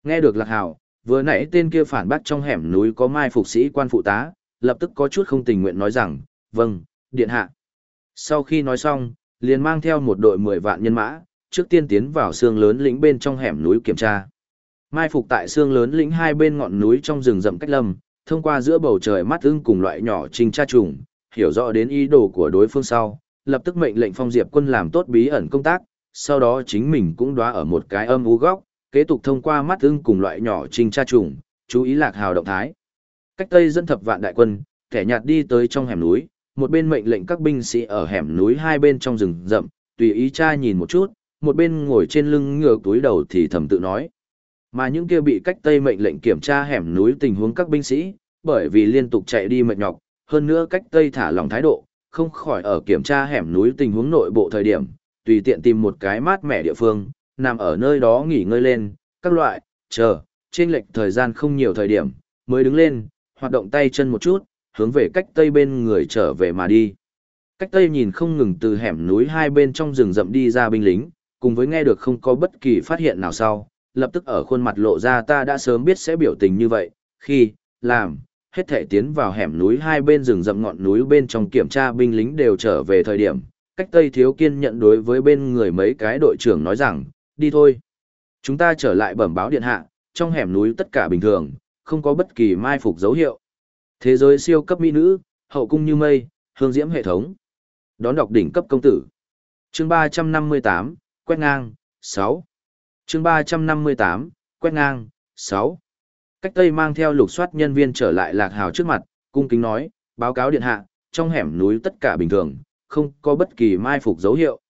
Speaker 1: Nghe được lạc hào, vừa nãy tên kia phản bác trong hẻm núi có mai phục sĩ quan phụ tá, lập tức có chút không tình nguyện nói rằng, vâng, điện hạ. Sau khi nói xong, liền mang theo một đội 10 vạn nhân mã, trước tiên tiến vào xương lớn lĩnh bên trong hẻm núi kiểm tra. Mai phục tại xương lớn lĩnh hai bên ngọn núi trong rừng rậm cách lâm, thông qua giữa bầu trời mắt ưng cùng loại nhỏ trinh tra trùng, hiểu rõ đến ý đồ của đối phương sau, lập tức mệnh lệnh phong diệp quân làm tốt bí ẩn công tác, sau đó chính mình cũng đoá ở một cái âm u góc, kế tục thông qua mắt ưng cùng loại nhỏ trinh tra trùng, chú ý lạc hào động thái. Cách tây dân thập vạn đại quân, kẻ nhạt đi tới trong hẻm núi, một bên mệnh lệnh các binh sĩ ở hẻm núi hai bên trong rừng rậm, tùy ý tra nhìn một chút, một bên ngồi trên lưng ngựa túi đầu thì thầm tự nói. Mà những kia bị cách tây mệnh lệnh kiểm tra hẻm núi tình huống các binh sĩ, bởi vì liên tục chạy đi mệt nhọc, hơn nữa cách tây thả lòng thái độ, không khỏi ở kiểm tra hẻm núi tình huống nội bộ thời điểm, tùy tiện tìm một cái mát mẻ địa phương, nằm ở nơi đó nghỉ ngơi lên, các loại, chờ, trên lệch thời gian không nhiều thời điểm, mới đứng lên, hoạt động tay chân một chút, hướng về cách tây bên người trở về mà đi. Cách tây nhìn không ngừng từ hẻm núi hai bên trong rừng rậm đi ra binh lính, cùng với nghe được không có bất kỳ phát hiện nào sau, lập tức ở khuôn mặt lộ ra ta đã sớm biết sẽ biểu tình như vậy, khi, làm, hết thể tiến vào hẻm núi hai bên rừng rậm ngọn núi bên trong kiểm tra binh lính đều trở về thời điểm, cách Tây Thiếu Kiên nhận đối với bên người mấy cái đội trưởng nói rằng, đi thôi. Chúng ta trở lại bẩm báo điện hạ, trong hẻm núi tất cả bình thường, không có bất kỳ mai phục dấu hiệu. Thế giới siêu cấp mỹ nữ, hậu cung như mây, hương diễm hệ thống. Đón đọc đỉnh cấp công tử. Chương 358, quét ngang, 6. Chương 358, quét ngang, 6. Cách Tây mang theo lục soát nhân viên trở lại Lạc Hào trước mặt, cung kính nói, báo cáo điện hạ, trong hẻm núi tất cả bình thường, không có bất kỳ mai phục dấu hiệu.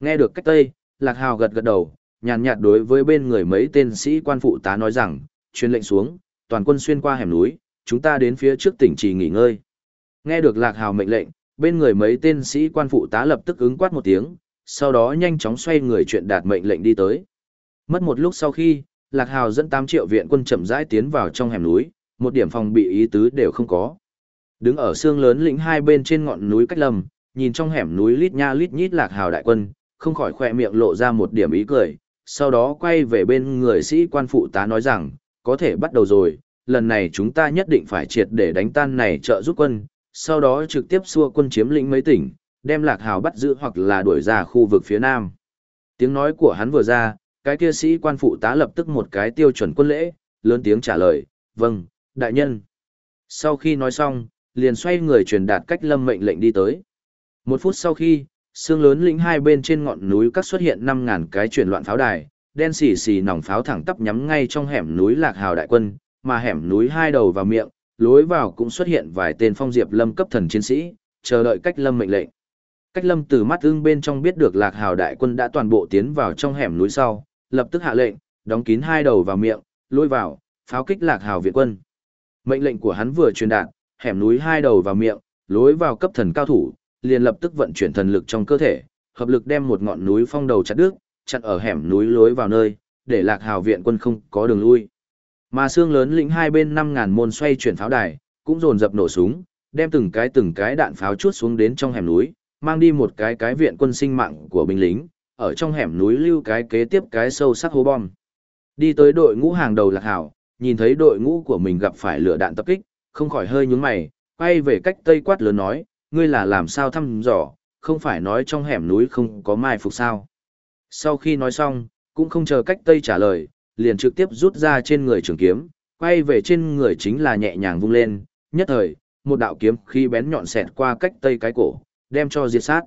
Speaker 1: Nghe được cách Tây, Lạc Hào gật gật đầu, nhàn nhạt đối với bên người mấy tên sĩ quan phụ tá nói rằng, truyền lệnh xuống, toàn quân xuyên qua hẻm núi, chúng ta đến phía trước tỉnh trì nghỉ ngơi. Nghe được Lạc Hào mệnh lệnh, bên người mấy tên sĩ quan phụ tá lập tức ứng quát một tiếng, sau đó nhanh chóng xoay người chuyện đạt mệnh lệnh đi tới. Mất một lúc sau khi, Lạc Hào dẫn 8 triệu viện quân chậm rãi tiến vào trong hẻm núi, một điểm phòng bị ý tứ đều không có. Đứng ở xương lớn lĩnh hai bên trên ngọn núi cách lầm, nhìn trong hẻm núi lít nha lít nhít Lạc Hào đại quân, không khỏi khỏe miệng lộ ra một điểm ý cười, sau đó quay về bên người sĩ quan phụ tá nói rằng, có thể bắt đầu rồi, lần này chúng ta nhất định phải triệt để đánh tan này trợ giúp quân, sau đó trực tiếp xua quân chiếm lĩnh mấy tỉnh, đem Lạc Hào bắt giữ hoặc là đuổi ra khu vực phía nam. Tiếng nói của hắn vừa ra, cái kia sĩ quan phụ tá lập tức một cái tiêu chuẩn quân lễ, lớn tiếng trả lời, vâng, đại nhân. Sau khi nói xong, liền xoay người truyền đạt cách lâm mệnh lệnh đi tới. Một phút sau khi, xương lớn lĩnh hai bên trên ngọn núi các xuất hiện 5.000 cái chuyển loạn pháo đài, đen xì xì nòng pháo thẳng tắp nhắm ngay trong hẻm núi lạc hào đại quân, mà hẻm núi hai đầu vào miệng, lối vào cũng xuất hiện vài tên phong diệp lâm cấp thần chiến sĩ, chờ đợi cách lâm mệnh lệnh. Cách lâm từ mắt ưng bên trong biết được lạc hào đại quân đã toàn bộ tiến vào trong hẻm núi sau, lập tức hạ lệnh, đóng kín hai đầu vào miệng, lôi vào, pháo kích lạc hào viện quân. Mệnh lệnh của hắn vừa truyền đạt, hẻm núi hai đầu vào miệng, lối vào cấp thần cao thủ, liền lập tức vận chuyển thần lực trong cơ thể, hợp lực đem một ngọn núi phong đầu chặt đứt, chặn ở hẻm núi lối vào nơi, để Lạc Hào viện quân không có đường lui. Mà xương lớn lĩnh hai bên 5000 môn xoay chuyển pháo đài, cũng dồn dập nổ súng, đem từng cái từng cái đạn pháo chuốt xuống đến trong hẻm núi, mang đi một cái cái viện quân sinh mạng của binh lính, ở trong hẻm núi lưu cái kế tiếp cái sâu sắc hố bom. Đi tới đội ngũ hàng đầu Lạc hảo nhìn thấy đội ngũ của mình gặp phải lửa đạn tập kích, không khỏi hơi nhướng mày, quay về cách tây quát lớn nói, ngươi là làm sao thăm dò, không phải nói trong hẻm núi không có mai phục sao. Sau khi nói xong, cũng không chờ cách tây trả lời, liền trực tiếp rút ra trên người trường kiếm, quay về trên người chính là nhẹ nhàng vung lên, nhất thời, một đạo kiếm khi bén nhọn xẹt qua cách tây cái cổ, đem cho diệt sát.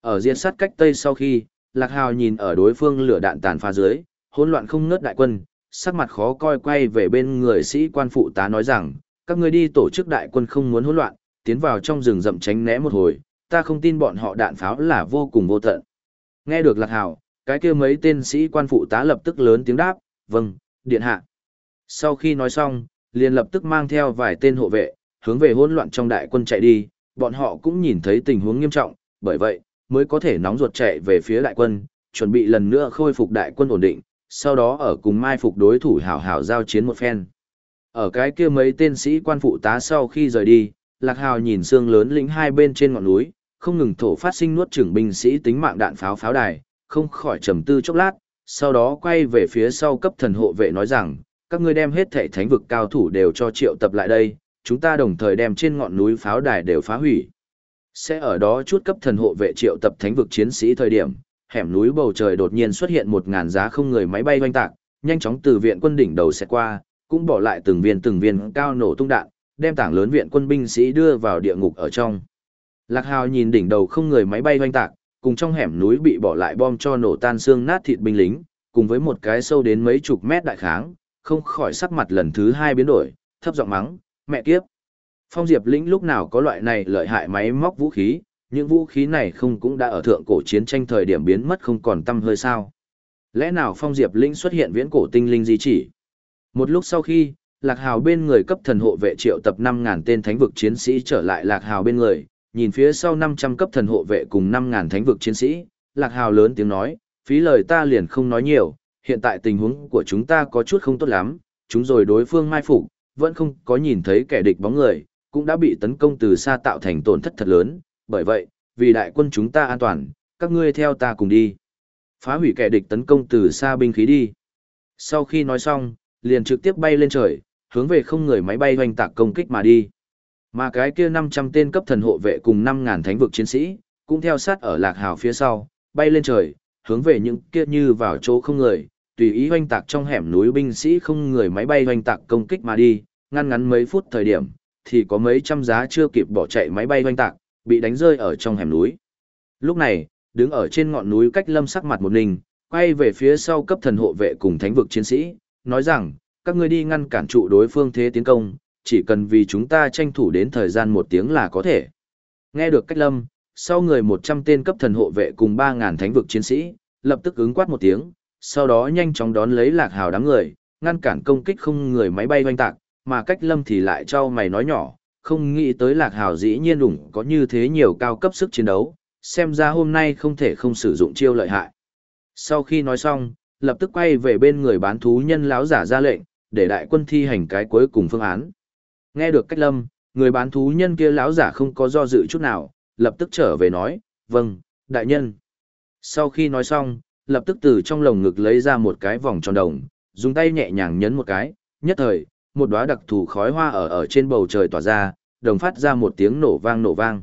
Speaker 1: Ở diệt sát cách tây sau khi, Lạc Hào nhìn ở đối phương lửa đạn tàn phá dưới, hỗn loạn không ngớt đại quân, sắc mặt khó coi quay về bên người sĩ quan phụ tá nói rằng, các ngươi đi tổ chức đại quân không muốn hỗn loạn, tiến vào trong rừng rậm tránh né một hồi, ta không tin bọn họ đạn pháo là vô cùng vô tận. Nghe được Lạc Hào, cái kia mấy tên sĩ quan phụ tá lập tức lớn tiếng đáp, vâng, điện hạ. Sau khi nói xong, liền lập tức mang theo vài tên hộ vệ, hướng về hỗn loạn trong đại quân chạy đi, bọn họ cũng nhìn thấy tình huống nghiêm trọng, bởi vậy, mới có thể nóng ruột chạy về phía đại quân, chuẩn bị lần nữa khôi phục đại quân ổn định, sau đó ở cùng mai phục đối thủ hảo hảo giao chiến một phen. Ở cái kia mấy tên sĩ quan phụ tá sau khi rời đi, Lạc Hào nhìn xương lớn lĩnh hai bên trên ngọn núi, không ngừng thổ phát sinh nuốt trưởng binh sĩ tính mạng đạn pháo pháo đài, không khỏi trầm tư chốc lát, sau đó quay về phía sau cấp thần hộ vệ nói rằng, các ngươi đem hết thể thánh vực cao thủ đều cho triệu tập lại đây, chúng ta đồng thời đem trên ngọn núi pháo đài đều phá hủy. Sẽ ở đó chút cấp thần hộ vệ triệu tập thánh vực chiến sĩ thời điểm, hẻm núi bầu trời đột nhiên xuất hiện một ngàn giá không người máy bay doanh tạc, nhanh chóng từ viện quân đỉnh đầu sẽ qua, cũng bỏ lại từng viên từng viên cao nổ tung đạn, đem tảng lớn viện quân binh sĩ đưa vào địa ngục ở trong. Lạc Hào nhìn đỉnh đầu không người máy bay doanh tạc, cùng trong hẻm núi bị bỏ lại bom cho nổ tan xương nát thịt binh lính, cùng với một cái sâu đến mấy chục mét đại kháng, không khỏi sắc mặt lần thứ hai biến đổi, thấp giọng mắng, mẹ kiếp. Phong Diệp lĩnh lúc nào có loại này lợi hại máy móc vũ khí, những vũ khí này không cũng đã ở thượng cổ chiến tranh thời điểm biến mất không còn tâm hơi sao. Lẽ nào Phong Diệp lĩnh xuất hiện viễn cổ tinh linh di chỉ? Một lúc sau khi, Lạc Hào bên người cấp thần hộ vệ triệu tập 5.000 tên thánh vực chiến sĩ trở lại Lạc Hào bên người, nhìn phía sau 500 cấp thần hộ vệ cùng 5.000 thánh vực chiến sĩ, Lạc Hào lớn tiếng nói, phí lời ta liền không nói nhiều, hiện tại tình huống của chúng ta có chút không tốt lắm, chúng rồi đối phương mai phục, vẫn không có nhìn thấy kẻ địch bóng người, cũng đã bị tấn công từ xa tạo thành tổn thất thật lớn, bởi vậy, vì đại quân chúng ta an toàn, các ngươi theo ta cùng đi. Phá hủy kẻ địch tấn công từ xa binh khí đi. Sau khi nói xong, liền trực tiếp bay lên trời, hướng về không người máy bay hoành tạc công kích mà đi. Mà cái kia 500 tên cấp thần hộ vệ cùng 5.000 thánh vực chiến sĩ, cũng theo sát ở lạc hào phía sau, bay lên trời, hướng về những kia như vào chỗ không người, tùy ý hoành tạc trong hẻm núi binh sĩ không người máy bay hoành tạc công kích mà đi, ngăn ngắn mấy phút thời điểm, thì có mấy trăm giá chưa kịp bỏ chạy máy bay hoành tạc, bị đánh rơi ở trong hẻm núi. Lúc này, đứng ở trên ngọn núi cách lâm sắc mặt một ninh, quay về phía sau cấp thần hộ vệ cùng thánh vực chiến sĩ, nói rằng, các ngươi đi ngăn cản trụ đối phương thế tiến công, chỉ cần vì chúng ta tranh thủ đến thời gian một tiếng là có thể. Nghe được cách lâm, sau người 100 tên cấp thần hộ vệ cùng 3.000 thánh vực chiến sĩ, lập tức ứng quát một tiếng, sau đó nhanh chóng đón lấy lạc hào đám người, ngăn cản công kích không người máy bay oanh tạc, mà cách lâm thì lại cho mày nói nhỏ, không nghĩ tới lạc hào dĩ nhiên đủng có như thế nhiều cao cấp sức chiến đấu, xem ra hôm nay không thể không sử dụng chiêu lợi hại. Sau khi nói xong, lập tức quay về bên người bán thú nhân láo giả ra lệnh, để đại quân thi hành cái cuối cùng phương án. Nghe được cách lâm, người bán thú nhân kia láo giả không có do dự chút nào, lập tức trở về nói, vâng, đại nhân. Sau khi nói xong, lập tức từ trong lồng ngực lấy ra một cái vòng tròn đồng, dùng tay nhẹ nhàng nhấn một cái, nhất thời, một đóa đặc thù khói hoa ở ở trên bầu trời tỏa ra, đồng phát ra một tiếng nổ vang nổ vang.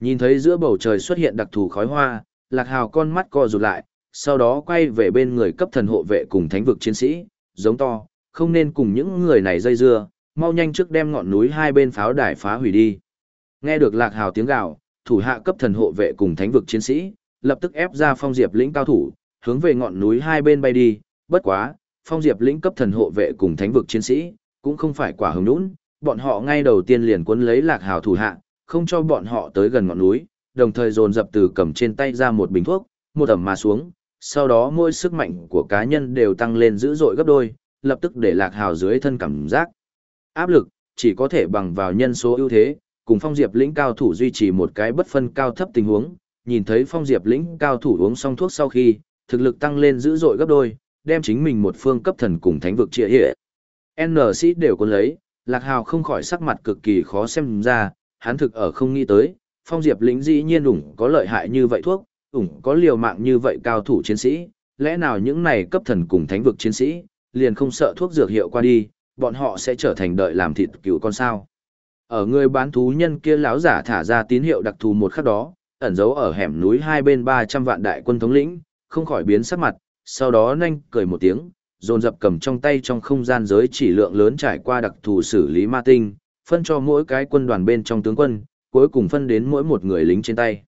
Speaker 1: Nhìn thấy giữa bầu trời xuất hiện đặc thù khói hoa, Lạc Hào con mắt co rụt lại, sau đó quay về bên người cấp thần hộ vệ cùng thánh vực chiến sĩ, giống to, không nên cùng những người này dây dưa, mau nhanh trước đem ngọn núi hai bên pháo đài phá hủy đi. Nghe được Lạc Hào tiếng gào, thủ hạ cấp thần hộ vệ cùng thánh vực chiến sĩ, lập tức ép ra phong diệp lĩnh cao thủ, hướng về ngọn núi hai bên bay đi, bất quá, phong diệp lĩnh cấp thần hộ vệ cùng thánh vực chiến sĩ, cũng không phải quả hứng nũng, bọn họ ngay đầu tiên liền cuốn lấy lạc hào thủ hạ, không cho bọn họ tới gần ngọn núi, đồng thời dồn dập từ cầm trên tay ra một bình thuốc, một ẩm mà xuống, sau đó mỗi sức mạnh của cá nhân đều tăng lên dữ dội gấp đôi, lập tức để lạc hào dưới thân cảm giác. Áp lực, chỉ có thể bằng vào nhân số ưu thế, cùng phong diệp lĩnh cao thủ duy trì một cái bất phân cao thấp tình huống, nhìn thấy phong diệp lĩnh cao thủ uống xong thuốc sau khi, thực lực tăng lên dữ dội gấp đôi, đem chính mình một phương cấp thần cùng thánh vực chia hệ. N sĩ đều có lấy, Lạc Hào không khỏi sắc mặt cực kỳ khó xem ra, hắn thực ở không nghĩ tới, phong diệp lĩnh dĩ nhiên ủng có lợi hại như vậy thuốc, ủng có liều mạng như vậy cao thủ chiến sĩ, lẽ nào những này cấp thần cùng thánh vực chiến sĩ, liền không sợ thuốc dược hiệu qua đi, bọn họ sẽ trở thành đợi làm thịt cứu con sao. Ở người bán thú nhân kia lão giả thả ra tín hiệu đặc thù một khắc đó, ẩn giấu ở hẻm núi hai bên 300 vạn đại quân thống lĩnh, không khỏi biến sắc mặt, sau đó nhanh cười một tiếng, dồn dập cầm trong tay trong không gian giới chỉ lượng lớn trải qua đặc thù xử lý ma tinh, phân cho mỗi cái quân đoàn bên trong tướng quân, cuối cùng phân đến mỗi một người lính trên tay.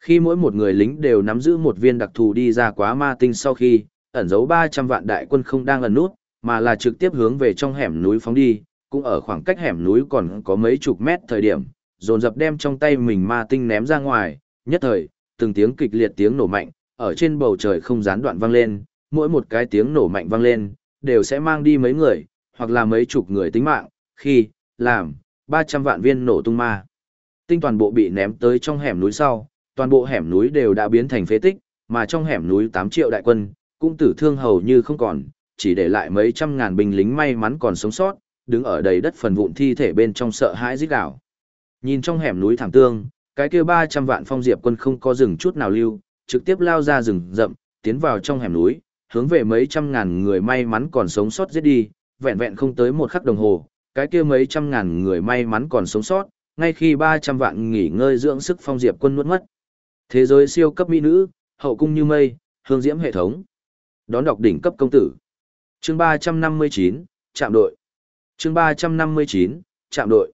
Speaker 1: Khi mỗi một người lính đều nắm giữ một viên đặc thù đi ra quá ma tinh sau khi, ẩn giấu 300 vạn đại quân không đang ẩn nút, mà là trực tiếp hướng về trong hẻm núi phóng đi, cũng ở khoảng cách hẻm núi còn có mấy chục mét thời điểm, dồn dập đem trong tay mình ma tinh ném ra ngoài, nhất thời, từng tiếng kịch liệt tiếng nổ mạnh, ở trên bầu trời không gián đoạn vang lên, mỗi một cái tiếng nổ mạnh vang lên, đều sẽ mang đi mấy người, hoặc là mấy chục người tính mạng, khi, làm, 300 vạn viên nổ tung ma. Tinh toàn bộ bị ném tới trong hẻm núi sau, toàn bộ hẻm núi đều đã biến thành phế tích, mà trong hẻm núi 8 triệu đại quân, cũng tử thương hầu như không còn, chỉ để lại mấy trăm ngàn binh lính may mắn còn sống sót, đứng ở đầy đất phần vụn thi thể bên trong sợ hãi rít đảo. Nhìn trong hẻm núi thảm tương, cái kia 300 vạn phong diệp quân không có dừng chút nào lưu, trực tiếp lao ra rừng rậm, tiến vào trong hẻm núi, hướng về mấy trăm ngàn người may mắn còn sống sót giết đi, vẹn vẹn không tới một khắc đồng hồ, cái kia mấy trăm ngàn người may mắn còn sống sót, ngay khi 300 vạn nghỉ ngơi dưỡng sức phong diệp quân nuốt mất. Thế giới siêu cấp mỹ nữ, hậu cung như mây, hương diễm hệ thống. Đón đọc đỉnh cấp công tử. Chương 359, chạm đội. Chương 359, chạm đội.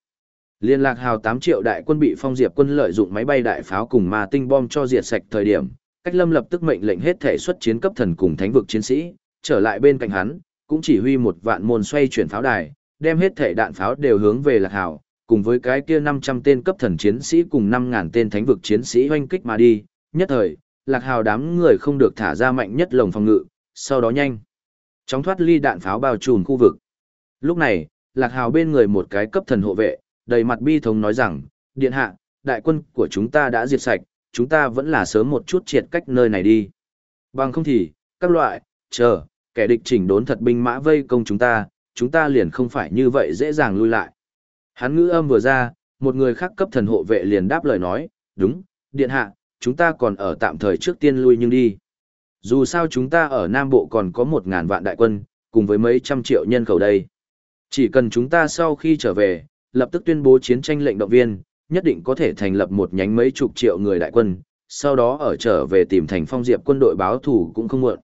Speaker 1: Liên lạc hào 8 triệu đại quân bị phong diệp quân lợi dụng máy bay đại pháo cùng ma tinh bom cho diệt sạch thời điểm, cách lâm lập tức mệnh lệnh hết thể xuất chiến cấp thần cùng thánh vực chiến sĩ, trở lại bên cạnh hắn, cũng chỉ huy một vạn môn xoay chuyển pháo đài, đem hết thể đạn pháo đều hướng về lạc hào, cùng với cái kia 500 tên cấp thần chiến sĩ cùng năm ngàn tên thánh vực chiến sĩ hoanh kích mà đi, nhất thời, lạc hào đám người không được thả ra mạnh nhất lồng phòng ngự, sau đó nhanh. Chóng thoát ly đạn pháo bao trùm khu vực. Lúc này, lạc hào bên người một cái cấp thần hộ vệ, đầy mặt bi thống nói rằng, điện hạ, đại quân của chúng ta đã diệt sạch, chúng ta vẫn là sớm một chút triệt cách nơi này đi. Bằng không thì, các loại, chờ, kẻ địch chỉnh đốn thật binh mã vây công chúng ta, chúng ta liền không phải như vậy dễ dàng lui lại. Hắn ngữ âm vừa ra, một người khác cấp thần hộ vệ liền đáp lời nói, đúng, điện hạ, chúng ta còn ở tạm thời trước tiên lui nhưng đi. Dù sao chúng ta ở Nam Bộ còn có một ngàn vạn đại quân, cùng với mấy trăm triệu nhân khẩu đây. Chỉ cần chúng ta sau khi trở về, lập tức tuyên bố chiến tranh lệnh động viên, nhất định có thể thành lập một nhánh mấy chục triệu người đại quân, sau đó ở trở về tìm thành phong diệp quân đội báo thủ cũng không muộn.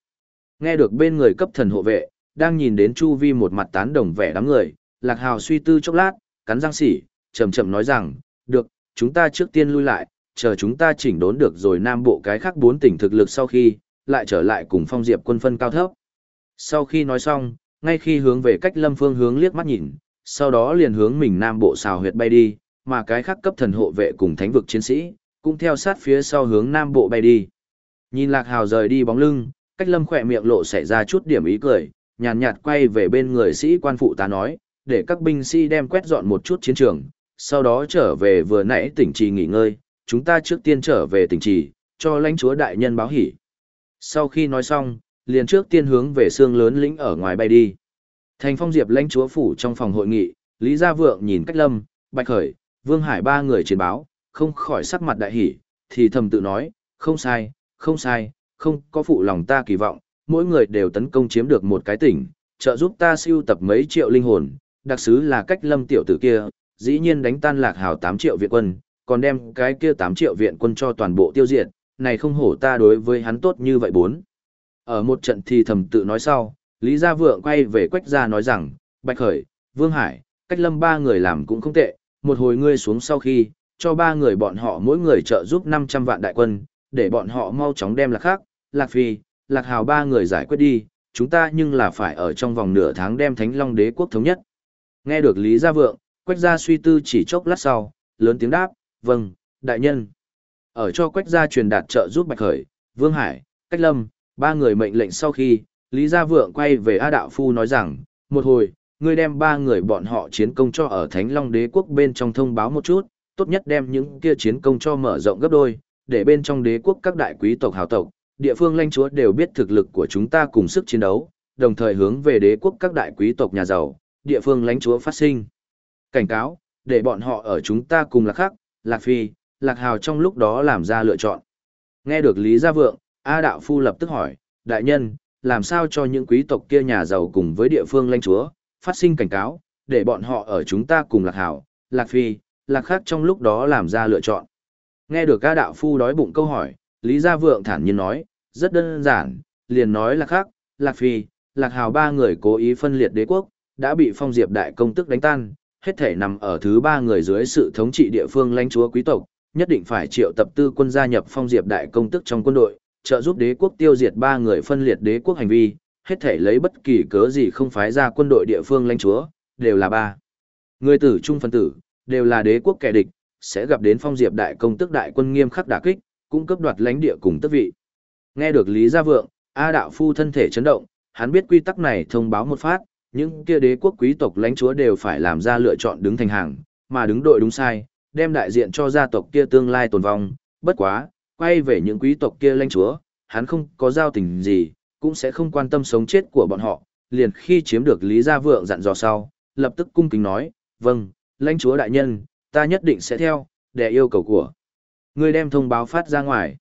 Speaker 1: Nghe được bên người cấp thần hộ vệ, đang nhìn đến Chu Vi một mặt tán đồng vẻ đám người, Lạc Hào suy tư chốc lát, cắn răng xỉ, chậm chậm nói rằng, được, chúng ta trước tiên lui lại, chờ chúng ta chỉnh đốn được rồi Nam Bộ cái khác bốn tỉnh thực lực sau khi, lại trở lại cùng phong diệp quân phân cao thấp. Sau khi nói xong, ngay khi hướng về cách lâm phương hướng liếc mắt nhìn, sau đó liền hướng mình Nam Bộ xào huyệt bay đi, mà cái khác cấp thần hộ vệ cùng thánh vực chiến sĩ, cũng theo sát phía sau hướng Nam Bộ bay đi. Nhìn Lạc Hào rời đi bóng lưng, cách lâm khỏe miệng lộ xảy ra chút điểm ý cười, nhàn nhạt, nhạt quay về bên người sĩ quan phụ tá nói, để các binh sĩ đem quét dọn một chút chiến trường, sau đó trở về vừa nãy tỉnh trì nghỉ ngơi, chúng ta trước tiên trở về tỉnh trì, cho lãnh chúa đại nhân báo hỉ. Sau khi nói xong, liền trước tiên hướng về xương lớn lĩnh ở ngoài bay đi. Thành phong diệp lãnh chúa phủ trong phòng hội nghị, Lý Gia Vượng nhìn cách lâm, Bạch Khởi, Vương Hải ba người chiến báo, không khỏi sắc mặt đại hỉ, thì thầm tự nói, không sai, không sai, không có phụ lòng ta kỳ vọng, mỗi người đều tấn công chiếm được một cái tỉnh, trợ giúp ta siêu tập mấy triệu linh hồn, đặc sứ là cách lâm tiểu tử kia, dĩ nhiên đánh tan lạc hào 8 triệu viện quân, còn đem cái kia 8 triệu viện quân cho toàn bộ tiêu diệt, này không hổ ta đối với hắn tốt như vậy bốn. Ở một trận thì thầm tự nói sau, Lý Gia Vượng quay về Quách Gia nói rằng, Bạch Khởi, Vương Hải, cách lâm ba người làm cũng không tệ, một hồi ngươi xuống sau khi, cho ba người bọn họ mỗi người trợ giúp 500 vạn đại quân, để bọn họ mau chóng đem lạc khác, lạc phi, lạc hào ba người giải quyết đi, chúng ta nhưng là phải ở trong vòng nửa tháng đem Thánh Long đế quốc thống nhất. Nghe được Lý Gia Vượng, Quách Gia suy tư chỉ chốc lát sau, lớn tiếng đáp, vâng, đại nhân. Ở cho Quách Gia truyền đạt trợ giúp Bạch Khởi, Vương Hải, Cách Lâm, ba người mệnh lệnh sau khi, Lý Gia Vượng quay về A Đạo Phu nói rằng, một hồi, ngươi đem ba người bọn họ chiến công cho ở Thánh Long Đế quốc bên trong thông báo một chút, tốt nhất đem những kia chiến công cho mở rộng gấp đôi, để bên trong đế quốc các đại quý tộc hào tộc, địa phương lãnh chúa đều biết thực lực của chúng ta cùng sức chiến đấu, đồng thời hướng về đế quốc các đại quý tộc nhà giàu, địa phương lãnh chúa phát sinh. Cảnh cáo, để bọn họ ở chúng ta cùng lạc khắc, lạc phi, lạc hào trong lúc đó làm ra lựa chọn. Nghe được Lý Gia Vượng, A Đạo Phu lập tức hỏi, đại nhân, làm sao cho những quý tộc kia nhà giàu cùng với địa phương lãnh chúa, phát sinh cảnh cáo, để bọn họ ở chúng ta cùng lạc hào, lạc phi, lạc khắc trong lúc đó làm ra lựa chọn. Nghe được ca Đạo Phu đói bụng câu hỏi, Lý Gia Vượng thản nhiên nói, rất đơn giản, liền nói lạc khắc, lạc phi, lạc hào ba người cố ý phân liệt đế quốc, đã bị phong diệp đại công tức đánh tan, hết thể nằm ở thứ ba người dưới sự thống trị địa phương lãnh chúa quý tộc, nhất định phải triệu tập tư quân gia nhập phong diệp đại công tức trong quân đội, trợ giúp đế quốc tiêu diệt ba người phân liệt đế quốc hành vi, hết thể lấy bất kỳ cớ gì không phái ra quân đội địa phương lãnh chúa, đều là ba. Người tử trung phân tử, đều là đế quốc kẻ địch, sẽ gặp đến phong diệp đại công tức đại quân nghiêm khắc đả kích, cung cấp đoạt lãnh địa cùng tước vị. Nghe được Lý Gia Vượng, A đạo phu thân thể chấn động, hắn biết quy tắc này thông báo một phát, những kia đế quốc quý tộc lãnh chúa đều phải làm ra lựa chọn đứng thành hàng, mà đứng đội đúng sai, đem đại diện cho gia tộc kia tương lai tồn vong, bất quá, quay về những quý tộc kia lãnh chúa, hắn không có giao tình gì, cũng sẽ không quan tâm sống chết của bọn họ, liền khi chiếm được Lý Gia Vượng dặn dò sau, lập tức cung kính nói, vâng, lãnh chúa đại nhân, ta nhất định sẽ theo, để yêu cầu của. Người đem thông báo phát ra ngoài.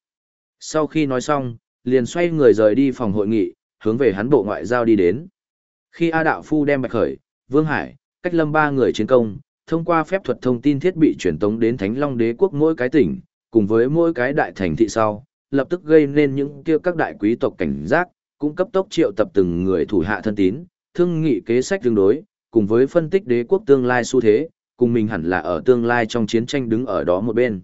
Speaker 1: Sau khi nói xong, liền xoay người rời đi phòng hội nghị, hướng về hắn bộ ngoại giao đi đến. Khi A Đạo Phu đem Bạch Khởi, Vương Hải, cách lâm ba người chiến công, thông qua phép thuật thông tin thiết bị truyền tống đến Thánh Long Đế quốc mỗi cái tỉnh, cùng với mỗi cái đại thành thị sau, lập tức gây nên những kia các đại quý tộc cảnh giác, cũng cấp tốc triệu tập từng người thủ hạ thân tín, thương nghị kế sách tương đối, cùng với phân tích đế quốc tương lai xu thế, cùng mình hẳn là ở tương lai trong chiến tranh đứng ở đó một bên.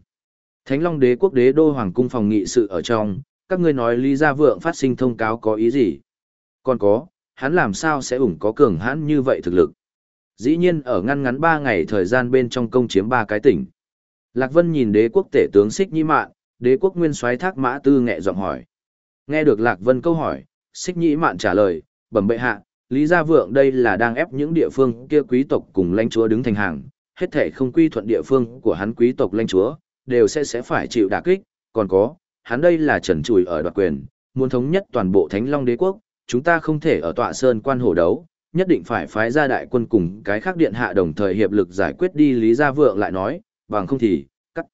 Speaker 1: Thánh Long Đế quốc đế đô hoàng cung phòng nghị sự ở trong, các ngươi nói Lý Gia Vượng phát sinh thông cáo có ý gì? Còn có, hắn làm sao sẽ ủng có cường hãn như vậy thực lực? Dĩ nhiên ở ngăn ngắn 3 ngày thời gian bên trong công chiếm ba cái tỉnh. Lạc Vân nhìn đế quốc tể tướng Xích nhi Mạn, đế quốc nguyên soái Thác Mã Tư nhẹ giọng hỏi. Nghe được Lạc Vân câu hỏi, Xích Nhĩ Mạn trả lời, bẩm bệ hạ, Lý Gia Vượng đây là đang ép những địa phương kia quý tộc cùng lãnh chúa đứng thành hàng, hết thể không quy thuận địa phương của hắn quý tộc lãnh chúa, đều sẽ sẽ phải chịu đả kích, còn có, hắn đây là trần trùi ở đoạt quyền, muốn thống nhất toàn bộ Thánh Long đế quốc, chúng ta không thể ở tọa sơn quan hổ đấu, nhất định phải phái ra đại quân cùng cái khác điện hạ đồng thời hiệp lực giải quyết đi. Lý Gia Vượng lại nói, bằng không thì, cắt,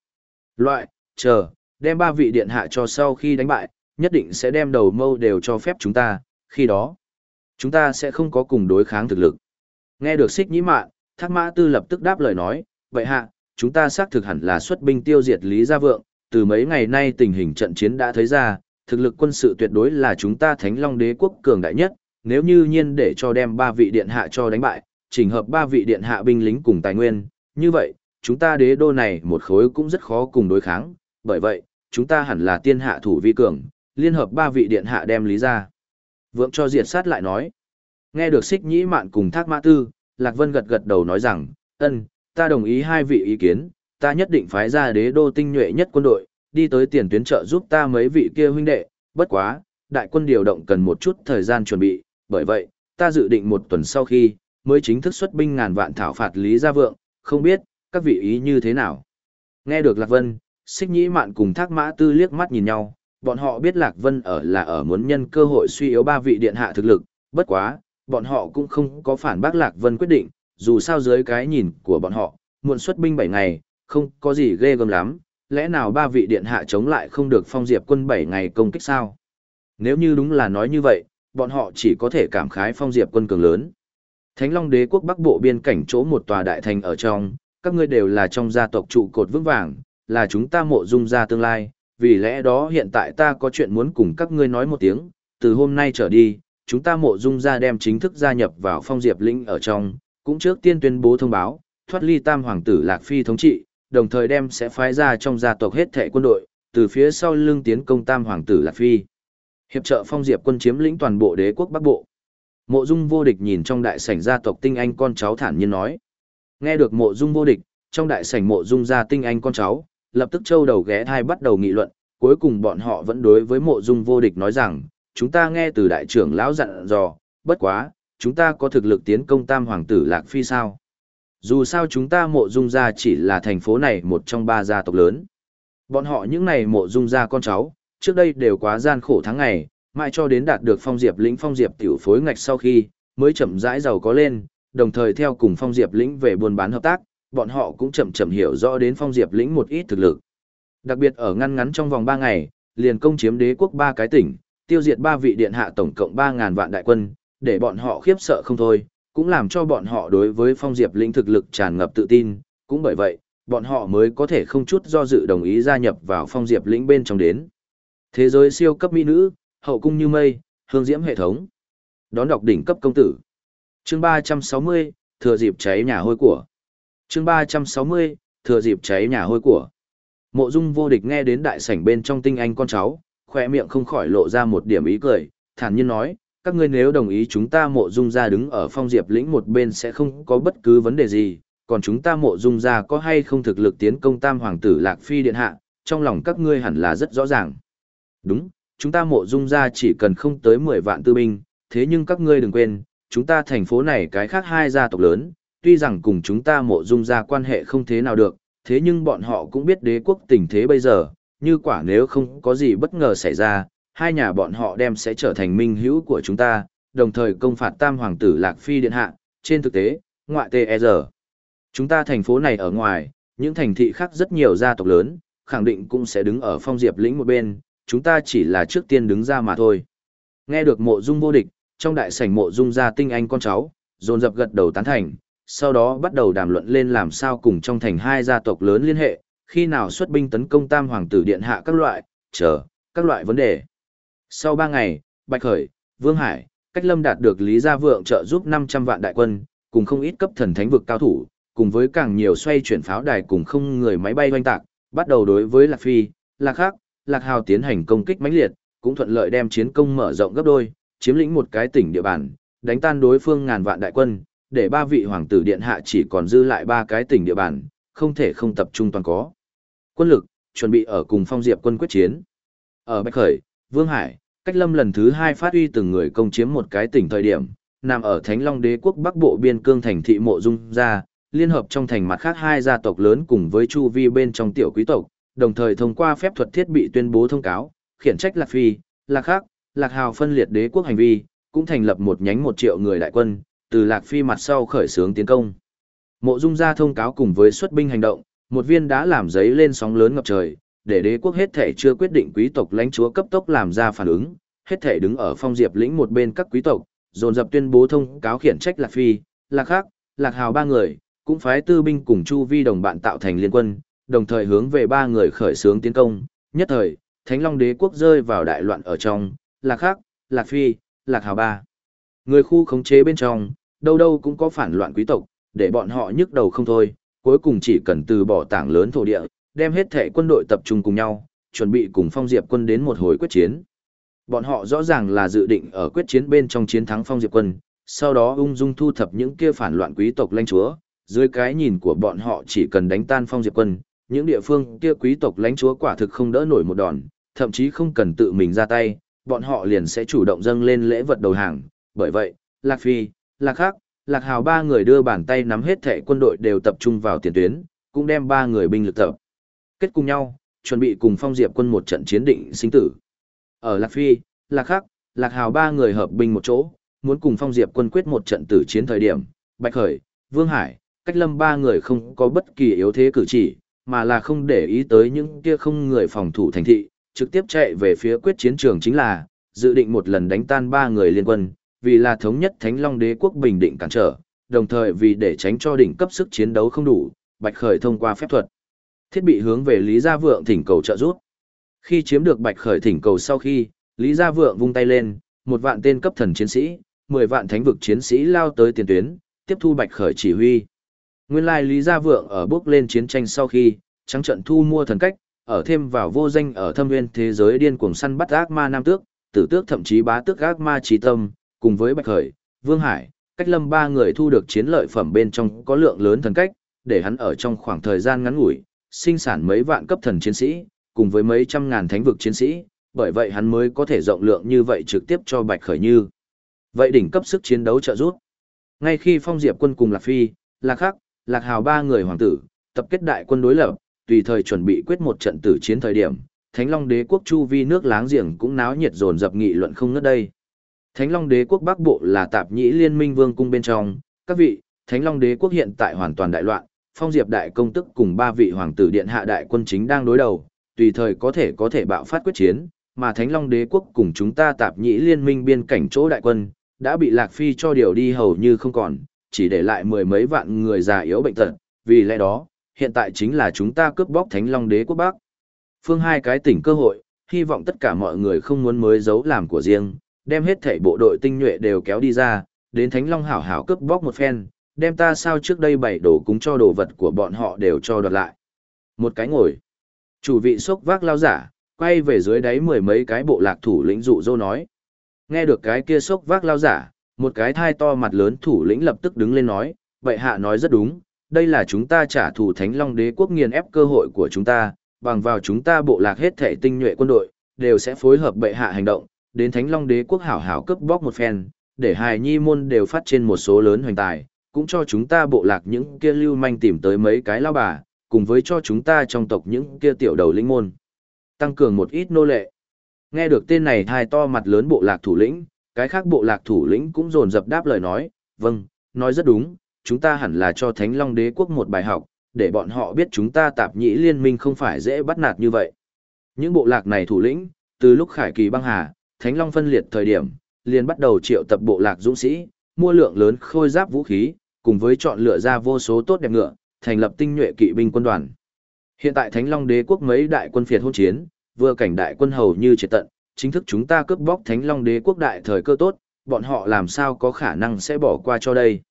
Speaker 1: loại, chờ, đem ba vị điện hạ cho sau khi đánh bại, nhất định sẽ đem đầu mâu đều cho phép chúng ta, khi đó, chúng ta sẽ không có cùng đối kháng thực lực. Nghe được xích nhĩ mạn, thác mã tư lập tức đáp lời nói, vậy hạ, chúng ta xác thực hẳn là xuất binh tiêu diệt Lý Gia Vượng, từ mấy ngày nay tình hình trận chiến đã thấy ra, thực lực quân sự tuyệt đối là chúng ta Thánh Long Đế quốc cường đại nhất, nếu như nhiên để cho đem ba vị điện hạ cho đánh bại, chỉnh hợp ba vị điện hạ binh lính cùng tài nguyên, như vậy, chúng ta đế đô này một khối cũng rất khó cùng đối kháng, bởi vậy, chúng ta hẳn là tiên hạ thủ vi cường, liên hợp ba vị điện hạ đem lý ra. Vượng cho diệt sát lại nói. Nghe được xích nhĩ mạn cùng thác mã tư, Lạc Vân gật gật đầu nói rằng, ân, ta đồng ý hai vị ý kiến, ta nhất định phái ra đế đô tinh nhuệ nhất quân đội, đi tới tiền tuyến trợ giúp ta mấy vị kia huynh đệ, bất quá, đại quân điều động cần một chút thời gian chuẩn bị, bởi vậy, ta dự định một tuần sau khi, mới chính thức xuất binh ngàn vạn thảo phạt Lý Gia Vượng, không biết, các vị ý như thế nào. Nghe được Lạc Vân, Xích Nhĩ Mạn cùng Thác Mã Tư liếc mắt nhìn nhau, bọn họ biết Lạc Vân ở là ở muốn nhân cơ hội suy yếu ba vị điện hạ thực lực, bất quá, bọn họ cũng không có phản bác Lạc Vân quyết định, dù sao dưới cái nhìn của bọn họ, muộn xuất binh 7 ngày, không có gì ghê gớm lắm, lẽ nào ba vị điện hạ chống lại không được phong diệp quân 7 ngày công kích sao? Nếu như đúng là nói như vậy, bọn họ chỉ có thể cảm khái phong diệp quân cường lớn. Thánh Long đế quốc bắc bộ biên cảnh chỗ một tòa đại thành ở trong, các ngươi đều là trong gia tộc trụ cột vững vàng, là chúng ta mộ dung gia tương lai, vì lẽ đó hiện tại ta có chuyện muốn cùng các ngươi nói một tiếng, từ hôm nay trở đi, chúng ta mộ dung gia đem chính thức gia nhập vào phong diệp lĩnh ở trong, cũng trước tiên tuyên bố thông báo, thoát ly tam hoàng tử Lạc Phi thống trị, đồng thời đem sẽ phái ra trong gia tộc hết thệ quân đội, từ phía sau lưng tiến công tam hoàng tử Lạc Phi. Hiệp trợ phong diệp quân chiếm lĩnh toàn bộ đế quốc Bắc Bộ. Mộ Dung vô địch nhìn trong đại sảnh gia tộc tinh anh con cháu thản nhiên nói. Nghe được Mộ Dung vô địch, trong đại sảnh Mộ Dung gia tinh anh con cháu, lập tức châu đầu ghé thai bắt đầu nghị luận, cuối cùng bọn họ vẫn đối với Mộ Dung vô địch nói rằng, chúng ta nghe từ đại trưởng lão dặn dò, bất quá, chúng ta có thực lực tiến công tam hoàng tử Lạc Phi sao? Dù sao chúng ta Mộ Dung gia chỉ là thành phố này một trong ba gia tộc lớn. Bọn họ những này mộ dung gia con cháu, trước đây đều quá gian khổ tháng ngày, mãi cho đến đạt được phong diệp lĩnh phong diệp tiểu phối ngạch sau khi, mới chậm rãi giàu có lên, đồng thời theo cùng phong diệp lĩnh về buôn bán hợp tác, bọn họ cũng chậm chậm hiểu rõ đến phong diệp lĩnh một ít thực lực. Đặc biệt ở ngăn ngắn trong vòng 3 ngày, liền công chiếm đế quốc ba cái tỉnh, tiêu diệt ba vị điện hạ tổng cộng 3.000 vạn đại quân, để bọn họ khiếp sợ không thôi, cũng làm cho bọn họ đối với phong diệp lĩnh thực lực tràn ngập tự tin, cũng bởi vậy, bọn họ mới có thể không chút do dự đồng ý gia nhập vào phong diệp lĩnh bên trong đến. Thế giới siêu cấp mỹ nữ, hậu cung như mây, hương diễm hệ thống. Đón đọc đỉnh cấp công tử. Chương 360, thừa dịp cháy nhà hôi của. Chương 360, thừa dịp cháy nhà hôi của. Mộ Dung vô địch nghe đến đại sảnh bên trong tinh anh con cháu, khỏe miệng không khỏi lộ ra một điểm ý cười, thản nhiên nói, các ngươi nếu đồng ý chúng ta mộ dung ra đứng ở phong diệp lĩnh một bên sẽ không có bất cứ vấn đề gì, còn chúng ta mộ dung ra có hay không thực lực tiến công tam hoàng tử Lạc Phi Điện Hạ, trong lòng các ngươi hẳn là rất rõ ràng. Đúng, chúng ta mộ dung ra chỉ cần không tới 10 vạn tư binh, thế nhưng các ngươi đừng quên, chúng ta thành phố này cái khác hai gia tộc lớn, tuy rằng cùng chúng ta mộ dung ra quan hệ không thế nào được, thế nhưng bọn họ cũng biết đế quốc tình thế bây giờ, như quả nếu không có gì bất ngờ xảy ra, hai nhà bọn họ đem sẽ trở thành minh hữu của chúng ta, đồng thời công phạt tam hoàng tử Lạc Phi Điện Hạ, trên thực tế, ngoại tê E chúng ta thành phố này ở ngoài, những thành thị khác rất nhiều gia tộc lớn, khẳng định cũng sẽ đứng ở phong diệp lĩnh một bên, chúng ta chỉ là trước tiên đứng ra mà thôi. Nghe được mộ dung vô địch, trong đại sảnh mộ dung gia tinh anh con cháu, dồn dập gật đầu tán thành, sau đó bắt đầu đàm luận lên làm sao cùng trong thành hai gia tộc lớn liên hệ, khi nào xuất binh tấn công tam hoàng tử điện hạ các loại, chờ, các loại vấn đề. Sau ba ngày, Bạch Khởi, Vương Hải, Cách Lâm đạt được Lý Gia Vượng trợ giúp 500 vạn đại quân, cùng không ít cấp thần thánh vực cao thủ, cùng với càng nhiều xoay chuyển pháo đài cùng không người máy bay hoanh tạc, bắt đầu đối với Lạc Phi, Lạc khác Lạc Hào tiến hành công kích mãnh liệt, cũng thuận lợi đem chiến công mở rộng gấp đôi, chiếm lĩnh một cái tỉnh địa bàn, đánh tan đối phương ngàn vạn đại quân, để ba vị hoàng tử điện hạ chỉ còn dư lại ba cái tỉnh địa bàn, không thể không tập trung toàn có. Quân lực, chuẩn bị ở cùng phong diệp quân quyết chiến. Ở Bạch Khởi, Vương Hải, cách lâm lần thứ hai phát uy từng người công chiếm một cái tỉnh thời điểm, nằm ở Thánh Long đế quốc bắc bộ biên cương thành thị mộ dung ra, liên hợp trong thành mặt khác hai gia tộc lớn cùng với chu vi bên trong tiểu quý tộc, đồng thời thông qua phép thuật thiết bị tuyên bố thông cáo, khiển trách Lạc Phi, Lạc Khắc, Lạc Hào phân liệt đế quốc hành vi, cũng thành lập một nhánh một triệu người đại quân, từ Lạc Phi mặt sau khởi xướng tiến công. Mộ Dung gia thông cáo cùng với xuất binh hành động, một viên đã làm giấy lên sóng lớn ngập trời, để đế quốc hết thể chưa quyết định quý tộc lãnh chúa cấp tốc làm ra phản ứng, hết thể đứng ở phong diệp lĩnh một bên các quý tộc, dồn dập tuyên bố thông cáo khiển trách Lạc Phi, Lạc Khắc, Lạc Hào ba người, cũng phái tư binh cùng Chu Vi đồng bạn tạo thành liên quân, đồng thời hướng về ba người khởi xướng tiến công, nhất thời, Thánh Long đế quốc rơi vào đại loạn ở trong, Lạc Khắc, Lạc Phi, Lạc Hào ba. Người khu khống chế bên trong, đâu đâu cũng có phản loạn quý tộc, để bọn họ nhức đầu không thôi, cuối cùng chỉ cần từ bỏ tảng lớn thổ địa, đem hết thể quân đội tập trung cùng nhau, chuẩn bị cùng phong diệp quân đến một hồi quyết chiến. Bọn họ rõ ràng là dự định ở quyết chiến bên trong chiến thắng phong diệp quân, sau đó ung dung thu thập những kia phản loạn quý tộc lãnh chúa, dưới cái nhìn của bọn họ chỉ cần đánh tan phong diệp quân, những địa phương kia quý tộc lãnh chúa quả thực không đỡ nổi một đòn, thậm chí không cần tự mình ra tay, bọn họ liền sẽ chủ động dâng lên lễ vật đầu hàng. Bởi vậy, Lạc Phi, Lạc Khắc, Lạc Hào ba người đưa bàn tay nắm hết thệ quân đội đều tập trung vào tiền tuyến, cũng đem ba người binh lực tập. Kết cùng nhau, chuẩn bị cùng phong diệp quân một trận chiến định sinh tử. Ở Lạc Phi, Lạc Khắc, Lạc Hào ba người hợp binh một chỗ, muốn cùng phong diệp quân quyết một trận tử chiến thời điểm, Bạch Khởi, Vương Hải, Cách Lâm ba người không có bất kỳ yếu thế cử chỉ, mà là không để ý tới những kia không người phòng thủ thành thị, trực tiếp chạy về phía quyết chiến trường chính là, dự định một lần đánh tan ba người liên quân, vì là thống nhất Thánh Long Đế quốc bình định cản trở, đồng thời vì để tránh cho đỉnh cấp sức chiến đấu không đủ, Bạch Khởi thông qua phép thuật, thiết bị hướng về Lý Gia Vượng thỉnh cầu trợ giúp. Khi chiếm được Bạch Khởi thỉnh cầu sau khi, Lý Gia Vượng vung tay lên, một vạn tên cấp thần chiến sĩ, 10 vạn thánh vực chiến sĩ lao tới tiền tuyến, tiếp thu Bạch Khởi chỉ huy. Nguyên lai Lý Gia Vượng ở bước lên chiến tranh sau khi, trắng trận thu mua thần cách, ở thêm vào vô danh ở thâm nguyên thế giới điên cuồng săn bắt ác ma nam tước, tử tước thậm chí bá tước ác ma trí tâm, cùng với Bạch Khởi, Vương Hải, cách lâm ba người thu được chiến lợi phẩm bên trong có lượng lớn thần cách, để hắn ở trong khoảng thời gian ngắn ngủi, sinh sản mấy vạn cấp thần chiến sĩ, cùng với mấy trăm ngàn thánh vực chiến sĩ, bởi vậy hắn mới có thể rộng lượng như vậy trực tiếp cho Bạch Khởi như. Vậy đỉnh cấp sức chiến đấu trợ giúp. Ngay khi Phong Diệp quân cùng Lạc Phi, Lạc Khắc, Lạc Hào ba người hoàng tử, tập kết đại quân đối lập, tùy thời chuẩn bị quyết một trận tử chiến thời điểm, Thánh Long Đế quốc chu vi nước láng giềng cũng náo nhiệt dồn dập nghị luận không ngớt đây. Thánh Long Đế quốc Bắc Bộ là tạp nhĩ liên minh vương cung bên trong, các vị, Thánh Long Đế quốc hiện tại hoàn toàn đại loạn, Phong Diệp đại công tức cùng ba vị hoàng tử điện hạ đại quân chính đang đối đầu, tùy thời có thể có thể bạo phát quyết chiến, mà Thánh Long Đế quốc cùng chúng ta tạp nhĩ liên minh biên cảnh chỗ đại quân, đã bị Lạc Phi cho điều đi hầu như không còn, chỉ để lại mười mấy vạn người già yếu bệnh tật, vì lẽ đó, hiện tại chính là chúng ta cướp bóc Thánh Long Đế quốc Bắc. Phương hai cái tỉnh cơ hội, hy vọng tất cả mọi người không muốn mới giấu làm của riêng, đem hết thảy bộ đội tinh nhuệ đều kéo đi ra, đến Thánh Long hảo hảo cướp bóc một phen, đem ta sao trước đây bảy đồ cúng cho đồ vật của bọn họ đều cho đoạt lại. Một cái ngồi. Chủ vị sốc vác lao giả, quay về dưới đáy mười mấy cái bộ lạc thủ lĩnh dụ dô nói. Nghe được cái kia sốc vác lao giả, một cái thai to mặt lớn thủ lĩnh lập tức đứng lên nói, vậy hạ nói rất đúng, đây là chúng ta trả thù Thánh Long đế quốc nghiền ép cơ hội của chúng ta, bằng vào chúng ta bộ lạc hết thể tinh nhuệ quân đội, đều sẽ phối hợp bệ hạ hành động, đến Thánh Long đế quốc hảo hảo cướp bóc một phen, để hài nhi môn đều phát trên một số lớn hoành tài, cũng cho chúng ta bộ lạc những kia lưu manh tìm tới mấy cái lao bà, cùng với cho chúng ta trong tộc những kia tiểu đầu linh môn. Tăng cường một ít nô lệ. Nghe được tên này thai to mặt lớn bộ lạc thủ lĩnh, cái khác bộ lạc thủ lĩnh cũng dồn dập đáp lời nói, vâng, nói rất đúng, chúng ta hẳn là cho Thánh Long đế quốc một bài học, để bọn họ biết chúng ta tạp nhĩ liên minh không phải dễ bắt nạt như vậy. Những bộ lạc này thủ lĩnh, từ lúc khải kỳ băng hà, Thánh Long phân liệt thời điểm, liền bắt đầu triệu tập bộ lạc dũng sĩ, mua lượng lớn khôi giáp vũ khí, cùng với chọn lựa ra vô số tốt đẹp ngựa, thành lập tinh nhuệ kỵ binh quân đoàn. Hiện tại Thánh Long đế quốc mấy đại quân phiệt hôn chiến, vừa cảnh đại quân hầu như triệt tận, chính thức chúng ta cướp bóc Thánh Long đế quốc đại thời cơ tốt, bọn họ làm sao có khả năng sẽ bỏ qua cho đây.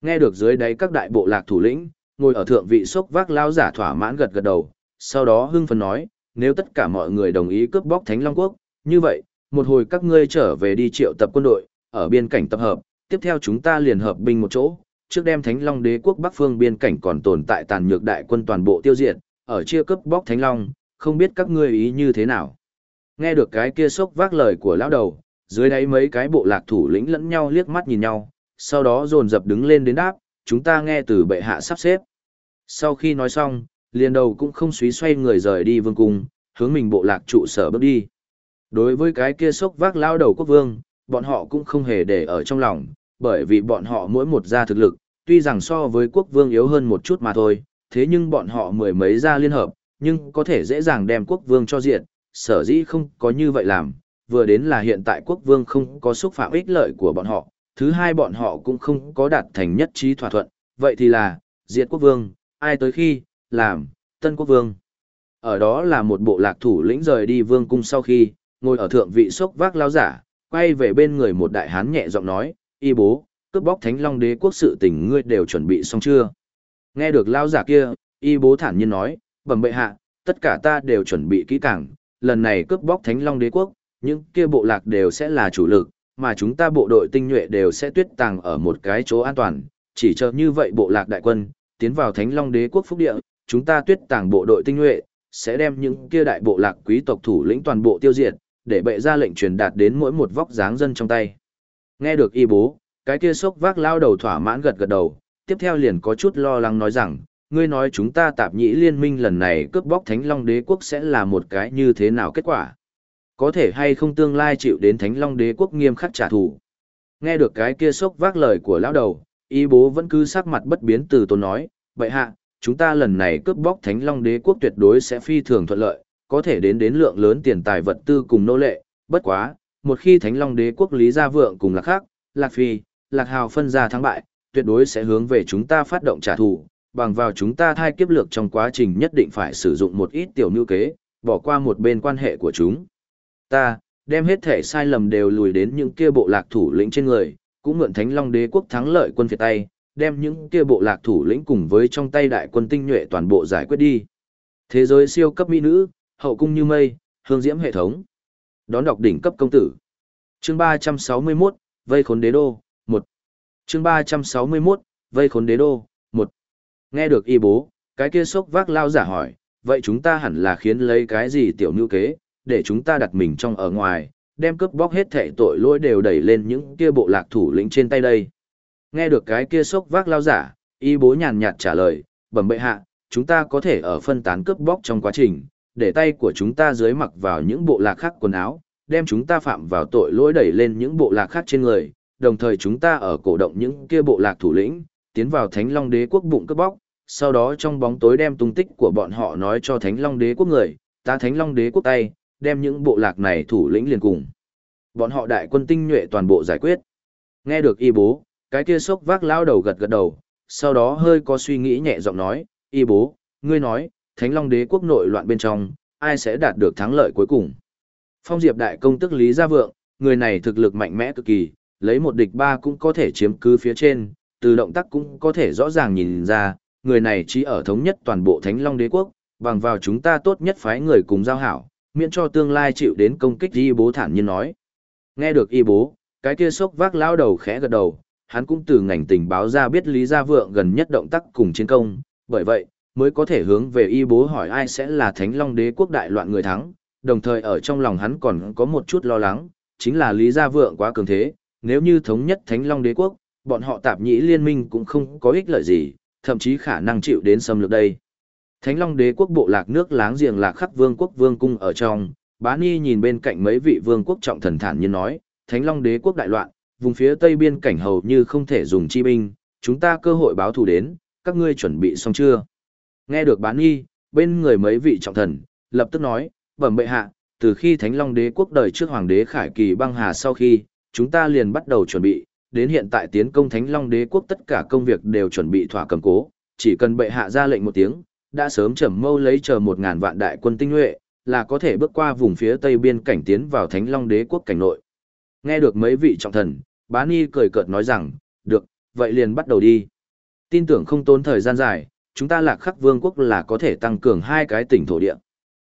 Speaker 1: Nghe được dưới đáy các đại bộ lạc thủ lĩnh, ngồi ở thượng vị sốc vác lao giả thỏa mãn gật gật đầu, sau đó hưng phấn nói, nếu tất cả mọi người đồng ý cướp bóc Thánh Long quốc, như vậy, một hồi các ngươi trở về đi triệu tập quân đội, ở biên cảnh tập hợp, tiếp theo chúng ta liền hợp binh một chỗ, trước đem Thánh Long đế quốc Bắc phương biên cảnh còn tồn tại tàn nhược đại quân toàn bộ tiêu diệt, ở chia cấp bóc Thánh Long, không biết các ngươi ý như thế nào. Nghe được cái kia sốc vác lời của lão đầu, dưới đáy mấy cái bộ lạc thủ lĩnh lẫn nhau liếc mắt nhìn nhau, sau đó dồn dập đứng lên đến đáp, chúng ta nghe từ bệ hạ sắp xếp. Sau khi nói xong, liền đầu cũng không suý xoay người rời đi vương cung, hướng mình bộ lạc trụ sở bước đi. Đối với cái kia sốc vác lao đầu quốc vương, bọn họ cũng không hề để ở trong lòng, bởi vì bọn họ mỗi một gia thực lực, tuy rằng so với quốc vương yếu hơn một chút mà thôi, thế nhưng bọn họ mười mấy gia liên hợp, nhưng có thể dễ dàng đem quốc vương cho diện, sở dĩ không có như vậy làm, vừa đến là hiện tại quốc vương không có xúc phạm ích lợi của bọn họ, thứ hai bọn họ cũng không có đạt thành nhất trí thỏa thuận, vậy thì là, diệt quốc vương, ai tới khi, làm, tân quốc vương. Ở đó là một bộ lạc thủ lĩnh rời đi vương cung sau khi, ngồi ở thượng vị sốc vác lao giả, quay về bên người một đại hán nhẹ giọng nói, y bố, cướp bóc thánh long đế quốc sự tình ngươi đều chuẩn bị xong chưa? Nghe được lao giả kia, y bố thản nhiên nói, bẩm bệ hạ, tất cả ta đều chuẩn bị kỹ càng, lần này cướp bóc thánh long đế quốc, những kia bộ lạc đều sẽ là chủ lực, mà chúng ta bộ đội tinh nhuệ đều sẽ tuyết tàng ở một cái chỗ an toàn, chỉ chờ như vậy bộ lạc đại quân, tiến vào thánh long đế quốc phúc địa, chúng ta tuyết tàng bộ đội tinh nhuệ, sẽ đem những kia đại bộ lạc quý tộc thủ lĩnh toàn bộ tiêu diệt, để bệ ra lệnh truyền đạt đến mỗi một vóc dáng dân trong tay. Nghe được y bố, cái kia sốc vác lao đầu thỏa mãn gật gật đầu, tiếp theo liền có chút lo lắng nói rằng, ngươi nói chúng ta tạp nhĩ liên minh lần này cướp bóc Thánh Long đế quốc sẽ là một cái như thế nào kết quả? Có thể hay không tương lai chịu đến Thánh Long đế quốc nghiêm khắc trả thù? Nghe được cái kia sốc vác lời của lão đầu, y bố vẫn cứ sắc mặt bất biến từ tôn nói, vậy hạ, chúng ta lần này cướp bóc Thánh Long đế quốc tuyệt đối sẽ phi thường thuận lợi, có thể đến đến lượng lớn tiền tài vật tư cùng nô lệ, bất quá, một khi Thánh Long đế quốc Lý Gia Vượng cùng Lạc Khắc, Lạc Phi, Lạc Hào phân ra thắng bại, tuyệt đối sẽ hướng về chúng ta phát động trả thù, bằng vào chúng ta thai kiếp lược trong quá trình nhất định phải sử dụng một ít tiểu nưu kế, bỏ qua một bên quan hệ của chúng. Ta, đem hết thể sai lầm đều lùi đến những kia bộ lạc thủ lĩnh trên người, cũng mượn Thánh Long đế quốc thắng lợi quân phía tay, đem những kia bộ lạc thủ lĩnh cùng với trong tay đại quân tinh nhuệ toàn bộ giải quyết đi. Thế giới siêu cấp mỹ nữ, hậu cung như mây, hương diễm hệ thống. Đón đọc đỉnh cấp công tử. Chương 361, Vây khốn đế đô, 1. Chương 361, Vây khốn đế đô, 1. Nghe được y bố, cái kia sốc vác lao giả hỏi, vậy chúng ta hẳn là khiến lấy cái gì tiểu nữ kế, để chúng ta đặt mình trong ở ngoài, đem cướp bóc hết thể tội lỗi đều đẩy lên những kia bộ lạc thủ lĩnh trên tay đây. Nghe được cái kia sốc vác lao giả, y bố nhàn nhạt trả lời, bẩm bệ hạ, chúng ta có thể ở phân tán cướp bóc trong quá trình, để tay của chúng ta dưới mặc vào những bộ lạc khác quần áo, đem chúng ta phạm vào tội lỗi đẩy lên những bộ lạc khác trên người, đồng thời chúng ta ở cổ động những kia bộ lạc thủ lĩnh, tiến vào Thánh Long Đế quốc bụng cướp bóc, sau đó trong bóng tối đem tung tích của bọn họ nói cho Thánh Long Đế quốc người, ta Thánh Long Đế quốc tay, đem những bộ lạc này thủ lĩnh liền cùng. Bọn họ đại quân tinh nhuệ toàn bộ giải quyết. Nghe được y bố, cái kia sốc vác lao đầu gật gật đầu, sau đó hơi có suy nghĩ nhẹ giọng nói, y bố, ngươi nói, Thánh Long Đế quốc nội loạn bên trong, ai sẽ đạt được thắng lợi cuối cùng. Phong Diệp đại công tức Lý Gia Vượng, người này thực lực mạnh mẽ cực kỳ, lấy một địch ba cũng có thể chiếm cứ phía trên, từ động tác cũng có thể rõ ràng nhìn ra, người này chỉ ở thống nhất toàn bộ Thánh Long Đế quốc, bằng vào chúng ta tốt nhất phái người cùng giao hảo, miễn cho tương lai chịu đến công kích y bố thản nhiên nói. Nghe được y bố, cái kia sốc vác lao đầu khẽ gật đầu, hắn cũng từ ngành tình báo ra biết Lý Gia Vượng gần nhất động tác cùng chiến công, bởi vậy, mới có thể hướng về y bố hỏi ai sẽ là Thánh Long Đế quốc đại loạn người thắng, đồng thời ở trong lòng hắn còn có một chút lo lắng, chính là Lý Gia Vượng quá cường thế, nếu như thống nhất Thánh Long Đế quốc, bọn họ tạp nhĩ liên minh cũng không có ích lợi gì, thậm chí khả năng chịu đến xâm lược đây. Thánh Long Đế quốc bộ lạc nước láng giềng lạc khắc vương quốc vương cung ở trong, bá ni nhìn bên cạnh mấy vị vương quốc trọng thần thản nhiên nói, Thánh Long Đế quốc đại loạn, vùng phía tây biên cảnh hầu như không thể dùng chi binh, chúng ta cơ hội báo thù đến, các ngươi chuẩn bị xong chưa? Nghe được bán nghi, bên người mấy vị trọng thần, lập tức nói, bẩm bệ hạ, từ khi Thánh Long Đế quốc đời trước Hoàng đế Khải Kỳ băng hà sau khi, chúng ta liền bắt đầu chuẩn bị, đến hiện tại tiến công Thánh Long Đế quốc tất cả công việc đều chuẩn bị thỏa cầm cố, chỉ cần bệ hạ ra lệnh một tiếng, đã sớm trầm mâu lấy chờ một ngàn vạn đại quân tinh nhuệ, là có thể bước qua vùng phía tây biên cảnh tiến vào Thánh Long Đế quốc cảnh nội. Nghe được mấy vị trọng thần, Bá Ni cười cợt nói rằng, được, vậy liền bắt đầu đi. Tin tưởng không tốn thời gian dài, chúng ta lạc khắc vương quốc là có thể tăng cường hai cái tỉnh thổ địa.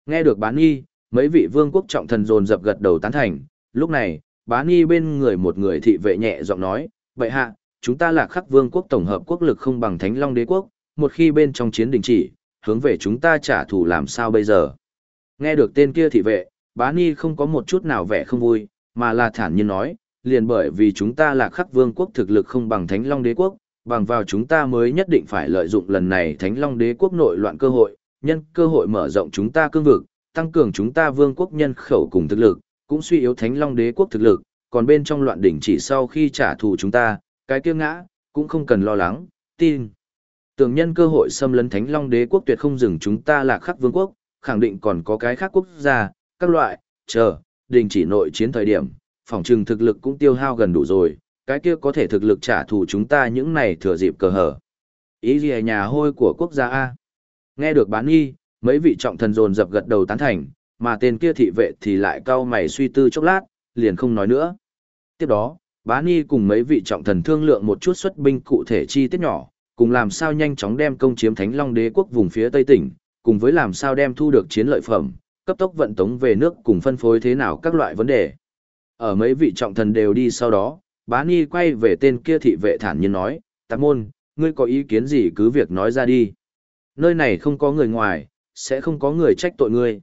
Speaker 1: Nghe được bán y, mấy vị vương quốc trọng thần dồn dập gật đầu tán thành, lúc này, bán y bên người một người thị vệ nhẹ giọng nói, vậy hạ, chúng ta lạc khắc vương quốc tổng hợp quốc lực không bằng Thánh Long đế quốc, một khi bên trong chiến đình chỉ, hướng về chúng ta trả thù làm sao bây giờ. Nghe được tên kia thị vệ, Bá Ni không có một chút nào vẻ không vui, mà là thản nhiên nói, liền bởi vì chúng ta là khắc vương quốc thực lực không bằng Thánh Long đế quốc, bằng vào chúng ta mới nhất định phải lợi dụng lần này Thánh Long đế quốc nội loạn cơ hội, nhân cơ hội mở rộng chúng ta cương vực, tăng cường chúng ta vương quốc nhân khẩu cùng thực lực, cũng suy yếu Thánh Long đế quốc thực lực, còn bên trong loạn đỉnh chỉ sau khi trả thù chúng ta, cái kia ngã, cũng không cần lo lắng, tin. Tưởng nhân cơ hội xâm lấn Thánh Long đế quốc tuyệt không dừng chúng ta là khắc vương quốc, khẳng định còn có cái khác quốc gia, các loại, chờ, đình chỉ nội chiến thời điểm, phòng trừng thực lực cũng tiêu hao gần đủ rồi, cái kia có thể thực lực trả thù chúng ta những này thừa dịp cờ hở. Ý gì nhà hôi của quốc gia A. Nghe được bán y, mấy vị trọng thần dồn dập gật đầu tán thành, mà tên kia thị vệ thì lại cau mày suy tư chốc lát, liền không nói nữa. Tiếp đó, bán y cùng mấy vị trọng thần thương lượng một chút xuất binh cụ thể chi tiết nhỏ, cùng làm sao nhanh chóng đem công chiếm Thánh Long Đế quốc vùng phía Tây tỉnh, cùng với làm sao đem thu được chiến lợi phẩm, cấp tốc vận tống về nước cùng phân phối thế nào các loại vấn đề. Ở mấy vị trọng thần đều đi sau đó, bá ni quay về tên kia thị vệ thản nhiên nói, tạp môn, ngươi có ý kiến gì cứ việc nói ra đi. Nơi này không có người ngoài, sẽ không có người trách tội ngươi.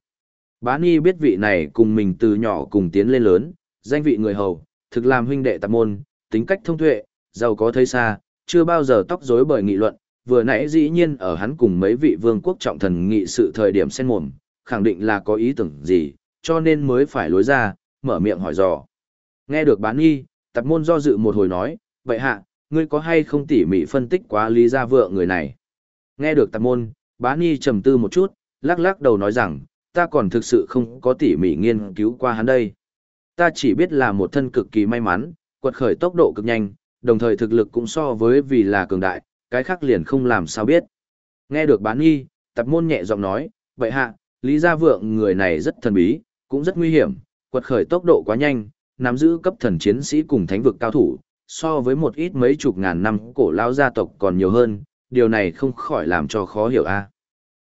Speaker 1: Bá ni biết vị này cùng mình từ nhỏ cùng tiến lên lớn, danh vị người hầu, thực làm huynh đệ tạp môn, tính cách thông tuệ, giàu có thấy xa, chưa bao giờ tóc rối bởi nghị luận, vừa nãy dĩ nhiên ở hắn cùng mấy vị vương quốc trọng thần nghị sự thời điểm sen mồm, khẳng định là có ý tưởng gì, cho nên mới phải lối ra, mở miệng hỏi dò. Nghe được bán nghi, tập môn do dự một hồi nói, vậy hạ, ngươi có hay không tỉ mỉ phân tích quá lý gia vợ người này? Nghe được tập môn, bá ni trầm tư một chút, lắc lắc đầu nói rằng, ta còn thực sự không có tỉ mỉ nghiên cứu qua hắn đây. Ta chỉ biết là một thân cực kỳ may mắn, quật khởi tốc độ cực nhanh, đồng thời thực lực cũng so với vì là cường đại, cái khác liền không làm sao biết. Nghe được bán nghi, tập môn nhẹ giọng nói, vậy hạ, Lý Gia Vượng người này rất thần bí, cũng rất nguy hiểm, quật khởi tốc độ quá nhanh, nắm giữ cấp thần chiến sĩ cùng thánh vực cao thủ, so với một ít mấy chục ngàn năm cổ lao gia tộc còn nhiều hơn, điều này không khỏi làm cho khó hiểu a.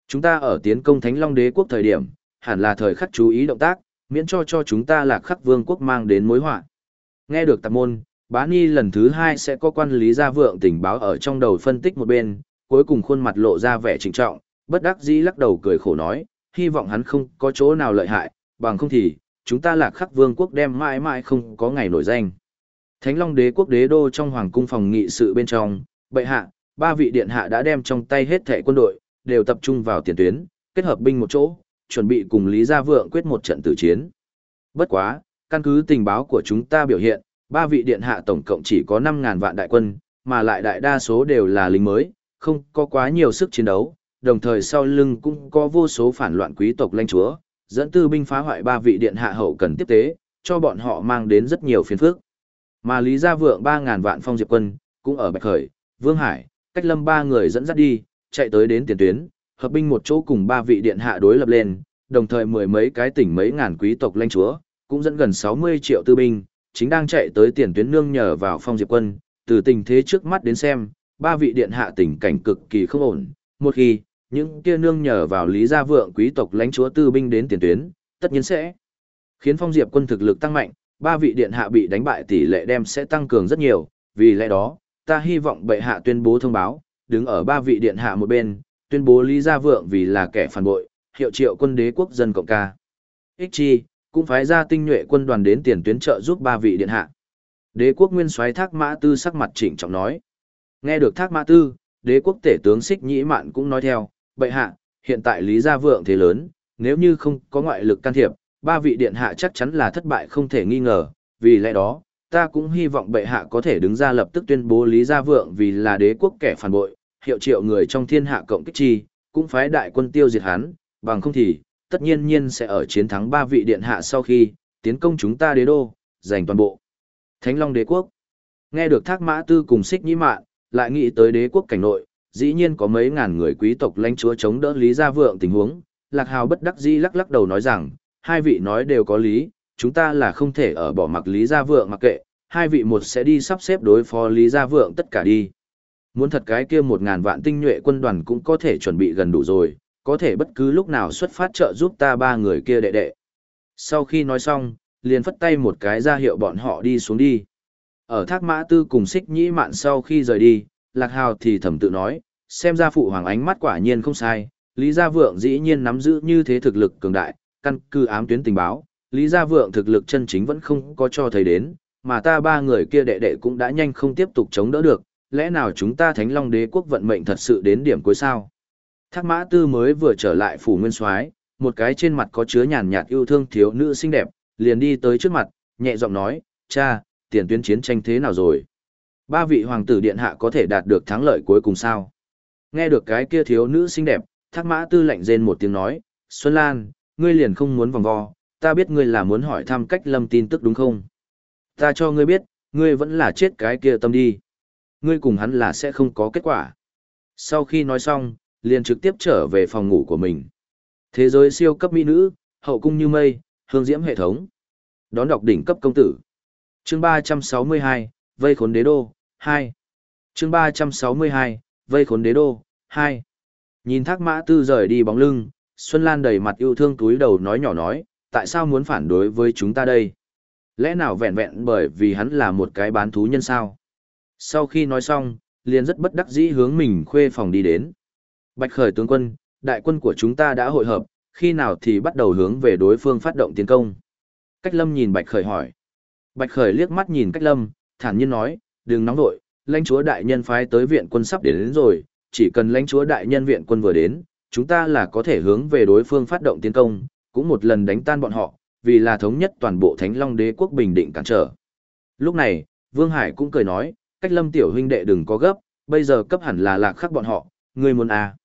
Speaker 1: Chúng ta ở tiến công Thánh Long Đế quốc thời điểm, hẳn là thời khắc chú ý động tác, miễn cho cho chúng ta là khắc vương quốc mang đến mối họa. Nghe được tạp môn, bá ni lần thứ hai sẽ có quan lý gia vượng tình báo ở trong đầu phân tích một bên, cuối cùng khuôn mặt lộ ra vẻ trịnh trọng, bất đắc dĩ lắc đầu cười khổ nói, hy vọng hắn không có chỗ nào lợi hại, bằng không thì, chúng ta là khắc vương quốc đem mãi mãi không có ngày nổi danh. Thánh Long đế quốc đế đô trong hoàng cung phòng nghị sự bên trong, bệ hạ, ba vị điện hạ đã đem trong tay hết thẻ quân đội, đều tập trung vào tiền tuyến, kết hợp binh một chỗ, chuẩn bị cùng Lý Gia Vượng quyết một trận tử chiến. Bất quá, căn cứ tình báo của chúng ta biểu hiện, ba vị điện hạ tổng cộng chỉ có 5.000 vạn đại quân, mà lại đại đa số đều là lính mới, không có quá nhiều sức chiến đấu, đồng thời sau lưng cũng có vô số phản loạn quý tộc lãnh chúa, dẫn tư binh phá hoại ba vị điện hạ hậu cần tiếp tế, cho bọn họ mang đến rất nhiều phiền phức. Mà Lý Gia Vượng 3.000 vạn phong diệp quân, cũng ở Bạch Khởi, Vương Hải, cách lâm ba người dẫn dắt đi, chạy tới đến tiền tuyến, hợp binh một chỗ cùng ba vị điện hạ đối lập lên, đồng thời mười mấy cái tỉnh mấy ngàn quý tộc lãnh chúa, cũng dẫn gần 60 triệu tư binh, chính đang chạy tới tiền tuyến nương nhờ vào phong diệp quân, từ tình thế trước mắt đến xem, ba vị điện hạ tình cảnh cực kỳ không ổn, một khi những kia nương nhờ vào Lý Gia Vượng quý tộc lãnh chúa tư binh đến tiền tuyến, tất nhiên sẽ khiến phong diệp quân thực lực tăng mạnh, ba vị điện hạ bị đánh bại tỷ lệ đem sẽ tăng cường rất nhiều, vì lẽ đó, ta hy vọng bệ hạ tuyên bố thông báo, đứng ở ba vị điện hạ một bên, tuyên bố Lý Gia Vượng vì là kẻ phản bội, hiệu triệu quân đế quốc dân cộng ca. Ích chi, cũng phái ra tinh nhuệ quân đoàn đến tiền tuyến trợ giúp ba vị điện hạ. Đế quốc nguyên soái Thác Mã Tư sắc mặt chỉnh trọng nói. Nghe được Thác Mã Tư, đế quốc tể tướng Xích Nhĩ Mạn cũng nói theo, bệ hạ, hiện tại Lý Gia Vượng thế lớn, nếu như không có ngoại lực can thiệp, ba vị điện hạ chắc chắn là thất bại không thể nghi ngờ, vì lẽ đó, ta cũng hy vọng bệ hạ có thể đứng ra lập tức tuyên bố Lý Gia Vượng vì là đế quốc kẻ phản bội, hiệu triệu người trong thiên hạ cộng kích chi, cũng phái đại quân tiêu diệt hắn, bằng không thì, tất nhiên nhiên sẽ ở chiến thắng ba vị điện hạ sau khi, tiến công chúng ta đế đô, giành toàn bộ. Thánh Long đế quốc. Nghe được thác mã tư cùng xích nhĩ mạn, lại nghĩ tới đế quốc cảnh nội, dĩ nhiên có mấy ngàn người quý tộc lãnh chúa chống đỡ Lý Gia Vượng tình huống, Lạc Hào bất đắc dĩ lắc lắc đầu nói rằng, hai vị nói đều có lý, chúng ta là không thể ở bỏ mặc Lý Gia Vượng mặc kệ, hai vị một sẽ đi sắp xếp đối phó Lý Gia Vượng tất cả đi. Muốn thật cái kia một ngàn vạn tinh nhuệ quân đoàn cũng có thể chuẩn bị gần đủ rồi, có thể bất cứ lúc nào xuất phát trợ giúp ta ba người kia đệ đệ. Sau khi nói xong, liền phất tay một cái ra hiệu bọn họ đi xuống đi. Ở thác mã tư cùng xích nhĩ mạn sau khi rời đi, Lạc Hào thì thầm tự nói, xem ra phụ hoàng ánh mắt quả nhiên không sai, Lý Gia Vượng dĩ nhiên nắm giữ như thế thực lực cường đại, căn cứ ám tuyến tình báo, Lý Gia Vượng thực lực chân chính vẫn không có cho thấy đến, mà ta ba người kia đệ đệ cũng đã nhanh không tiếp tục chống đỡ được, lẽ nào chúng ta Thánh Long Đế quốc vận mệnh thật sự đến điểm cuối sao? Thác Mã Tư mới vừa trở lại phủ Nguyên Soái, một cái trên mặt có chứa nhàn nhạt yêu thương thiếu nữ xinh đẹp, liền đi tới trước mặt, nhẹ giọng nói, "Cha, tiền tuyến chiến tranh thế nào rồi? Ba vị hoàng tử điện hạ có thể đạt được thắng lợi cuối cùng sao?" Nghe được cái kia thiếu nữ xinh đẹp, Thác Mã Tư lạnh rên một tiếng nói, "Xuân Lan, ngươi liền không muốn vòng vo, ta biết ngươi là muốn hỏi thăm cách lâm tin tức đúng không? Ta cho ngươi biết, ngươi vẫn là chết cái kia tâm đi. Ngươi cùng hắn là sẽ không có kết quả. Sau khi nói xong, liền trực tiếp trở về phòng ngủ của mình. Thế giới siêu cấp mỹ nữ, hậu cung như mây, hương diễm hệ thống. Đón đọc đỉnh cấp công tử. Chương 362, Vây khốn đế đô, 2. Chương 362, Vây khốn đế đô, 2. Nhìn thác mã tư rời đi bóng lưng, Xuân Lan đầy mặt yêu thương túi đầu nói nhỏ nói, tại sao muốn phản đối với chúng ta đây? Lẽ nào vẹn vẹn bởi vì hắn là một cái bán thú nhân sao? Sau khi nói xong, liền rất bất đắc dĩ hướng mình khuê phòng đi đến. Bạch khởi tướng quân, đại quân của chúng ta đã hội hợp, khi nào thì bắt đầu hướng về đối phương phát động tiến công? Cách lâm nhìn bạch khởi hỏi. Bạch khởi liếc mắt nhìn cách lâm, thản nhiên nói, đừng nóng vội, lãnh chúa đại nhân phái tới viện quân sắp đến, đến rồi, chỉ cần lãnh chúa đại nhân viện quân vừa đến, chúng ta là có thể hướng về đối phương phát động tiến công, cũng một lần đánh tan bọn họ, vì là thống nhất toàn bộ Thánh Long Đế quốc bình định cản trở. Lúc này, Vương Hải cũng cười nói, cách lâm tiểu huynh đệ đừng có gấp, bây giờ cấp hẳn là lạc khắc bọn họ, người muốn à.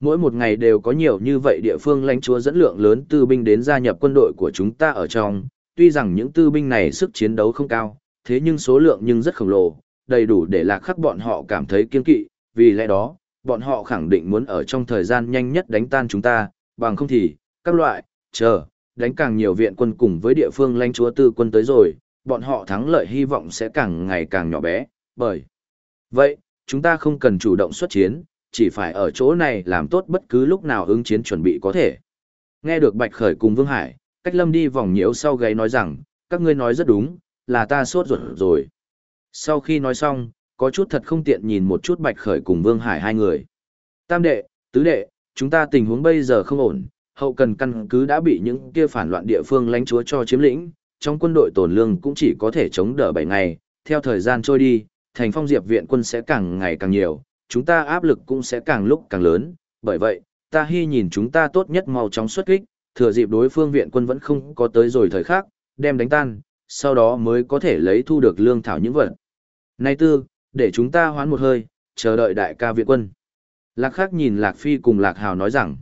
Speaker 1: Mỗi một ngày đều có nhiều như vậy địa phương lãnh chúa dẫn lượng lớn tư binh đến gia nhập quân đội của chúng ta ở trong, tuy rằng những tư binh này sức chiến đấu không cao, thế nhưng số lượng nhưng rất khổng lồ, đầy đủ để lạc khắc bọn họ cảm thấy kiên kỵ, vì lẽ đó, bọn họ khẳng định muốn ở trong thời gian nhanh nhất đánh tan chúng ta, bằng không thì, các loại, chờ, đánh càng nhiều viện quân cùng với địa phương lãnh chúa tư quân tới rồi, bọn họ thắng lợi hy vọng sẽ càng ngày càng nhỏ bé, bởi vậy, chúng ta không cần chủ động xuất chiến, chỉ phải ở chỗ này làm tốt bất cứ lúc nào ứng chiến chuẩn bị có thể. Nghe được Bạch Khởi cùng Vương Hải, cách lâm đi vòng nhiễu sau gáy nói rằng, các ngươi nói rất đúng, là ta sốt ruột rồi. Sau khi nói xong, có chút thật không tiện nhìn một chút Bạch Khởi cùng Vương Hải hai người. Tam đệ, tứ đệ, chúng ta tình huống bây giờ không ổn, hậu cần căn cứ đã bị những kia phản loạn địa phương lãnh chúa cho chiếm lĩnh, trong quân đội tổn lương cũng chỉ có thể chống đỡ 7 ngày, theo thời gian trôi đi, thành phong diệp viện quân sẽ càng ngày càng nhiều, chúng ta áp lực cũng sẽ càng lúc càng lớn, bởi vậy, ta hy nhìn chúng ta tốt nhất mau chóng xuất kích, thừa dịp đối phương viện quân vẫn không có tới rồi thời khắc, đem đánh tan, sau đó mới có thể lấy thu được lương thảo những vật. Nay tư, để chúng ta hoán một hơi, chờ đợi đại ca viện quân. Lạc Khắc nhìn Lạc Phi cùng Lạc Hào nói rằng,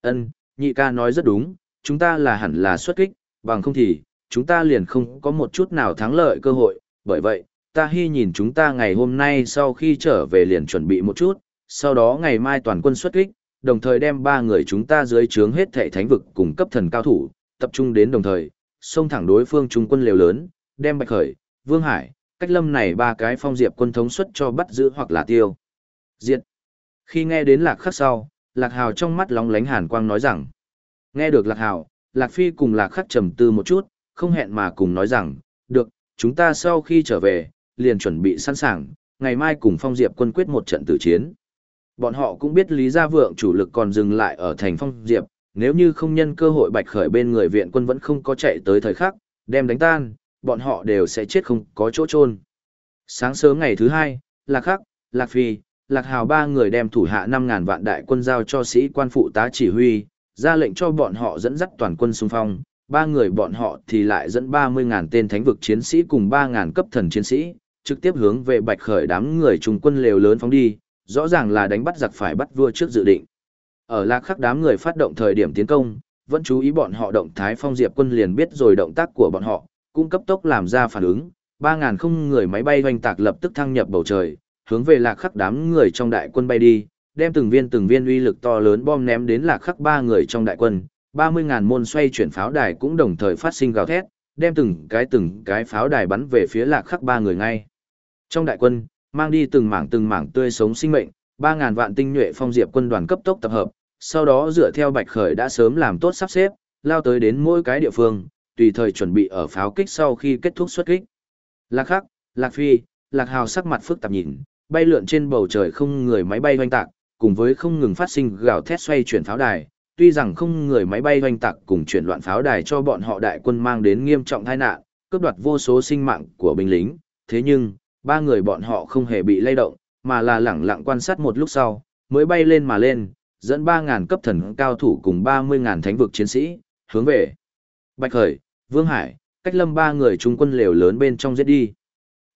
Speaker 1: ân, nhị ca nói rất đúng, chúng ta là hẳn là xuất kích, bằng không thì, chúng ta liền không có một chút nào thắng lợi cơ hội, bởi vậy, ta hy nhìn chúng ta ngày hôm nay sau khi trở về liền chuẩn bị một chút, sau đó ngày mai toàn quân xuất kích, đồng thời đem ba người chúng ta dưới trướng hết thảy thánh vực cùng cấp thần cao thủ, tập trung đến đồng thời, xông thẳng đối phương trung quân liều lớn, đem Bạch Khởi, Vương Hải, cách lâm này ba cái phong diệp quân thống suất cho bắt giữ hoặc là tiêu. Diệt. Khi nghe đến Lạc Khắc sau, Lạc Hào trong mắt lóng lánh hàn quang nói rằng, nghe được Lạc Hào, Lạc Phi cùng Lạc Khắc trầm tư một chút, không hẹn mà cùng nói rằng, được, chúng ta sau khi trở về, liền chuẩn bị sẵn sàng, ngày mai cùng phong diệp quân quyết một trận tử chiến. Bọn họ cũng biết Lý Gia Vượng chủ lực còn dừng lại ở thành phong diệp, nếu như không nhân cơ hội bạch khởi bên người viện quân vẫn không có chạy tới thời khắc, đem đánh tan, bọn họ đều sẽ chết không có chỗ trôn. Sáng sớm ngày thứ hai, Lạc Khắc, Lạc Phi, Lạc Hào ba người đem thủ hạ 5.000 vạn đại quân giao cho sĩ quan phụ tá chỉ huy, ra lệnh cho bọn họ dẫn dắt toàn quân xung phong, ba người bọn họ thì lại dẫn 30.000 tên thánh vực chiến sĩ cùng 3.000 cấp thần chiến sĩ, trực tiếp hướng về bạch khởi đám người trung quân lều lớn phóng đi, rõ ràng là đánh bắt giặc phải bắt vua trước dự định. Ở lạc khắc đám người phát động thời điểm tiến công, vẫn chú ý bọn họ động thái phong diệp quân liền biết rồi động tác của bọn họ, cũng cấp tốc làm ra phản ứng, 3.000 không người máy bay doanh tạc lập tức thăng nhập bầu trời, hướng về lạc khắc đám người trong đại quân bay đi, đem từng viên từng viên uy lực to lớn bom ném đến lạc khắc ba người trong đại quân, 30.000 môn xoay chuyển pháo đài cũng đồng thời phát sinh gào thét, đem từng cái từng cái pháo đài bắn về phía lạc khắc ba người ngay. Trong đại quân, mang đi từng mảng từng mảng tươi sống sinh mệnh, 3.000 vạn tinh nhuệ phong diệp quân đoàn cấp tốc tập hợp, sau đó dựa theo bạch khởi đã sớm làm tốt sắp xếp, lao tới đến mỗi cái địa phương, tùy thời chuẩn bị ở pháo kích sau khi kết thúc xuất kích. Lạc khắc, lạc phi, lạc hào sắc mặt phức tạp nhìn, bay lượn trên bầu trời không người máy bay hoành tạc, cùng với không ngừng phát sinh gào thét xoay chuyển pháo đài, tuy rằng không người máy bay hoành tạc cùng chuyển loạn pháo đài cho bọn họ đại quân mang đến nghiêm trọng tai nạn, cướp đoạt vô số sinh mạng của binh lính, thế nhưng, ba người bọn họ không hề bị lay động, mà là lẳng lặng quan sát một lúc sau, mới bay lên mà lên, dẫn 3.000 cấp thần cao thủ cùng 30.000 thánh vực chiến sĩ, hướng về Bạch Khởi, Vương Hải, cách lâm ba người trung quân liều lớn bên trong giết đi.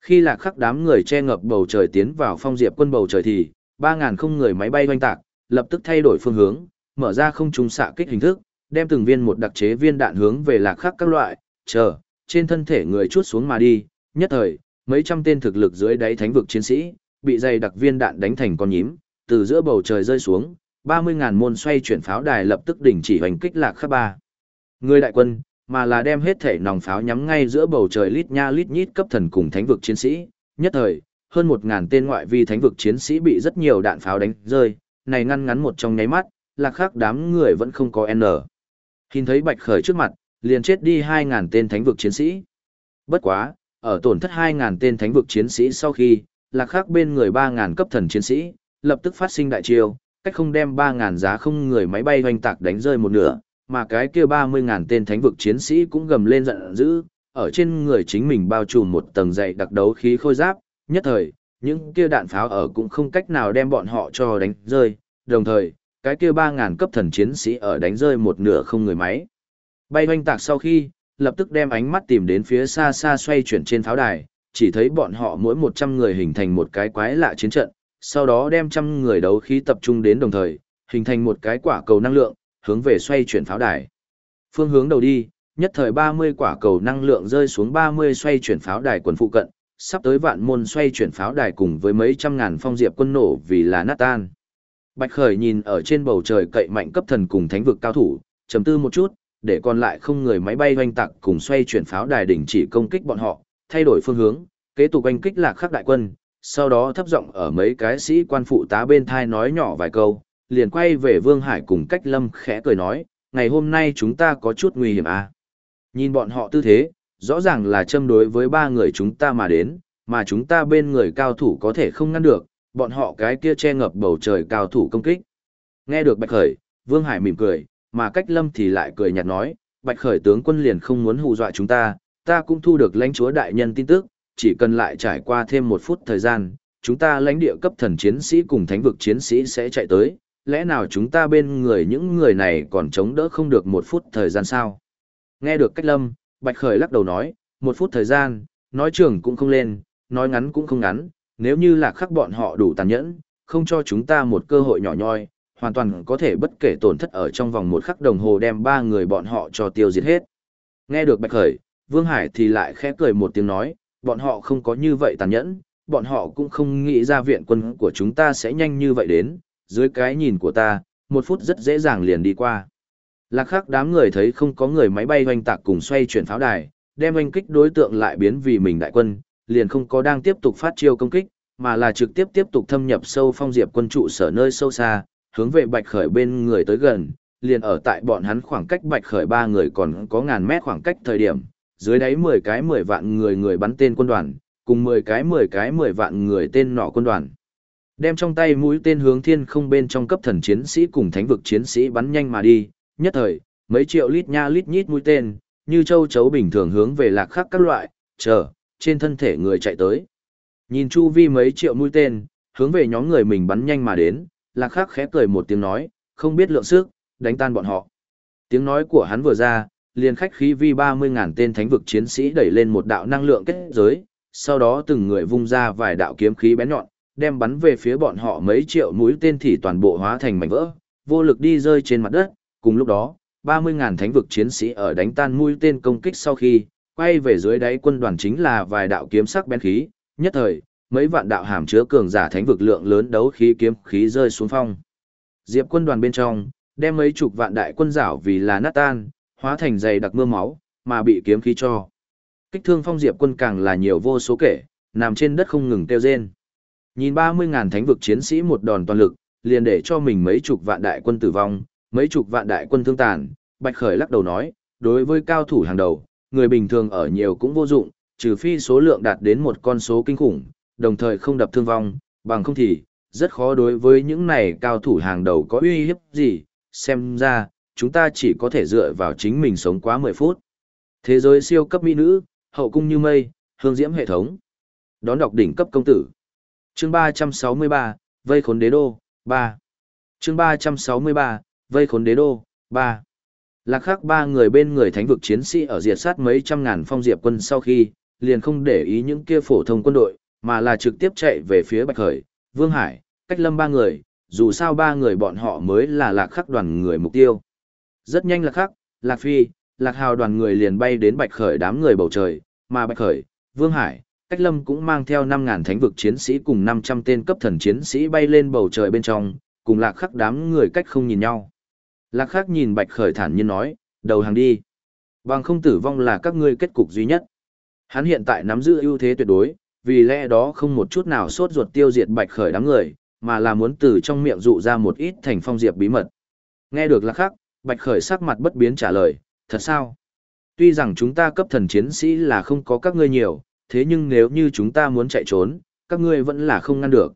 Speaker 1: Khi lạc khắc đám người che ngập bầu trời tiến vào phong diệp quân bầu trời thì, 3.000 không người máy bay doanh tạc, lập tức thay đổi phương hướng, mở ra không trung xạ kích hình thức, đem từng viên một đặc chế viên đạn hướng về lạc khắc các loại, chờ, trên thân thể người chút xuống mà đi, nhất thời, mấy trăm tên thực lực dưới đáy thánh vực chiến sĩ, bị dày đặc viên đạn đánh thành con nhím, từ giữa bầu trời rơi xuống, 30.000 môn xoay chuyển pháo đài lập tức đình chỉ hoành kích lạc khắp ba. Người đại quân, mà là đem hết thể nòng pháo nhắm ngay giữa bầu trời lít nha lít nhít cấp thần cùng thánh vực chiến sĩ, nhất thời, hơn 1.000 tên ngoại vi thánh vực chiến sĩ bị rất nhiều đạn pháo đánh rơi, này ngăn ngắn một trong nháy mắt, lạc khắc đám người vẫn không có N. Hình thấy bạch khởi trước mặt, liền chết đi 2.000 tên thánh vực chiến sĩ. Bất quá, ở tổn thất 2.000 tên thánh vực chiến sĩ sau khi, lạc khắc bên người 3.000 cấp thần chiến sĩ, lập tức phát sinh đại chiêu, cách không đem 3.000 giá không người máy bay hoành tạc đánh rơi một nửa, mà cái kia 30.000 tên thánh vực chiến sĩ cũng gầm lên giận dữ, ở trên người chính mình bao trùm một tầng dày đặc đấu khí khôi giáp, nhất thời, những kia đạn pháo ở cũng không cách nào đem bọn họ cho đánh rơi, đồng thời, cái kia 3.000 cấp thần chiến sĩ ở đánh rơi một nửa không người máy. Bay hoành tạc sau khi, lập tức đem ánh mắt tìm đến phía xa xa xoay chuyển trên pháo đài, chỉ thấy bọn họ mỗi 100 người hình thành một cái quái lạ chiến trận, sau đó đem trăm người đấu khí tập trung đến đồng thời, hình thành một cái quả cầu năng lượng, hướng về xoay chuyển pháo đài. Phương hướng đầu đi, nhất thời 30 quả cầu năng lượng rơi xuống 30 xoay chuyển pháo đài quần phụ cận, sắp tới vạn môn xoay chuyển pháo đài cùng với mấy trăm ngàn phong diệp quân nổ vì là nát tan. Bạch Khởi nhìn ở trên bầu trời cậy mạnh cấp thần cùng thánh vực cao thủ, trầm tư một chút, để còn lại không người máy bay hoành tạc cùng xoay chuyển pháo đài đỉnh chỉ công kích bọn họ, thay đổi phương hướng, kế tục oanh kích lạc khắc đại quân, sau đó thấp giọng ở mấy cái sĩ quan phụ tá bên thai nói nhỏ vài câu, liền quay về Vương Hải cùng cách lâm khẽ cười nói, ngày hôm nay chúng ta có chút nguy hiểm à. Nhìn bọn họ tư thế, rõ ràng là châm đối với ba người chúng ta mà đến, mà chúng ta bên người cao thủ có thể không ngăn được, bọn họ cái kia che ngập bầu trời cao thủ công kích. Nghe được Bạch Khởi, Vương Hải mỉm cười, mà cách lâm thì lại cười nhạt nói, Bạch Khởi tướng quân liền không muốn hù dọa chúng ta, ta cũng thu được lãnh chúa đại nhân tin tức, chỉ cần lại trải qua thêm một phút thời gian, chúng ta lãnh địa cấp thần chiến sĩ cùng thánh vực chiến sĩ sẽ chạy tới, lẽ nào chúng ta bên người những người này còn chống đỡ không được một phút thời gian sao? Nghe được cách lâm, Bạch Khởi lắc đầu nói, một phút thời gian, nói trường cũng không lên, nói ngắn cũng không ngắn, nếu như là khắc bọn họ đủ tàn nhẫn, không cho chúng ta một cơ hội nhỏ nhoi, hoàn toàn có thể bất kể tổn thất ở trong vòng một khắc đồng hồ đem ba người bọn họ cho tiêu diệt hết. Nghe được Bạch Khởi, Vương Hải thì lại khẽ cười một tiếng nói, bọn họ không có như vậy tàn nhẫn, bọn họ cũng không nghĩ ra viện quân của chúng ta sẽ nhanh như vậy đến, dưới cái nhìn của ta, một phút rất dễ dàng liền đi qua. Lạc khắc đám người thấy không có người máy bay hoành tạc cùng xoay chuyển pháo đài, đem hoành kích đối tượng lại biến vì mình đại quân, liền không có đang tiếp tục phát chiêu công kích, mà là trực tiếp tiếp tục thâm nhập sâu phong diệp quân trụ sở nơi sâu xa, hướng về bạch khởi bên người tới gần, liền ở tại bọn hắn khoảng cách bạch khởi ba người còn có ngàn mét khoảng cách thời điểm, dưới đáy 10 cái 10 vạn người người bắn tên quân đoàn, cùng 10 cái 10 cái 10 vạn người tên nọ quân đoàn. Đem trong tay mũi tên hướng thiên không bên trong cấp thần chiến sĩ cùng thánh vực chiến sĩ bắn nhanh mà đi, nhất thời, mấy triệu lít nha lít nhít mũi tên, như châu chấu bình thường hướng về lạc khắc các loại, chờ, trên thân thể người chạy tới. Nhìn chu vi mấy triệu mũi tên, hướng về nhóm người mình bắn nhanh mà đến, lạc khắc khẽ cười một tiếng nói, không biết lượng sức, đánh tan bọn họ. Tiếng nói của hắn vừa ra, liền khách khí vi 30.000 tên thánh vực chiến sĩ đẩy lên một đạo năng lượng kết giới, sau đó từng người vung ra vài đạo kiếm khí bén nhọn, đem bắn về phía bọn họ mấy triệu mũi tên thì toàn bộ hóa thành mảnh vỡ, vô lực đi rơi trên mặt đất, cùng lúc đó, 30.000 thánh vực chiến sĩ ở đánh tan mũi tên công kích sau khi, quay về dưới đáy quân đoàn chính là vài đạo kiếm sắc bén khí, nhất thời, mấy vạn đạo hàm chứa cường giả thánh vực lượng lớn đấu khí kiếm khí rơi xuống phong. Diệp quân đoàn bên trong, đem mấy chục vạn đại quân giảo vì là nát tan, hóa thành dày đặc mưa máu, mà bị kiếm khí cho. Kích thương phong diệp quân càng là nhiều vô số kể, nằm trên đất không ngừng tiêu rên. Nhìn 30.000 thánh vực chiến sĩ một đòn toàn lực, liền để cho mình mấy chục vạn đại quân tử vong, mấy chục vạn đại quân thương tàn, Bạch Khởi lắc đầu nói, đối với cao thủ hàng đầu, người bình thường ở nhiều cũng vô dụng, trừ phi số lượng đạt đến một con số kinh khủng, đồng thời không đập thương vong, bằng không thì, rất khó đối với những này cao thủ hàng đầu có uy hiếp gì, xem ra, chúng ta chỉ có thể dựa vào chính mình sống quá 10 phút. Thế giới siêu cấp mỹ nữ, hậu cung như mây, hương diễm hệ thống. Đón đọc đỉnh cấp công tử. Chương 363, Vây khốn đế đô, 3. Chương 363, Vây khốn đế đô, 3. Lạc khắc ba người bên người thánh vực chiến sĩ ở diệt sát mấy trăm ngàn phong diệp quân sau khi, liền không để ý những kia phổ thông quân đội, mà là trực tiếp chạy về phía Bạch Khởi, Vương Hải, cách lâm ba người, dù sao ba người bọn họ mới là lạc khắc đoàn người mục tiêu. Rất nhanh là khắc, lạc phi, lạc hào đoàn người liền bay đến Bạch Khởi đám người bầu trời, mà Bạch Khởi, Vương Hải, cách lâm cũng mang theo 5.000 thánh vực chiến sĩ cùng 500 tên cấp thần chiến sĩ bay lên bầu trời bên trong, cùng lạc khắc đám người cách không nhìn nhau. Lạc khắc nhìn Bạch Khởi thản nhiên nói, đầu hàng đi. Bằng không tử vong là các ngươi kết cục duy nhất. Hắn hiện tại nắm giữ ưu thế tuyệt đối, vì lẽ đó không một chút nào sốt ruột tiêu diệt Bạch Khởi đám người, mà là muốn từ trong miệng dụ ra một ít thành phong diệp bí mật. Nghe được lạc khắc, Bạch Khởi sắc mặt bất biến trả lời, thật sao? Tuy rằng chúng ta cấp thần chiến sĩ là không có các ngươi nhiều, thế nhưng nếu như chúng ta muốn chạy trốn, các ngươi vẫn là không ngăn được.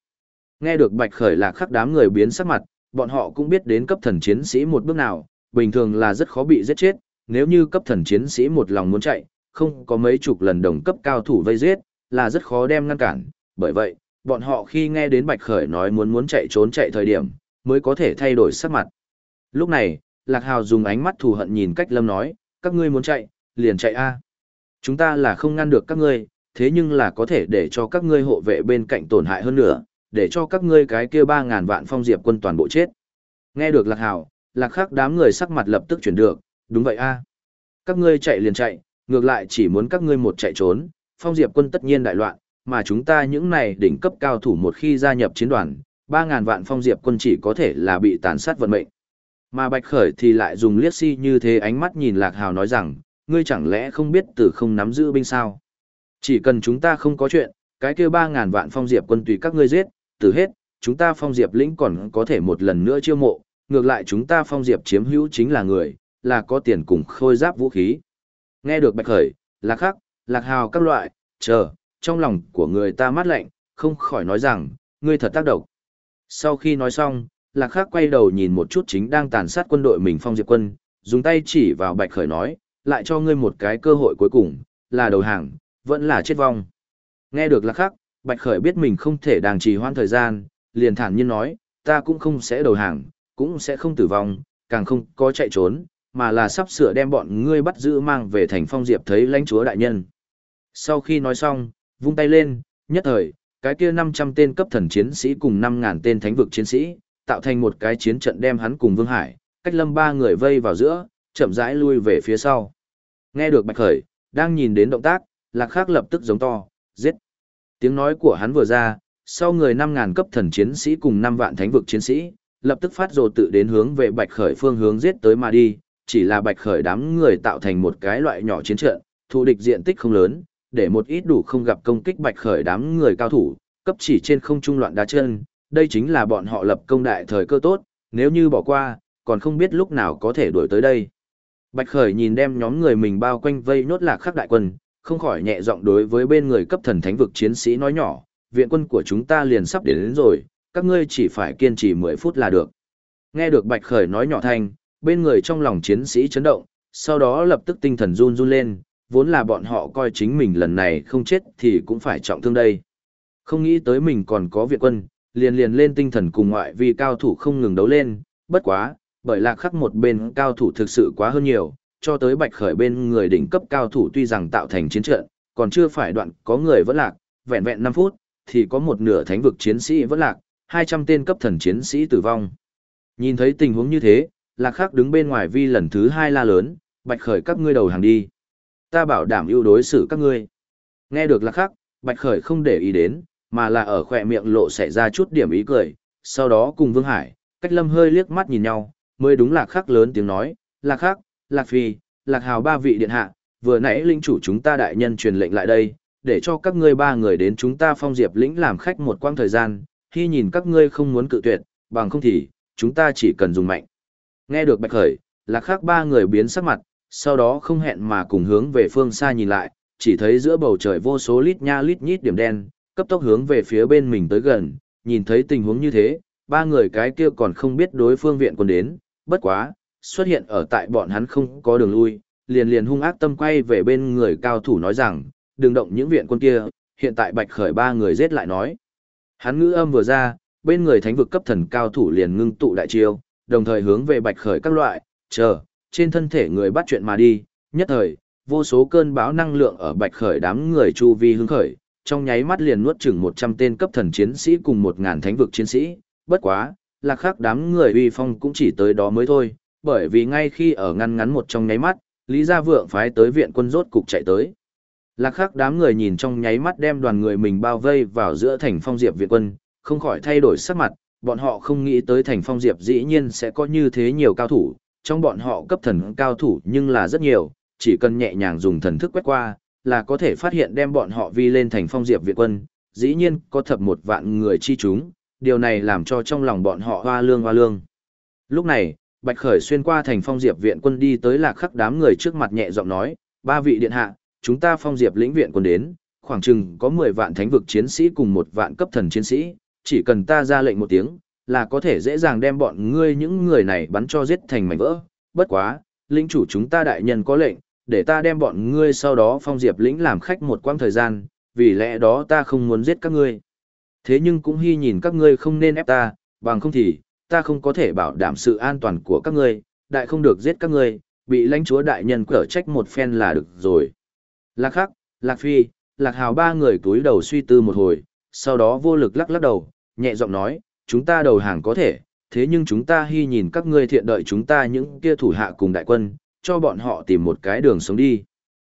Speaker 1: Nghe được Bạch Khởi là khắc đám người biến sắc mặt, bọn họ cũng biết đến cấp thần chiến sĩ một bước nào, bình thường là rất khó bị giết chết, nếu như cấp thần chiến sĩ một lòng muốn chạy, không có mấy chục lần đồng cấp cao thủ vây giết, là rất khó đem ngăn cản, bởi vậy, bọn họ khi nghe đến Bạch Khởi nói muốn muốn chạy trốn chạy thời điểm, mới có thể thay đổi sắc mặt. Lúc này, Lạc Hào dùng ánh mắt thù hận nhìn cách lâm nói, các ngươi muốn chạy, liền chạy a. Chúng ta là không ngăn được các ngươi, thế nhưng là có thể để cho các ngươi hộ vệ bên cạnh tổn hại hơn nữa, để cho các ngươi cái kia ba ngàn vạn phong diệp quân toàn bộ chết. Nghe được Lạc Hào, Lạc Khắc đám người sắc mặt lập tức chuyển được, đúng vậy a. Các ngươi chạy liền chạy, ngược lại chỉ muốn các ngươi một chạy trốn, phong diệp quân tất nhiên đại loạn, mà chúng ta những này đỉnh cấp cao thủ một khi gia nhập chiến đoàn, ba ngàn vạn phong diệp quân chỉ có thể là bị tàn sát vận mệnh. Mà Bạch Khởi thì lại dùng liếc si như thế ánh mắt nhìn Lạc Hào nói rằng, ngươi chẳng lẽ không biết từ không nắm giữ binh sao? Chỉ cần chúng ta không có chuyện, cái kia ba ngàn vạn phong diệp quân tùy các ngươi giết, từ hết, chúng ta phong diệp lĩnh còn có thể một lần nữa chiêu mộ, ngược lại chúng ta phong diệp chiếm hữu chính là người, là có tiền cùng khôi giáp vũ khí. Nghe được Bạch Khởi, Lạc Khắc, Lạc Hào các loại, chờ, trong lòng của người ta mát lạnh, không khỏi nói rằng, ngươi thật tác động. Sau khi nói xong, Lạc Khắc quay đầu nhìn một chút chính đang tàn sát quân đội mình phong diệp quân, dùng tay chỉ vào Bạch Khởi nói, lại cho ngươi một cái cơ hội cuối cùng, là đầu hàng, vẫn là chết vong. Nghe được Lạc Khắc, Bạch Khởi biết mình không thể đàng trì hoãn thời gian, liền thản nhiên nói, ta cũng không sẽ đầu hàng, cũng sẽ không tử vong, càng không có chạy trốn, mà là sắp sửa đem bọn ngươi bắt giữ mang về thành phong diệp thấy lãnh chúa đại nhân. Sau khi nói xong, vung tay lên, nhất thời, cái kia 500 tên cấp thần chiến sĩ cùng 5.000 tên thánh vực chiến sĩ, tạo thành một cái chiến trận đem hắn cùng Vương Hải, cách lâm ba người vây vào giữa, chậm rãi lui về phía sau. Nghe được Bạch Khởi, đang nhìn đến động tác, Lạc Khắc lập tức giống to, giết. Tiếng nói của hắn vừa ra, sau người 5.000 cấp thần chiến sĩ cùng 5 vạn thánh vực chiến sĩ, lập tức phát rồ tự đến hướng về Bạch Khởi phương hướng giết tới mà đi, chỉ là Bạch Khởi đám người tạo thành một cái loại nhỏ chiến trận, thù địch diện tích không lớn, để một ít đủ không gặp công kích Bạch Khởi đám người cao thủ, cấp chỉ trên không trung loạn đá chân, đây chính là bọn họ lập công đại thời cơ tốt, nếu như bỏ qua, còn không biết lúc nào có thể đuổi tới đây. Bạch Khởi nhìn đem nhóm người mình bao quanh vây nốt lạc khắc đại quân, không khỏi nhẹ giọng đối với bên người cấp thần thánh vực chiến sĩ nói nhỏ, viện quân của chúng ta liền sắp đến, đến rồi, các ngươi chỉ phải kiên trì 10 phút là được. Nghe được Bạch Khởi nói nhỏ thanh, bên người trong lòng chiến sĩ chấn động, sau đó lập tức tinh thần run run lên, vốn là bọn họ coi chính mình lần này không chết thì cũng phải trọng thương đây. Không nghĩ tới mình còn có viện quân, liền liền lên tinh thần cùng ngoại vì cao thủ không ngừng đấu lên, bất quá, bởi lạc khắc một bên cao thủ thực sự quá hơn nhiều, cho tới bạch khởi bên người đỉnh cấp cao thủ tuy rằng tạo thành chiến trận, còn chưa phải đoạn có người vẫn lạc, vẹn vẹn 5 phút, thì có một nửa thánh vực chiến sĩ vẫn lạc, 200 tên cấp thần chiến sĩ tử vong. Nhìn thấy tình huống như thế, lạc khắc đứng bên ngoài vi lần thứ hai la lớn, bạch khởi các ngươi đầu hàng đi. Ta bảo đảm ưu đối xử các ngươi. Nghe được lạc khắc, bạch khởi không để ý đến, mà là ở khỏe miệng lộ xảy ra chút điểm ý cười, sau đó cùng Vương Hải, cách lâm hơi liếc mắt nhìn nhau, mới đúng lạc khắc lớn tiếng nói, lạc khắc, lạc phi, lạc hào ba vị điện hạ, vừa nãy linh chủ chúng ta đại nhân truyền lệnh lại đây, để cho các ngươi ba người đến chúng ta phong diệp lĩnh làm khách một quãng thời gian, khi nhìn các ngươi không muốn cự tuyệt, bằng không thì, chúng ta chỉ cần dùng mạnh. Nghe được bạch khởi, lạc khắc ba người biến sắc mặt, sau đó không hẹn mà cùng hướng về phương xa nhìn lại, chỉ thấy giữa bầu trời vô số lít nha lít nhít điểm đen, cấp tốc hướng về phía bên mình tới gần, nhìn thấy tình huống như thế, ba người cái kia còn không biết đối phương viện quân đến, bất quá, xuất hiện ở tại bọn hắn không có đường lui, liền liền hung ác tâm quay về bên người cao thủ nói rằng, đừng động những viện quân kia, hiện tại bạch khởi ba người giết lại nói. Hắn ngữ âm vừa ra, bên người thánh vực cấp thần cao thủ liền ngưng tụ đại chiêu, đồng thời hướng về bạch khởi các loại, chờ, trên thân thể người bắt chuyện mà đi, nhất thời, vô số cơn bão năng lượng ở bạch khởi đám người chu vi hứng khởi, trong nháy mắt liền nuốt chừng 100 tên cấp thần chiến sĩ cùng 1000 thánh vực chiến sĩ, bất quá, lạc khắc đám người uy phong cũng chỉ tới đó mới thôi, bởi vì ngay khi ở ngăn ngắn một trong nháy mắt, Lý Gia Vượng phái tới viện quân rốt cục chạy tới. Lạc khắc đám người nhìn trong nháy mắt đem đoàn người mình bao vây vào giữa thành phong diệp viện quân, không khỏi thay đổi sắc mặt, bọn họ không nghĩ tới thành phong diệp dĩ nhiên sẽ có như thế nhiều cao thủ, trong bọn họ cấp thần cao thủ nhưng là rất nhiều, chỉ cần nhẹ nhàng dùng thần thức quét qua, là có thể phát hiện đem bọn họ vi lên thành phong diệp viện quân, dĩ nhiên có thập một vạn người chi chúng, điều này làm cho trong lòng bọn họ hoa lương hoa lương. Lúc này, Bạch Khởi xuyên qua thành phong diệp viện quân đi tới lạc khắc đám người trước mặt nhẹ giọng nói, ba vị điện hạ, chúng ta phong diệp lĩnh viện quân đến, khoảng chừng có 10 vạn thánh vực chiến sĩ cùng một vạn cấp thần chiến sĩ, chỉ cần ta ra lệnh một tiếng, là có thể dễ dàng đem bọn ngươi những người này bắn cho giết thành mảnh vỡ. Bất quá, lĩnh chủ chúng ta đại nhân có lệnh, để ta đem bọn ngươi sau đó phong diệp lĩnh làm khách một quãng thời gian, vì lẽ đó ta không muốn giết các ngươi. Thế nhưng cũng hy nhìn các ngươi không nên ép ta, bằng không thì, ta không có thể bảo đảm sự an toàn của các ngươi, đại không được giết các ngươi, bị lãnh chúa đại nhân cở trách một phen là được rồi. Lạc khắc, lạc phi, lạc hào ba người túi đầu suy tư một hồi, sau đó vô lực lắc lắc đầu, nhẹ giọng nói, chúng ta đầu hàng có thể, thế nhưng chúng ta hy nhìn các ngươi thiện đợi chúng ta những kia thủ hạ cùng đại quân, cho bọn họ tìm một cái đường sống đi.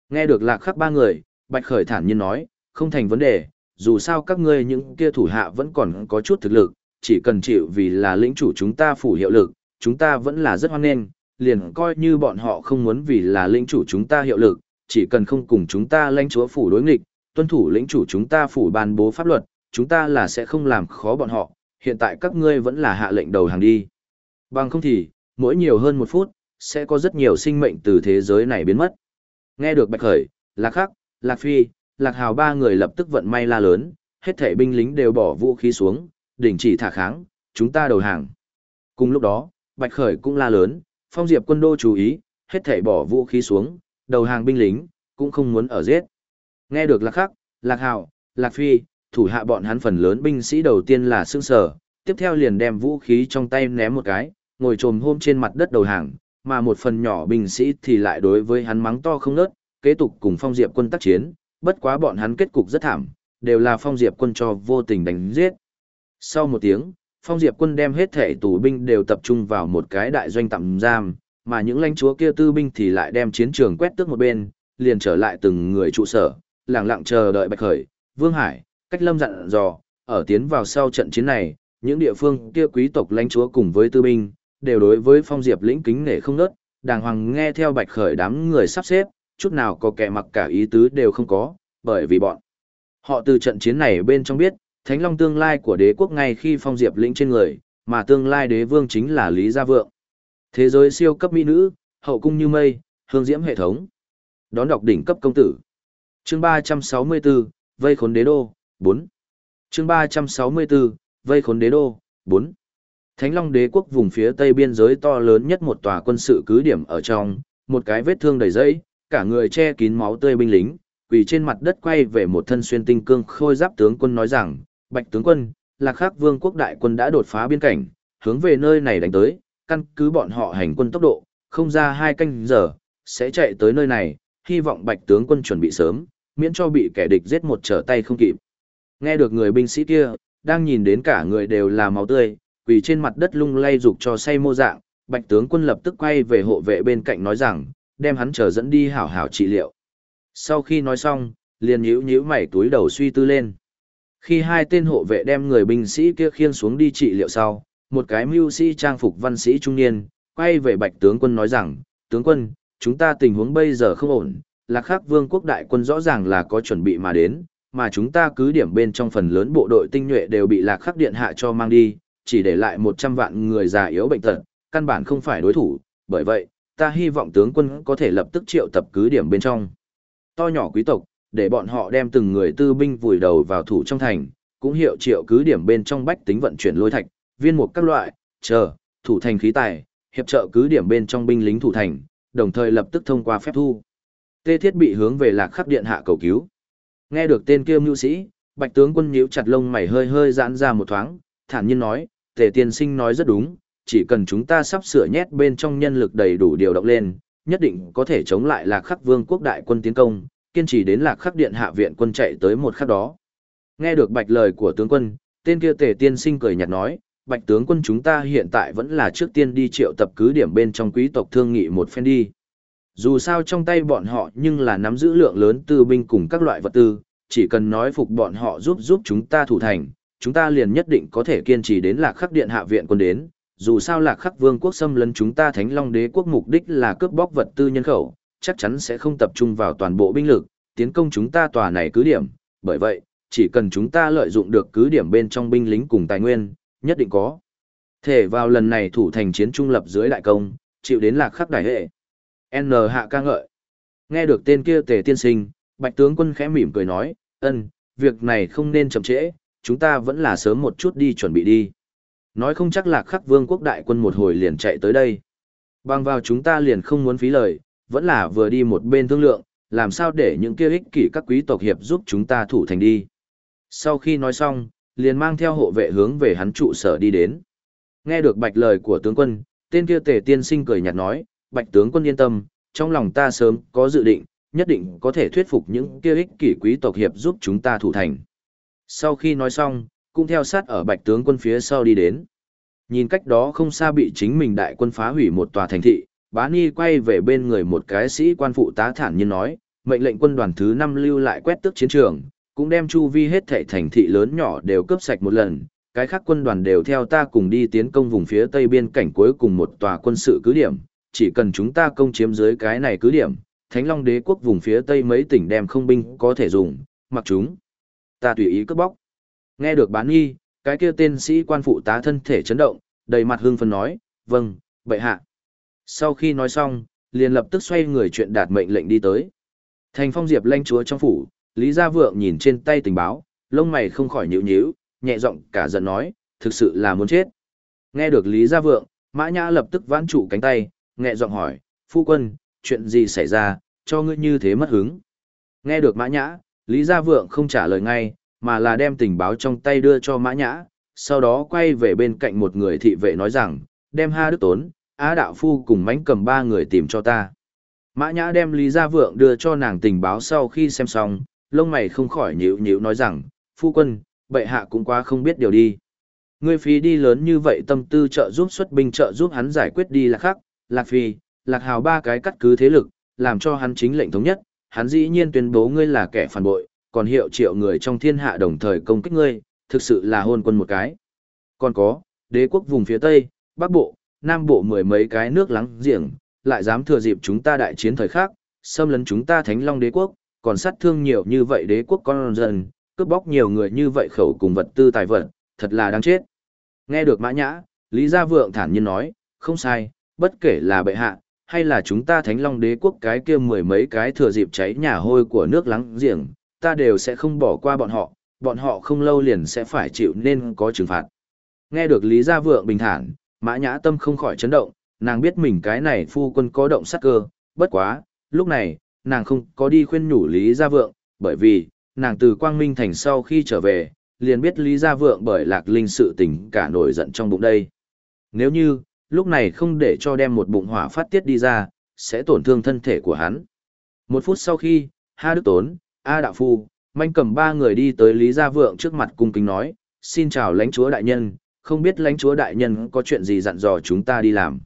Speaker 1: Nghe được lạc khắc ba người, Bạch Khởi thản nhiên nói, không thành vấn đề, dù sao các ngươi những kia thủ hạ vẫn còn có chút thực lực, chỉ cần chịu vì là lĩnh chủ chúng ta phủ hiệu lực, chúng ta vẫn là rất hoan nghênh, liền coi như bọn họ không muốn vì là lĩnh chủ chúng ta hiệu lực, chỉ cần không cùng chúng ta lãnh chúa phủ đối nghịch, tuân thủ lĩnh chủ chúng ta phủ ban bố pháp luật, chúng ta là sẽ không làm khó bọn họ, hiện tại các ngươi vẫn là hạ lệnh đầu hàng đi. Bằng không thì, mỗi nhiều hơn một phút, sẽ có rất nhiều sinh mệnh từ thế giới này biến mất. Nghe được Bạch Khởi, Lạc Khắc, Lạc Phi, Lạc Hào ba người lập tức vận may la lớn, hết thảy binh lính đều bỏ vũ khí xuống, đình chỉ thả kháng, chúng ta đầu hàng. Cùng lúc đó, Bạch Khởi cũng la lớn, phong diệp quân đô chú ý, hết thảy bỏ vũ khí xuống, đầu hàng binh lính, cũng không muốn ở giết. Nghe được Lạc Khắc, Lạc Hào, Lạc Phi, thủ hạ bọn hắn phần lớn binh sĩ đầu tiên là sương sở, tiếp theo liền đem vũ khí trong tay ném một cái, ngồi trồm hôm trên mặt đất đầu hàng, mà một phần nhỏ binh sĩ thì lại đối với hắn mắng to không nớt, kế tục cùng phong diệp quân tác chiến, bất quá bọn hắn kết cục rất thảm, đều là phong diệp quân cho vô tình đánh giết. Sau một tiếng, phong diệp quân đem hết thể tù binh đều tập trung vào một cái đại doanh tạm giam, mà những lãnh chúa kia tư binh thì lại đem chiến trường quét tước một bên, liền trở lại từng người trụ sở, lặng lặng chờ đợi Bạch Khởi, Vương Hải, cách lâm dặn dò, ở tiến vào sau trận chiến này, những địa phương kia quý tộc lãnh chúa cùng với tư binh, đều đối với phong diệp lĩnh kính nể không nớt, đàng hoàng nghe theo Bạch Khởi đám người sắp xếp, chút nào có kẻ mặc cả ý tứ đều không có, bởi vì bọn họ từ trận chiến này bên trong biết, Thánh Long tương lai của đế quốc ngay khi phong diệp lĩnh trên người, mà tương lai đế vương chính là Lý Gia Vượng. Thế giới siêu cấp mỹ nữ, hậu cung như mây, hương diễm hệ thống. Đón đọc đỉnh cấp công tử. Chương 364, Vây khốn đế đô, 4. Chương 364, Vây khốn đế đô, 4. Thánh Long đế quốc vùng phía tây biên giới to lớn nhất một tòa quân sự cứ điểm ở trong, một cái vết thương đầy dẫy, cả người che kín máu tươi binh lính, quỳ trên mặt đất quay về một thân xuyên tinh cương khôi giáp tướng quân nói rằng, Bạch tướng quân, Lạc Khắc Vương quốc đại quân đã đột phá biên cảnh, hướng về nơi này đánh tới, căn cứ bọn họ hành quân tốc độ, không ra hai canh giờ, sẽ chạy tới nơi này, hy vọng Bạch tướng quân chuẩn bị sớm, miễn cho bị kẻ địch giết một trở tay không kịp. Nghe được người binh sĩ kia, đang nhìn đến cả người đều là máu tươi, quỳ trên mặt đất lung lay dục cho say mô dạng, Bạch tướng quân lập tức quay về hộ vệ bên cạnh nói rằng, đem hắn chờ dẫn đi hảo hảo trị liệu. Sau khi nói xong, liền nhíu nhíu mày túi đầu suy tư lên. Khi hai tên hộ vệ đem người binh sĩ kia khiêng xuống đi trị liệu sau, một cái mưu sĩ trang phục văn sĩ trung niên, quay về bạch tướng quân nói rằng, tướng quân, chúng ta tình huống bây giờ không ổn, lạc khắc vương quốc đại quân rõ ràng là có chuẩn bị mà đến, mà chúng ta cứ điểm bên trong phần lớn bộ đội tinh nhuệ đều bị lạc khắc điện hạ cho mang đi, chỉ để lại 100 vạn người già yếu bệnh tật, căn bản không phải đối thủ, bởi vậy, ta hy vọng tướng quân có thể lập tức triệu tập cứ điểm bên trong. To nhỏ quý tộc, để bọn họ đem từng người tư binh vùi đầu vào thủ trong thành, cũng hiệu triệu cứ điểm bên trong bách tính vận chuyển lôi thạch, viên mục các loại, chờ, thủ thành khí tài, hiệp trợ cứ điểm bên trong binh lính thủ thành, đồng thời lập tức thông qua phép thu. Tê thiết bị hướng về lạc khắp điện hạ cầu cứu. Nghe được tên kia mưu sĩ, bạch tướng quân nhíu chặt lông mày hơi hơi giãn ra một thoáng, thản nhiên nói, tề tiên sinh nói rất đúng, chỉ cần chúng ta sắp sửa nhét bên trong nhân lực đầy đủ điều động lên, nhất định có thể chống lại lạc khắc vương quốc đại quân tiến công, kiên trì đến lạc khắc điện hạ viện quân chạy tới một khắc đó. Nghe được bạch lời của tướng quân, tên kia tề tiên sinh cười nhạt nói, bạch tướng quân chúng ta hiện tại vẫn là trước tiên đi triệu tập cứ điểm bên trong quý tộc thương nghị một phen đi. Dù sao trong tay bọn họ nhưng là nắm giữ lượng lớn tư binh cùng các loại vật tư, chỉ cần nói phục bọn họ giúp giúp chúng ta thủ thành, chúng ta liền nhất định có thể kiên trì đến lạc khắc điện hạ viện quân đến. Dù sao lạc khắc vương quốc xâm lấn chúng ta thánh long đế quốc mục đích là cướp bóc vật tư nhân khẩu, chắc chắn sẽ không tập trung vào toàn bộ binh lực, tiến công chúng ta tòa này cứ điểm. Bởi vậy, chỉ cần chúng ta lợi dụng được cứ điểm bên trong binh lính cùng tài nguyên, nhất định có. Thể vào lần này thủ thành chiến trung lập dưới đại công, chịu đến lạc khắc đại hệ. N hạ ca ngợi. Nghe được tên kia tề tiên sinh, bạch tướng quân khẽ mỉm cười nói, ân, việc này không nên chậm trễ, chúng ta vẫn là sớm một chút đi chuẩn bị đi. Nói không chắc lạc khắc vương quốc đại quân một hồi liền chạy tới đây. Bằng vào chúng ta liền không muốn phí lời, vẫn là vừa đi một bên thương lượng, làm sao để những kia ích kỷ các quý tộc hiệp giúp chúng ta thủ thành đi. Sau khi nói xong, liền mang theo hộ vệ hướng về hắn trụ sở đi đến. Nghe được bạch lời của tướng quân, tên kia tề tiên sinh cười nhạt nói, bạch tướng quân yên tâm, trong lòng ta sớm có dự định, nhất định có thể thuyết phục những kia ích kỷ quý tộc hiệp giúp chúng ta thủ thành. Sau khi nói xong, cũng theo sát ở bạch tướng quân phía sau đi đến. Nhìn cách đó không xa bị chính mình đại quân phá hủy một tòa thành thị, bá ni quay về bên người một cái sĩ quan phụ tá thản nhiên nói, mệnh lệnh quân đoàn thứ 5 lưu lại quét tước chiến trường, cũng đem chu vi hết thảy thành thị lớn nhỏ đều cướp sạch một lần, cái khác quân đoàn đều theo ta cùng đi tiến công vùng phía tây biên cảnh cuối cùng một tòa quân sự cứ điểm, chỉ cần chúng ta công chiếm dưới cái này cứ điểm, Thánh Long đế quốc vùng phía tây mấy tỉnh đem không binh có thể dùng, mặc chúng. Ta tùy ý cướp bóc. Nghe được bán nghi, cái kia tên sĩ quan phụ tá thân thể chấn động, đầy mặt hương phân nói, vâng, bệ hạ. Sau khi nói xong, liền lập tức xoay người chuyện đạt mệnh lệnh đi tới. Thành phong diệp lanh chúa trong phủ, Lý Gia Vượng nhìn trên tay tình báo, lông mày không khỏi nhíu nhíu, nhẹ giọng cả giận nói, thực sự là muốn chết. Nghe được Lý Gia Vượng, Mã Nhã lập tức vãn trụ cánh tay, nhẹ giọng hỏi, phu quân, chuyện gì xảy ra, cho ngươi như thế mất hứng. Nghe được Mã Nhã, Lý Gia Vượng không trả lời ngay, mà là đem tình báo trong tay đưa cho Mã Nhã, sau đó quay về bên cạnh một người thị vệ nói rằng, đem Ha Đức Tốn, Á Đạo Phu cùng mánh cầm ba người tìm cho ta. Mã Nhã đem Lý Gia Vượng đưa cho nàng tình báo sau khi xem xong, lông mày không khỏi nhíu nhíu nói rằng, phu quân, bệ hạ cũng quá không biết điều đi. Ngươi phí đi lớn như vậy tâm tư trợ giúp xuất binh trợ giúp hắn giải quyết đi là khác, lạc phi, lạc hào ba cái cắt cứ thế lực, làm cho hắn chính lệnh thống nhất, hắn dĩ nhiên tuyên bố ngươi là kẻ phản bội, còn hiệu triệu người trong thiên hạ đồng thời công kích ngươi, thực sự là hôn quân một cái. Còn có, đế quốc vùng phía Tây, Bắc Bộ, Nam Bộ mười mấy cái nước lắng giềng, lại dám thừa dịp chúng ta đại chiến thời khác, xâm lấn chúng ta thánh long đế quốc, còn sát thương nhiều như vậy đế quốc con dân, cướp bóc nhiều người như vậy khẩu cùng vật tư tài vật, thật là đáng chết. Nghe được mã nhã, Lý Gia Vượng thản nhiên nói, không sai, bất kể là bệ hạ, hay là chúng ta thánh long đế quốc cái kia mười mấy cái thừa dịp cháy nhà hôi của nước lắng giềng, ta đều sẽ không bỏ qua bọn họ, bọn họ không lâu liền sẽ phải chịu nên có trừng phạt. Nghe được Lý Gia Vượng bình thản, mã nhã tâm không khỏi chấn động, nàng biết mình cái này phu quân có động sát cơ, bất quá, lúc này, nàng không có đi khuyên nhủ Lý Gia Vượng, bởi vì, nàng từ Quang Minh Thành sau khi trở về, liền biết Lý Gia Vượng bởi lạc linh sự tình cả nổi giận trong bụng đây. Nếu như, lúc này không để cho đem một bụng hỏa phát tiết đi ra, sẽ tổn thương thân thể của hắn. Một phút sau khi, Ha Đức Tốn, A Đạo Phu, manh cầm ba người đi tới Lý Gia Vượng trước mặt cung kính nói, xin chào lãnh chúa đại nhân, không biết lãnh chúa đại nhân có chuyện gì dặn dò chúng ta đi làm.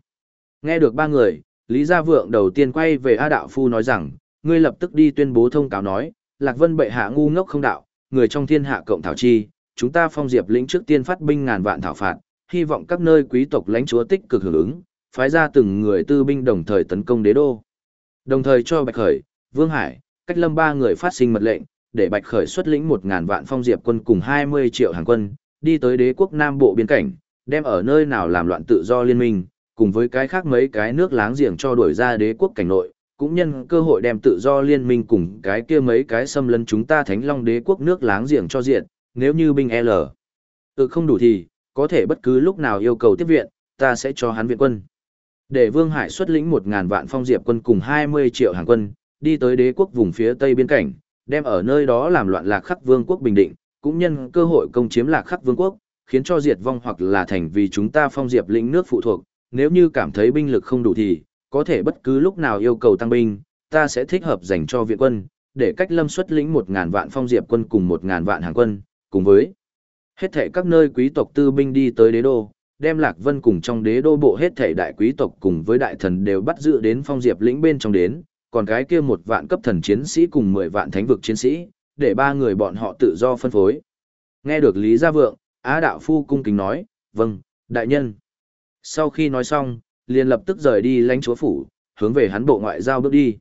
Speaker 1: Nghe được ba người, Lý Gia Vượng đầu tiên quay về A Đạo Phu nói rằng, ngươi lập tức đi tuyên bố thông cáo nói, Lạc Vân bệ hạ ngu ngốc không đạo, người trong thiên hạ cộng thảo chi, chúng ta phong diệp lĩnh trước tiên phát binh ngàn vạn thảo phạt, hy vọng các nơi quý tộc lãnh chúa tích cực hưởng ứng, phái ra từng người tư binh đồng thời tấn công đế đô. Đồng thời cho Bạch Khởi, Vương Hải, cách lâm ba người phát sinh mật lệnh, để Bạch Khởi xuất lĩnh một ngàn vạn phong diệp quân cùng 20 triệu hàng quân, đi tới đế quốc Nam Bộ biên cảnh, đem ở nơi nào làm loạn tự do liên minh, cùng với cái khác mấy cái nước láng giềng cho đuổi ra đế quốc cảnh nội, cũng nhân cơ hội đem tự do liên minh cùng cái kia mấy cái xâm lấn chúng ta thánh long đế quốc nước láng giềng cho diện, nếu như binh L. Tự không đủ thì, có thể bất cứ lúc nào yêu cầu tiếp viện, ta sẽ cho hắn viện quân. Để Vương Hải xuất lĩnh 1.000 vạn phong diệp quân cùng 20 triệu hàng quân, đi tới đế quốc vùng phía tây biên cảnh, đem ở nơi đó làm loạn lạc khắc vương quốc bình định, cũng nhân cơ hội công chiếm lạc khắc vương quốc, khiến cho diệt vong hoặc là thành vì chúng ta phong diệp lĩnh nước phụ thuộc, nếu như cảm thấy binh lực không đủ thì, có thể bất cứ lúc nào yêu cầu tăng binh, ta sẽ thích hợp dành cho viện quân, để cách lâm xuất lĩnh 1.000 vạn phong diệp quân cùng 1.000 vạn hàng quân, cùng với hết thảy các nơi quý tộc tư binh đi tới đế đô, đem Lạc Vân cùng trong đế đô bộ hết thảy đại quý tộc cùng với đại thần đều bắt giữ đến phong diệp lĩnh bên trong đến, còn cái kia một vạn cấp thần chiến sĩ cùng 10 vạn thánh vực chiến sĩ, để ba người bọn họ tự do phân phối. Nghe được Lý Gia Vượng, Á Đạo Phu cung kính nói, vâng, đại nhân. Sau khi nói xong, liền lập tức rời đi lãnh chúa phủ, hướng về hắn bộ ngoại giao bước đi.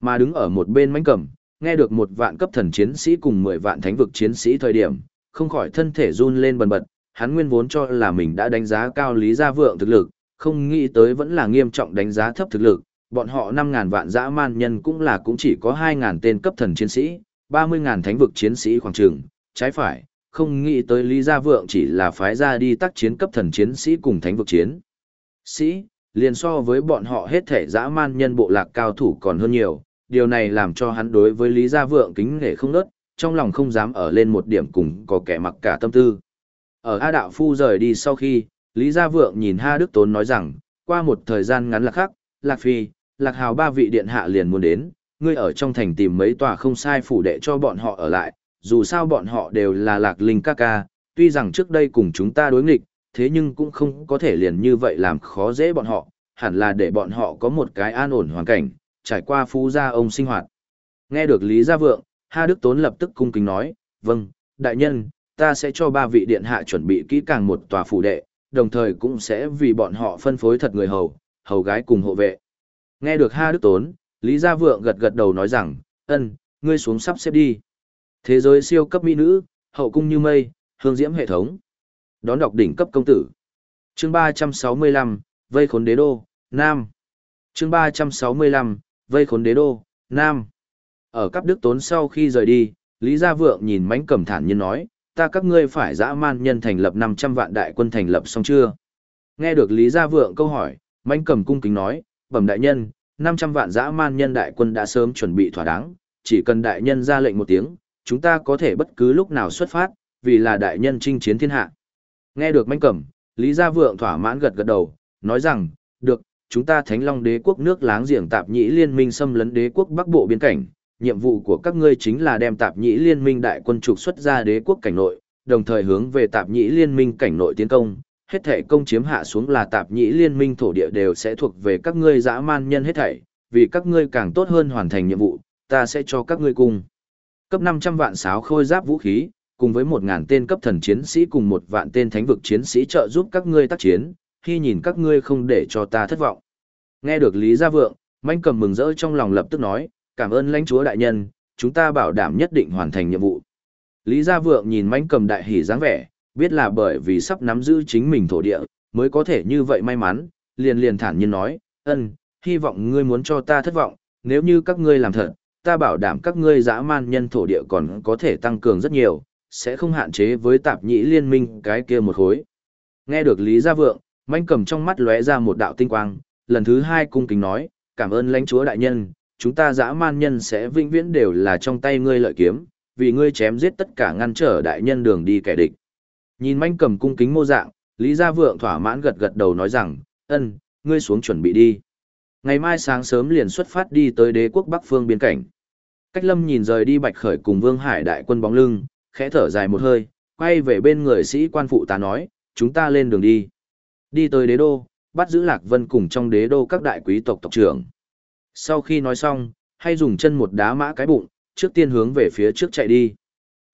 Speaker 1: Mà đứng ở một bên mánh cầm, nghe được một vạn cấp thần chiến sĩ cùng 10 vạn thánh vực chiến sĩ thời điểm, không khỏi thân thể run lên bần bật, hắn nguyên vốn cho là mình đã đánh giá cao Lý Gia Vượng thực lực, không nghĩ tới vẫn là nghiêm trọng đánh giá thấp thực lực, bọn họ 5.000 vạn dã man nhân cũng là cũng chỉ có 2.000 tên cấp thần chiến sĩ, 30.000 thánh vực chiến sĩ khoảng trường, trái phải, không nghĩ tới Lý Gia Vượng chỉ là phái ra đi tác chiến cấp thần chiến sĩ cùng thánh vực chiến. Sĩ, liền so với bọn họ hết thể dã man nhân bộ lạc cao thủ còn hơn nhiều, điều này làm cho hắn đối với Lý Gia Vượng kính nể không nớt, trong lòng không dám ở lên một điểm cùng có kẻ mặc cả tâm tư. Ở A Đạo Phu rời đi sau khi, Lý Gia Vượng nhìn Ha Đức Tốn nói rằng, qua một thời gian ngắn là khắc, Lạc Phi, Lạc Hào ba vị điện hạ liền muốn đến, ngươi ở trong thành tìm mấy tòa không sai phủ đệ cho bọn họ ở lại, dù sao bọn họ đều là Lạc Linh ca ca, tuy rằng trước đây cùng chúng ta đối nghịch, thế nhưng cũng không có thể liền như vậy làm khó dễ bọn họ, hẳn là để bọn họ có một cái an ổn hoàn cảnh, trải qua phú gia ông sinh hoạt. Nghe được Lý Gia Vượng, Ha Đức Tốn lập tức cung kính nói, vâng, đại nhân, ta sẽ cho ba vị điện hạ chuẩn bị kỹ càng một tòa phủ đệ, đồng thời cũng sẽ vì bọn họ phân phối thật người hầu, hầu gái cùng hộ vệ. Nghe được Ha Đức Tốn, Lý Gia Vượng gật gật đầu nói rằng, ân, ngươi xuống sắp xếp đi. Thế giới siêu cấp mỹ nữ, hậu cung như mây, hương diễm hệ thống. Đón đọc đỉnh cấp công tử. Chương 365, Vây khốn đế đô, Nam. Chương 365, Vây khốn đế đô, Nam. Ở cấp đức tốn sau khi rời đi, Lý Gia Vượng nhìn mánh cầm thản nhiên nói, ta các ngươi phải dã man nhân thành lập 500 vạn đại quân thành lập xong chưa? Nghe được Lý Gia Vượng câu hỏi, mánh cầm cung kính nói, bẩm đại nhân, 500 vạn dã man nhân đại quân đã sớm chuẩn bị thỏa đáng, chỉ cần đại nhân ra lệnh một tiếng, chúng ta có thể bất cứ lúc nào xuất phát, vì là đại nhân chinh chiến thiên hạ. Nghe được manh cẩm, Lý Gia Vượng thỏa mãn gật gật đầu, nói rằng, được, chúng ta Thánh Long đế quốc nước láng giềng tạp nhĩ liên minh xâm lấn đế quốc Bắc Bộ biên cảnh, nhiệm vụ của các ngươi chính là đem tạp nhĩ liên minh đại quân trục xuất ra đế quốc cảnh nội, đồng thời hướng về tạp nhĩ liên minh cảnh nội tiến công. Hết thể công chiếm hạ xuống là tạp nhĩ liên minh thổ địa đều sẽ thuộc về các ngươi dã man nhân hết thảy, vì các ngươi càng tốt hơn hoàn thành nhiệm vụ, ta sẽ cho các ngươi cùng. Cấp 500 vạn sáo khôi giáp vũ khí, cùng với 1.000 tên cấp thần chiến sĩ cùng một vạn tên thánh vực chiến sĩ trợ giúp các ngươi tác chiến, khi nhìn các ngươi không để cho ta thất vọng. Nghe được Lý Gia Vượng, Manh cầm mừng rỡ trong lòng lập tức nói, cảm ơn lãnh chúa đại nhân, chúng ta bảo đảm nhất định hoàn thành nhiệm vụ. Lý Gia Vượng nhìn mãnh cầm đại hỉ dáng vẻ, biết là bởi vì sắp nắm giữ chính mình thổ địa, mới có thể như vậy may mắn, liền liền thản nhiên nói, ân, hy vọng ngươi muốn cho ta thất vọng, nếu như các ngươi làm thật, ta bảo đảm các ngươi dã man nhân thổ địa còn có thể tăng cường rất nhiều, sẽ không hạn chế với tạp nhĩ liên minh cái kia một khối. Nghe được Lý Gia Vượng, manh cầm trong mắt lóe ra một đạo tinh quang, lần thứ hai cung kính nói, cảm ơn lãnh chúa đại nhân, chúng ta dã man nhân sẽ vĩnh viễn đều là trong tay ngươi lợi kiếm, vì ngươi chém giết tất cả ngăn trở đại nhân đường đi kẻ địch. Nhìn manh cầm cung kính mô dạng, Lý Gia Vượng thỏa mãn gật gật đầu nói rằng, ân, ngươi xuống chuẩn bị đi. Ngày mai sáng sớm liền xuất phát đi tới đế quốc Bắc Phương biên cảnh. Cách lâm nhìn rời đi bạch khởi cùng Vương Hải đại quân bóng lưng, khẽ thở dài một hơi, quay về bên người sĩ quan phụ tá nói, chúng ta lên đường đi. Đi tới đế đô, bắt giữ Lạc Vân cùng trong đế đô các đại quý tộc tộc trưởng. Sau khi nói xong, hay dùng chân một đá mã cái bụng, trước tiên hướng về phía trước chạy đi.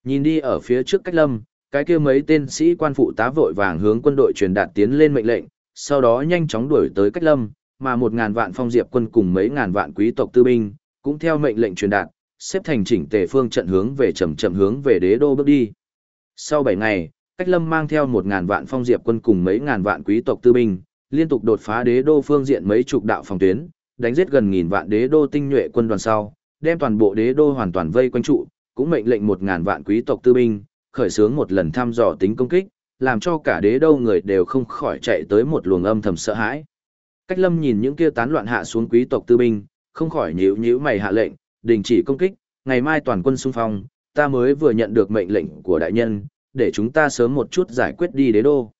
Speaker 1: Nhìn đi ở phía trước cách lâm, cái kia mấy tên sĩ quan phụ tá vội vàng hướng quân đội truyền đạt tiến lên mệnh lệnh, sau đó nhanh chóng đuổi tới cách lâm, mà một ngàn vạn phong diệp quân cùng mấy ngàn vạn quý tộc tư binh, cũng theo mệnh lệnh truyền đạt, xếp thành chỉnh tề phương trận hướng về chậm chậm hướng về đế đô bước đi. Sau 7 ngày, Cách Lâm mang theo 1000 vạn phong diệp quân cùng mấy ngàn vạn quý tộc tư binh, liên tục đột phá đế đô phương diện mấy chục đạo phòng tuyến, đánh giết gần nghìn vạn đế đô tinh nhuệ quân đoàn sau, đem toàn bộ đế đô hoàn toàn vây quanh trụ, cũng mệnh lệnh 1000 vạn quý tộc tư binh, khởi xướng một lần thăm dò tính công kích, làm cho cả đế đô người đều không khỏi chạy tới một luồng âm thầm sợ hãi. Cách Lâm nhìn những kia tán loạn hạ xuống quý tộc tư binh, không khỏi nhíu nhíu mày hạ lệnh, đình chỉ công kích, ngày mai toàn quân xung phong, ta mới vừa nhận được mệnh lệnh của đại nhân, để chúng ta sớm một chút giải quyết đi đế đô.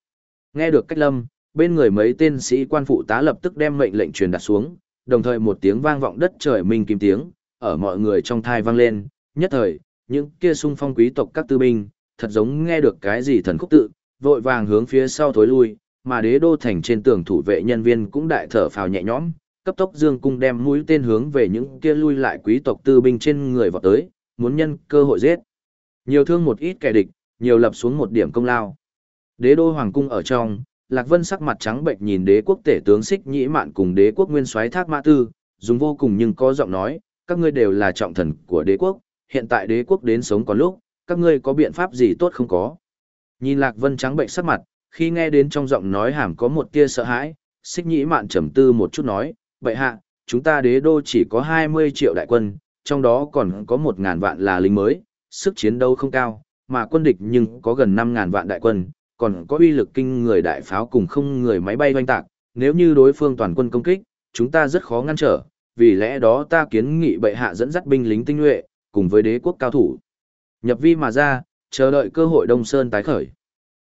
Speaker 1: Nghe được cách lâm, bên người mấy tên sĩ quan phụ tá lập tức đem mệnh lệnh truyền đạt xuống, đồng thời một tiếng vang vọng đất trời minh kim tiếng, ở mọi người trong thai vang lên, nhất thời, những kia sung phong quý tộc các tư binh, thật giống nghe được cái gì thần khúc tự, vội vàng hướng phía sau thối lui, mà đế đô thành trên tường thủ vệ nhân viên cũng đại thở phào nhẹ nhõm, cấp tốc dương cung đem mũi tên hướng về những kia lui lại quý tộc tư binh trên người vọt tới, muốn nhân cơ hội giết. Nhiều thương một ít kẻ địch, nhiều lập xuống một điểm công lao. Đế đô hoàng cung ở trong, Lạc Vân sắc mặt trắng bệnh nhìn đế quốc tể tướng Xích Nhĩ Mạn cùng đế quốc nguyên soái Thác Mã Tư, dùng vô cùng nhưng có giọng nói, các ngươi đều là trọng thần của đế quốc, hiện tại đế quốc đến sống còn lúc, các ngươi có biện pháp gì tốt không có. Nhìn Lạc Vân trắng bệnh sắc mặt, khi nghe đến trong giọng nói hàm có một tia sợ hãi, Xích Nhĩ Mạn trầm tư một chút nói, vậy hạ, chúng ta đế đô chỉ có 20 triệu đại quân, trong đó còn có 1.000 vạn là lính mới, sức chiến đấu không cao, mà quân địch nhưng có gần 5.000 vạn đại quân, còn có uy lực kinh người đại pháo cùng không người máy bay hoanh tạc, nếu như đối phương toàn quân công kích, chúng ta rất khó ngăn trở, vì lẽ đó ta kiến nghị bệ hạ dẫn dắt binh lính tinh nhuệ, cùng với đế quốc cao thủ. Nhập vi mà ra, chờ đợi cơ hội Đông Sơn tái khởi.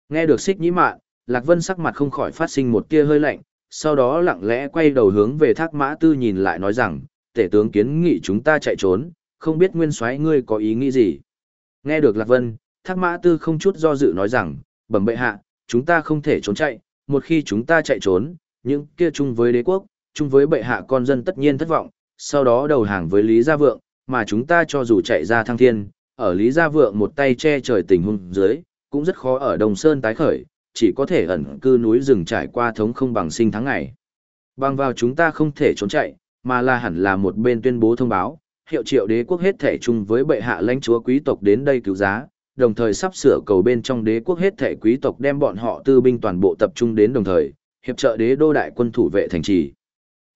Speaker 1: Nghe được xích nhĩ mạn, Lạc Vân sắc mặt không khỏi phát sinh một tia hơi lạnh, sau đó lặng lẽ quay đầu hướng về thác mã tư nhìn lại nói rằng, tể tướng kiến nghị chúng ta chạy trốn, không biết nguyên soái ngươi có ý nghĩ gì. Nghe được Lạc Vân, thác mã tư không chút do dự nói rằng, bẩm bệ hạ, chúng ta không thể trốn chạy, một khi chúng ta chạy trốn, những kia chung với đế quốc, chung với bệ hạ con dân tất nhiên thất vọng, sau đó đầu hàng với Lý Gia Vượng, mà chúng ta cho dù chạy ra thăng thiên, ở Lý Gia Vượng một tay che trời tình hung dưới, cũng rất khó ở Đồng Sơn tái khởi, chỉ có thể ẩn cư núi rừng trải qua thống không bằng sinh tháng ngày. Bằng vào chúng ta không thể trốn chạy, mà là hẳn là một bên tuyên bố thông báo, hiệu triệu đế quốc hết thể chung với bệ hạ lãnh chúa quý tộc đến đây cứu giá, đồng thời sắp sửa cầu bên trong đế quốc hết thể quý tộc đem bọn họ tư binh toàn bộ tập trung đến đồng thời, hiệp trợ đế đô đại quân thủ vệ thành trì.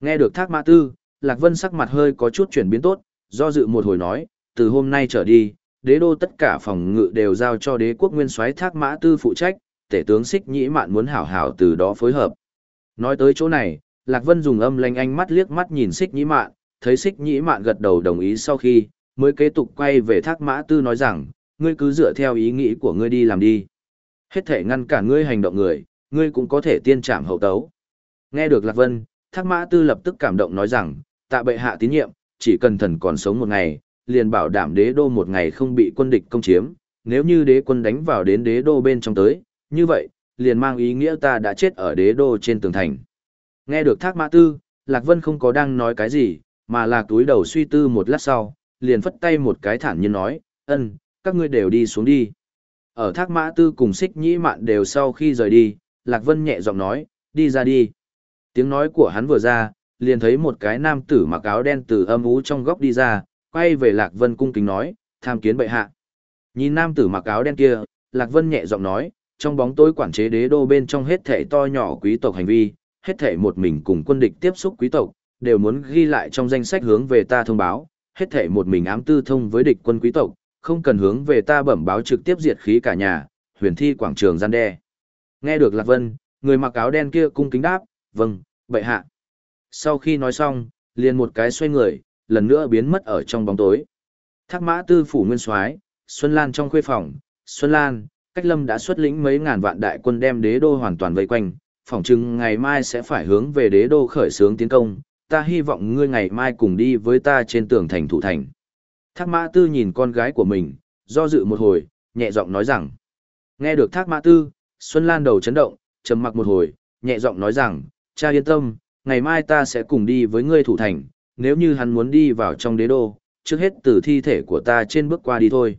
Speaker 1: Nghe được thác mã tư, Lạc Vân sắc mặt hơi có chút chuyển biến tốt, do dự một hồi nói, từ hôm nay trở đi, đế đô tất cả phòng ngự đều giao cho đế quốc nguyên soái thác mã tư phụ trách, tể tướng xích nhĩ mạn muốn hảo hảo từ đó phối hợp. Nói tới chỗ này, Lạc Vân dùng âm lanh ánh mắt liếc mắt nhìn xích nhĩ mạn, thấy xích nhĩ mạn gật đầu đồng ý sau khi, mới kế tục quay về thác mã tư nói rằng, ngươi cứ dựa theo ý nghĩ của ngươi đi làm đi. Hết thể ngăn cản ngươi hành động người, ngươi cũng có thể tiên trảm hậu tấu. Nghe được Lạc Vân, Thác Mã Tư lập tức cảm động nói rằng, tạ bệ hạ tín nhiệm, chỉ cần thần còn sống một ngày, liền bảo đảm đế đô một ngày không bị quân địch công chiếm, nếu như đế quân đánh vào đến đế đô bên trong tới, như vậy, liền mang ý nghĩa ta đã chết ở đế đô trên tường thành. Nghe được Thác Mã Tư, Lạc Vân không có đang nói cái gì, mà là túi đầu suy tư một lát sau, liền phất tay một cái thản nhiên nói, ân, các ngươi đều đi xuống đi. Ở Thác Mã Tư cùng Xích Nhĩ Mạn đều sau khi rời đi, Lạc Vân nhẹ giọng nói, đi ra đi. Tiếng nói của hắn vừa ra, liền thấy một cái nam tử mặc áo đen từ âm ú trong góc đi ra, quay về Lạc Vân cung kính nói, tham kiến bệ hạ. Nhìn nam tử mặc áo đen kia, Lạc Vân nhẹ giọng nói, trong bóng tối quản chế đế đô bên trong hết thể to nhỏ quý tộc hành vi, hết thể một mình cùng quân địch tiếp xúc quý tộc, đều muốn ghi lại trong danh sách hướng về ta thông báo, hết thể một mình ám tư thông với địch quân quý tộc, không cần hướng về ta bẩm báo trực tiếp diệt khí cả nhà, huyền thi quảng trường gian đe. Nghe được Lạc Vân, người mặc áo đen kia cung kính đáp, vâng, bệ hạ. Sau khi nói xong, liền một cái xoay người, lần nữa biến mất ở trong bóng tối. Thác mã tư phủ nguyên soái Xuân Lan trong khuê phòng, Xuân Lan, Cách Lâm đã xuất lĩnh mấy ngàn vạn đại quân đem đế đô hoàn toàn vây quanh, phỏng chừng ngày mai sẽ phải hướng về đế đô khởi xướng tiến công, ta hy vọng ngươi ngày mai cùng đi với ta trên tường thành thủ thành. Thác mã tư nhìn con gái của mình, do dự một hồi, nhẹ giọng nói rằng. Nghe được thác mã tư, Xuân Lan đầu chấn động, trầm mặc một hồi, nhẹ giọng nói rằng, cha yên tâm, ngày mai ta sẽ cùng đi với ngươi thủ thành, nếu như hắn muốn đi vào trong đế đô, trước hết từ thi thể của ta trên bước qua đi thôi.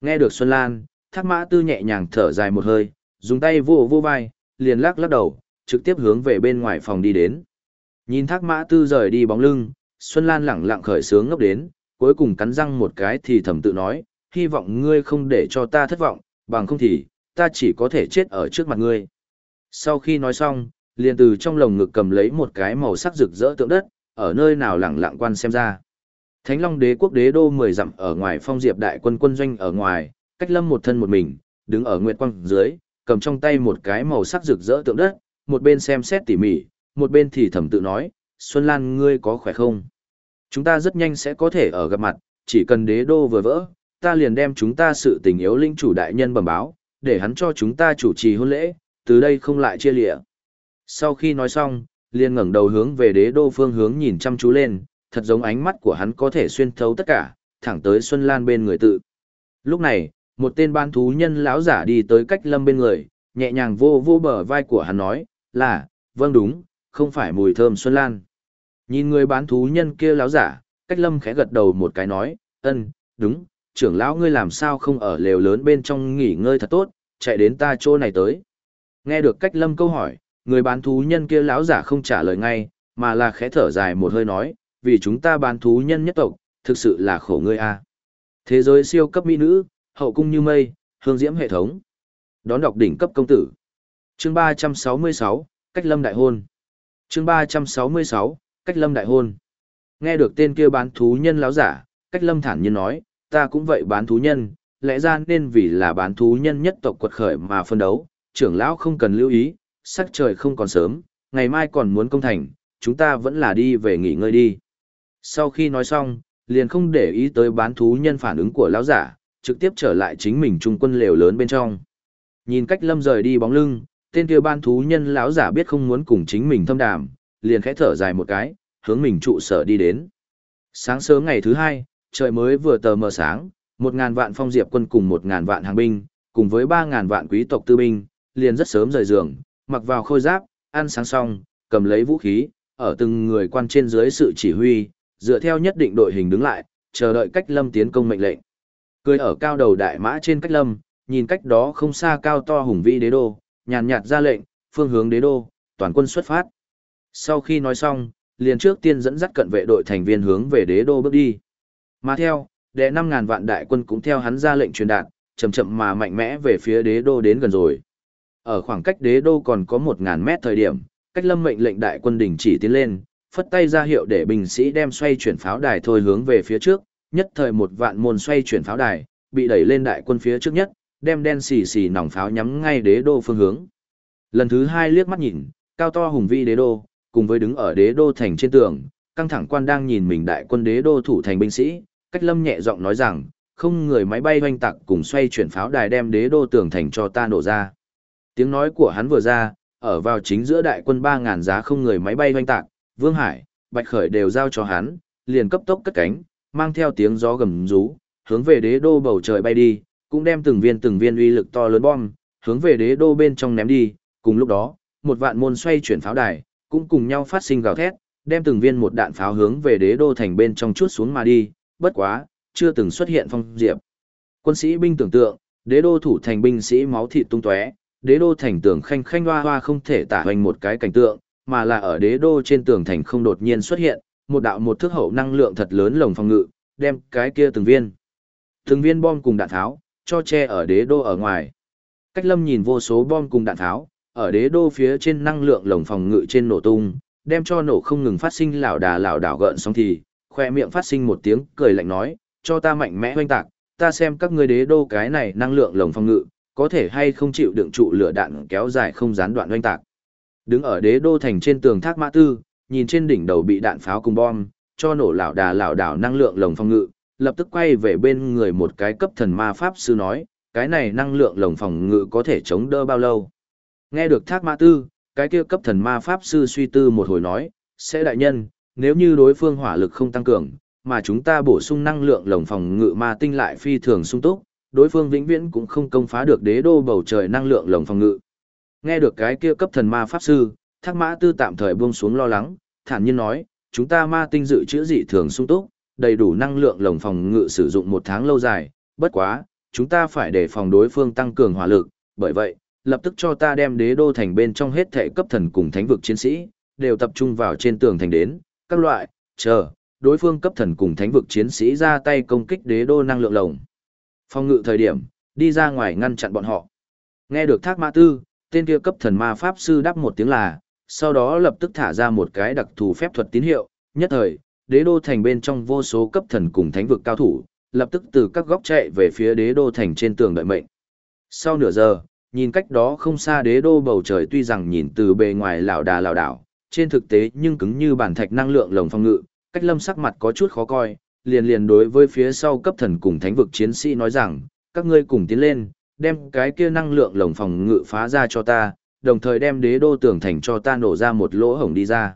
Speaker 1: Nghe được Xuân Lan, thác mã tư nhẹ nhàng thở dài một hơi, dùng tay vô vô vai, liền lắc lắc đầu, trực tiếp hướng về bên ngoài phòng đi đến. Nhìn thác mã tư rời đi bóng lưng, Xuân Lan lẳng lặng khởi sướng ngốc đến, cuối cùng cắn răng một cái thì thầm tự nói, hy vọng ngươi không để cho ta thất vọng, bằng không thì, ta chỉ có thể chết ở trước mặt ngươi. Sau khi nói xong, liền từ trong lồng ngực cầm lấy một cái màu sắc rực rỡ tượng đất, ở nơi nào lẳng lặng quan xem ra. Thánh Long Đế quốc đế đô mười dặm ở ngoài phong diệp đại quân quân doanh ở ngoài, cách lâm một thân một mình, đứng ở nguyệt quang dưới, cầm trong tay một cái màu sắc rực rỡ tượng đất, một bên xem xét tỉ mỉ, một bên thì thầm tự nói, Xuân Lan ngươi có khỏe không? Chúng ta rất nhanh sẽ có thể ở gặp mặt, chỉ cần đế đô vừa vỡ, ta liền đem chúng ta sự tình yếu linh chủ đại nhân bẩm báo, để hắn cho chúng ta chủ trì hôn lễ, từ đây không lại chia lịa. Sau khi nói xong, liền ngẩng đầu hướng về đế đô phương hướng nhìn chăm chú lên, thật giống ánh mắt của hắn có thể xuyên thấu tất cả, thẳng tới Xuân Lan bên người tự. Lúc này, một tên ban thú nhân lão giả đi tới cách lâm bên người, nhẹ nhàng vô vô bờ vai của hắn nói, là, vâng đúng, không phải mùi thơm Xuân Lan. Nhìn người bán thú nhân kia lão giả, cách lâm khẽ gật đầu một cái nói, ân, đúng, trưởng lão ngươi làm sao không ở lều lớn bên trong nghỉ ngơi thật tốt, chạy đến ta chỗ này tới. Nghe được cách lâm câu hỏi, người bán thú nhân kia lão giả không trả lời ngay, mà là khẽ thở dài một hơi nói, vì chúng ta bán thú nhân nhất tộc, thực sự là khổ ngươi a. Thế giới siêu cấp mỹ nữ, hậu cung như mây, hương diễm hệ thống. Đón đọc đỉnh cấp công tử. Chương 366, cách lâm đại hôn. Chương 366, cách lâm đại hôn. Nghe được tên kia bán thú nhân lão giả, cách lâm thản nhiên nói, ta cũng vậy bán thú nhân, lẽ ra nên vì là bán thú nhân nhất tộc quật khởi mà phân đấu, trưởng lão không cần lưu ý, sắc trời không còn sớm, ngày mai còn muốn công thành, chúng ta vẫn là đi về nghỉ ngơi đi. Sau khi nói xong, liền không để ý tới bán thú nhân phản ứng của lão giả, trực tiếp trở lại chính mình trung quân lều lớn bên trong. Nhìn cách lâm rời đi bóng lưng, tên kia bán thú nhân lão giả biết không muốn cùng chính mình thâm đàm, liền khẽ thở dài một cái, hướng mình trụ sở đi đến. Sáng sớm ngày thứ hai, trời mới vừa tờ mờ sáng, một ngàn vạn phong diệp quân cùng một ngàn vạn hàng binh, cùng với ba ngàn vạn quý tộc tư binh, liền rất sớm rời giường, mặc vào khôi giáp, ăn sáng xong, cầm lấy vũ khí, ở từng người quan trên dưới sự chỉ huy, dựa theo nhất định đội hình đứng lại, chờ đợi cách lâm tiến công mệnh lệnh. Cười ở cao đầu đại mã trên cách lâm, nhìn cách đó không xa cao to hùng vĩ đế đô, nhàn nhạt ra lệnh, phương hướng đế đô, toàn quân xuất phát. Sau khi nói xong, liền trước tiên dẫn dắt cận vệ đội thành viên hướng về đế đô bước đi. Mà theo, đệ 5.000 vạn đại quân cũng theo hắn ra lệnh truyền đạt, chậm chậm mà mạnh mẽ về phía đế đô đến gần rồi. Ở khoảng cách đế đô còn có 1.000 mét thời điểm, cách lâm mệnh lệnh đại quân đình chỉ tiến lên, phất tay ra hiệu để binh sĩ đem xoay chuyển pháo đài thôi hướng về phía trước, nhất thời một vạn môn xoay chuyển pháo đài, bị đẩy lên đại quân phía trước nhất, đem đen xì xì nòng pháo nhắm ngay đế đô phương hướng. Lần thứ hai liếc mắt nhìn, cao to hùng vĩ đế đô, cùng với đứng ở đế đô thành trên tường, căng thẳng quan đang nhìn mình đại quân đế đô thủ thành binh sĩ, cách lâm nhẹ giọng nói rằng, không người máy bay hoanh tặc cùng xoay chuyển pháo đài đem đế đô tường thành cho ta nổ ra. Tiếng nói của hắn vừa ra, ở vào chính giữa đại quân 3.000 giá không người máy bay hoanh tạc, Vương Hải, Bạch Khởi đều giao cho hắn, liền cấp tốc cất cánh, mang theo tiếng gió gầm rú, hướng về đế đô bầu trời bay đi, cũng đem từng viên từng viên uy lực to lớn bom, hướng về đế đô bên trong ném đi, cùng lúc đó, một vạn môn xoay chuyển pháo đài, cũng cùng nhau phát sinh gào thét, đem từng viên một đạn pháo hướng về đế đô thành bên trong chút xuống mà đi, bất quá, chưa từng xuất hiện phong diệp. Quân sĩ binh tưởng tượng, đế đô thủ thành binh sĩ máu thịt tung tóe, đế đô thành tường khanh khanh hoa hoa không thể tả hoành một cái cảnh tượng, mà là ở đế đô trên tường thành không đột nhiên xuất hiện, một đạo một thước hậu năng lượng thật lớn lồng phòng ngự, đem cái kia từng viên. Từng viên bom cùng đạn tháo, cho che ở đế đô ở ngoài. Cách lâm nhìn vô số bom cùng đạn tháo, ở đế đô phía trên năng lượng lồng phòng ngự trên nổ tung, đem cho nổ không ngừng phát sinh lảo đà lảo đảo gợn xong thì, khoe miệng phát sinh một tiếng cười lạnh nói, cho ta mạnh mẽ hoanh tạc, ta xem các ngươi đế đô cái này năng lượng lồng phòng ngự, có thể hay không chịu đựng trụ lửa đạn kéo dài không gián đoạn hoanh tạc. Đứng ở đế đô thành trên tường thác mã tư, nhìn trên đỉnh đầu bị đạn pháo cùng bom, cho nổ lảo đà lảo đảo năng lượng lồng phòng ngự, lập tức quay về bên người một cái cấp thần ma pháp sư nói, cái này năng lượng lồng phòng ngự có thể chống đỡ bao lâu. Nghe được thác mã tư, cái kia cấp thần ma pháp sư suy tư một hồi nói, sẽ đại nhân, nếu như đối phương hỏa lực không tăng cường, mà chúng ta bổ sung năng lượng lồng phòng ngự ma tinh lại phi thường sung túc, đối phương vĩnh viễn cũng không công phá được đế đô bầu trời năng lượng lồng phòng ngự. Nghe được cái kia cấp thần ma pháp sư, thác mã tư tạm thời buông xuống lo lắng, thản nhiên nói, chúng ta ma tinh dự trữ dị thường sung túc, đầy đủ năng lượng lồng phòng ngự sử dụng một tháng lâu dài, bất quá, chúng ta phải để phòng đối phương tăng cường hỏa lực, bởi vậy, lập tức cho ta đem đế đô thành bên trong hết thể cấp thần cùng thánh vực chiến sĩ, đều tập trung vào trên tường thành đến, các loại, chờ, đối phương cấp thần cùng thánh vực chiến sĩ ra tay công kích đế đô năng lượng lồng. phong ngự thời điểm, đi ra ngoài ngăn chặn bọn họ. Nghe được thác ma tư, tên kia cấp thần ma pháp sư đáp một tiếng là, sau đó lập tức thả ra một cái đặc thù phép thuật tín hiệu, nhất thời, đế đô thành bên trong vô số cấp thần cùng thánh vực cao thủ, lập tức từ các góc chạy về phía đế đô thành trên tường đợi mệnh. Sau nửa giờ, nhìn cách đó không xa đế đô bầu trời tuy rằng nhìn từ bề ngoài lảo đà lảo đảo, trên thực tế nhưng cứng như bản thạch năng lượng lồng phong ngự, cách lâm sắc mặt có chút khó coi, liền liền đối với phía sau cấp thần cùng thánh vực chiến sĩ nói rằng, các ngươi cùng tiến lên, đem cái kia năng lượng lồng phòng ngự phá ra cho ta, đồng thời đem đế đô tường thành cho ta nổ ra một lỗ hổng đi ra.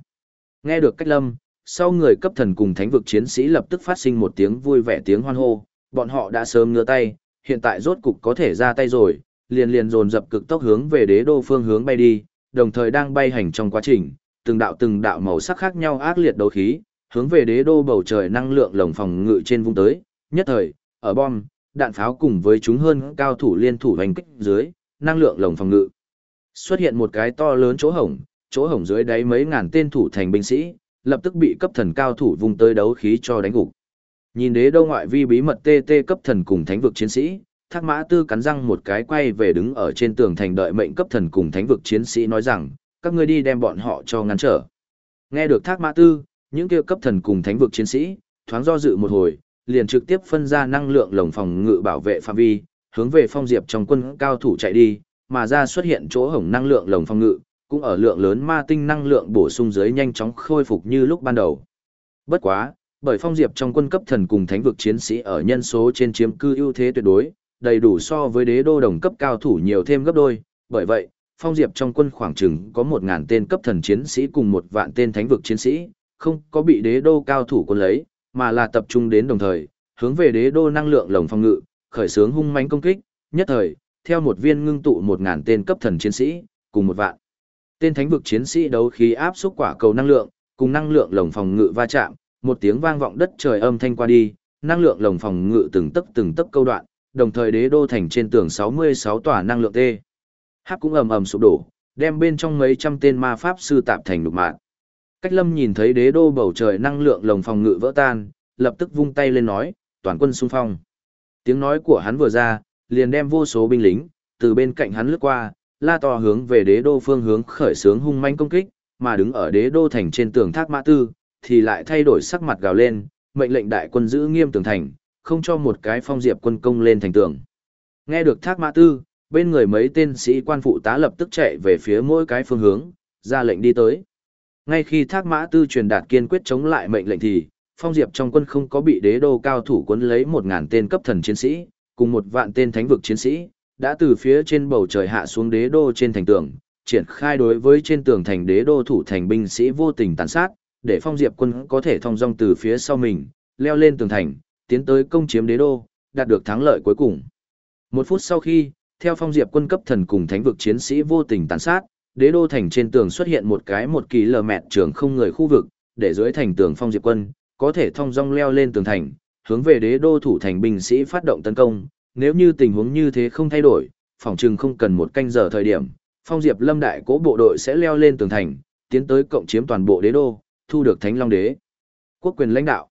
Speaker 1: Nghe được cách lâm, sau người cấp thần cùng thánh vực chiến sĩ lập tức phát sinh một tiếng vui vẻ tiếng hoan hô, bọn họ đã sớm ngứa tay, hiện tại rốt cục có thể ra tay rồi, liền liền dồn dập cực tốc hướng về đế đô phương hướng bay đi, đồng thời đang bay hành trong quá trình, từng đạo từng đạo màu sắc khác nhau ác liệt đấu khí, hướng về đế đô bầu trời năng lượng lồng phòng ngự trên vùng tới, nhất thời, ở bom, đạn pháo cùng với chúng hơn cao thủ liên thủ hành kích dưới, năng lượng lồng phòng ngự. Xuất hiện một cái to lớn chỗ hổng, chỗ hổng dưới đáy mấy ngàn tên thủ thành binh sĩ, lập tức bị cấp thần cao thủ vùng tới đấu khí cho đánh gục. Nhìn đế đô ngoại vi bí mật TT cấp thần cùng thánh vực chiến sĩ, Thác Mã Tư cắn răng một cái quay về đứng ở trên tường thành đợi mệnh cấp thần cùng thánh vực chiến sĩ nói rằng, các ngươi đi đem bọn họ cho ngăn trở. Nghe được Thác Mã Tư, những kia cấp thần cùng thánh vực chiến sĩ, thoáng do dự một hồi, liền trực tiếp phân ra năng lượng lồng phòng ngự bảo vệ phạm vi, hướng về phong diệp trong quân cao thủ chạy đi, mà ra xuất hiện chỗ hổng năng lượng lồng phòng ngự, cũng ở lượng lớn ma tinh năng lượng bổ sung dưới nhanh chóng khôi phục như lúc ban đầu. Bất quá, bởi phong diệp trong quân cấp thần cùng thánh vực chiến sĩ ở nhân số trên chiếm cư ưu thế tuyệt đối, đầy đủ so với đế đô đồng cấp cao thủ nhiều thêm gấp đôi, bởi vậy, phong diệp trong quân khoảng chừng có 1.000 tên cấp thần chiến sĩ cùng một vạn tên thánh vực chiến sĩ, không có bị đế đô cao thủ quân lấy, mà là tập trung đến đồng thời, hướng về đế đô năng lượng lồng phòng ngự, khởi xướng hung mãnh công kích, nhất thời, theo một viên ngưng tụ 1.000 tên cấp thần chiến sĩ, cùng một vạn. Tên thánh vực chiến sĩ đấu khí áp xúc quả cầu năng lượng, cùng năng lượng lồng phòng ngự va chạm, một tiếng vang vọng đất trời âm thanh qua đi, năng lượng lồng phòng ngự từng tấc từng tấc câu đoạn, đồng thời đế đô thành trên tường 66 tòa năng lượng tê. Hắc cũng ầm ầm sụp đổ, đem bên trong mấy trăm tên ma pháp sư tạp thành đục mạng. Cách lâm nhìn thấy đế đô bầu trời năng lượng lồng phòng ngự vỡ tan, lập tức vung tay lên nói, toàn quân xung phong. Tiếng nói của hắn vừa ra, liền đem vô số binh lính, từ bên cạnh hắn lướt qua, la to hướng về đế đô phương hướng khởi sướng hung manh công kích, mà đứng ở đế đô thành trên tường thác mã tư, thì lại thay đổi sắc mặt gào lên, mệnh lệnh đại quân giữ nghiêm tường thành, không cho một cái phong diệp quân công lên thành tường. Nghe được thác mã tư, bên người mấy tên sĩ quan phụ tá lập tức chạy về phía mỗi cái phương hướng, ra lệnh đi tới. Ngay khi thác mã tư truyền đạt kiên quyết chống lại mệnh lệnh thì, phong diệp trong quân không có bị đế đô cao thủ quân lấy một ngàn tên cấp thần chiến sĩ, cùng một vạn tên thánh vực chiến sĩ, đã từ phía trên bầu trời hạ xuống đế đô trên thành tường, triển khai đối với trên tường thành đế đô thủ thành binh sĩ vô tình tàn sát, để phong diệp quân có thể thông dong từ phía sau mình, leo lên tường thành, tiến tới công chiếm đế đô, đạt được thắng lợi cuối cùng. Một phút sau khi, theo phong diệp quân cấp thần cùng thánh vực chiến sĩ vô tình tàn sát, đế đô thành trên tường xuất hiện một cái một kỳ lờ mẹt trường không người khu vực, để dưới thành tường phong diệp quân, có thể thông dong leo lên tường thành, hướng về đế đô thủ thành binh sĩ phát động tấn công, nếu như tình huống như thế không thay đổi, phòng trừng không cần một canh giờ thời điểm, phong diệp lâm đại cố bộ đội sẽ leo lên tường thành, tiến tới cộng chiếm toàn bộ đế đô, thu được thánh long đế. Quốc quyền lãnh đạo.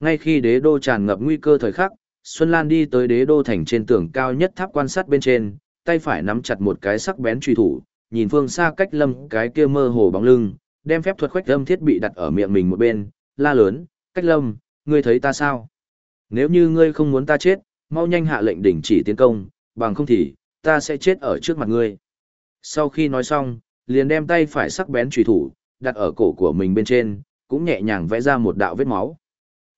Speaker 1: Ngay khi đế đô tràn ngập nguy cơ thời khắc, Xuân Lan đi tới đế đô thành trên tường cao nhất tháp quan sát bên trên, tay phải nắm chặt một cái sắc bén truy thủ, nhìn phương xa cách lâm cái kia mơ hồ bóng lưng, đem phép thuật khoách âm thiết bị đặt ở miệng mình một bên, la lớn, cách lâm, ngươi thấy ta sao? Nếu như ngươi không muốn ta chết, mau nhanh hạ lệnh đình chỉ tiến công, bằng không thì, ta sẽ chết ở trước mặt ngươi. Sau khi nói xong, liền đem tay phải sắc bén truy thủ, đặt ở cổ của mình bên trên, cũng nhẹ nhàng vẽ ra một đạo vết máu.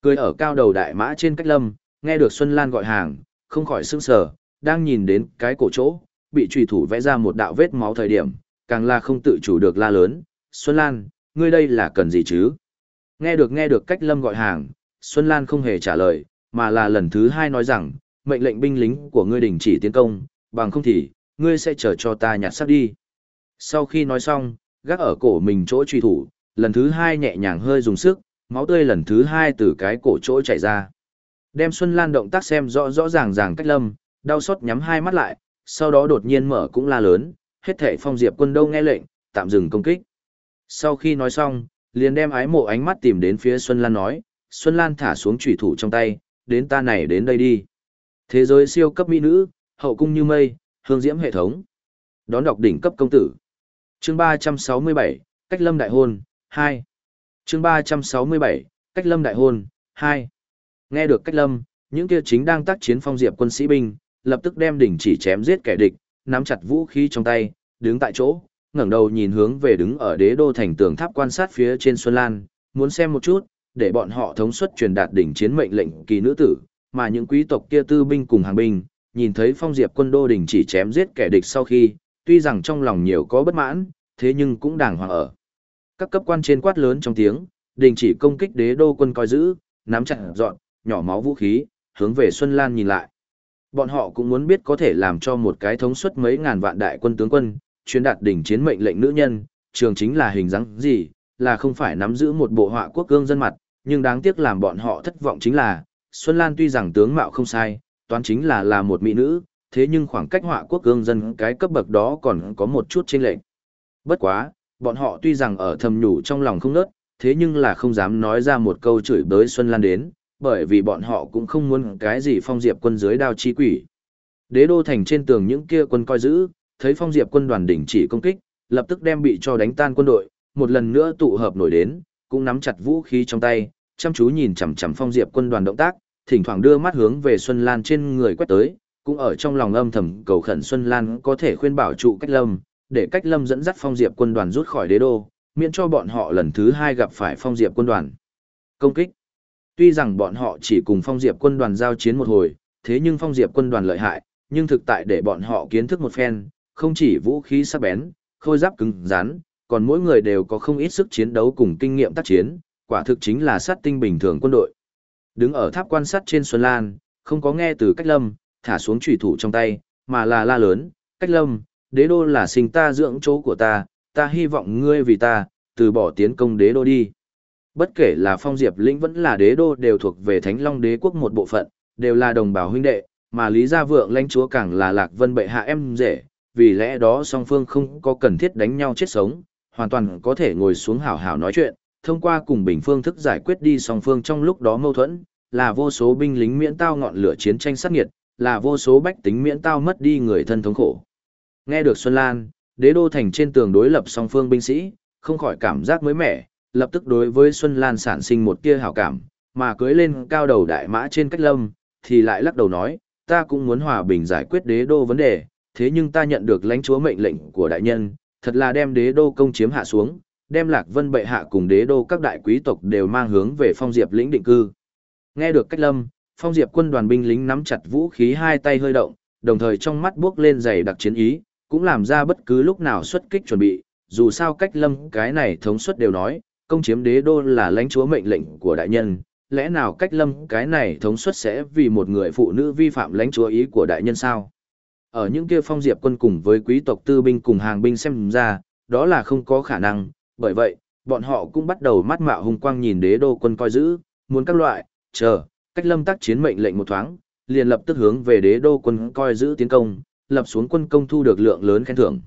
Speaker 1: Cười ở cao đầu đại mã trên cách lâm, nghe được Xuân Lan gọi hàng, không khỏi sững sờ, đang nhìn đến cái cổ chỗ, bị truy thủ vẽ ra một đạo vết máu thời điểm, càng là không tự chủ được la lớn, Xuân Lan, ngươi đây là cần gì chứ? Nghe được nghe được cách lâm gọi hàng, Xuân Lan không hề trả lời, mà là lần thứ hai nói rằng, mệnh lệnh binh lính của ngươi đình chỉ tiến công, bằng không thì, ngươi sẽ chờ cho ta nhặt sắp đi. Sau khi nói xong, gác ở cổ mình chỗ truy thủ, lần thứ hai nhẹ nhàng hơi dùng sức, máu tươi lần thứ hai từ cái cổ chỗ chảy ra. Đem Xuân Lan động tác xem rõ rõ ràng ràng cách lâm, đau xót nhắm hai mắt lại, sau đó đột nhiên mở cũng la lớn, hết thảy phong diệp quân đâu nghe lệnh, tạm dừng công kích. Sau khi nói xong, liền đem ái mộ ánh mắt tìm đến phía Xuân Lan nói, Xuân Lan thả xuống chủy thủ trong tay, đến ta này đến đây đi. Thế giới siêu cấp mỹ nữ, hậu cung như mây, hương diễm hệ thống. Đón đọc đỉnh cấp công tử. Chương 367, Cách lâm đại hôn, 2. Chương 367, Cách lâm đại hôn, 2. Nghe được cách lâm, những kia chính đang tác chiến phong diệp quân sĩ binh, lập tức đem đỉnh chỉ chém giết kẻ địch, nắm chặt vũ khí trong tay, đứng tại chỗ, ngẩng đầu nhìn hướng về đứng ở đế đô thành tường tháp quan sát phía trên Xuân Lan, muốn xem một chút, để bọn họ thống suất truyền đạt đỉnh chiến mệnh lệnh kỳ nữ tử, mà những quý tộc kia tư binh cùng hàng binh, nhìn thấy phong diệp quân đô đỉnh chỉ chém giết kẻ địch sau khi, tuy rằng trong lòng nhiều có bất mãn, thế nhưng cũng đàng hoàng ở. Các cấp quan trên quát lớn trong tiếng, đình chỉ công kích đế đô quân coi giữ, nắm chặt dọn, nhỏ máu vũ khí, hướng về Xuân Lan nhìn lại. Bọn họ cũng muốn biết có thể làm cho một cái thống suất mấy ngàn vạn đại quân tướng quân, chuyên đạt đỉnh chiến mệnh lệnh nữ nhân, trường chính là hình dáng gì, là không phải nắm giữ một bộ họa quốc gương dân mặt, nhưng đáng tiếc làm bọn họ thất vọng chính là, Xuân Lan tuy rằng tướng mạo không sai, toán chính là là một mỹ nữ, thế nhưng khoảng cách họa quốc gương dân cái cấp bậc đó còn có một chút chênh lệch. Bất quá, bọn họ tuy rằng ở thầm nhủ trong lòng không nớt, thế nhưng là không dám nói ra một câu chửi bới Xuân Lan đến, bởi vì bọn họ cũng không muốn cái gì phong diệp quân dưới đao chi quỷ. Đế đô thành trên tường những kia quân coi giữ, thấy phong diệp quân đoàn đỉnh chỉ công kích, lập tức đem bị cho đánh tan quân đội, một lần nữa tụ hợp nổi đến, cũng nắm chặt vũ khí trong tay, chăm chú nhìn chằm chằm phong diệp quân đoàn động tác, thỉnh thoảng đưa mắt hướng về Xuân Lan trên người quét tới, cũng ở trong lòng âm thầm cầu khẩn Xuân Lan có thể khuyên bảo trụ cách lâm, để cách lâm dẫn dắt phong diệp quân đoàn rút khỏi đế đô, miễn cho bọn họ lần thứ hai gặp phải phong diệp quân đoàn. Công kích Tuy rằng bọn họ chỉ cùng Phong Diệp quân đoàn giao chiến một hồi, thế nhưng Phong Diệp quân đoàn lợi hại, nhưng thực tại để bọn họ kiến thức một phen, không chỉ vũ khí sắc bén, khôi giáp cứng rắn, còn mỗi người đều có không ít sức chiến đấu cùng kinh nghiệm tác chiến, quả thực chính là sát tinh bình thường quân đội. Đứng ở tháp quan sát trên Xuân Lan, không có nghe từ cách lâm, thả xuống trùy thủ trong tay, mà là la lớn, cách lâm, đế đô là sinh ta dưỡng chỗ của ta, ta hy vọng ngươi vì ta, từ bỏ tiến công đế đô đi. Bất kể là Phong Diệp Lĩnh vẫn là đế đô đều thuộc về Thánh Long đế quốc một bộ phận, đều là đồng bào huynh đệ, mà Lý Gia Vượng lãnh chúa càng là Lạc Vân bệ hạ em rể, vì lẽ đó song phương không có cần thiết đánh nhau chết sống, hoàn toàn có thể ngồi xuống hảo hảo nói chuyện, thông qua cùng bình phương thức giải quyết đi song phương trong lúc đó mâu thuẫn, là vô số binh lính miễn tao ngọn lửa chiến tranh sát nghiệt, là vô số bách tính miễn tao mất đi người thân thống khổ. Nghe được Xuân Lan, đế đô thành trên tường đối lập song phương binh sĩ, không khỏi cảm giác mới mẻ, lập tức đối với Xuân Lan sản sinh một tia hảo cảm, mà cưới lên cao đầu đại mã trên cách lâm, thì lại lắc đầu nói, ta cũng muốn hòa bình giải quyết đế đô vấn đề, thế nhưng ta nhận được lãnh chúa mệnh lệnh của đại nhân, thật là đem đế đô công chiếm hạ xuống, đem lạc vân bệ hạ cùng đế đô các đại quý tộc đều mang hướng về phong diệp lĩnh định cư. Nghe được cách lâm, phong diệp quân đoàn binh lính nắm chặt vũ khí hai tay hơi động, đồng thời trong mắt bước lên dày đặc chiến ý, cũng làm ra bất cứ lúc nào xuất kích chuẩn bị, dù sao cách lâm cái này thống suất đều nói, công chiếm đế đô là lãnh chúa mệnh lệnh của đại nhân, lẽ nào cách lâm cái này thống suất sẽ vì một người phụ nữ vi phạm lãnh chúa ý của đại nhân sao? Ở những kia phong diệp quân cùng với quý tộc tư binh cùng hàng binh xem ra, đó là không có khả năng, bởi vậy, bọn họ cũng bắt đầu mắt mạo hung quang nhìn đế đô quân coi giữ, muốn các loại, chờ, cách lâm tác chiến mệnh lệnh một thoáng, liền lập tức hướng về đế đô quân coi giữ tiến công, lập xuống quân công thu được lượng lớn khen thưởng.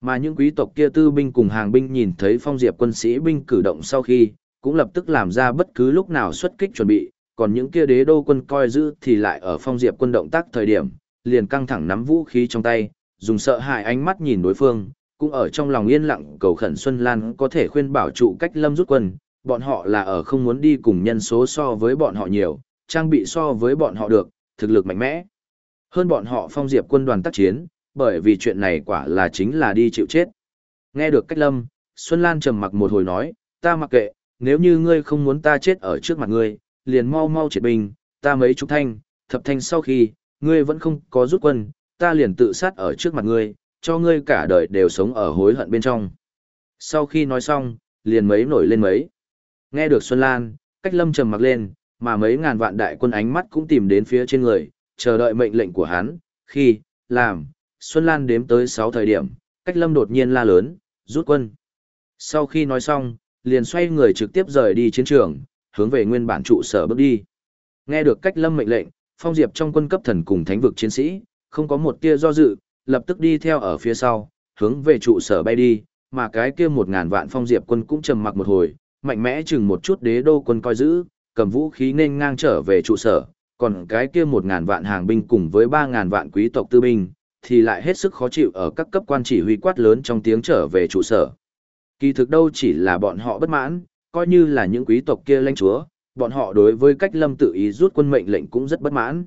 Speaker 1: Mà những quý tộc kia tư binh cùng hàng binh nhìn thấy phong diệp quân sĩ binh cử động sau khi, cũng lập tức làm ra bất cứ lúc nào xuất kích chuẩn bị, còn những kia đế đô quân coi giữ thì lại ở phong diệp quân động tác thời điểm, liền căng thẳng nắm vũ khí trong tay, dùng sợ hãi ánh mắt nhìn đối phương, cũng ở trong lòng yên lặng cầu khẩn Xuân Lan có thể khuyên bảo trụ cách lâm rút quân, bọn họ là ở không muốn đi cùng nhân số so với bọn họ nhiều, trang bị so với bọn họ được, thực lực mạnh mẽ. Hơn bọn họ phong diệp quân đoàn tác chiến, bởi vì chuyện này quả là chính là đi chịu chết. Nghe được cách lâm, Xuân Lan trầm mặc một hồi nói, ta mặc kệ, nếu như ngươi không muốn ta chết ở trước mặt ngươi, liền mau mau triệt binh, ta mấy chục thanh, thập thanh sau khi, ngươi vẫn không có rút quân, ta liền tự sát ở trước mặt ngươi, cho ngươi cả đời đều sống ở hối hận bên trong. Sau khi nói xong, liền mấy nổi lên mấy. Nghe được Xuân Lan, cách lâm trầm mặc lên, mà mấy ngàn vạn đại quân ánh mắt cũng tìm đến phía trên người, chờ đợi mệnh lệnh của hắn, khi, làm, Xuân Lan đếm tới 6 thời điểm, cách lâm đột nhiên la lớn, rút quân. Sau khi nói xong, liền xoay người trực tiếp rời đi chiến trường, hướng về nguyên bản trụ sở bước đi. Nghe được cách lâm mệnh lệnh, phong diệp trong quân cấp thần cùng thánh vực chiến sĩ, không có một tia do dự, lập tức đi theo ở phía sau, hướng về trụ sở bay đi, mà cái kia một ngàn vạn phong diệp quân cũng trầm mặc một hồi, mạnh mẽ chừng một chút đế đô quân coi giữ, cầm vũ khí nên ngang trở về trụ sở, còn cái kia một ngàn vạn hàng binh cùng với ba ngàn vạn quý tộc tư binh, thì lại hết sức khó chịu ở các cấp quan chỉ huy quát lớn trong tiếng trở về trụ sở. Kỳ thực đâu chỉ là bọn họ bất mãn, coi như là những quý tộc kia lãnh chúa, bọn họ đối với cách lâm tự ý rút quân mệnh lệnh cũng rất bất mãn.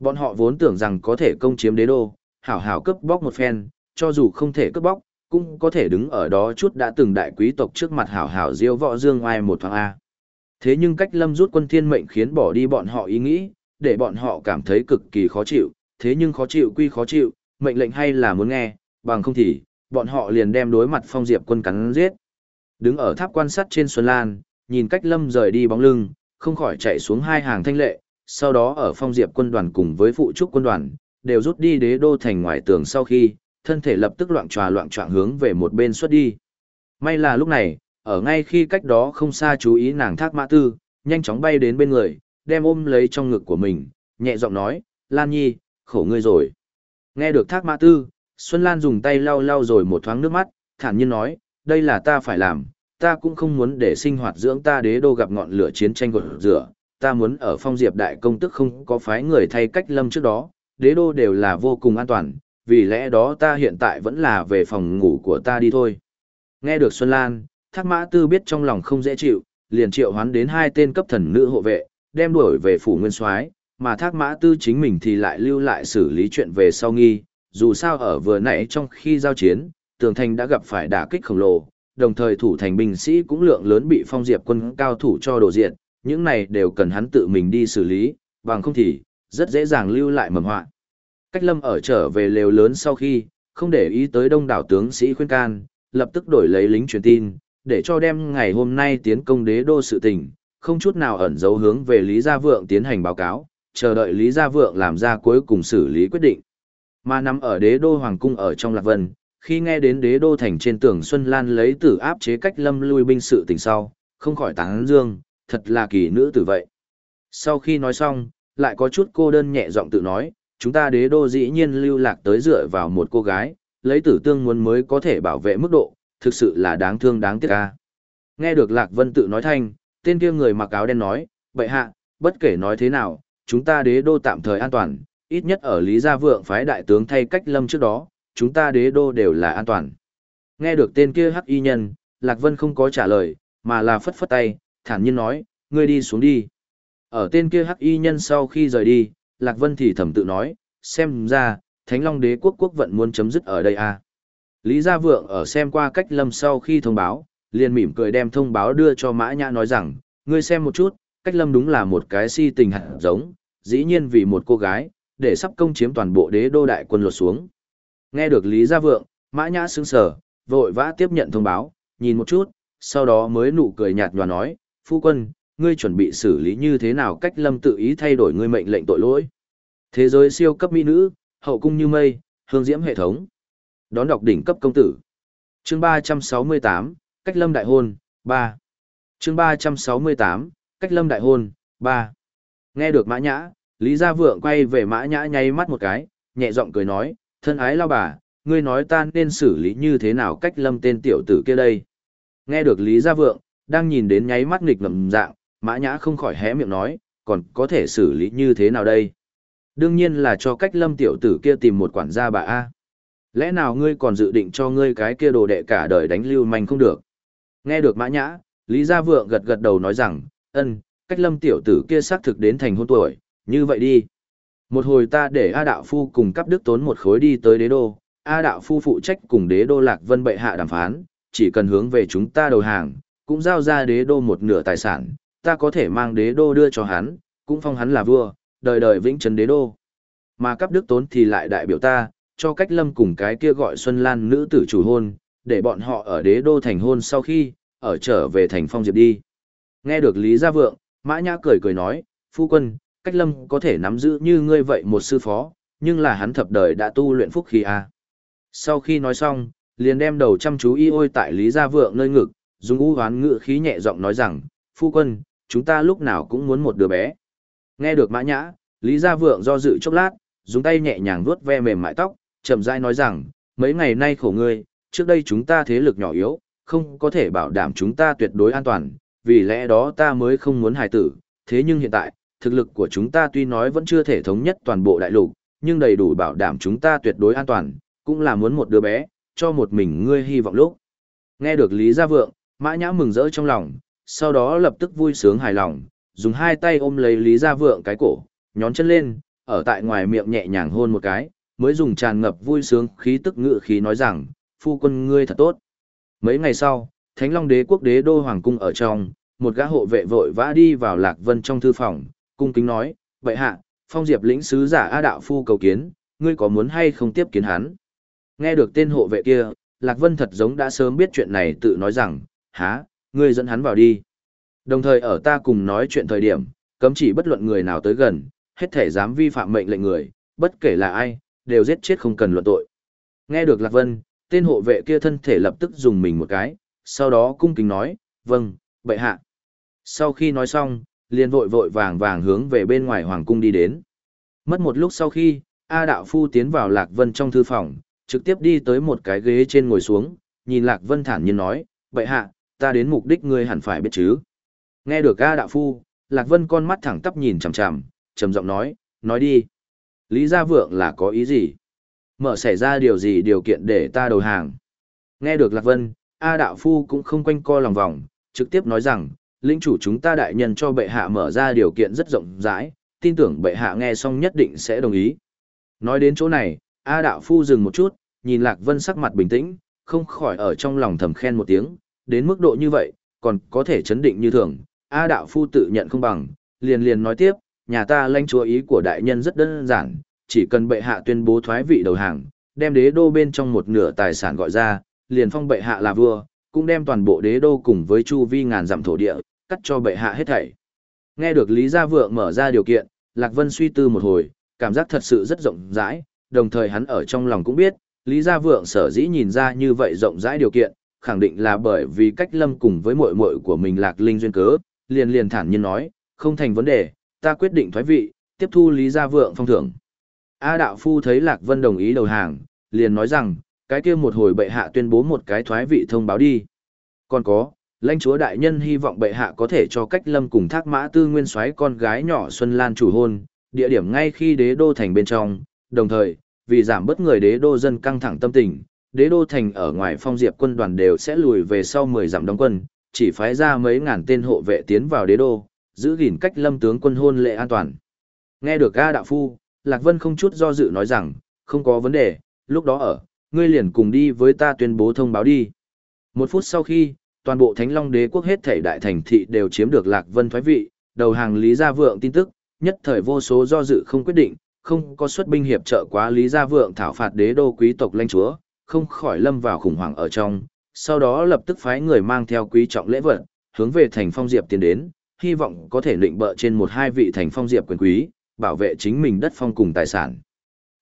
Speaker 1: Bọn họ vốn tưởng rằng có thể công chiếm đế đô, hảo hảo cướp bóc một phen, cho dù không thể cướp bóc, cũng có thể đứng ở đó chút đã từng đại quý tộc trước mặt hảo hảo diêu võ dương ai một thoáng A. Thế nhưng cách lâm rút quân thiên mệnh khiến bỏ đi bọn họ ý nghĩ, để bọn họ cảm thấy cực kỳ khó chịu, thế nhưng khó chịu quy khó chịu, mệnh lệnh hay là muốn nghe, bằng không thì, bọn họ liền đem đối mặt phong diệp quân cắn giết. Đứng ở tháp quan sát trên Xuân Lan, nhìn cách lâm rời đi bóng lưng, không khỏi chạy xuống hai hàng thanh lệ, sau đó ở phong diệp quân đoàn cùng với phụ trúc quân đoàn, đều rút đi đế đô thành ngoài tường sau khi, thân thể lập tức loạn tròa loạn trọng hướng về một bên xuất đi. May là lúc này, ở ngay khi cách đó không xa chú ý nàng thác mã tư, nhanh chóng bay đến bên người, đem ôm lấy trong ngực của mình, nhẹ giọng nói, Lan Nhi, khổ ngươi rồi. Nghe được thác mã tư, Xuân Lan dùng tay lau lau rồi một thoáng nước mắt, thản nhiên nói, đây là ta phải làm, ta cũng không muốn để sinh hoạt dưỡng ta đế đô gặp ngọn lửa chiến tranh gột rửa, ta muốn ở phong diệp đại công tức không có phái người thay cách lâm trước đó, đế đô đều là vô cùng an toàn, vì lẽ đó ta hiện tại vẫn là về phòng ngủ của ta đi thôi. Nghe được Xuân Lan, Thác Mã Tư biết trong lòng không dễ chịu, liền triệu hoán đến hai tên cấp thần nữ hộ vệ, đem đuổi về phủ Nguyên Soái, mà Thác Mã Tư chính mình thì lại lưu lại xử lý chuyện về sau nghi, dù sao ở vừa nãy trong khi giao chiến, Tường Thành đã gặp phải đả kích khổng lồ, đồng thời thủ thành binh sĩ cũng lượng lớn bị phong diệp quân cao thủ cho đổ diện, những này đều cần hắn tự mình đi xử lý, bằng không thì, rất dễ dàng lưu lại mầm họa. Cách lâm ở trở về lều lớn sau khi, không để ý tới đông đảo tướng sĩ khuyên can, lập tức đổi lấy lính truyền tin, để cho đem ngày hôm nay tiến công đế đô sự tình, không chút nào ẩn giấu hướng về Lý Gia Vượng tiến hành báo cáo, chờ đợi Lý Gia Vượng làm ra cuối cùng xử lý quyết định. Mà nằm ở đế đô Hoàng Cung ở trong Lạc Vân, khi nghe đến đế đô thành trên tường Xuân Lan lấy tử áp chế cách lâm lui binh sự tình sau, không khỏi tán dương, thật là kỳ nữ tử vậy. Sau khi nói xong, lại có chút cô đơn nhẹ giọng tự nói, chúng ta đế đô dĩ nhiên lưu lạc tới dựa vào một cô gái, lấy tử tương muốn mới có thể bảo vệ mức độ, thực sự là đáng thương đáng tiếc ca. Nghe được Lạc Vân tự nói thanh, tên kia người mặc áo đen nói, bệ hạ, bất kể nói thế nào, chúng ta đế đô tạm thời an toàn, ít nhất ở Lý Gia Vượng phái đại tướng thay cách lâm trước đó, chúng ta đế đô đều là an toàn. Nghe được tên kia hắc y nhân, Lạc Vân không có trả lời, mà là phất phất tay, thản nhiên nói, ngươi đi xuống đi. Ở tên kia hắc y nhân sau khi rời đi, Lạc Vân thì thầm tự nói, xem ra, Thánh Long đế quốc quốc vận muốn chấm dứt ở đây à. Lý Gia Vượng ở xem qua cách lâm sau khi thông báo, liền mỉm cười đem thông báo đưa cho Mã Nhã nói rằng, ngươi xem một chút, cách lâm đúng là một cái si tình hạt giống, dĩ nhiên vì một cô gái, để sắp công chiếm toàn bộ đế đô đại quân lột xuống. Nghe được Lý Gia Vượng, Mã Nhã sững sờ, vội vã tiếp nhận thông báo, nhìn một chút, sau đó mới nụ cười nhạt nhòa nói, phu quân, ngươi chuẩn bị xử lý như thế nào cách lâm tự ý thay đổi ngươi mệnh lệnh tội lỗi. Thế giới siêu cấp mỹ nữ, hậu cung như mây, hương diễm hệ thống. Đón đọc đỉnh cấp công tử. Chương 368, cách lâm đại hôn, 3. Chương 368, cách lâm đại hôn, 3. Nghe được mã nhã, Lý Gia Vượng quay về mã nhã nháy mắt một cái, nhẹ giọng cười nói, thân ái lao bà, ngươi nói ta nên xử lý như thế nào cách lâm tên tiểu tử kia đây. Nghe được Lý Gia Vượng, đang nhìn đến nháy mắt nghịch ngầm dạng, mã nhã không khỏi hé miệng nói, còn có thể xử lý như thế nào đây? Đương nhiên là cho cách lâm tiểu tử kia tìm một quản gia bà A. Lẽ nào ngươi còn dự định cho ngươi cái kia đồ đệ cả đời đánh lưu manh không được? Nghe được mã nhã, Lý Gia Vượng gật gật đầu nói rằng, ân, cách lâm tiểu tử kia xác thực đến thành hôn tuổi, như vậy đi. Một hồi ta để A Đạo Phu cùng cấp đức tốn một khối đi tới đế đô, A Đạo Phu phụ trách cùng đế đô Lạc Vân bệ hạ đàm phán, chỉ cần hướng về chúng ta đầu hàng, cũng giao ra đế đô một nửa tài sản, ta có thể mang đế đô đưa cho hắn, cũng phong hắn là vua, đời đời vĩnh trấn đế đô. Mà cấp đức tốn thì lại đại biểu ta, cho cách lâm cùng cái kia gọi Xuân Lan nữ tử chủ hôn, để bọn họ ở đế đô thành hôn sau khi, ở trở về thành phong diệp đi. Nghe được Lý Gia Vượng, Mã Nhã cười cười nói, phu quân, cách lâm có thể nắm giữ như ngươi vậy một sư phó, nhưng là hắn thập đời đã tu luyện phúc khí a. Sau khi nói xong, liền đem đầu chăm chú y ôi tại Lý Gia Vượng nơi ngực, dùng u hoán ngự khí nhẹ giọng nói rằng, phu quân, chúng ta lúc nào cũng muốn một đứa bé. Nghe được Mã Nhã, Lý Gia Vượng do dự chốc lát, dùng tay nhẹ nhàng vuốt ve mềm mại tóc, chậm rãi nói rằng, mấy ngày nay khổ ngươi, trước đây chúng ta thế lực nhỏ yếu, không có thể bảo đảm chúng ta tuyệt đối an toàn, vì lẽ đó ta mới không muốn hài tử, thế nhưng hiện tại, thực lực của chúng ta tuy nói vẫn chưa thể thống nhất toàn bộ đại lục, nhưng đầy đủ bảo đảm chúng ta tuyệt đối an toàn, cũng là muốn một đứa bé, cho một mình ngươi hy vọng lúc. Nghe được Lý Gia Vượng, Mã Nhã mừng rỡ trong lòng, sau đó lập tức vui sướng hài lòng, dùng hai tay ôm lấy Lý Gia Vượng cái cổ, nhón chân lên, ở tại ngoài miệng nhẹ nhàng hôn một cái, mới dùng tràn ngập vui sướng khí tức ngự khí nói rằng, phu quân ngươi thật tốt. Mấy ngày sau, Thánh Long Đế quốc đế đô hoàng cung ở trong, một gã hộ vệ vội vã đi vào Lạc Vân trong thư phòng, cung kính nói, vậy hạ, phong diệp lĩnh sứ giả A Đạo Phu cầu kiến, ngươi có muốn hay không tiếp kiến hắn? Nghe được tên hộ vệ kia, Lạc Vân thật giống đã sớm biết chuyện này tự nói rằng, há, ngươi dẫn hắn vào đi. Đồng thời ở ta cùng nói chuyện thời điểm, cấm chỉ bất luận người nào tới gần, hết thể dám vi phạm mệnh lệnh người, bất kể là ai, đều giết chết không cần luận tội. Nghe được Lạc Vân, tên hộ vệ kia thân thể lập tức dùng mình một cái, sau đó cung kính nói, vâng, bệ hạ. Sau khi nói xong, liền vội vội vàng vàng hướng về bên ngoài hoàng cung đi đến. Mất một lúc sau khi, A Đạo Phu tiến vào Lạc Vân trong thư phòng, trực tiếp đi tới một cái ghế trên ngồi xuống, nhìn Lạc Vân thản nhiên nói, bệ hạ, ta đến mục đích ngươi hẳn phải biết chứ. Nghe được A Đạo Phu, Lạc Vân con mắt thẳng tắp nhìn chằm chằm, trầm giọng nói, nói đi. Lý Gia Vượng là có ý gì? Mở xảy ra điều gì điều kiện để ta đầu hàng? Nghe được Lạc Vân, A Đạo Phu cũng không quanh co lòng vòng, trực tiếp nói rằng, lĩnh chủ chúng ta đại nhân cho bệ hạ mở ra điều kiện rất rộng rãi, tin tưởng bệ hạ nghe xong nhất định sẽ đồng ý. Nói đến chỗ này, A Đạo Phu dừng một chút, nhìn Lạc Vân sắc mặt bình tĩnh, không khỏi ở trong lòng thầm khen một tiếng, đến mức độ như vậy, còn có thể chấn định như thường. A Đạo Phu tự nhận không bằng, liền liền nói tiếp, nhà ta lãnh chúa ý của đại nhân rất đơn giản, chỉ cần bệ hạ tuyên bố thoái vị đầu hàng, đem đế đô bên trong một nửa tài sản gọi ra, liền phong bệ hạ là vua, cũng đem toàn bộ đế đô cùng với chu vi ngàn dặm thổ địa, cắt cho bệ hạ hết thảy. Nghe được Lý Gia Vượng mở ra điều kiện, Lạc Vân suy tư một hồi, cảm giác thật sự rất rộng rãi, đồng thời hắn ở trong lòng cũng biết, Lý Gia Vượng sở dĩ nhìn ra như vậy rộng rãi điều kiện, khẳng định là bởi vì cách lâm cùng với muội muội của mình Lạc Linh duyên cớ, liền liền thản nhiên nói, không thành vấn đề, ta quyết định thoái vị, tiếp thu Lý Gia Vượng phong thưởng. A Đạo Phu thấy Lạc Vân đồng ý đầu hàng, liền nói rằng, cái kia một hồi bệ hạ tuyên bố một cái thoái vị thông báo đi. Còn có, lãnh chúa đại nhân hy vọng bệ hạ có thể cho cách lâm cùng thác mã tư nguyên soái con gái nhỏ Xuân Lan chủ hôn, địa điểm ngay khi đế đô thành bên trong, đồng thời, vì giảm bớt người đế đô dân căng thẳng tâm tình, đế đô thành ở ngoài phong diệp quân đoàn đều sẽ lùi về sau 10 dặm đóng quân, chỉ phái ra mấy ngàn tên hộ vệ tiến vào đế đô, giữ gìn cách lâm tướng quân hôn lệ an toàn. Nghe được A Đạo Phu, Lạc Vân không chút do dự nói rằng, không có vấn đề, lúc đó ở, ngươi liền cùng đi với ta tuyên bố thông báo đi. Một phút sau khi, toàn bộ Thánh Long Đế quốc hết thảy đại thành thị đều chiếm được Lạc Vân thoái vị, đầu hàng Lý Gia Vượng tin tức, nhất thời vô số do dự không quyết định, không có xuất binh hiệp trợ quá Lý Gia Vượng thảo phạt đế đô quý tộc lãnh chúa, không khỏi lâm vào khủng hoảng ở trong, sau đó lập tức phái người mang theo quý trọng lễ vật, hướng về thành phong diệp tiến đến, hy vọng có thể lệnh bợ trên một hai vị thành phong diệp quyền quý, bảo vệ chính mình đất phong cùng tài sản.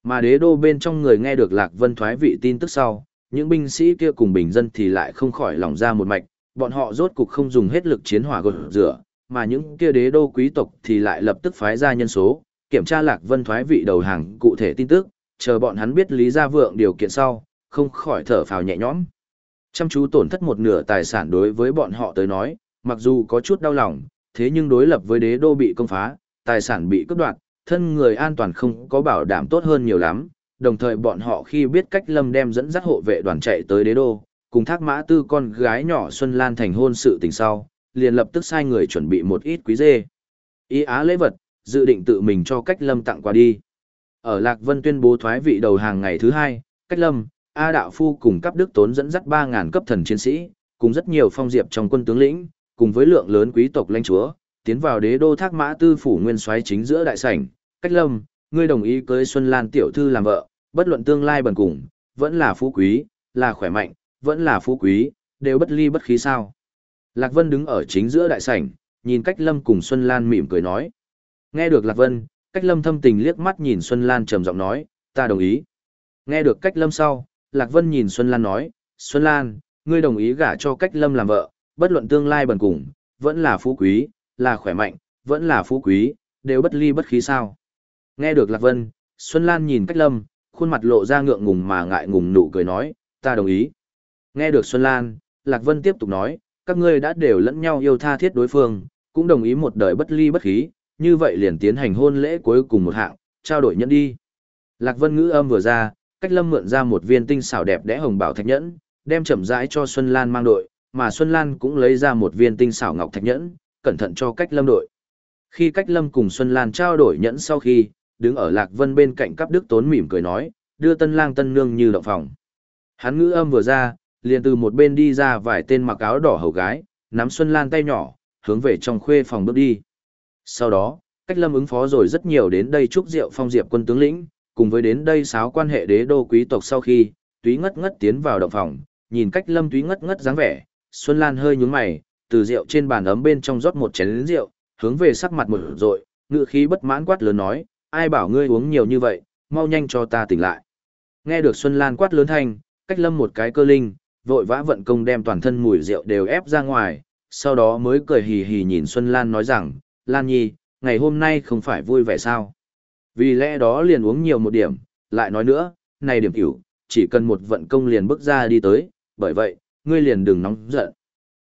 Speaker 1: Mà đế đô bên trong người nghe được Lạc Vân thoái vị tin tức sau, những binh sĩ kia cùng bình dân thì lại không khỏi lòng ra một mạch, bọn họ rốt cục không dùng hết lực chiến hỏa gột rửa, mà những kia đế đô quý tộc thì lại lập tức phái ra nhân số, kiểm tra Lạc Vân thoái vị đầu hàng cụ thể tin tức, chờ bọn hắn biết Lý Gia Vượng điều kiện sau, không khỏi thở phào nhẹ nhõm. Chăm chú tổn thất một nửa tài sản đối với bọn họ tới nói, mặc dù có chút đau lòng, thế nhưng đối lập với đế đô bị công phá, tài sản bị cướp đoạt, thân người an toàn không có bảo đảm tốt hơn nhiều lắm, đồng thời bọn họ khi biết cách Lâm đem dẫn dắt hộ vệ đoàn chạy tới đế đô, cùng thác mã tư con gái nhỏ Xuân Lan thành hôn sự tình sau, liền lập tức sai người chuẩn bị một ít quý dê. Ý á lễ vật, dự định tự mình cho cách Lâm tặng qua đi. Ở Lạc Vân tuyên bố thoái vị đầu hàng ngày thứ hai, cách Lâm, A Đạo Phu cùng cấp đức tốn dẫn dắt 3.000 cấp thần chiến sĩ, cùng rất nhiều phong diệp trong quân tướng lĩnh, cùng với lượng lớn quý tộc lãnh chúa, tiến vào đế đô thác mã tư phủ nguyên soái chính giữa đại sảnh, cách lâm, ngươi đồng ý cưới Xuân Lan tiểu thư làm vợ, bất luận tương lai bần cùng, vẫn là phú quý, là khỏe mạnh, vẫn là phú quý, đều bất ly bất khí sao. Lạc Vân đứng ở chính giữa đại sảnh, nhìn cách lâm cùng Xuân Lan mỉm cười nói. Nghe được Lạc Vân, cách lâm thâm tình liếc mắt nhìn Xuân Lan trầm giọng nói, ta đồng ý. Nghe được cách lâm sau, Lạc Vân nhìn Xuân Lan nói, Xuân Lan, ngươi đồng ý gả cho cách lâm làm vợ, bất luận tương lai bần cùng, vẫn là phú quý, là khỏe mạnh, vẫn là phú quý, đều bất ly bất khí sao. Nghe được Lạc Vân, Xuân Lan nhìn cách lâm, khuôn mặt lộ ra ngượng ngùng mà ngại ngùng nụ cười nói, ta đồng ý. Nghe được Xuân Lan, Lạc Vân tiếp tục nói, các ngươi đã đều lẫn nhau yêu tha thiết đối phương, cũng đồng ý một đời bất ly bất khí, như vậy liền tiến hành hôn lễ cuối cùng một hạng, trao đổi nhẫn đi. Lạc Vân ngữ âm vừa ra, cách lâm mượn ra một viên tinh xảo đẹp đẽ hồng bảo thạch nhẫn, đem chậm rãi cho Xuân Lan mang đội, mà Xuân Lan cũng lấy ra một viên tinh xảo ngọc thạch nhẫn, cẩn thận cho cách lâm đội. Khi cách lâm cùng Xuân Lan trao đổi nhẫn sau khi, đứng ở Lạc Vân bên cạnh cấp đức tốn mỉm cười nói, đưa tân lang tân nương như động phòng. Hắn ngữ âm vừa ra, liền từ một bên đi ra vài tên mặc áo đỏ hầu gái, nắm Xuân Lan tay nhỏ, hướng về trong khuê phòng bước đi. Sau đó, cách lâm ứng phó rồi rất nhiều đến đây chúc rượu phong diệp quân tướng lĩnh, cùng với đến đây sáo quan hệ đế đô quý tộc sau khi, túy ngất ngất tiến vào động phòng, nhìn cách lâm túy ngất ngất dáng vẻ, Xuân Lan hơi nhún mày, từ rượu trên bàn ấm bên trong rót một chén rượu, hướng về sắc mặt một rội, ngựa khí bất mãn quát lớn nói, ai bảo ngươi uống nhiều như vậy, mau nhanh cho ta tỉnh lại. Nghe được Xuân Lan quát lớn thanh, cách lâm một cái cơ linh, vội vã vận công đem toàn thân mùi rượu đều ép ra ngoài, sau đó mới cười hì hì nhìn Xuân Lan nói rằng, Lan Nhi, ngày hôm nay không phải vui vẻ sao? Vì lẽ đó liền uống nhiều một điểm, lại nói nữa, này điểm tiểu, chỉ cần một vận công liền bước ra đi tới, bởi vậy, ngươi liền đừng nóng giận.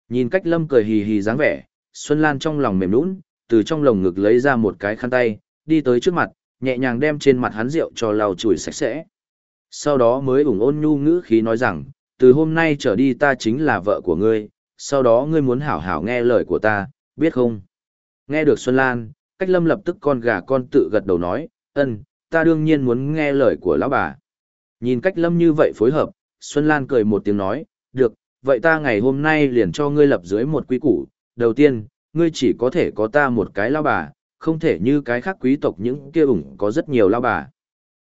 Speaker 1: Nhìn cách lâm cười hì hì dáng vẻ, Xuân Lan trong lòng mềm nũng, từ trong lồng ngực lấy ra một cái khăn tay, đi tới trước mặt, nhẹ nhàng đem trên mặt hắn rượu cho lau chùi sạch sẽ. Sau đó mới ủng ôn nhu ngữ khí nói rằng, từ hôm nay trở đi ta chính là vợ của ngươi, sau đó ngươi muốn hảo hảo nghe lời của ta, biết không? Nghe được Xuân Lan, cách lâm lập tức con gà con tự gật đầu nói, ân, ta đương nhiên muốn nghe lời của lão bà. Nhìn cách lâm như vậy phối hợp, Xuân Lan cười một tiếng nói, được, vậy ta ngày hôm nay liền cho ngươi lập dưới một quy củ. Đầu tiên, ngươi chỉ có thể có ta một cái lão bà, không thể như cái khác quý tộc những kia ủng có rất nhiều lao bà.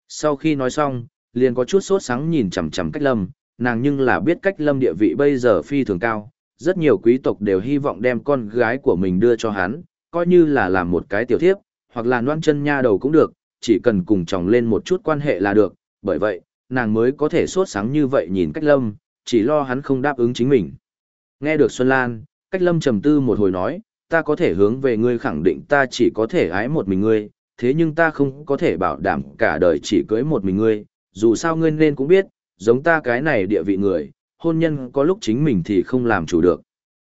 Speaker 1: Sau khi nói xong, liền có chút sốt sáng nhìn chằm chằm cách lâm, nàng nhưng là biết cách lâm địa vị bây giờ phi thường cao, rất nhiều quý tộc đều hy vọng đem con gái của mình đưa cho hắn, coi như là làm một cái tiểu thiếp, hoặc là noan chân nha đầu cũng được, chỉ cần cùng chồng lên một chút quan hệ là được, bởi vậy, nàng mới có thể sốt sáng như vậy nhìn cách lâm, chỉ lo hắn không đáp ứng chính mình. Nghe được Xuân Lan, cách lâm trầm tư một hồi nói, ta có thể hướng về ngươi khẳng định ta chỉ có thể ái một mình ngươi, thế nhưng ta không có thể bảo đảm cả đời chỉ cưới một mình ngươi, dù sao ngươi nên cũng biết, giống ta cái này địa vị người, hôn nhân có lúc chính mình thì không làm chủ được.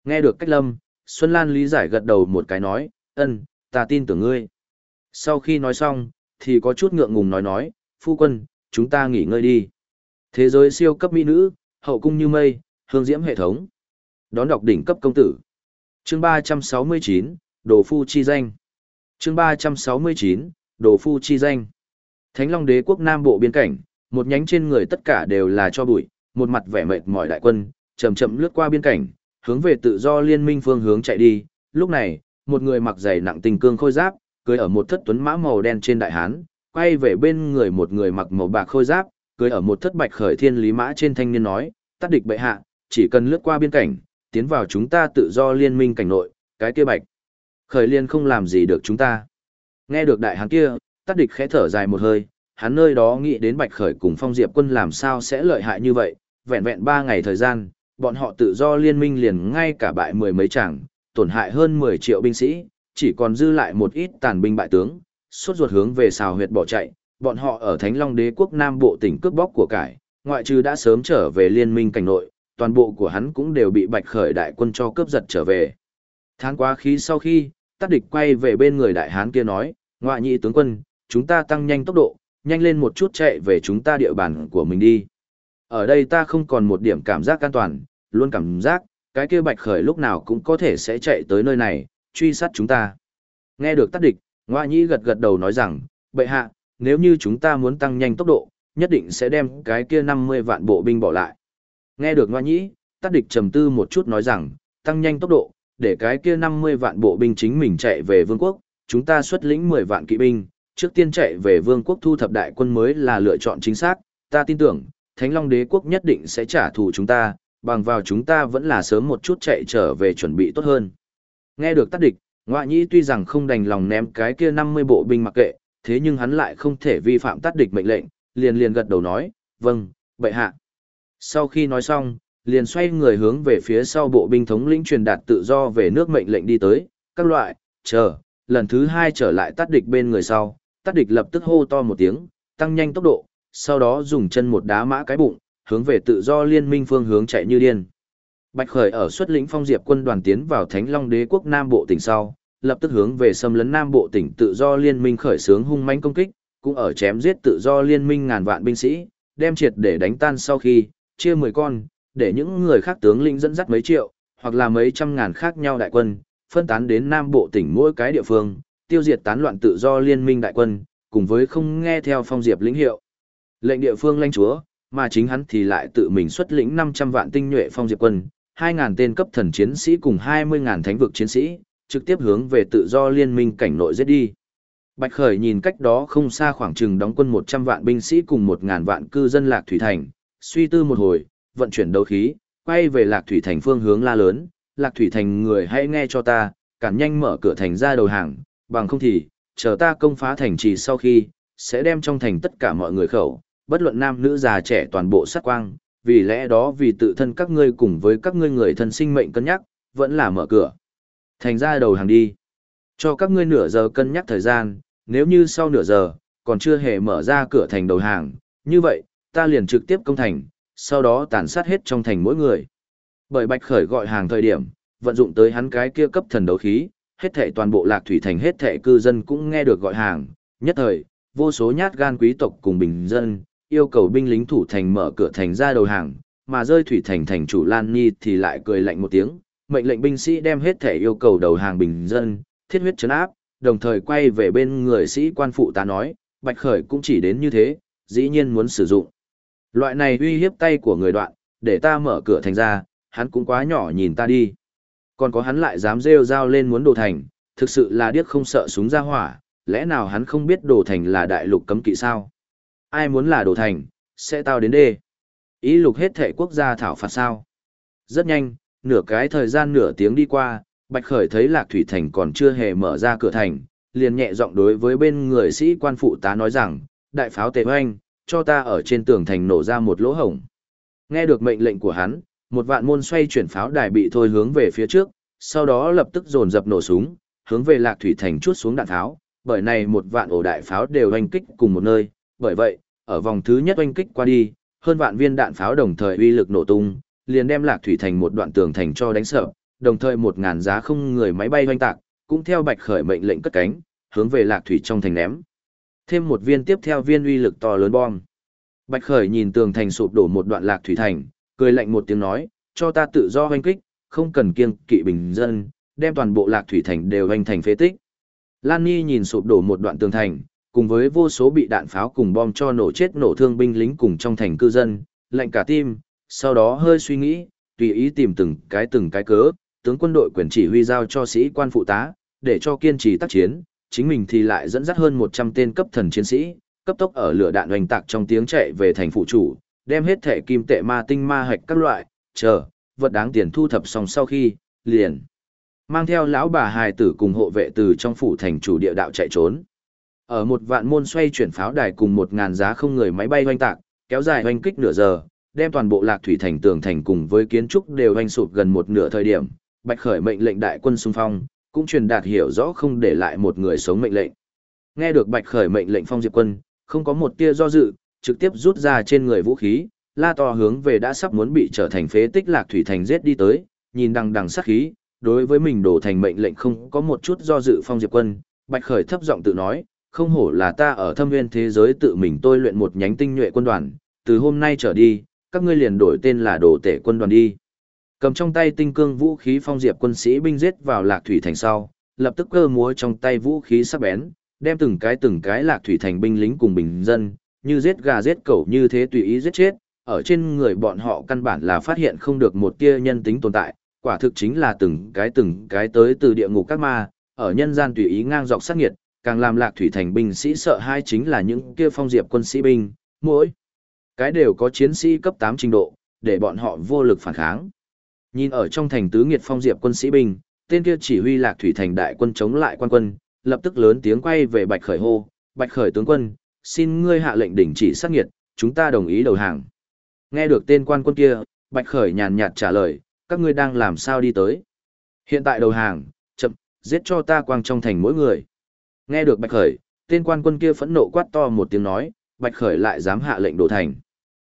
Speaker 1: Nghe được cách lâm, Xuân Lan lý giải gật đầu một cái nói, ân, ta tin tưởng ngươi. Sau khi nói xong, thì có chút ngượng ngùng nói nói, phu quân, chúng ta nghỉ ngơi đi. Thế giới siêu cấp mỹ nữ, hậu cung như mây, hương diễm hệ thống. Đón đọc đỉnh cấp công tử. Chương 369, Đồ Phu Chi Danh. Chương 369, Đồ Phu Chi Danh. Thánh Long Đế quốc Nam Bộ biên cảnh, một nhánh trên người tất cả đều là cho bụi, một mặt vẻ mệt mỏi đại quân, chậm chậm lướt qua biên cảnh, hướng về tự do liên minh phương hướng chạy đi. Lúc này, một người mặc giày nặng tình cương khôi giáp, cưới ở một thất tuấn mã màu đen trên đại hán, quay về bên người một người mặc màu bạc khôi giáp, cưới ở một thất bạch khởi thiên lý mã trên thanh niên nói, tắt địch bệ hạ, chỉ cần lướt qua biên cảnh, tiến vào chúng ta tự do liên minh cảnh nội, cái kia bạch. Khởi liên không làm gì được chúng ta. Nghe được đại hán kia, tắt địch khẽ thở dài một hơi, hắn nơi đó nghĩ đến bạch khởi cùng phong diệp quân làm sao sẽ lợi hại như vậy, vẹn vẹn ba ngày thời gian, bọn họ tự do liên minh liền ngay cả bại mười mấy chẳng, tổn hại hơn 10 triệu binh sĩ, chỉ còn dư lại một ít tàn binh bại tướng, suốt ruột hướng về xào huyệt bỏ chạy, bọn họ ở Thánh Long Đế quốc Nam Bộ tỉnh cướp bóc của cải, ngoại trừ đã sớm trở về liên minh cảnh nội, toàn bộ của hắn cũng đều bị Bạch Khởi đại quân cho cướp giật trở về. Tháng quá khí sau khi, tắt địch quay về bên người đại hán kia nói, ngoại nhị tướng quân, chúng ta tăng nhanh tốc độ, nhanh lên một chút chạy về chúng ta địa bàn của mình đi. Ở đây ta không còn một điểm cảm giác an toàn, luôn cảm giác, cái kia Bạch Khởi lúc nào cũng có thể sẽ chạy tới nơi này, truy sát chúng ta. Nghe được tắt địch, ngoại nhị gật gật đầu nói rằng, bệ hạ, nếu như chúng ta muốn tăng nhanh tốc độ, nhất định sẽ đem cái kia 50 vạn bộ binh bỏ lại. Nghe được Ngoa Nhĩ, tắt địch trầm tư một chút nói rằng, tăng nhanh tốc độ, để cái kia 50 vạn bộ binh chính mình chạy về vương quốc, chúng ta xuất lĩnh 10 vạn kỵ binh, trước tiên chạy về vương quốc thu thập đại quân mới là lựa chọn chính xác, ta tin tưởng, Thánh Long đế quốc nhất định sẽ trả thù chúng ta, bằng vào chúng ta vẫn là sớm một chút chạy trở về chuẩn bị tốt hơn. Nghe được tắt địch, Ngoạ nhĩ tuy rằng không đành lòng ném cái kia 50 bộ binh mặc kệ, thế nhưng hắn lại không thể vi phạm tắt địch mệnh lệnh, liền liền gật đầu nói, vâng, bệ hạ. Sau khi nói xong, liền xoay người hướng về phía sau bộ binh thống lĩnh truyền đạt tự do về nước mệnh lệnh đi tới, các loại, chờ, lần thứ hai trở lại tắt địch bên người sau, tắt địch lập tức hô to một tiếng, tăng nhanh tốc độ, sau đó dùng chân một đá mã cái bụng, hướng về tự do liên minh phương hướng chạy như điên. Bạch Khởi ở xuất lĩnh phong diệp quân đoàn tiến vào Thánh Long Đế quốc Nam Bộ tỉnh sau, lập tức hướng về xâm lấn Nam Bộ tỉnh tự do liên minh khởi xướng hung mãnh công kích, cũng ở chém giết tự do liên minh ngàn vạn binh sĩ, đem triệt để đánh tan sau khi, chia 10 con, để những người khác tướng lĩnh dẫn dắt mấy triệu, hoặc là mấy trăm ngàn khác nhau đại quân, phân tán đến Nam Bộ tỉnh mỗi cái địa phương, tiêu diệt tán loạn tự do liên minh đại quân, cùng với không nghe theo phong diệp lĩnh hiệu. Lệnh địa phương lãnh chúa, mà chính hắn thì lại tự mình xuất lĩnh 500 vạn tinh nhuệ phong diệp quân, 2000 tên cấp thần chiến sĩ cùng 20.000 thánh vực chiến sĩ, trực tiếp hướng về tự do liên minh cảnh nội giết đi. Bạch Khởi nhìn cách đó không xa khoảng chừng đóng quân 100 vạn binh sĩ cùng 1000 vạn cư dân Lạc Thủy Thành, suy tư một hồi, vận chuyển đấu khí, quay về Lạc Thủy Thành phương hướng la lớn, Lạc Thủy Thành người hãy nghe cho ta, cản nhanh mở cửa thành ra đầu hàng, bằng không thì, chờ ta công phá thành trì sau khi, sẽ đem trong thành tất cả mọi người khẩu, bất luận nam nữ già trẻ toàn bộ sát quang, vì lẽ đó vì tự thân các ngươi cùng với các ngươi người thân sinh mệnh cân nhắc, vẫn là mở cửa. Thành ra đầu hàng đi. Cho các ngươi nửa giờ cân nhắc thời gian, nếu như sau nửa giờ, còn chưa hề mở ra cửa thành đầu hàng, như vậy, ta liền trực tiếp công thành, sau đó tàn sát hết trong thành mỗi người. Bởi Bạch Khởi gọi hàng thời điểm, vận dụng tới hắn cái kia cấp thần đấu khí, hết thảy toàn bộ lạc thủy thành hết thảy cư dân cũng nghe được gọi hàng, nhất thời, vô số nhát gan quý tộc cùng bình dân, yêu cầu binh lính thủ thành mở cửa thành ra đầu hàng, mà rơi thủy thành thành chủ Lan Nhi thì lại cười lạnh một tiếng, mệnh lệnh binh sĩ đem hết thể yêu cầu đầu hàng bình dân, thiết huyết chấn áp, đồng thời quay về bên người sĩ quan phụ ta nói, Bạch Khởi cũng chỉ đến như thế, dĩ nhiên muốn sử dụng. Loại này uy hiếp tay của người đoạn, để ta mở cửa thành ra, hắn cũng quá nhỏ nhìn ta đi. Còn có hắn lại dám rêu rao lên muốn đồ thành, thực sự là điếc không sợ súng ra hỏa, lẽ nào hắn không biết đồ thành là đại lục cấm kỵ sao? Ai muốn là đồ thành, sẽ tao đến đê. Ý lục hết thể quốc gia thảo phạt sao? Rất nhanh, nửa cái thời gian nửa tiếng đi qua, Bạch Khởi thấy Lạc Thủy Thành còn chưa hề mở ra cửa thành, liền nhẹ giọng đối với bên người sĩ quan phụ tá nói rằng, đại pháo tề hoanh, cho ta ở trên tường thành nổ ra một lỗ hổng. Nghe được mệnh lệnh của hắn, một vạn môn xoay chuyển pháo đài bị thôi hướng về phía trước, sau đó lập tức dồn dập nổ súng, hướng về Lạc Thủy Thành chuốt xuống đạn tháo. bởi này một vạn ổ đại pháo đều oanh kích cùng một nơi, bởi vậy, ở vòng thứ nhất oanh kích qua đi, hơn vạn viên đạn pháo đồng thời uy lực nổ tung, liền đem Lạc Thủy Thành một đoạn tường thành cho đánh sợ, đồng thời một ngàn giá không người máy bay oanh tạc, cũng theo Bạch Khởi mệnh lệnh cất cánh, hướng về Lạc Thủy trong thành ném. Thêm một viên tiếp theo viên uy lực to lớn bom. Bạch Khởi nhìn tường thành sụp đổ một đoạn Lạc Thủy Thành, cười lạnh một tiếng nói, cho ta tự do hoanh kích, không cần kiêng kỵ bình dân, đem toàn bộ Lạc Thủy Thành đều hoanh thành phế tích. Lan Nhi nhìn sụp đổ một đoạn tường thành, cùng với vô số bị đạn pháo cùng bom cho nổ chết nổ thương binh lính cùng trong thành cư dân, lạnh cả tim, sau đó hơi suy nghĩ, tùy ý tìm từng cái từng cái cớ, tướng quân đội quyền chỉ huy giao cho sĩ quan phụ tá, để cho kiên trì tác chiến, chính mình thì lại dẫn dắt hơn 100 tên cấp thần chiến sĩ, cấp tốc ở lửa đạn hoành tạc trong tiếng chạy về thành phụ chủ, đem hết thẻ kim tệ ma tinh ma hạch các loại, chờ, vật đáng tiền thu thập xong sau khi, liền. Mang theo lão bà hài tử cùng hộ vệ từ trong phủ thành chủ địa đạo chạy trốn. Ở một vạn môn xoay chuyển pháo đài cùng một ngàn giá không người máy bay hoành tạc, kéo dài hoành kích nửa giờ, đem toàn bộ lạc thủy thành tường thành cùng với kiến trúc đều hoành sụp gần một nửa thời điểm, bạch khởi mệnh lệnh đại quân xung phong, cũng truyền đạt hiểu rõ không để lại một người sống mệnh lệnh. Nghe được bạch khởi mệnh lệnh phong diệp quân, không có một tia do dự, trực tiếp rút ra trên người vũ khí, la to hướng về đã sắp muốn bị trở thành phế tích lạc thủy thành giết đi tới, nhìn đằng đằng sát khí, đối với mình đổ thành mệnh lệnh không có một chút do dự phong diệp quân, bạch khởi thấp giọng tự nói, không hổ là ta ở thâm nguyên thế giới tự mình tôi luyện một nhánh tinh nhuệ quân đoàn, từ hôm nay trở đi, các ngươi liền đổi tên là đồ tể quân đoàn đi. Cầm trong tay tinh cương vũ khí phong diệp quân sĩ binh giết vào lạc thủy thành sau, lập tức cơ múa trong tay vũ khí sắc bén, đem từng cái từng cái lạc thủy thành binh lính cùng bình dân, như giết gà giết cẩu như thế tùy ý giết chết, ở trên người bọn họ căn bản là phát hiện không được một tia nhân tính tồn tại, quả thực chính là từng cái từng cái tới từ địa ngục các ma, ở nhân gian tùy ý ngang dọc sát nghiệt, càng làm lạc thủy thành binh sĩ sợ hai chính là những kia phong diệp quân sĩ binh, mỗi cái đều có chiến sĩ cấp 8 trình độ, để bọn họ vô lực phản kháng. Nhìn ở trong thành tứ nghiệt phong diệp quân sĩ binh, tên kia chỉ huy lạc thủy thành đại quân chống lại quan quân, lập tức lớn tiếng quay về Bạch Khởi hô, Bạch Khởi tướng quân, xin ngươi hạ lệnh đình chỉ sát nghiệt, chúng ta đồng ý đầu hàng. Nghe được tên quan quân kia, Bạch Khởi nhàn nhạt trả lời, các ngươi đang làm sao đi tới. Hiện tại đầu hàng, chậm, giết cho ta quang trong thành mỗi người. Nghe được Bạch Khởi, tên quan quân kia phẫn nộ quát to một tiếng nói, Bạch Khởi lại dám hạ lệnh đổ thành.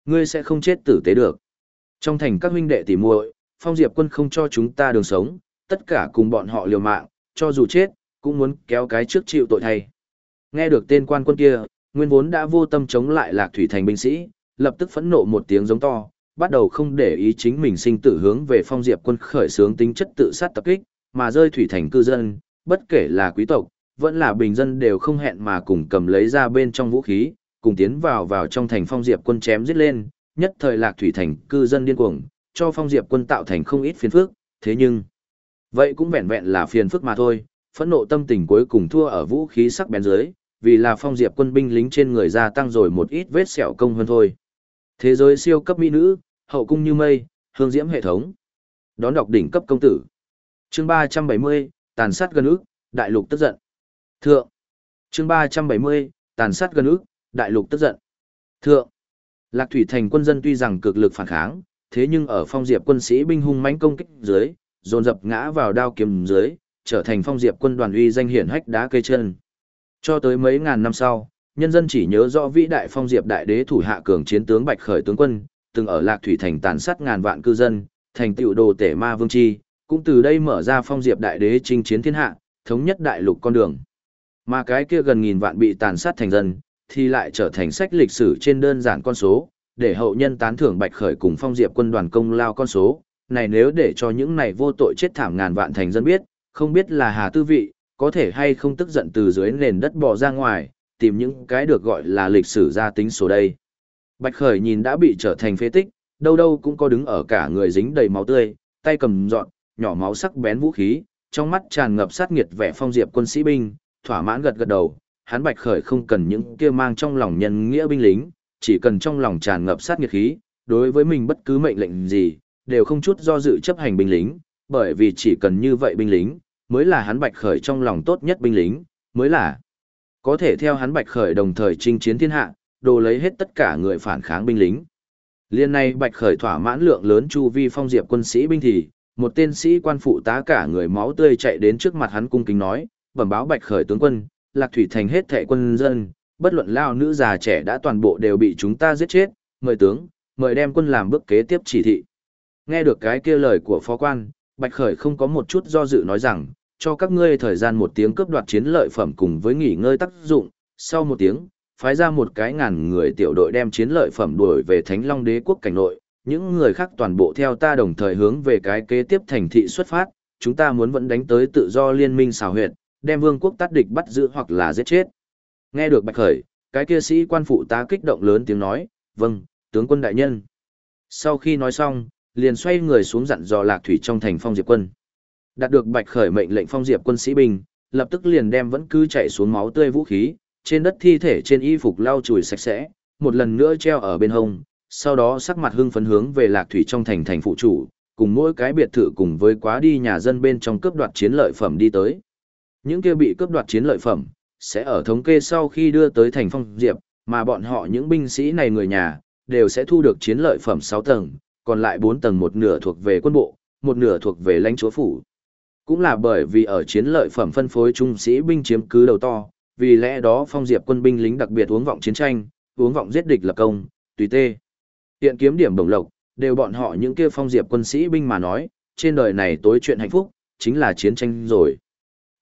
Speaker 1: Ngươi sẽ không chết tử tế được. Trong thành các huynh đệ tỉ muội, Phong Diệp quân không cho chúng ta đường sống, tất cả cùng bọn họ liều mạng, cho dù chết, cũng muốn kéo cái trước chịu tội thay. Nghe được tên quan quân kia, nguyên vốn đã vô tâm chống lại lạc thủy thành binh sĩ, lập tức phẫn nộ một tiếng giống to, bắt đầu không để ý chính mình sinh tử hướng về phong diệp quân khởi xướng tính chất tự sát tập kích, mà rơi thủy thành cư dân, bất kể là quý tộc, vẫn là bình dân đều không hẹn mà cùng cầm lấy ra bên trong vũ khí, cùng tiến vào vào trong thành phong diệp quân chém giết lên, nhất thời lạc thủy thành cư dân điên cuồng, cho phong diệp quân tạo thành không ít phiền phức, thế nhưng, vậy cũng vẹn vẹn là phiền phức mà thôi, phẫn nộ tâm tình cuối cùng thua ở vũ khí sắc bén dưới, vì là phong diệp quân binh lính trên người gia tăng rồi một ít vết sẹo công hơn thôi. Thế giới siêu cấp mỹ nữ, hậu cung như mây, hương diễm hệ thống. Đón đọc đỉnh cấp công tử. Chương 370, tàn sát gần ức, đại lục tức giận. Thượng. Chương 370, tàn sát gần ức, đại lục tức giận. Thượng. Lạc Thủy Thành quân dân tuy rằng cực lực phản kháng, thế nhưng ở phong diệp quân sĩ binh hung mãnh công kích dưới, dồn dập ngã vào đao kiếm dưới, trở thành phong diệp quân đoàn uy danh hiển hách đá cây chân. Cho tới mấy ngàn năm sau, nhân dân chỉ nhớ rõ vĩ đại phong diệp đại đế thủ hạ cường chiến tướng Bạch Khởi tướng quân, từng ở Lạc Thủy thành tàn sát ngàn vạn cư dân, thành tựu đồ tể ma vương chi, cũng từ đây mở ra phong diệp đại đế chinh chiến thiên hạ, thống nhất đại lục con đường. Mà cái kia gần nghìn vạn bị tàn sát thành dân, thì lại trở thành sách lịch sử trên đơn giản con số, để hậu nhân tán thưởng Bạch Khởi cùng phong diệp quân đoàn công lao con số. Này nếu để cho những này vô tội chết thảm ngàn vạn thành dân biết, không biết là hà tư vị, có thể hay không tức giận từ dưới nền đất bò ra ngoài, tìm những cái được gọi là lịch sử gia tính số đây. Bạch Khởi nhìn đã bị trở thành phế tích, đâu đâu cũng có đứng ở cả người dính đầy máu tươi, tay cầm dọn, nhỏ máu sắc bén vũ khí, trong mắt tràn ngập sát nghiệt vẻ phong diệp quân sĩ binh, thỏa mãn gật gật đầu, hắn Bạch Khởi không cần những kia mang trong lòng nhân nghĩa binh lính, chỉ cần trong lòng tràn ngập sát nhiệt khí, đối với mình bất cứ mệnh lệnh gì, đều không chút do dự chấp hành binh lính, bởi vì chỉ cần như vậy binh lính, mới là hắn bạch khởi trong lòng tốt nhất binh lính, mới là có thể theo hắn bạch khởi đồng thời chinh chiến thiên hạ, đồ lấy hết tất cả người phản kháng binh lính. Liên này bạch khởi thỏa mãn lượng lớn chu vi phong diệp quân sĩ binh thì, một tên sĩ quan phụ tá cả người máu tươi chạy đến trước mặt hắn cung kính nói, bẩm báo bạch khởi tướng quân, lạc thủy thành hết thệ quân dân, bất luận lao nữ già trẻ đã toàn bộ đều bị chúng ta giết chết, mời tướng, mời đem quân làm bước kế tiếp chỉ thị. Nghe được cái kia lời của phó quan, Bạch Khởi không có một chút do dự nói rằng, cho các ngươi thời gian một tiếng cướp đoạt chiến lợi phẩm cùng với nghỉ ngơi tác dụng, sau một tiếng, phái ra một cái ngàn người tiểu đội đem chiến lợi phẩm đuổi về Thánh Long Đế quốc cảnh nội, những người khác toàn bộ theo ta đồng thời hướng về cái kế tiếp thành thị xuất phát, chúng ta muốn vẫn đánh tới tự do liên minh xào huyệt, đem vương quốc tát địch bắt giữ hoặc là giết chết. Nghe được Bạch Khởi, cái kia sĩ quan phụ tá kích động lớn tiếng nói, vâng, tướng quân đại nhân. Sau khi nói xong, liền xoay người xuống dặn dò lạc thủy trong thành phong diệp quân. Đạt được bạch khởi mệnh lệnh phong diệp quân sĩ binh, lập tức liền đem vẫn cứ chạy xuống máu tươi vũ khí, trên đất thi thể trên y phục lau chùi sạch sẽ, một lần nữa treo ở bên hông, sau đó sắc mặt hưng phấn hướng về lạc thủy trong thành thành phụ chủ, cùng mỗi cái biệt thự cùng với quá đi nhà dân bên trong cướp đoạt chiến lợi phẩm đi tới. Những kia bị cướp đoạt chiến lợi phẩm, sẽ ở thống kê sau khi đưa tới thành phong diệp, mà bọn họ những binh sĩ này người nhà, đều sẽ thu được chiến lợi phẩm 6 tầng, còn lại 4 tầng một nửa thuộc về quân bộ, một nửa thuộc về lãnh chúa phủ. Cũng là bởi vì ở chiến lợi phẩm phân phối trung sĩ binh chiếm cứ đầu to, vì lẽ đó phong diệp quân binh lính đặc biệt uống vọng chiến tranh, uống vọng giết địch lập công, tùy tê. Hiện kiếm điểm đồng lộc, đều bọn họ những kia phong diệp quân sĩ binh mà nói, trên đời này tối chuyện hạnh phúc, chính là chiến tranh rồi.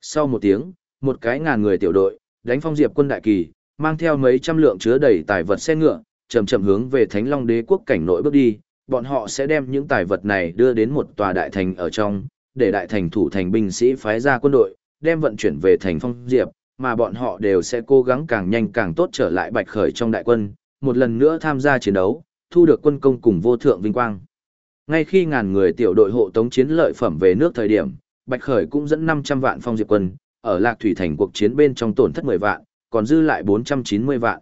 Speaker 1: Sau một tiếng, một cái ngàn người tiểu đội, đánh phong diệp quân đại kỳ, mang theo mấy trăm lượng chứa đầy tài vật xe ngựa, chậm chậm hướng về Thánh Long Đế quốc cảnh nội bước đi, bọn họ sẽ đem những tài vật này đưa đến một tòa đại thành ở trong, để đại thành thủ thành binh sĩ phái ra quân đội, đem vận chuyển về thành phong diệp, mà bọn họ đều sẽ cố gắng càng nhanh càng tốt trở lại bạch khởi trong đại quân, một lần nữa tham gia chiến đấu, thu được quân công cùng vô thượng vinh quang. Ngay khi ngàn người tiểu đội hộ tống chiến lợi phẩm về nước thời điểm, Bạch Khởi cũng dẫn 500 vạn phong diệp quân, ở Lạc Thủy thành cuộc chiến bên trong tổn thất 10 vạn, còn dư lại 490 vạn.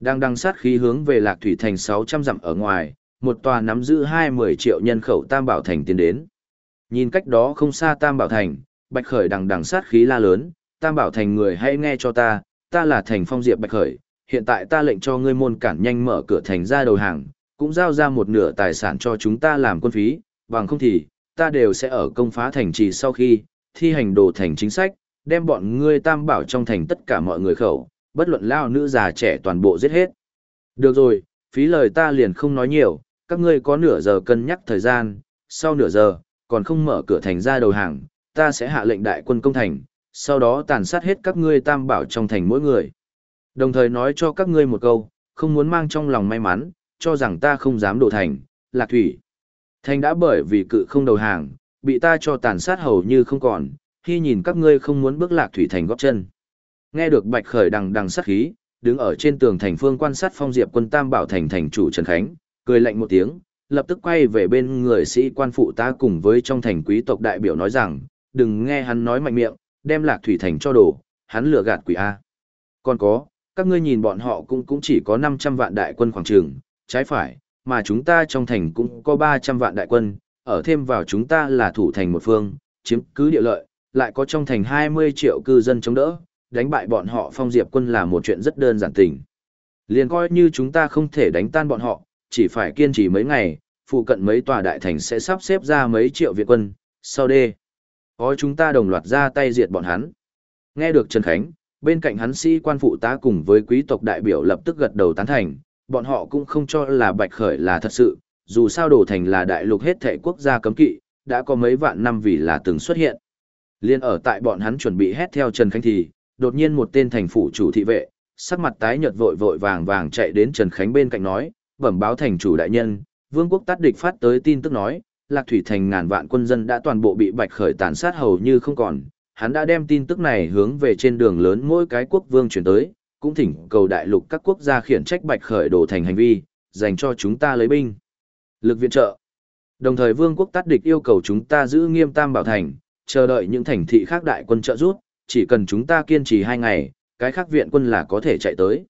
Speaker 1: Đang đăng sát khí hướng về Lạc Thủy thành 600 dặm ở ngoài, một tòa nắm giữ 20 triệu nhân khẩu Tam Bảo thành tiến đến. Nhìn cách đó không xa Tam Bảo thành, Bạch Khởi đằng đằng sát khí la lớn, Tam Bảo thành người hãy nghe cho ta, ta là thành phong diệp Bạch Khởi, hiện tại ta lệnh cho ngươi môn cản nhanh mở cửa thành ra đầu hàng, cũng giao ra một nửa tài sản cho chúng ta làm quân phí, bằng không thì, ta đều sẽ ở công phá thành trì sau khi, thi hành đồ thành chính sách, đem bọn ngươi tam bảo trong thành tất cả mọi người khẩu, bất luận lao nữ già trẻ toàn bộ giết hết. Được rồi, phí lời ta liền không nói nhiều, các ngươi có nửa giờ cân nhắc thời gian, sau nửa giờ, còn không mở cửa thành ra đầu hàng, ta sẽ hạ lệnh đại quân công thành, sau đó tàn sát hết các ngươi tam bảo trong thành mỗi người. Đồng thời nói cho các ngươi một câu, không muốn mang trong lòng may mắn, cho rằng ta không dám đổ thành, lạc thủy. Thành đã bởi vì cự không đầu hàng, bị ta cho tàn sát hầu như không còn, khi nhìn các ngươi không muốn bước lạc thủy thành góp chân. Nghe được bạch khởi đằng đằng sát khí, đứng ở trên tường thành phương quan sát phong diệp quân tam bảo thành thành chủ Trần Khánh, cười lạnh một tiếng, lập tức quay về bên người sĩ quan phụ ta cùng với trong thành quý tộc đại biểu nói rằng, đừng nghe hắn nói mạnh miệng, đem lạc thủy thành cho đổ, hắn lừa gạt quỷ A. Còn có, các ngươi nhìn bọn họ cũng cũng chỉ có 500 vạn đại quân khoảng trường, trái phải, mà chúng ta trong thành cũng có 300 vạn đại quân, ở thêm vào chúng ta là thủ thành một phương, chiếm cứ địa lợi, lại có trong thành 20 triệu cư dân chống đỡ, đánh bại bọn họ phong diệp quân là một chuyện rất đơn giản tình. Liền coi như chúng ta không thể đánh tan bọn họ, chỉ phải kiên trì mấy ngày, phụ cận mấy tòa đại thành sẽ sắp xếp ra mấy triệu viện quân, sau đê. Có chúng ta đồng loạt ra tay diệt bọn hắn. Nghe được Trần Khánh, bên cạnh hắn sĩ quan phụ tá cùng với quý tộc đại biểu lập tức gật đầu tán thành, bọn họ cũng không cho là Bạch Khởi là thật sự, dù sao đổ thành là đại lục hết thể quốc gia cấm kỵ, đã có mấy vạn năm vì là từng xuất hiện. Liên ở tại bọn hắn chuẩn bị hét theo Trần Khánh thì, đột nhiên một tên thành phủ chủ thị vệ, sắc mặt tái nhợt vội vội vàng vàng chạy đến Trần Khánh bên cạnh nói, bẩm báo thành chủ đại nhân, vương quốc tát địch phát tới tin tức nói, Lạc Thủy thành ngàn vạn quân dân đã toàn bộ bị Bạch Khởi tàn sát hầu như không còn, hắn đã đem tin tức này hướng về trên đường lớn mỗi cái quốc vương chuyển tới, cũng thỉnh cầu đại lục các quốc gia khiển trách bạch khởi đổ thành hành vi, dành cho chúng ta lấy binh. Lực viện trợ. Đồng thời vương quốc tát địch yêu cầu chúng ta giữ nghiêm tam bảo thành, chờ đợi những thành thị khác đại quân trợ rút, chỉ cần chúng ta kiên trì hai ngày, cái khác viện quân là có thể chạy tới.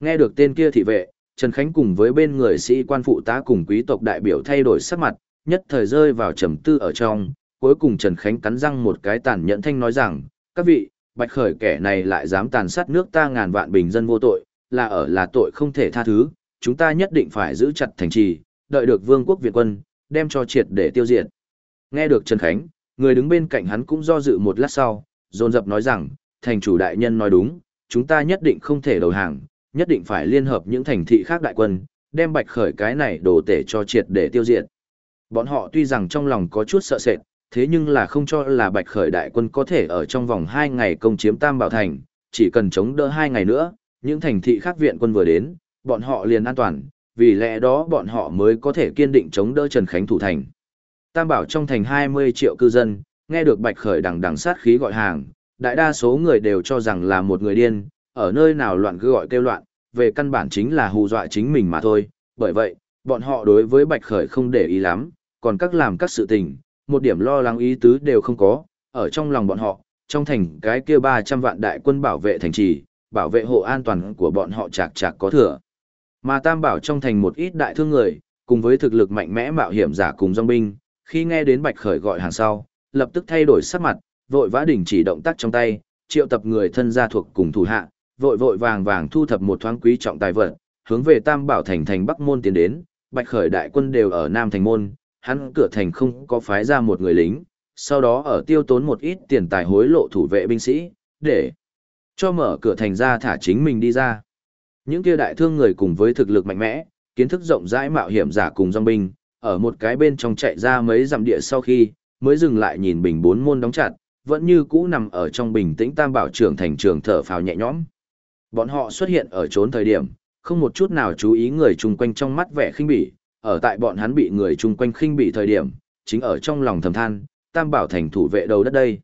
Speaker 1: Nghe được tên kia thị vệ, Trần Khánh cùng với bên người sĩ quan phụ tá cùng quý tộc đại biểu thay đổi sắc mặt, nhất thời rơi vào trầm tư ở trong, cuối cùng Trần Khánh cắn răng một cái tàn nhẫn thanh nói rằng, các vị, bạch khởi kẻ này lại dám tàn sát nước ta ngàn vạn bình dân vô tội, là ở là tội không thể tha thứ, chúng ta nhất định phải giữ chặt thành trì, đợi được vương quốc Việt quân, đem cho triệt để tiêu diệt. Nghe được Trần Khánh, người đứng bên cạnh hắn cũng do dự một lát sau, dồn dập nói rằng, thành chủ đại nhân nói đúng, chúng ta nhất định không thể đầu hàng, nhất định phải liên hợp những thành thị khác đại quân, đem bạch khởi cái này đồ tể cho triệt để tiêu diệt. Bọn họ tuy rằng trong lòng có chút sợ sệt, thế nhưng là không cho là bạch khởi đại quân có thể ở trong vòng 2 ngày công chiếm Tam Bảo Thành, chỉ cần chống đỡ 2 ngày nữa, những thành thị khác viện quân vừa đến, bọn họ liền an toàn, vì lẽ đó bọn họ mới có thể kiên định chống đỡ Trần Khánh thủ thành. Tam Bảo trong thành 20 triệu cư dân, nghe được bạch khởi đằng đằng sát khí gọi hàng, đại đa số người đều cho rằng là một người điên, ở nơi nào loạn cứ gọi kêu loạn, về căn bản chính là hù dọa chính mình mà thôi, bởi vậy, bọn họ đối với bạch khởi không để ý lắm, còn các làm các sự tình, một điểm lo lắng ý tứ đều không có, ở trong lòng bọn họ, trong thành cái kia 300 vạn đại quân bảo vệ thành trì, bảo vệ hộ an toàn của bọn họ chạc chạc có thừa. Mà Tam Bảo trong thành một ít đại thương người, cùng với thực lực mạnh mẽ mạo hiểm giả cùng dòng binh, khi nghe đến Bạch Khởi gọi hàng sau, lập tức thay đổi sắc mặt, vội vã đình chỉ động tác trong tay, triệu tập người thân gia thuộc cùng thủ hạ, vội vội vàng vàng thu thập một thoáng quý trọng tài vật, hướng về Tam Bảo thành thành Bắc môn tiến đến, Bạch Khởi đại quân đều ở Nam thành môn, hắn cửa thành không có phái ra một người lính, sau đó ở tiêu tốn một ít tiền tài hối lộ thủ vệ binh sĩ, để cho mở cửa thành ra thả chính mình đi ra. Những kia đại thương người cùng với thực lực mạnh mẽ, kiến thức rộng rãi mạo hiểm giả cùng dòng binh, ở một cái bên trong chạy ra mấy dặm địa sau khi, mới dừng lại nhìn bình bốn môn đóng chặt, vẫn như cũ nằm ở trong bình tĩnh tam bảo trưởng thành trường thở phào nhẹ nhõm. Bọn họ xuất hiện ở trốn thời điểm, không một chút nào chú ý người chung quanh trong mắt vẻ khinh bỉ, ở tại bọn hắn bị người chung quanh khinh bỉ thời điểm, chính ở trong lòng thầm than, tam bảo thành thủ vệ đầu đất đây.